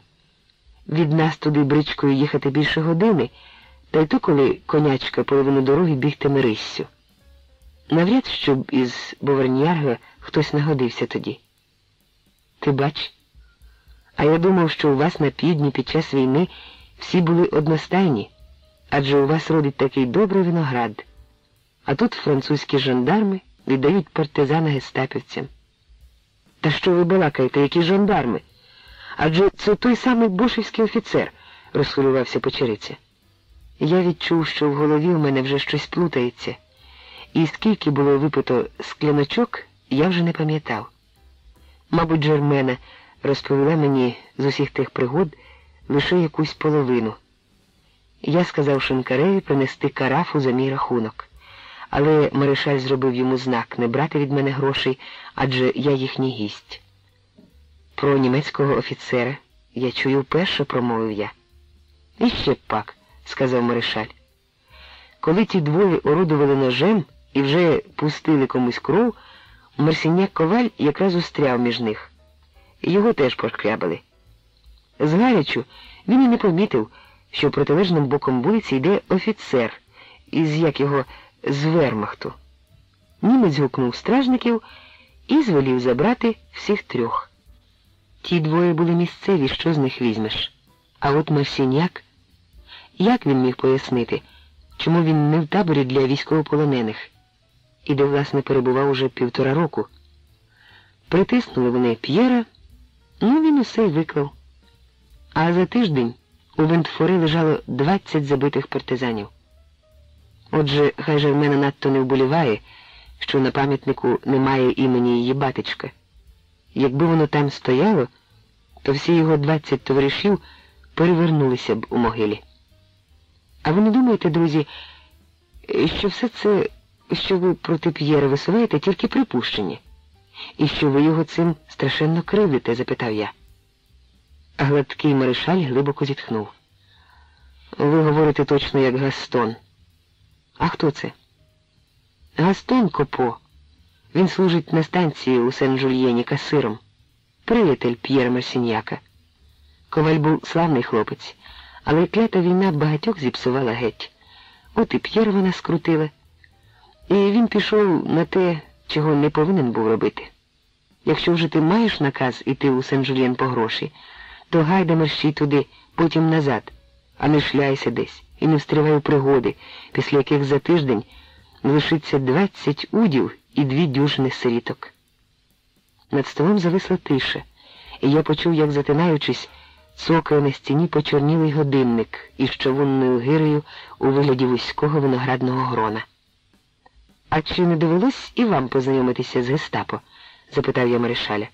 Від нас туди бричкою їхати більше години, та й то, коли конячка половину дороги бігтиме риссю. Навряд, щоб із Боверніарга хтось нагодився тоді. Ти бач? А я думав, що у вас на півдні під час війни всі були одностайні, адже у вас родить такий добрий виноград. А тут французькі жандарми віддають партизана гестапівцям. Та що ви балакаєте, які жандарми? Адже це той самий бошівський офіцер, розхвилювався почериця. Я відчув, що в голові у мене вже щось плутається, і скільки було випито скляночок, я вже не пам'ятав. Мабуть, Жермена розповіла мені з усіх тих пригод лише якусь половину. Я сказав Шинкареві принести карафу за мій рахунок, але Маришаль зробив йому знак не брати від мене грошей, адже я їхній гість. Про німецького офіцера я чую вперше, промовив я. І ще б пак, сказав Маришаль. Коли ті двоє орудували ножем і вже пустили комусь кров, Марсіняк коваль якраз устряв між них. Його теж пошкрябали. З гарячу він і не помітив, що протилежним боком вулиці йде офіцер із як його з вермахту. Німець гукнув стражників і звелів забрати всіх трьох. Ті двоє були місцеві, що з них візьмеш. А от Марсіняк, як він міг пояснити, чому він не в таборі для військовополонених, і де, власне, перебував уже півтора року. Притиснули вони П'єра, ну він усе й виклав. А за тиждень у Вентфори лежало 20 забитих партизанів. Отже, хай же в мене надто не вболіває, що на пам'ятнику немає імені її батечка. Якби воно там стояло, то всі його 20 товаришів перевернулися б у могилі. А ви не думаєте, друзі, що все це, що ви проти П'єра висуваєте, тільки припущення, і що ви його цим страшенно кривдите? запитав я. Гладкий маришаль глибоко зітхнув. Ви говорите точно як Гастон. А хто це? Гастон Копо. Він служить на станції у Сен-Жульєні касиром. Приятель П'єра Марсіньяка. Коваль був славний хлопець, але клята війна багатьох зіпсувала геть. От і П'єр вона скрутила. І він пішов на те, чого не повинен був робити. Якщо вже ти маєш наказ іти у Сен-Жульєн по гроші, то гайда мерщій туди, потім назад, а не шляйся десь і не встрівай у пригоди, після яких за тиждень лишиться двадцять удів і дві дюжини сиріток. Над столом зависла тиша, і я почув, як, затинаючись, цокає на стіні почорнілий годинник із човунною гирею у вигляді вузького виноградного грона. А чи не довелось і вам познайомитися з гестапо? запитав я Маришаля.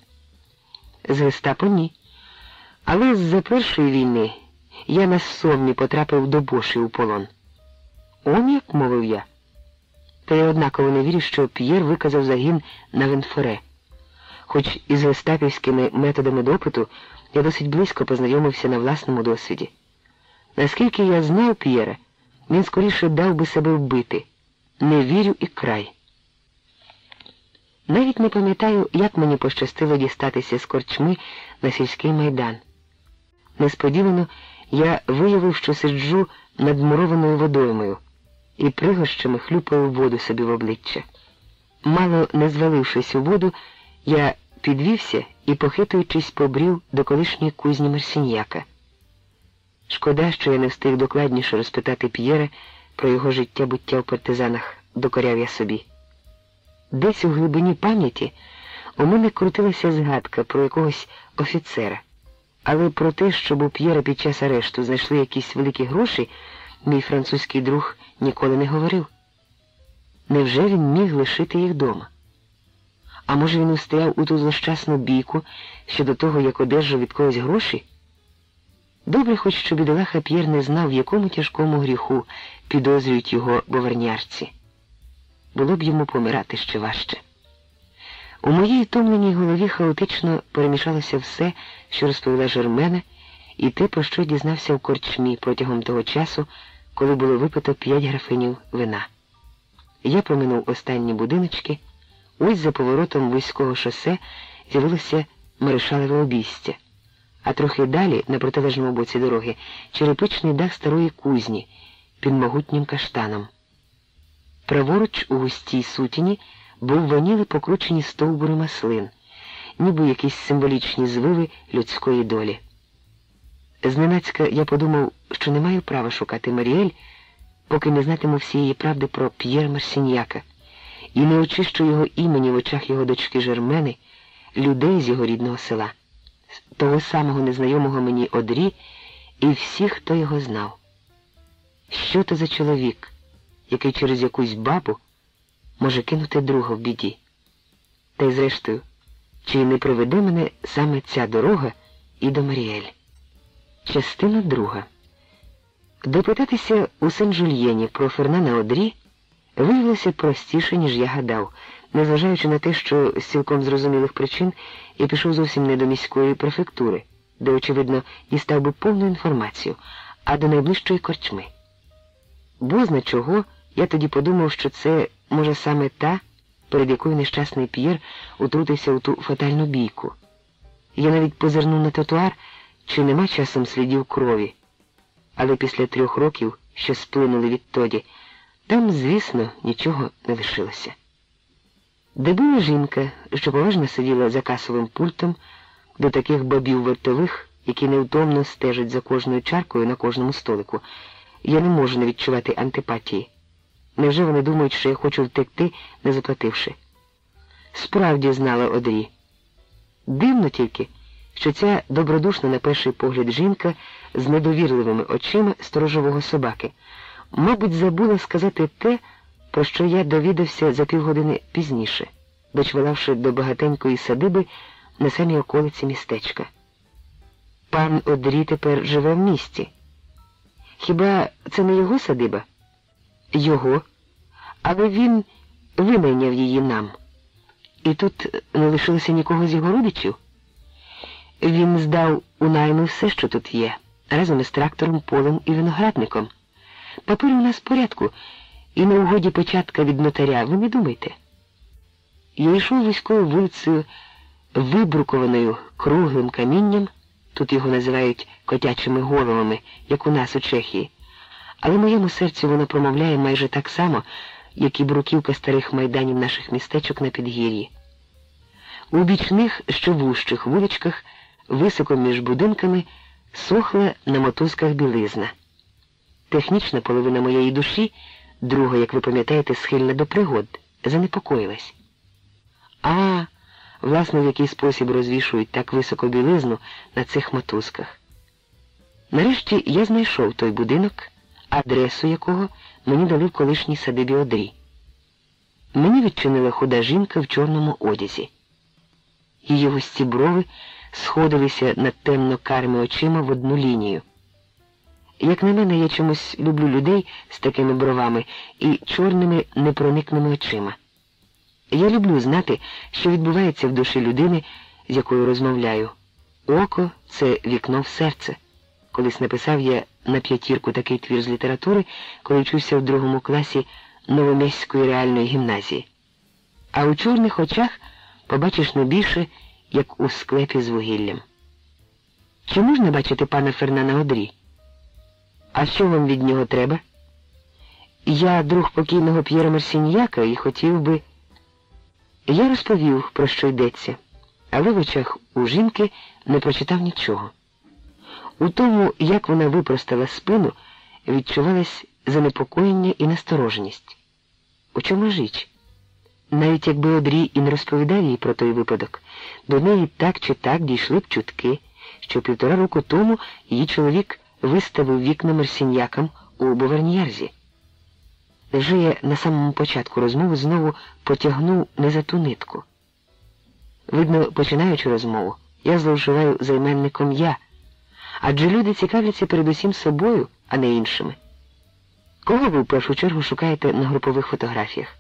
З гестапо ні. Але з-за першої війни я на Соммі потрапив до Боші у полон. Он як, мовив я. Та я однаково не вірю, що П'єр виказав загін на Венфоре. Хоч із гестапівськими методами допиту я досить близько познайомився на власному досвіді. Наскільки я знав П'єра, він скоріше дав би себе вбити. Не вірю і край. Навіть не пам'ятаю, як мені пощастило дістатися з корчми на сільський майдан. Несподівано я виявив, що сиджу над мурованою водоймою і пригощами хлюпаю воду собі в обличчя. Мало не звалившись у воду, я підвівся і, похитуючись, побрів до колишньої кузні Марсіньяка. Шкода, що я не встиг докладніше розпитати П'єра про його життя буття в партизанах, докоряв я собі. Десь у глибині пам'яті у мене крутилася згадка про якогось офіцера, але про те, щоб у П'єра під час арешту знайшли якісь великі гроші, мій французький друг ніколи не говорив. Невже він міг лишити їх дома? А може він устояв у ту злощасну бійку щодо того, як одержав від когось гроші? Добре, хоч що бідолаха П'єр не знав, в якому тяжкому гріху підозрюють його боварнярці. Було б йому помирати ще важче. У моїй томленій голові хаотично перемішалося все, що розповіла Жермена, і те, про що дізнався в корчмі протягом того часу, коли було випито п'ять графинів вина. Я проминув останні будиночки, ось за поворотом вузького шосе з'явилося Маришалеве обійстя а трохи далі, на протилежному боці дороги, черепичний дах старої кузні під могутнім каштаном. Праворуч у густій сутіні був ваніли покручені стовбури маслин, ніби якісь символічні звиви людської долі. Зненацька я подумав, що не маю права шукати Маріель, поки не знатиму всієї правди про П'єр Марсіньяка, і не очищу його імені в очах його дочки Жермени, людей з його рідного села того самого незнайомого мені одрі і всіх, хто його знав. Що то за чоловік, який через якусь бабу може кинути друга в біді? Та й зрештою, чи не приведе мене саме ця дорога і до Маріель? Частина друга. Допитатися у Сен-Жульєні про Фернана Одрі виявилося простіше, ніж я гадав незважаючи на те, що з цілком зрозумілих причин я пішов зовсім не до міської префектури, де, очевидно, дістав би повну інформацію, а до найближчої корчми. Бозна чого, я тоді подумав, що це, може, саме та, перед якою нещасний П'єр утрутився у ту фатальну бійку. Я навіть позирнув на тротуар, чи нема часом слідів крові. Але після трьох років, що сплинули відтоді, там, звісно, нічого не лишилося. Де була жінка, що поважно сиділа за касовим пультом до таких бабів вартових, які невтомно стежать за кожною чаркою на кожному столику. Я не можу не відчувати антипатії. Невже вони думають, що я хочу втекти, не заплативши? Справді знала Одрі. Дивно тільки, що ця добродушна на перший погляд жінка з недовірливими очима сторожового собаки, мабуть, забула сказати те, про що я довідався за півгодини пізніше, дочвалавши до багатенької садиби на самій околиці містечка. Пан Одрі тепер живе в місті. Хіба це не його садиба? Його, але він винайняв її нам. І тут не лишилося нікого з його родичів. Він здав у найми все, що тут є, разом із трактором, полем і виноградником. Папір у нас в порядку. І на угоді початка від нотаря, ви не думайте. Я йшов військовою вулицею, вибрукованою круглим камінням, тут його називають котячими головами, як у нас у Чехії, але моєму серцю воно промовляє майже так само, як і бруківка старих майданів наших містечок на підгір'ї. У бічних, що вущих вуличках, високо між будинками, сохла на мотузках білизна. Технічна половина моєї душі друга, як ви пам'ятаєте, схильна до пригод, занепокоїлась. А, власне, в який спосіб розвішують так високо білизну на цих мотузках. Нарешті я знайшов той будинок, адресу якого мені дали в колишній садибі Одрі. Мені відчинила худа жінка в чорному одязі. Її густі брови сходилися над темно-карими очима в одну лінію. Як на мене, я чомусь люблю людей з такими бровами і чорними непроникними очима. Я люблю знати, що відбувається в душі людини, з якою розмовляю. Око це вікно в серце. Колись написав я на п'ятірку такий твір з літератури, коли вчився в другому класі Новоміської реальної гімназії. А у чорних очах побачиш не більше, як у склепі з вугіллям. Чи можна бачити пана Фернана Одрі? А що вам від нього треба? Я друг покійного П'єра Марсіньяка і хотів би. Я розповів, про що йдеться, але в очах у жінки не прочитав нічого. У тому, як вона випростала спину, відчувалось занепокоєння і настороженість. У чому ж? Навіть якби Одрій і не розповідав їй про той випадок, до неї так чи так дійшли б чутки, що півтора року тому її чоловік виставив вікна мерсіньякам у Боверніярзі. Невже я на самому початку розмови знову потягнув не за ту нитку? Видно, починаючи розмову, я зловживаю займенником я, адже люди цікавляться передусім собою, а не іншими. Кого ви в першу чергу шукаєте на групових фотографіях?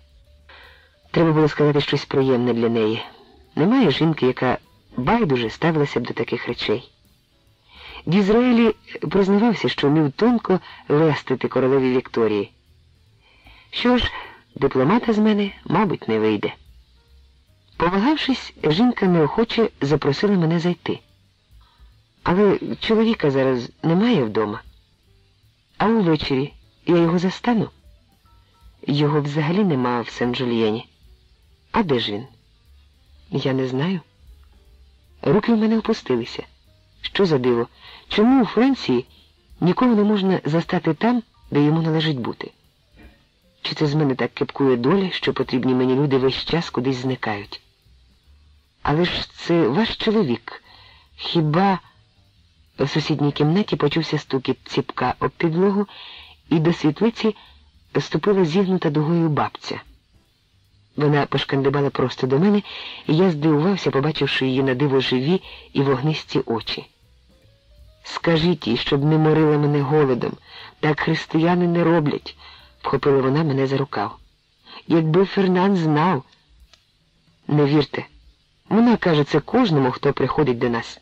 Треба було сказати щось приємне для неї. Немає жінки, яка байдуже ставилася б до таких речей. Дізраїлі признавався, що вмів тонко лестити королеві Вікторії. Що ж, дипломата з мене, мабуть, не вийде. Повагавшись, жінка неохоче запросила мене зайти. Але чоловіка зараз немає вдома. А увечері я його застану. Його взагалі нема в Сен-Жульєні. А де ж він? Я не знаю. Руки в мене опустилися. Що за диво? Чому у Франції нікого не можна застати там, де йому належить бути? Чи це з мене так кипкує доля, що потрібні мені люди весь час кудись зникають? Але ж це ваш чоловік. Хіба в сусідній кімнаті почувся стукіт ціпка об підлогу, і до світлиці ступила зігнута дугою бабця. Вона пошкандибала просто до мене, і я здивувався, побачивши її на диво живі і вогнисті очі. Скажіть їй, щоб не морила мене голодом, так християни не роблять, вхопила вона мене за рукав. Якби Фернан знав, не вірте, вона каже це кожному, хто приходить до нас.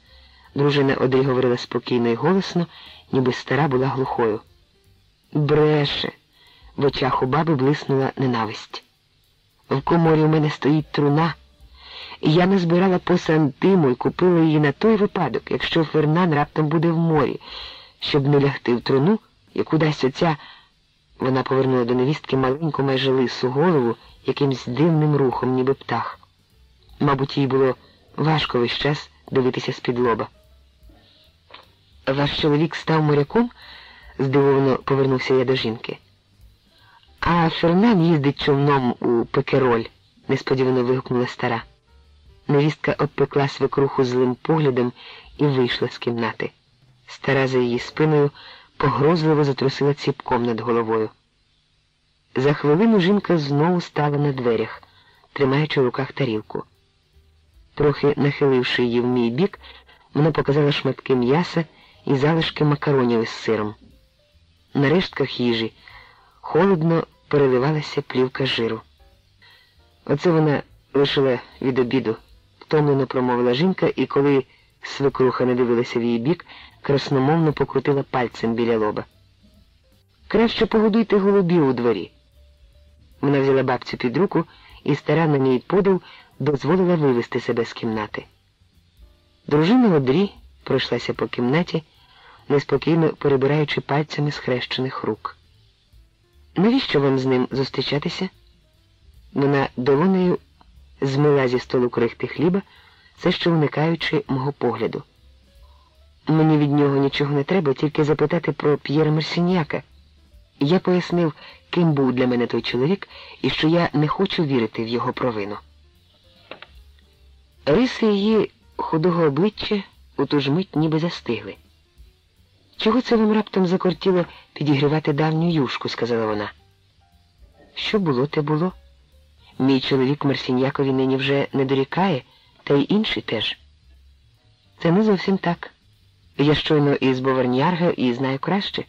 Дружина Одрі говорила спокійно і голосно, ніби стара була глухою. Бреше. В очах у баби блиснула ненависть. В коморі у мене стоїть труна, я назбирала по сантиму і купила її на той випадок, якщо Фернан раптом буде в морі, щоб не лягти в труну і кудись оця. Вона повернула до невістки маленьку майже лису голову якимсь дивним рухом, ніби птах. Мабуть, їй було важко весь час дивитися з-під лоба. Ваш чоловік став моряком? здивовано повернувся я до жінки. А Фернан їздить човном у Пекероль, несподівано вигукнула стара. Невістка обпекла свекруху злим поглядом і вийшла з кімнати. Стара за її спиною погрозливо затрусила ціпком над головою. За хвилину жінка знову стала на дверях, тримаючи в руках тарілку. Трохи нахиливши її в мій бік, вона показала шматки м'яса і залишки макаронів із сиром. На рештках їжі холодно переливалася плівка жиру. Оце вона лишила від обіду, втомлено промовила жінка, і коли свекруха не дивилася в її бік, красномовно покрутила пальцем біля лоба. Краще погодуйте голубів у дворі. Вона взяла бабцю під руку і стара на мій подив дозволила вивести себе з кімнати. Дружина Одрі пройшлася по кімнаті, неспокійно перебираючи пальцями схрещених рук. Навіщо вам з ним зустрічатися? Вона долонею змила зі столу крихти хліба, все ще уникаючи мого погляду. Мені від нього нічого не треба, тільки запитати про П'єра Мерсіньяка. Я пояснив, ким був для мене той чоловік і що я не хочу вірити в його провину. Риси її худого обличчя у ту ж мить ніби застигли. Чого це вам раптом закортіло підігрівати давню юшку, сказала вона. Що було, те було. Мій чоловік Марсіньякові нині вже не дорікає, та й інші теж. Це не зовсім так. Я щойно із Бовернярга і знаю краще.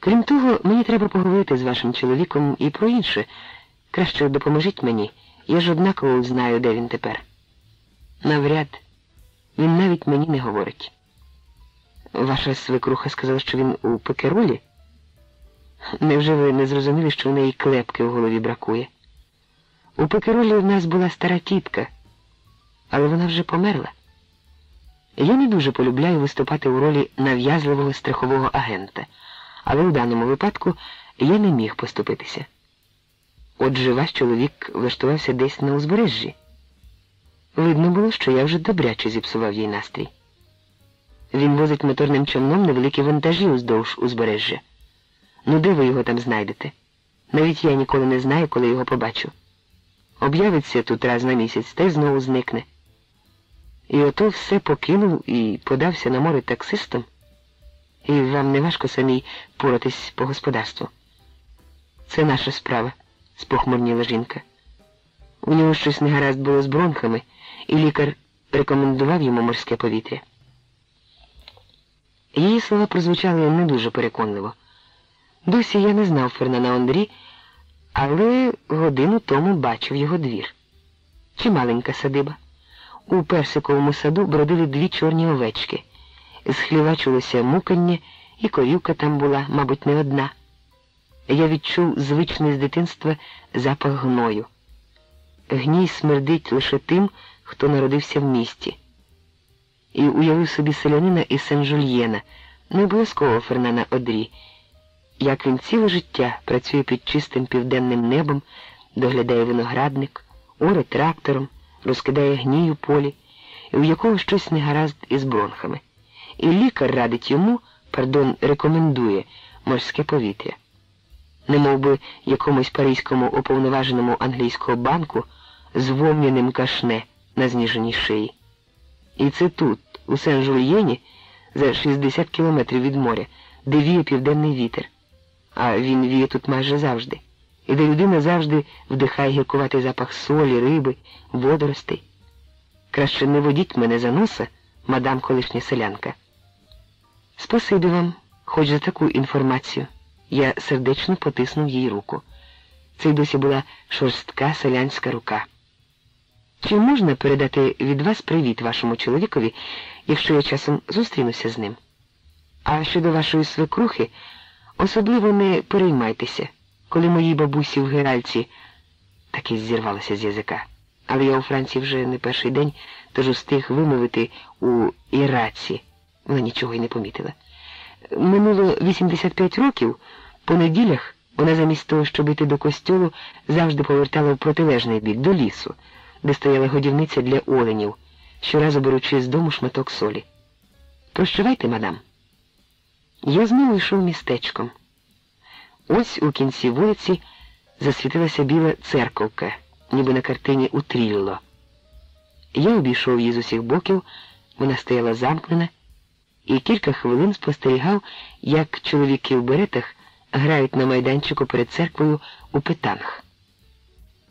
Крім того, мені треба поговорити з вашим чоловіком і про інше. Краще допоможіть мені. Я ж однаково знаю, де він тепер. Навряд, він навіть мені не говорить. Ваша свекруха сказала, що він у пекеролі? Невже ви не зрозуміли, що в неї клепки в голові бракує? У пекеролі в нас була стара тітка, але вона вже померла. Я не дуже полюбляю виступати у ролі нав'язливого страхового агента, але у даному випадку я не міг поступитися. Отже, ваш чоловік влаштувався десь на узбережжі. Видно було, що я вже добряче зіпсував їй настрій. Він возить моторним човном невеликі вантажі уздовж узбережжя. Ну де ви його там знайдете? Навіть я ніколи не знаю, коли його побачу. Об'явиться тут раз на місяць та й знову зникне. І ото все покинув і подався на море таксистом. І вам не важко самій поратись по господарству. Це наша справа, спохмурніла жінка. У нього щось негаразд було з бронхами, і лікар рекомендував йому морське повітря. Її слова прозвучали не дуже переконливо. Досі я не знав Фернана Ондрі, але годину тому бачив його двір. Чималенька садиба. У персиковому саду бродили дві чорні овечки. З хліва чулося мукання, і корівка там була, мабуть, не одна. Я відчув звичний з дитинства запах гною. Гній смердить лише тим, хто народився в місті. І уявив собі селянина із Сен-Жульєна, не обов'язково Фернана Одрі, як він ціле життя працює під чистим південним небом, доглядає виноградник, оре трактором, розкидає гній у полі, і у якого щось негаразд із бронхами. І лікар радить йому, пардон, рекомендує морське повітря. Не би якомусь паризькому уповноваженому англійського банку з кашне на зніженій шиї. І це тут, у Сен-Жульєні, за 60 кілометрів від моря, де віє південний вітер. А він віє тут майже завжди. І де людина завжди вдихає гіркуватий запах солі, риби, водоростей. Краще не водіть мене за носа, мадам колишня селянка. Спасибі вам, хоч за таку інформацію. Я сердечно потиснув їй руку. Це досі була шорстка селянська рука. Чи можна передати від вас привіт вашому чоловікові, якщо я часом зустрінуся з ним? А щодо вашої свекрухи, особливо не переймайтеся, коли моїй бабусі в Геральці таки зірвалося з язика. Але я у Франції вже не перший день, тож устиг вимовити у Іраці. Вона нічого й не помітила. Минуло 85 років, по неділях вона замість того, щоб іти до костьолу, завжди повертала в протилежний бік, до лісу де стояла годівниця для оленів, щоразу беручи з дому шматок солі. Прощавайте, мадам. Я знову йшов містечком. Ось у кінці вулиці засвітилася біла церковка, ніби на картині утрілло. Я обійшов її з усіх боків, вона стояла замкнена, і кілька хвилин спостерігав, як чоловіки в беретах грають на майданчику перед церквою у питанг.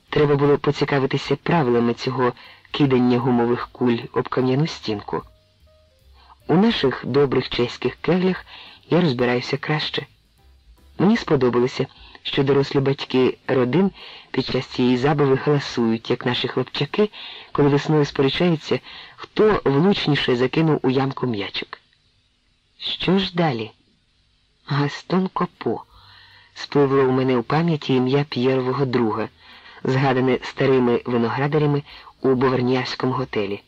Треба було поцікавитися правилами цього кидання гумових куль об кам'яну стінку. У наших добрих чеських кеглях я розбираюся краще. Мені сподобалося, що дорослі батьки родин під час цієї забави галасують, як наші хлопчаки, коли весною сперечаються, хто влучніше закинув у ямку м'ячик. Що ж далі? Гастон Копо спливло у мене у пам'яті ім'я П'єрового друга згадане старими виноградарями у Бовернярському готелі.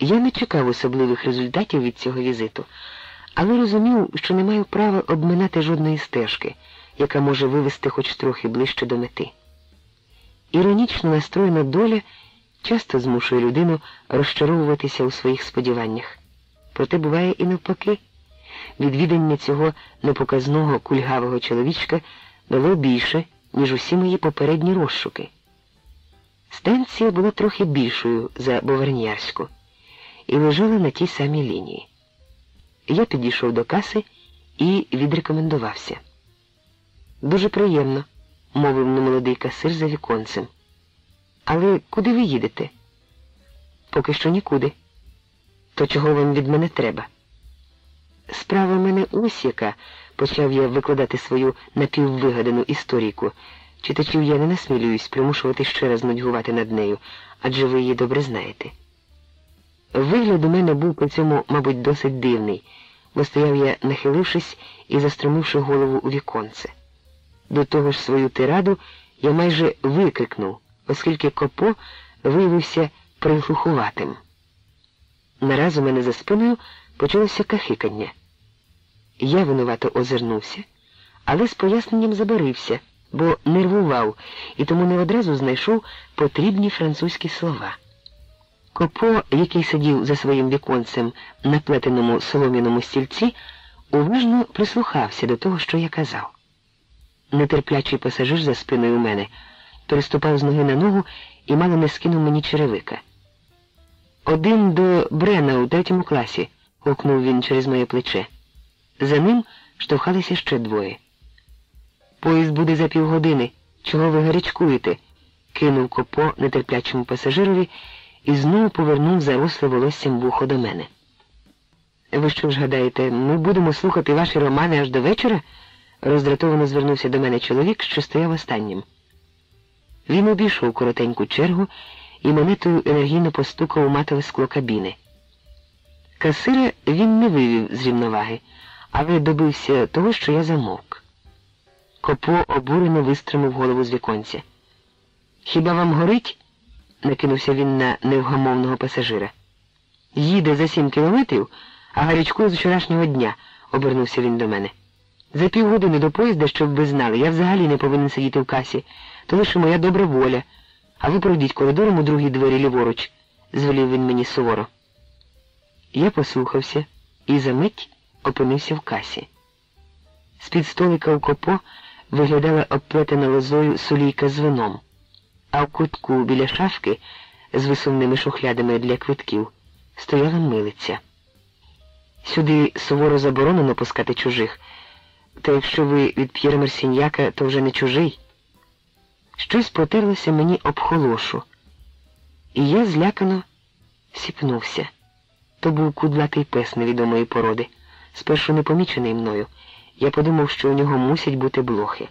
Я не чекав особливих результатів від цього візиту, але розумів, що не маю права обминати жодної стежки, яка може вивести хоч трохи ближче до мети. Іронічно настроєна доля часто змушує людину розчаровуватися у своїх сподіваннях. Проте буває і навпаки. Відвідання цього непоказного кульгавого чоловічка дало більше ніж усі мої попередні розшуки. Станція була трохи більшою за Бовернярську і лежала на тій самій лінії. Я підійшов до каси і відрекомендувався. Дуже приємно, мовив немолодий касир за віконцем. Але куди ви їдете? Поки що нікуди. То чого вам від мене треба? Справа в мене ось яка, почав я викладати свою напіввигадану історійку. Читачів я не насмілююсь примушувати ще раз нудьгувати над нею, адже ви її добре знаєте. Вигляд у мене був при цьому, мабуть, досить дивний, бо стояв я, нахилившись і застромивши голову у віконце. До того ж свою тираду я майже викрикнув, оскільки копо виявився приглухуватим. Нараз у мене за спиною почалося кахикання. Я винувато озирнувся, але з поясненням забарився, бо нервував і тому не одразу знайшов потрібні французькі слова. Копо, який сидів за своїм віконцем на плетеному солом'яному стільці, уважно прислухався до того, що я казав. Нетерплячий пасажир за спиною у мене переступав з ноги на ногу і мало не скинув мені черевика. Один до Брена у третьому класі, гукнув він через моє плече. За ним штовхалися ще двоє. Поїзд буде за півгодини. Чого ви гарячкуєте? кинув копо нетерплячому пасажирові і знову повернув заросле волоссям вухо до мене. Ви що ж гадаєте, ми будемо слухати ваші романи аж до вечора? роздратовано звернувся до мене чоловік, що стояв останнім. Він обійшов коротеньку чергу і монетою енергійно постукав у матове скло кабіни. Касира він не вивів з рівноваги, але добився того, що я замовк. Копо обурено вистримав голову з віконця. Хіба вам горить? Накинувся він на невгамовного пасажира. Їде за сім кілометрів, а гарячкує з вчорашнього дня, обернувся він до мене. За півгодини до поїзда, щоб ви знали, я взагалі не повинен сидіти в касі, то лише моя добра воля. А ви пройдіть коридором у другій двері ліворуч, звелів він мені суворо. Я послухався і за мить опинився в касі. З-під столика у копо виглядала обплетена лозою сулійка з вином, а в кутку біля шафки з висувними шухлядами для квитків стояла милиця. Сюди суворо заборонено пускати чужих, та якщо ви від П'єра Мерсіньяка, то вже не чужий. Щось потерлося мені об холошу, і я злякано сіпнувся. То був кудлатий пес невідомої породи, спершу не помічений мною. Я подумав, що у нього мусять бути блохи.